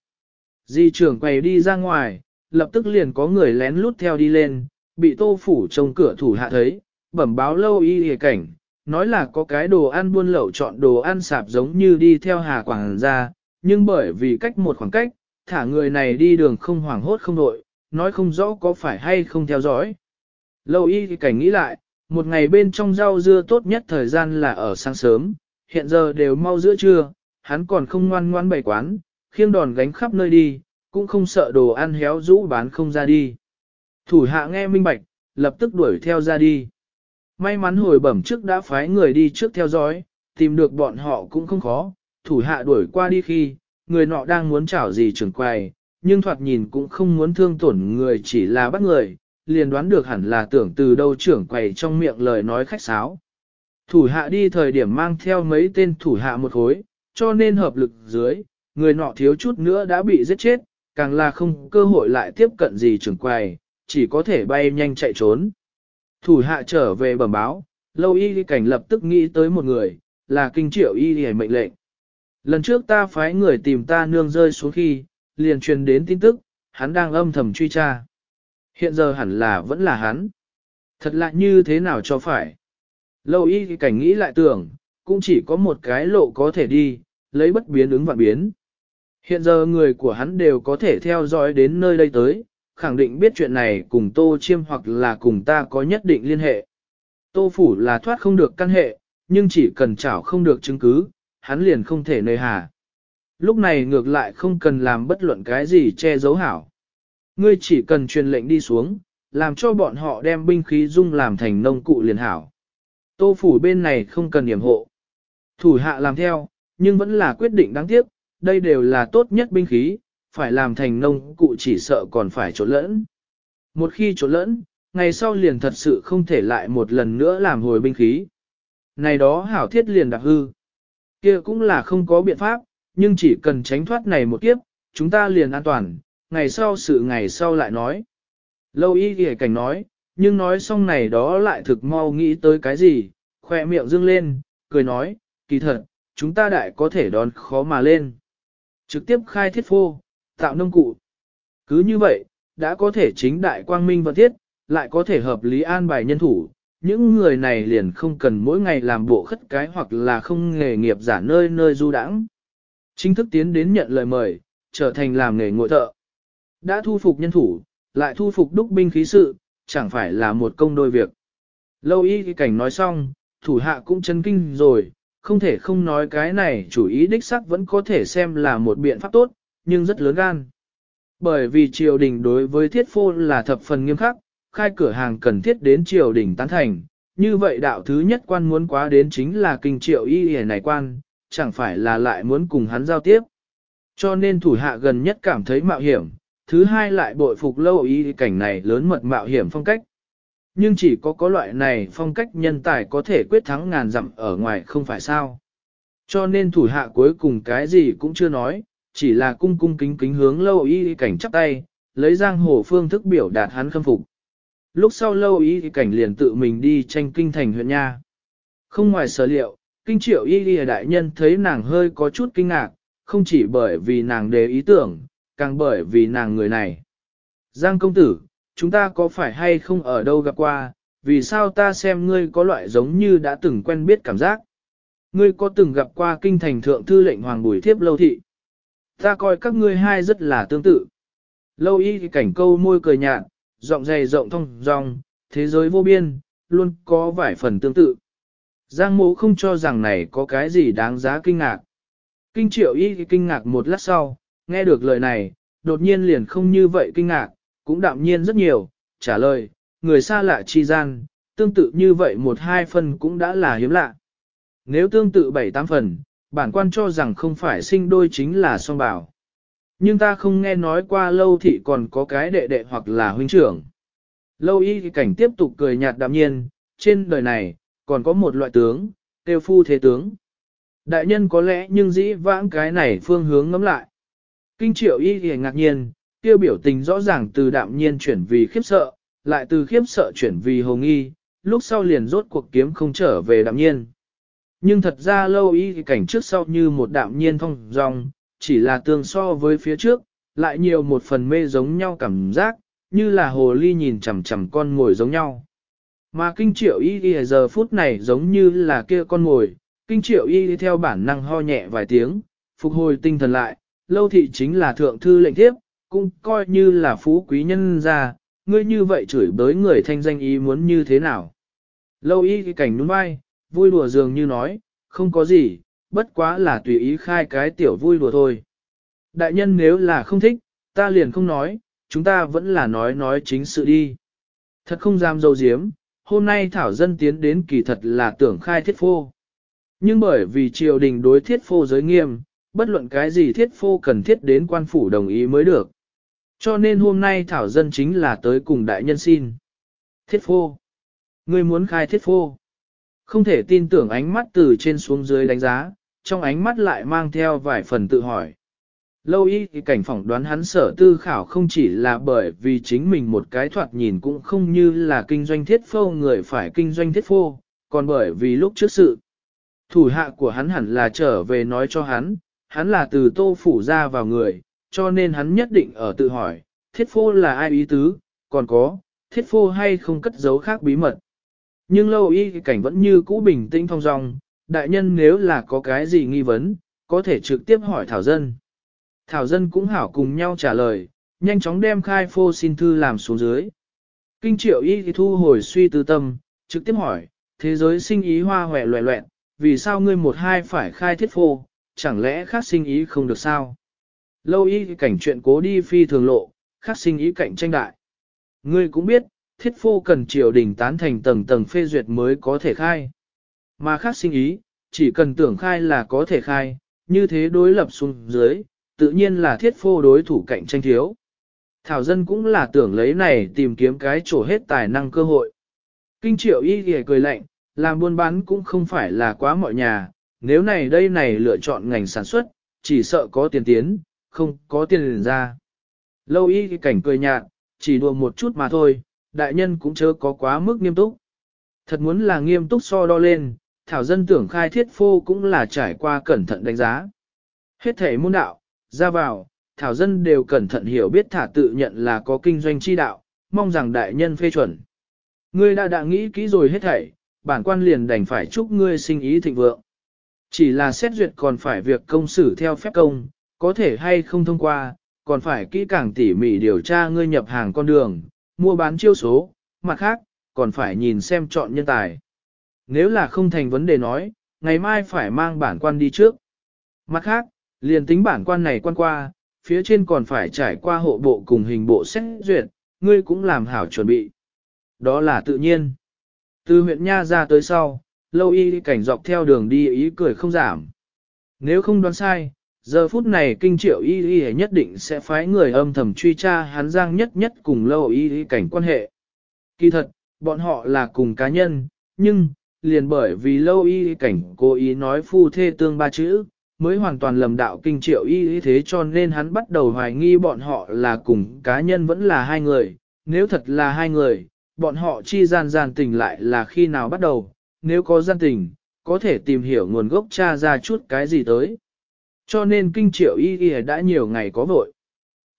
Di trưởng quay đi ra ngoài, lập tức liền có người lén lút theo đi lên, bị tô phủ trong cửa thủ hạ thấy, bẩm báo lâu y hề cảnh, nói là có cái đồ ăn buôn lậu chọn đồ ăn sạp giống như đi theo hà quảng ra, nhưng bởi vì cách một khoảng cách, thả người này đi đường không hoảng hốt không đội, nói không rõ có phải hay không theo dõi. Lâu y cảnh nghĩ lại, một ngày bên trong rau dưa tốt nhất thời gian là ở sáng sớm, hiện giờ đều mau giữa trưa, hắn còn không ngoan ngoan bày quán, khiêng đòn gánh khắp nơi đi, cũng không sợ đồ ăn héo rũ bán không ra đi. Thủ hạ nghe minh bạch, lập tức đuổi theo ra đi. May mắn hồi bẩm trước đã phái người đi trước theo dõi, tìm được bọn họ cũng không khó, thủ hạ đuổi qua đi khi, người nọ đang muốn chảo gì trưởng quầy, nhưng thoạt nhìn cũng không muốn thương tổn người chỉ là bắt người, liền đoán được hẳn là tưởng từ đâu trưởng quầy trong miệng lời nói khách sáo. Thủ hạ đi thời điểm mang theo mấy tên thủ hạ một hối, cho nên hợp lực dưới, người nọ thiếu chút nữa đã bị giết chết, càng là không cơ hội lại tiếp cận gì trưởng quầy, chỉ có thể bay nhanh chạy trốn. Thủ hạ trở về bẩm báo, lâu y cảnh lập tức nghĩ tới một người, là kinh triệu y hề mệnh lệnh. Lần trước ta phái người tìm ta nương rơi xuống khi, liền truyền đến tin tức, hắn đang âm thầm truy tra. Hiện giờ hẳn là vẫn là hắn. Thật lạ như thế nào cho phải. Lâu y cảnh nghĩ lại tưởng, cũng chỉ có một cái lộ có thể đi, lấy bất biến ứng vạn biến. Hiện giờ người của hắn đều có thể theo dõi đến nơi đây tới, khẳng định biết chuyện này cùng Tô Chiêm hoặc là cùng ta có nhất định liên hệ. Tô Phủ là thoát không được căn hệ, nhưng chỉ cần chảo không được chứng cứ, hắn liền không thể nơi hà. Lúc này ngược lại không cần làm bất luận cái gì che giấu hảo. Ngươi chỉ cần truyền lệnh đi xuống, làm cho bọn họ đem binh khí dung làm thành nông cụ liền hảo. Tô Phủ bên này không cần điểm hộ. Thủ hạ làm theo, nhưng vẫn là quyết định đáng tiếc, đây đều là tốt nhất binh khí, phải làm thành nông cụ chỉ sợ còn phải trộn lẫn. Một khi trộn lẫn, ngày sau liền thật sự không thể lại một lần nữa làm hồi binh khí. Này đó hảo thiết liền đặc hư. kia cũng là không có biện pháp, nhưng chỉ cần tránh thoát này một kiếp, chúng ta liền an toàn, ngày sau sự ngày sau lại nói. Lâu y ghề cảnh nói, nhưng nói xong này đó lại thực mau nghĩ tới cái gì, khoe miệng dương lên, cười nói, kỳ thật, chúng ta đại có thể đón khó mà lên. Trực tiếp khai thiết phô, tạo nông cụ. Cứ như vậy, đã có thể chính đại quang minh vận thiết, lại có thể hợp lý an bài nhân thủ. Những người này liền không cần mỗi ngày làm bộ khất cái hoặc là không nghề nghiệp giả nơi nơi du đãng. Chính thức tiến đến nhận lời mời, trở thành làm nghề ngội thợ. Đã thu phục nhân thủ, lại thu phục đúc binh khí sự, chẳng phải là một công đôi việc. Lâu y cảnh nói xong, thủ hạ cũng chân kinh rồi, không thể không nói cái này chủ ý đích sắc vẫn có thể xem là một biện pháp tốt, nhưng rất lớn gan. Bởi vì triều đình đối với thiết phô là thập phần nghiêm khắc, khai cửa hàng cần thiết đến triều đình tán thành, như vậy đạo thứ nhất quan muốn quá đến chính là kinh triệu y hề này quan, chẳng phải là lại muốn cùng hắn giao tiếp. Cho nên thủ hạ gần nhất cảm thấy mạo hiểm, thứ hai lại bội phục lâu y cảnh này lớn mật mạo hiểm phong cách. Nhưng chỉ có có loại này phong cách nhân tài có thể quyết thắng ngàn dặm ở ngoài không phải sao. Cho nên thủ hạ cuối cùng cái gì cũng chưa nói, chỉ là cung cung kính kính hướng lâu y cảnh chắp tay, lấy giang hồ phương thức biểu đạt hắn khâm phục. Lúc sau lâu y cảnh liền tự mình đi tranh kinh thành huyện nha. Không ngoài sở liệu, kinh triệu y đại nhân thấy nàng hơi có chút kinh ngạc, không chỉ bởi vì nàng đề ý tưởng, càng bởi vì nàng người này. Giang công tử, chúng ta có phải hay không ở đâu gặp qua, vì sao ta xem ngươi có loại giống như đã từng quen biết cảm giác. Ngươi có từng gặp qua kinh thành thượng thư lệnh hoàng bùi thiếp lâu thị. Ta coi các ngươi hai rất là tương tự. Lâu y thì cảnh câu môi cười nhạt, giọng dày rộng thông dong, thế giới vô biên, luôn có vài phần tương tự. Giang mộ không cho rằng này có cái gì đáng giá kinh ngạc. Kinh triệu y thì kinh ngạc một lát sau, nghe được lời này, đột nhiên liền không như vậy kinh ngạc, cũng đạm nhiên rất nhiều, trả lời, người xa lạ chi gian, tương tự như vậy một hai phần cũng đã là hiếm lạ. Nếu tương tự bảy tám phần, bản quan cho rằng không phải sinh đôi chính là song bảo. Nhưng ta không nghe nói qua lâu thị còn có cái đệ đệ hoặc là huynh trưởng. Lâu y thì cảnh tiếp tục cười nhạt đạm nhiên, trên đời này, còn có một loại tướng, tiêu phu thế tướng. Đại nhân có lẽ nhưng dĩ vãng cái này phương hướng ngắm lại. Kinh triệu y thì ngạc nhiên, kia biểu tình rõ ràng từ đạm nhiên chuyển vì khiếp sợ, lại từ khiếp sợ chuyển vì hồng nghi, lúc sau liền rốt cuộc kiếm không trở về đạm nhiên. Nhưng thật ra lâu y thì cảnh trước sau như một đạm nhiên thông dong, chỉ là tương so với phía trước, lại nhiều một phần mê giống nhau cảm giác, như là hồ ly nhìn chằm chằm con ngồi giống nhau. Mà kinh triệu y y giờ phút này giống như là kia con ngồi, kinh triệu y theo bản năng ho nhẹ vài tiếng, phục hồi tinh thần lại, lâu thị chính là thượng thư lệnh thiếp, cũng coi như là phú quý nhân gia, ngươi như vậy chửi bới người thanh danh ý muốn như thế nào. Lâu y cái cảnh nhún vai, vui đùa dường như nói, không có gì, bất quá là tùy ý khai cái tiểu vui đùa thôi. Đại nhân nếu là không thích, ta liền không nói, chúng ta vẫn là nói nói chính sự đi. Thật không dám dâu diếm, hôm nay Thảo Dân tiến đến kỳ thật là tưởng khai thiết phô. Nhưng bởi vì triều đình đối thiết phô giới nghiêm, bất luận cái gì thiết phô cần thiết đến quan phủ đồng ý mới được. Cho nên hôm nay Thảo Dân chính là tới cùng đại nhân xin. Thiết phô. Ngươi muốn khai thiết phô. Không thể tin tưởng ánh mắt từ trên xuống dưới đánh giá, trong ánh mắt lại mang theo vài phần tự hỏi. Lâu y thì cảnh phỏng đoán hắn sở tư khảo không chỉ là bởi vì chính mình một cái thoạt nhìn cũng không như là kinh doanh thiết phô người phải kinh doanh thiết phô, còn bởi vì lúc trước sự. Thủ hạ của hắn hẳn là trở về nói cho hắn, hắn là từ tô phủ ra vào người, cho nên hắn nhất định ở tự hỏi, thiết phô là ai ý tứ, còn có, thiết phô hay không cất giấu khác bí mật. Nhưng lâu y cảnh vẫn như cũ bình tĩnh thong dong, đại nhân nếu là có cái gì nghi vấn, có thể trực tiếp hỏi Thảo Dân. Thảo Dân cũng hảo cùng nhau trả lời, nhanh chóng đem khai phô xin thư làm xuống dưới. Kinh triệu y thì thu hồi suy tư tâm, trực tiếp hỏi, thế giới sinh ý hoa hòe loẹ loẹn, vì sao ngươi một hai phải khai thiết phô, chẳng lẽ khác sinh ý không được sao? Lâu y cảnh chuyện cố đi phi thường lộ, khắc sinh ý cạnh tranh đại. Ngươi cũng biết, thiết phô cần triều đình tán thành tầng tầng phê duyệt mới có thể khai. Mà khác sinh ý, chỉ cần tưởng khai là có thể khai, như thế đối lập xuống dưới, tự nhiên là thiết phô đối thủ cạnh tranh thiếu. Thảo dân cũng là tưởng lấy này tìm kiếm cái chỗ hết tài năng cơ hội. Kinh triệu y ghề cười lạnh, làm buôn bán cũng không phải là quá mọi nhà, nếu này đây này lựa chọn ngành sản xuất, chỉ sợ có tiền tiến, không có tiền liền ra. Lâu y cảnh cười nhạt, chỉ đùa một chút mà thôi, đại nhân cũng chớ có quá mức nghiêm túc. Thật muốn là nghiêm túc so đo lên, thảo dân tưởng khai thiết phô cũng là trải qua cẩn thận đánh giá. Hết thể môn đạo, ra vào, thảo dân đều cẩn thận hiểu biết thả tự nhận là có kinh doanh chi đạo, mong rằng đại nhân phê chuẩn. Ngươi đã đã nghĩ kỹ rồi hết thảy, bản quan liền đành phải chúc ngươi sinh ý thịnh vượng. Chỉ là xét duyệt còn phải việc công xử theo phép công, có thể hay không thông qua, còn phải kỹ càng tỉ mỉ điều tra ngươi nhập hàng con đường, mua bán chiêu số, mặt khác, còn phải nhìn xem chọn nhân tài. Nếu là không thành vấn đề nói, ngày mai phải mang bản quan đi trước. Mặt khác, liền tính bản quan này quan qua, phía trên còn phải trải qua hộ bộ cùng hình bộ xét duyệt, ngươi cũng làm hảo chuẩn bị. Đó là tự nhiên. Từ huyện Nha ra tới sau, lâu y cảnh dọc theo đường đi ý cười không giảm. Nếu không đoán sai, giờ phút này kinh triệu y y nhất định sẽ phái người âm thầm truy tra hắn giang nhất nhất cùng lâu y y cảnh quan hệ. Kỳ thật, bọn họ là cùng cá nhân, nhưng, liền bởi vì lâu y y cảnh cố ý nói phu thê tương ba chữ, mới hoàn toàn lầm đạo kinh triệu y y thế cho nên hắn bắt đầu hoài nghi bọn họ là cùng cá nhân vẫn là hai người, nếu thật là hai người, bọn họ chi gian gian tình lại là khi nào bắt đầu, nếu có gian tình, có thể tìm hiểu nguồn gốc cha ra chút cái gì tới. Cho nên kinh triệu y y đã nhiều ngày có vội.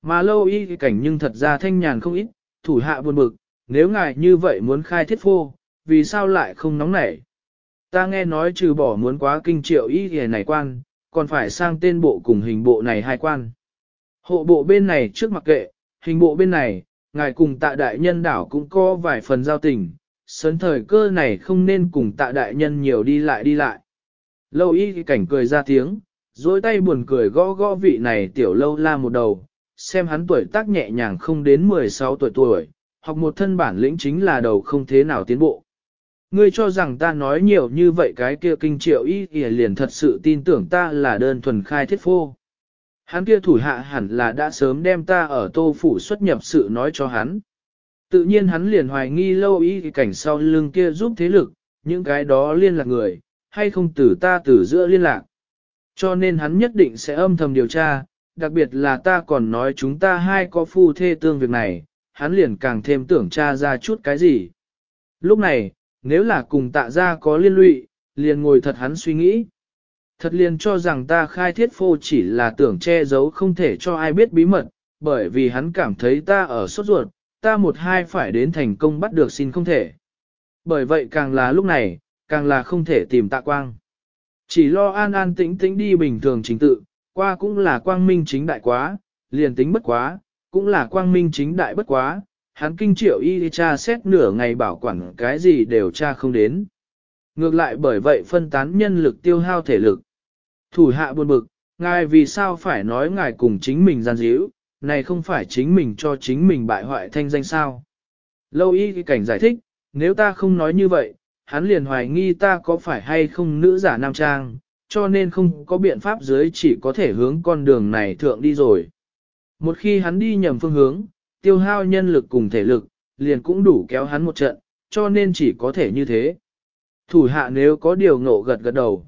Mà lâu y cảnh nhưng thật ra thanh nhàn không ít, thủ hạ buồn bực, nếu ngài như vậy muốn khai thiết phô, vì sao lại không nóng nảy? Ta nghe nói trừ bỏ muốn quá kinh triệu y y này quan, còn phải sang tên bộ cùng hình bộ này hai quan. Hộ bộ bên này trước mặc kệ, hình bộ bên này, ngài cùng tạ đại nhân đảo cũng có vài phần giao tình, sớn thời cơ này không nên cùng tạ đại nhân nhiều đi lại đi lại. Lâu y cảnh cười ra tiếng, dối tay buồn cười gõ gõ vị này tiểu lâu la một đầu, xem hắn tuổi tác nhẹ nhàng không đến 16 tuổi tuổi, học một thân bản lĩnh chính là đầu không thế nào tiến bộ. Ngươi cho rằng ta nói nhiều như vậy cái kia kinh triệu y kìa liền thật sự tin tưởng ta là đơn thuần khai thiết phô. Hắn kia thủ hạ hẳn là đã sớm đem ta ở tô phủ xuất nhập sự nói cho hắn. Tự nhiên hắn liền hoài nghi lâu y cảnh sau lưng kia giúp thế lực, những cái đó liên lạc người, hay không từ ta từ giữa liên lạc. Cho nên hắn nhất định sẽ âm thầm điều tra, đặc biệt là ta còn nói chúng ta hai có phu thê tương việc này, hắn liền càng thêm tưởng tra ra chút cái gì. Lúc này, nếu là cùng tạ ra có liên lụy, liền ngồi thật hắn suy nghĩ. Thật liền cho rằng ta khai thiết phô chỉ là tưởng che giấu không thể cho ai biết bí mật, bởi vì hắn cảm thấy ta ở sốt ruột, ta một hai phải đến thành công bắt được xin không thể. Bởi vậy càng là lúc này, càng là không thể tìm tạ quang. Chỉ lo an an tĩnh tĩnh đi bình thường chính tự, qua cũng là quang minh chính đại quá, liền tính bất quá, cũng là quang minh chính đại bất quá, hắn kinh triệu y đi tra xét nửa ngày bảo quản cái gì đều tra không đến. Ngược lại bởi vậy phân tán nhân lực tiêu hao thể lực. Thủ hạ buồn bực, ngài vì sao phải nói ngài cùng chính mình gian díu, này không phải chính mình cho chính mình bại hoại thanh danh sao. Lâu y cảnh giải thích, nếu ta không nói như vậy, hắn liền hoài nghi ta có phải hay không nữ giả nam trang, cho nên không có biện pháp dưới chỉ có thể hướng con đường này thượng đi rồi. Một khi hắn đi nhầm phương hướng, tiêu hao nhân lực cùng thể lực, liền cũng đủ kéo hắn một trận, cho nên chỉ có thể như thế. Thủ hạ nếu có điều ngộ gật gật đầu.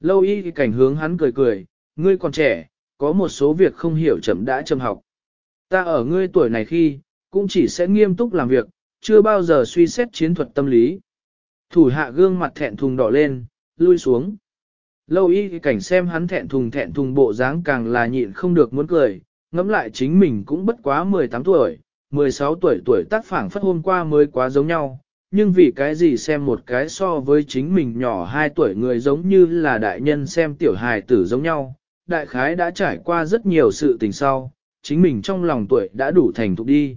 Lâu y cảnh hướng hắn cười cười, ngươi còn trẻ, có một số việc không hiểu chậm đã chậm học. Ta ở ngươi tuổi này khi, cũng chỉ sẽ nghiêm túc làm việc, chưa bao giờ suy xét chiến thuật tâm lý. Thủ hạ gương mặt thẹn thùng đỏ lên, lui xuống. Lâu y cảnh xem hắn thẹn thùng thẹn thùng bộ dáng càng là nhịn không được muốn cười, ngẫm lại chính mình cũng bất quá 18 tuổi, 16 tuổi tuổi tác phảng phất hôm qua mới quá giống nhau, nhưng vì cái gì xem một cái so với chính mình nhỏ 2 tuổi người giống như là đại nhân xem tiểu hài tử giống nhau, đại khái đã trải qua rất nhiều sự tình sau, chính mình trong lòng tuổi đã đủ thành thục đi.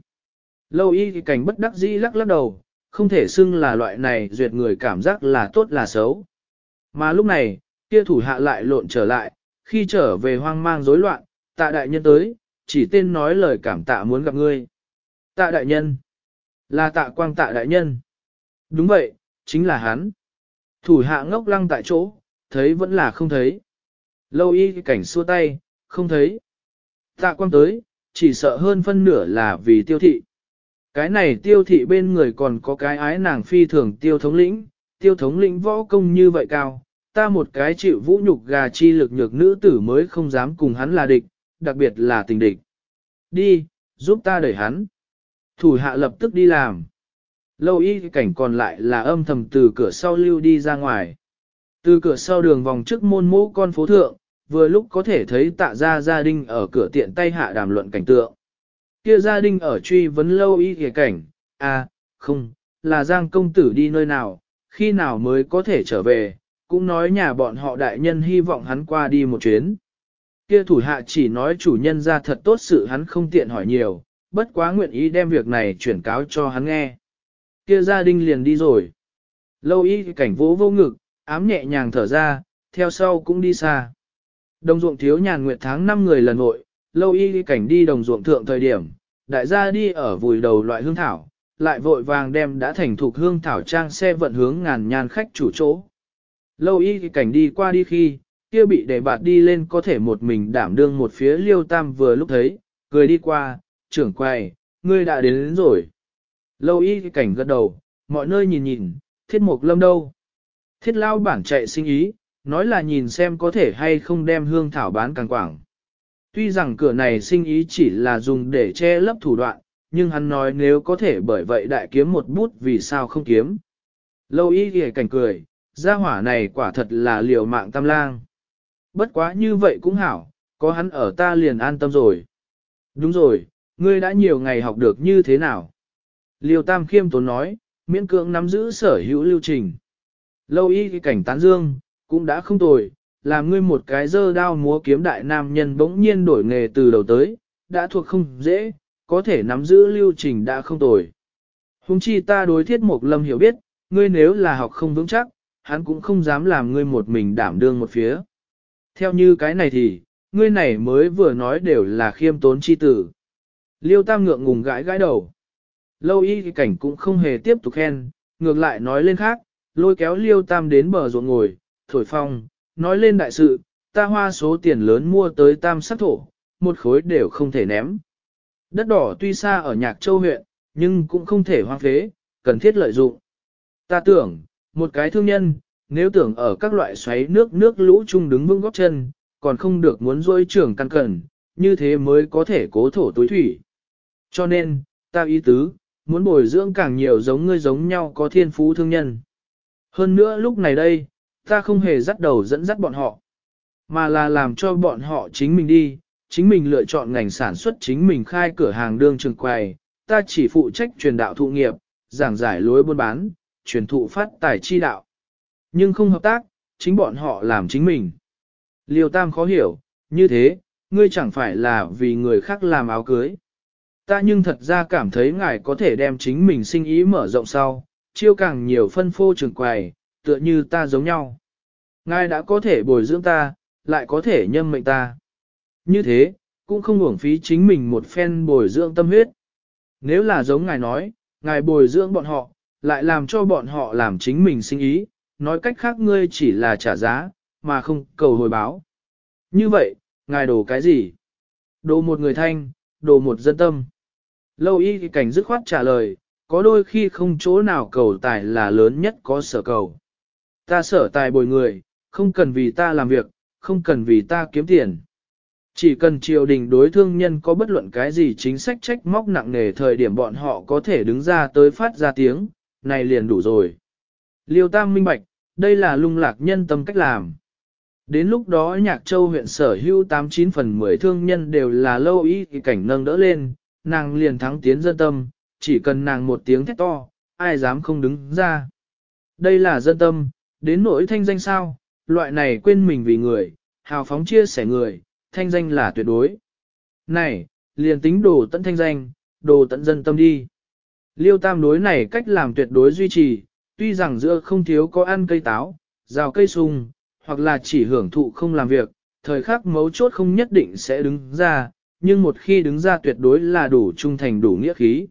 Lâu y cảnh bất đắc dĩ lắc lắc đầu, không thể xưng là loại này duyệt người cảm giác là tốt là xấu. Mà lúc này, kia thủ hạ lại lộn trở lại, khi trở về hoang mang rối loạn, tạ đại nhân tới, chỉ tên nói lời cảm tạ muốn gặp ngươi. Tạ đại nhân, là tạ quang tạ đại nhân. Đúng vậy, chính là hắn. Thủ hạ ngốc lăng tại chỗ, thấy vẫn là không thấy. Lâu y cảnh xua tay, không thấy. Tạ quang tới, chỉ sợ hơn phân nửa là vì tiêu thị. Cái này tiêu thị bên người còn có cái ái nàng phi thường tiêu thống lĩnh, tiêu thống lĩnh võ công như vậy cao, ta một cái chịu vũ nhục gà chi lực nhược nữ tử mới không dám cùng hắn là địch, đặc biệt là tình địch. Đi, giúp ta đẩy hắn. Thủ hạ lập tức đi làm. Lâu y cảnh còn lại là âm thầm từ cửa sau lưu đi ra ngoài. Từ cửa sau đường vòng trước môn mũ con phố thượng, vừa lúc có thể thấy tạ gia gia đình ở cửa tiện tay hạ đàm luận cảnh tượng. Kia gia đình ở truy vấn lâu y kìa cảnh, à, không, là giang công tử đi nơi nào, khi nào mới có thể trở về, cũng nói nhà bọn họ đại nhân hy vọng hắn qua đi một chuyến. Kia thủ hạ chỉ nói chủ nhân ra thật tốt sự hắn không tiện hỏi nhiều, bất quá nguyện ý đem việc này chuyển cáo cho hắn nghe. Kia gia đình liền đi rồi. Lâu y cảnh vỗ vô ngực, ám nhẹ nhàng thở ra, theo sau cũng đi xa. Đồng ruộng thiếu nhàn nguyệt tháng 5 người lần nội, lâu y cảnh đi đồng ruộng thượng thời điểm, đại gia đi ở vùi đầu loại hương thảo, lại vội vàng đem đã thành thục hương thảo trang xe vận hướng ngàn nhan khách chủ chỗ. Lâu y cảnh đi qua đi khi, kia bị để bạt đi lên có thể một mình đảm đương một phía liêu tam vừa lúc thấy, cười đi qua, trưởng quay, ngươi đã đến, đến rồi. Lâu y cảnh gật đầu, mọi nơi nhìn nhìn, thiết mục lâm đâu. Thiết lao bản chạy sinh ý, nói là nhìn xem có thể hay không đem hương thảo bán càng quảng. Tuy rằng cửa này sinh ý chỉ là dùng để che lấp thủ đoạn, nhưng hắn nói nếu có thể bởi vậy đại kiếm một bút vì sao không kiếm. Lâu y ghề cảnh cười, gia hỏa này quả thật là liều mạng tam lang. Bất quá như vậy cũng hảo, có hắn ở ta liền an tâm rồi. Đúng rồi, ngươi đã nhiều ngày học được như thế nào? Liều tam khiêm tốn nói, miễn cưỡng nắm giữ sở hữu lưu trình. Lâu y cảnh tán dương, cũng đã không tồi, làm ngươi một cái dơ đao múa kiếm đại nam nhân bỗng nhiên đổi nghề từ đầu tới, đã thuộc không dễ, có thể nắm giữ lưu trình đã không tồi. Hùng chi ta đối thiết một lâm hiểu biết, ngươi nếu là học không vững chắc, hắn cũng không dám làm ngươi một mình đảm đương một phía. Theo như cái này thì, ngươi này mới vừa nói đều là khiêm tốn chi tử. Liêu tam ngượng ngùng gãi gãi đầu. Lâu y cảnh cũng không hề tiếp tục khen, ngược lại nói lên khác, lôi kéo liêu tam đến bờ ruộng ngồi, thổi phong, nói lên đại sự, ta hoa số tiền lớn mua tới tam sát thổ, một khối đều không thể ném. Đất đỏ tuy xa ở Nhạc Châu huyện, nhưng cũng không thể hoang phế, cần thiết lợi dụng. Ta tưởng, một cái thương nhân, nếu tưởng ở các loại xoáy nước nước lũ chung đứng vững góc chân, còn không được muốn dôi trưởng căn cẩn, như thế mới có thể cố thổ tối thủy. Cho nên, ta ý tứ, muốn bồi dưỡng càng nhiều giống ngươi giống nhau có thiên phú thương nhân. Hơn nữa lúc này đây, ta không hề dắt đầu dẫn dắt bọn họ, mà là làm cho bọn họ chính mình đi, chính mình lựa chọn ngành sản xuất chính mình khai cửa hàng đương trường quầy, ta chỉ phụ trách truyền đạo thụ nghiệp, giảng giải lối buôn bán, truyền thụ phát tài chi đạo. Nhưng không hợp tác, chính bọn họ làm chính mình. Liêu Tam khó hiểu, như thế, ngươi chẳng phải là vì người khác làm áo cưới. Ta nhưng thật ra cảm thấy ngài có thể đem chính mình sinh ý mở rộng sau, chiêu càng nhiều phân phô trường quầy, tựa như ta giống nhau. Ngài đã có thể bồi dưỡng ta, lại có thể nhâm mệnh ta. Như thế, cũng không uổng phí chính mình một phen bồi dưỡng tâm huyết. Nếu là giống ngài nói, ngài bồi dưỡng bọn họ, lại làm cho bọn họ làm chính mình sinh ý, nói cách khác ngươi chỉ là trả giá, mà không cầu hồi báo. Như vậy, ngài đổ cái gì? Đồ một người thanh, đồ một dân tâm. Lâu y cảnh dứt khoát trả lời, có đôi khi không chỗ nào cầu tài là lớn nhất có sở cầu. Ta sở tài bồi người, không cần vì ta làm việc, không cần vì ta kiếm tiền. Chỉ cần triều đình đối thương nhân có bất luận cái gì chính sách trách móc nặng nề thời điểm bọn họ có thể đứng ra tới phát ra tiếng, này liền đủ rồi. Liêu Tam minh bạch, đây là lung lạc nhân tâm cách làm. Đến lúc đó Nhạc Châu huyện sở hữu 89 phần 10 thương nhân đều là lâu y thì cảnh nâng đỡ lên, nàng liền thắng tiến dân tâm, chỉ cần nàng một tiếng thét to, ai dám không đứng ra. Đây là dân tâm, đến nỗi thanh danh sao, loại này quên mình vì người, hào phóng chia sẻ người, thanh danh là tuyệt đối. Này, liền tính đồ tận thanh danh, đồ tận dân tâm đi. Liêu tam đối này cách làm tuyệt đối duy trì, tuy rằng giữa không thiếu có ăn cây táo, rào cây sung, hoặc là chỉ hưởng thụ không làm việc, thời khắc mấu chốt không nhất định sẽ đứng ra, nhưng một khi đứng ra tuyệt đối là đủ trung thành đủ nghĩa khí.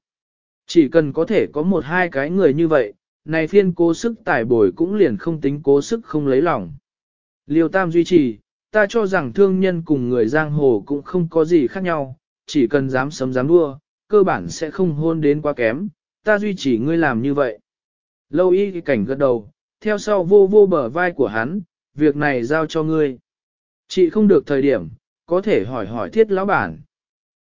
Chỉ cần có thể có một hai cái người như vậy, này phiên cố sức tải bồi cũng liền không tính cố sức không lấy lòng. Liêu tam duy trì, ta cho rằng thương nhân cùng người giang hồ cũng không có gì khác nhau, chỉ cần dám sấm dám đua, cơ bản sẽ không hôn đến quá kém, ta duy trì ngươi làm như vậy. Lâu y cảnh gật đầu, theo sau vô vô bờ vai của hắn, việc này giao cho ngươi. Chị không được thời điểm, có thể hỏi hỏi thiết lão bản.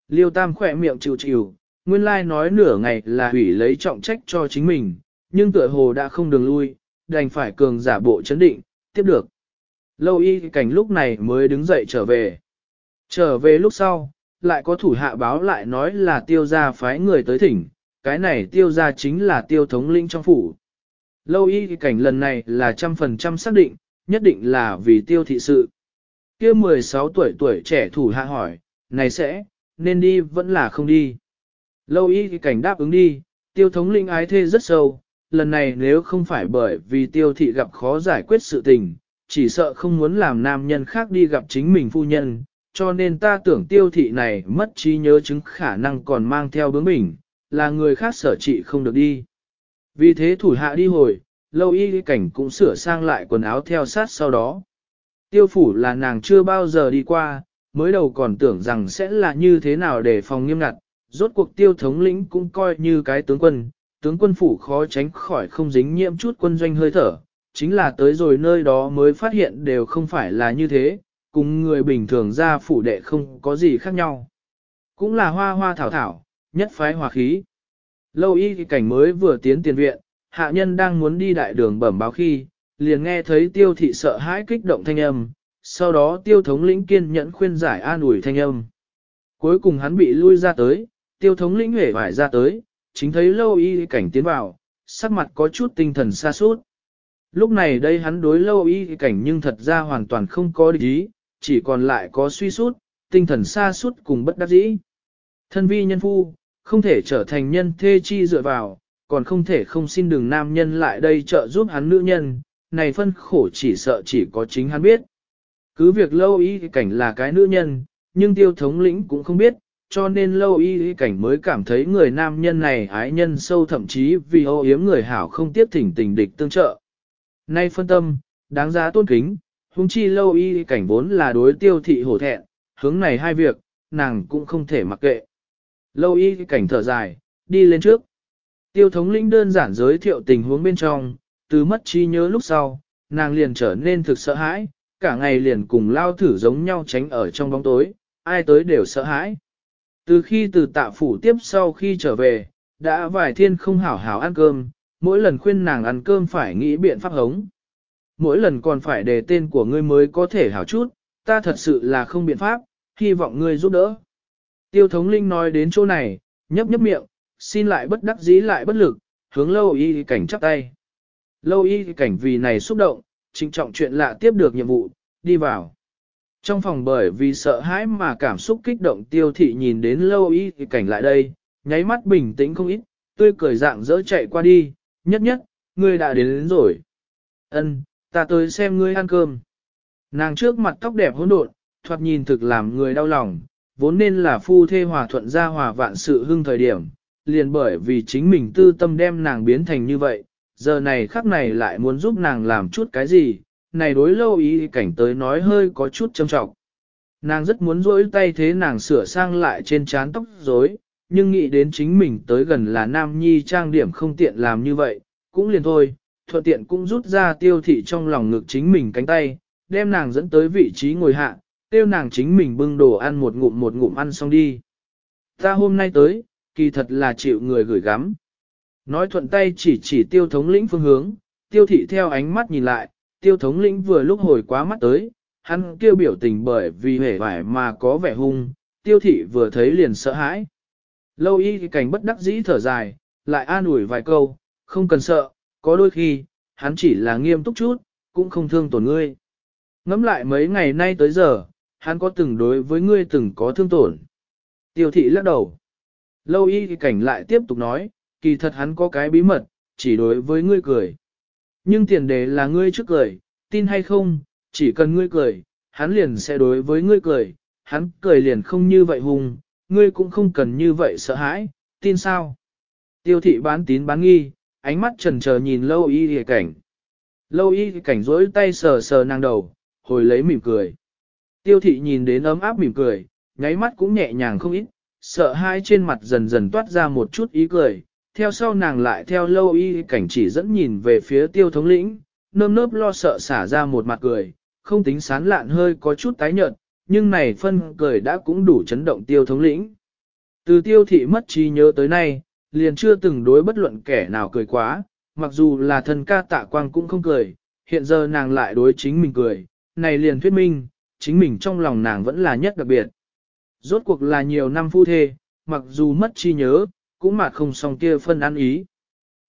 Liêu Tam khỏe miệng chịu chịu, nguyên lai nói nửa ngày là hủy lấy trọng trách cho chính mình, nhưng tựa hồ đã không đường lui, đành phải cường giả bộ chấn định, tiếp được. Lâu y cảnh lúc này mới đứng dậy trở về. Trở về lúc sau, lại có thủ hạ báo lại nói là tiêu gia phái người tới thỉnh, cái này tiêu gia chính là tiêu thống linh trong phủ. Lâu y cảnh lần này là trăm phần trăm xác định, nhất định là vì tiêu thị sự. kia 16 tuổi tuổi trẻ thủ hạ hỏi, này sẽ, nên đi vẫn là không đi. Lâu y cảnh đáp ứng đi, tiêu thống linh ái thê rất sâu, lần này nếu không phải bởi vì tiêu thị gặp khó giải quyết sự tình, chỉ sợ không muốn làm nam nhân khác đi gặp chính mình phu nhân, cho nên ta tưởng tiêu thị này mất trí nhớ chứng khả năng còn mang theo bướng bỉnh, là người khác sở trị không được đi. Vì thế thủ hạ đi hồi, lâu y cảnh cũng sửa sang lại quần áo theo sát sau đó. Tiêu phủ là nàng chưa bao giờ đi qua, mới đầu còn tưởng rằng sẽ là như thế nào để phòng nghiêm ngặt, rốt cuộc tiêu thống lĩnh cũng coi như cái tướng quân, tướng quân phủ khó tránh khỏi không dính nhiễm chút quân doanh hơi thở, chính là tới rồi nơi đó mới phát hiện đều không phải là như thế, cùng người bình thường ra phủ đệ không có gì khác nhau. Cũng là hoa hoa thảo thảo, nhất phái hòa khí. Lâu y cảnh mới vừa tiến tiền viện, hạ nhân đang muốn đi đại đường bẩm báo khi, liền nghe thấy tiêu thị sợ hãi kích động thanh âm, sau đó tiêu thống lĩnh kiên nhẫn khuyên giải an ủi thanh âm. Cuối cùng hắn bị lui ra tới, tiêu thống lĩnh hể vải ra tới, chính thấy lâu y cảnh tiến vào, sắc mặt có chút tinh thần xa suốt. Lúc này đây hắn đối lâu y cảnh nhưng thật ra hoàn toàn không có địch ý, chỉ còn lại có suy sút, tinh thần xa sút cùng bất đắc dĩ. Thân vi nhân phu, không thể trở thành nhân thê chi dựa vào, còn không thể không xin đường nam nhân lại đây trợ giúp hắn nữ nhân, này phân khổ chỉ sợ chỉ có chính hắn biết. Cứ việc lâu y cảnh là cái nữ nhân, nhưng tiêu thống lĩnh cũng không biết, cho nên lâu y cảnh mới cảm thấy người nam nhân này ái nhân sâu thậm chí vì ô yếm người hảo không tiếp thỉnh tình địch tương trợ. Nay phân tâm, đáng giá tôn kính, huống chi lâu y cảnh vốn là đối tiêu thị hổ thẹn, hướng này hai việc, nàng cũng không thể mặc kệ. Lâu y cảnh thở dài, đi lên trước. Tiêu thống lĩnh đơn giản giới thiệu tình huống bên trong, từ mất trí nhớ lúc sau, nàng liền trở nên thực sợ hãi, cả ngày liền cùng lao thử giống nhau tránh ở trong bóng tối, ai tới đều sợ hãi. Từ khi từ tạ phủ tiếp sau khi trở về, đã vài thiên không hảo hảo ăn cơm, mỗi lần khuyên nàng ăn cơm phải nghĩ biện pháp hống. Mỗi lần còn phải đề tên của ngươi mới có thể hảo chút, ta thật sự là không biện pháp, hy vọng ngươi giúp đỡ. Tiêu thống linh nói đến chỗ này, nhấp nhấp miệng, xin lại bất đắc dĩ lại bất lực, hướng lâu y cảnh chắp tay. Lâu y cảnh vì này xúc động, trinh trọng chuyện lạ tiếp được nhiệm vụ, đi vào. Trong phòng bởi vì sợ hãi mà cảm xúc kích động tiêu thị nhìn đến lâu y cảnh lại đây, nháy mắt bình tĩnh không ít, tươi cười dạng dỡ chạy qua đi, nhất nhất, ngươi đã đến, đến rồi. Ân, ta tới xem ngươi ăn cơm. Nàng trước mặt tóc đẹp hỗn độn, thoạt nhìn thực làm người đau lòng, vốn nên là phu thê hòa thuận gia hòa vạn sự hưng thời điểm, liền bởi vì chính mình tư tâm đem nàng biến thành như vậy, giờ này khắc này lại muốn giúp nàng làm chút cái gì, này đối lâu ý cảnh tới nói hơi có chút trầm trọng. Nàng rất muốn rỗi tay thế nàng sửa sang lại trên trán tóc rối, nhưng nghĩ đến chính mình tới gần là nam nhi trang điểm không tiện làm như vậy, cũng liền thôi, thuận tiện cũng rút ra tiêu thị trong lòng ngực chính mình cánh tay, đem nàng dẫn tới vị trí ngồi hạ, tiêu nàng chính mình bưng đồ ăn một ngụm một ngụm ăn xong đi. Ta hôm nay tới, kỳ thật là chịu người gửi gắm. Nói thuận tay chỉ chỉ tiêu thống lĩnh phương hướng, tiêu thị theo ánh mắt nhìn lại, tiêu thống lĩnh vừa lúc hồi quá mắt tới, hắn kêu biểu tình bởi vì hề vải mà có vẻ hung, tiêu thị vừa thấy liền sợ hãi. Lâu y cảnh bất đắc dĩ thở dài, lại an ủi vài câu, không cần sợ, có đôi khi, hắn chỉ là nghiêm túc chút, cũng không thương tổn ngươi. Ngắm lại mấy ngày nay tới giờ, hắn có từng đối với ngươi từng có thương tổn. Tiêu thị lắc đầu. Lâu y cảnh lại tiếp tục nói, kỳ thật hắn có cái bí mật, chỉ đối với ngươi cười. Nhưng tiền đề là ngươi trước cười, tin hay không, chỉ cần ngươi cười, hắn liền sẽ đối với ngươi cười, hắn cười liền không như vậy hùng, ngươi cũng không cần như vậy sợ hãi, tin sao? Tiêu thị bán tín bán nghi, ánh mắt trần chờ nhìn lâu y hề cảnh. Lâu y cảnh rỗi tay sờ sờ nàng đầu, hồi lấy mỉm cười. Tiêu thị nhìn đến ấm áp mỉm cười, nháy mắt cũng nhẹ nhàng không ít, sợ hai trên mặt dần dần toát ra một chút ý cười. Theo sau nàng lại theo lâu y cảnh chỉ dẫn nhìn về phía tiêu thống lĩnh, nơm nớp lo sợ xả ra một mặt cười, không tính sán lạn hơi có chút tái nhợt, nhưng này phân cười đã cũng đủ chấn động tiêu thống lĩnh. Từ tiêu thị mất trí nhớ tới nay, liền chưa từng đối bất luận kẻ nào cười quá, mặc dù là thần ca tạ quang cũng không cười, hiện giờ nàng lại đối chính mình cười, này liền thuyết minh, chính mình trong lòng nàng vẫn là nhất đặc biệt. Rốt cuộc là nhiều năm phu thê, mặc dù mất trí nhớ, cũng mà không xong kia phân ăn ý.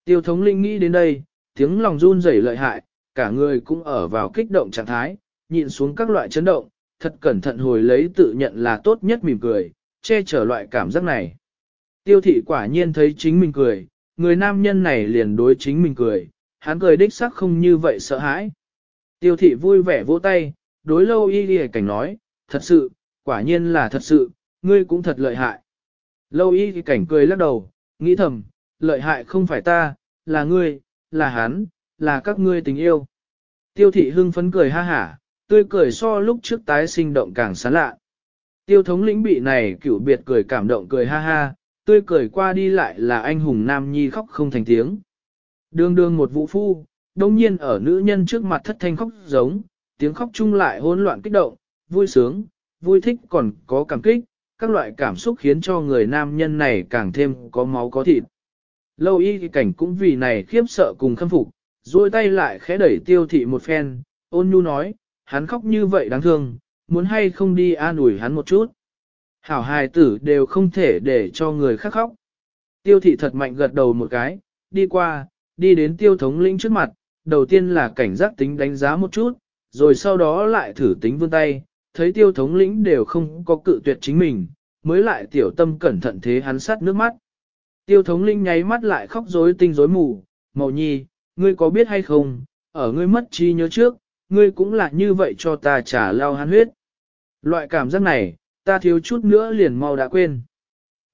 Tiêu thống linh nghĩ đến đây, tiếng lòng run rẩy lợi hại, cả người cũng ở vào kích động trạng thái, nhịn xuống các loại chấn động, thật cẩn thận hồi lấy tự nhận là tốt nhất mỉm cười, che chở loại cảm giác này. Tiêu thị quả nhiên thấy chính mình cười, người nam nhân này liền đối chính mình cười, hắn cười đích sắc không như vậy sợ hãi. Tiêu thị vui vẻ vỗ tay, đối lâu y đi cảnh nói, thật sự, quả nhiên là thật sự, ngươi cũng thật lợi hại. Lâu y thì cảnh cười lắc đầu, nghĩ thầm, lợi hại không phải ta, là ngươi, là hắn, là các ngươi tình yêu. Tiêu thị hưng phấn cười ha hả, tươi cười so lúc trước tái sinh động càng sán lạ. Tiêu thống lĩnh bị này cựu biệt cười cảm động cười ha ha, tươi cười qua đi lại là anh hùng nam nhi khóc không thành tiếng. Đương đương một vũ phu, đông nhiên ở nữ nhân trước mặt thất thanh khóc giống, tiếng khóc chung lại hỗn loạn kích động, vui sướng, vui thích còn có cảm kích, các loại cảm xúc khiến cho người nam nhân này càng thêm có máu có thịt. Lâu y thì cảnh cũng vì này khiếp sợ cùng khâm phục, duỗi tay lại khẽ đẩy tiêu thị một phen, ôn nhu nói, hắn khóc như vậy đáng thương, muốn hay không đi an ủi hắn một chút. Hảo hài tử đều không thể để cho người khác khóc. Tiêu thị thật mạnh gật đầu một cái, đi qua, đi đến tiêu thống lĩnh trước mặt, đầu tiên là cảnh giác tính đánh giá một chút, rồi sau đó lại thử tính vươn tay, thấy tiêu thống lĩnh đều không có cự tuyệt chính mình, mới lại tiểu tâm cẩn thận thế hắn sát nước mắt. Tiêu thống lĩnh nháy mắt lại khóc rối tinh rối mù, màu nhi, ngươi có biết hay không, ở ngươi mất trí nhớ trước, ngươi cũng là như vậy cho ta trả lao hắn huyết. Loại cảm giác này, ta thiếu chút nữa liền mau đã quên.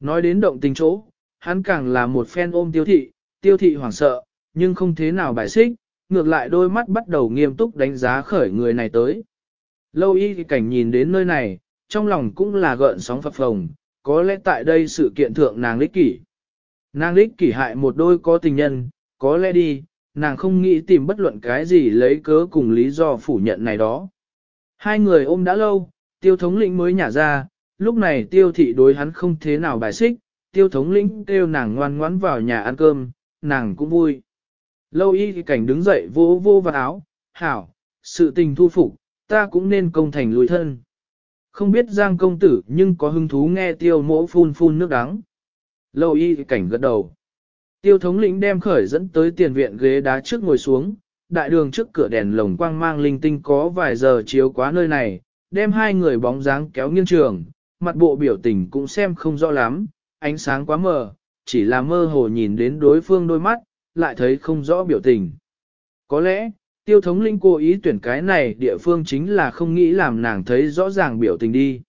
Nói đến động tình chỗ, hắn càng là một phen ôm tiêu thị, tiêu thị hoảng sợ, nhưng không thế nào bài xích, ngược lại đôi mắt bắt đầu nghiêm túc đánh giá khởi người này tới. Lâu y thì cảnh nhìn đến nơi này, trong lòng cũng là gợn sóng phập phồng, có lẽ tại đây sự kiện thượng nàng lích kỷ. Nàng lích kỷ hại một đôi có tình nhân, có lẽ đi, nàng không nghĩ tìm bất luận cái gì lấy cớ cùng lý do phủ nhận này đó. Hai người ôm đã lâu, tiêu thống lĩnh mới nhả ra, lúc này tiêu thị đối hắn không thế nào bài xích, tiêu thống lĩnh kêu nàng ngoan ngoãn vào nhà ăn cơm, nàng cũng vui. Lâu y thì cảnh đứng dậy vô vô vào áo, hảo, sự tình thu phục, ta cũng nên công thành lùi thân. Không biết Giang công tử nhưng có hứng thú nghe tiêu mỗ phun phun nước đắng. Lâu y thì cảnh gật đầu. Tiêu thống lĩnh đem khởi dẫn tới tiền viện ghế đá trước ngồi xuống, đại đường trước cửa đèn lồng quang mang linh tinh có vài giờ chiếu quá nơi này, đem hai người bóng dáng kéo nghiêng trường, mặt bộ biểu tình cũng xem không rõ lắm, ánh sáng quá mờ, chỉ là mơ hồ nhìn đến đối phương đôi mắt, lại thấy không rõ biểu tình. Có lẽ, tiêu thống linh cố ý tuyển cái này địa phương chính là không nghĩ làm nàng thấy rõ ràng biểu tình đi.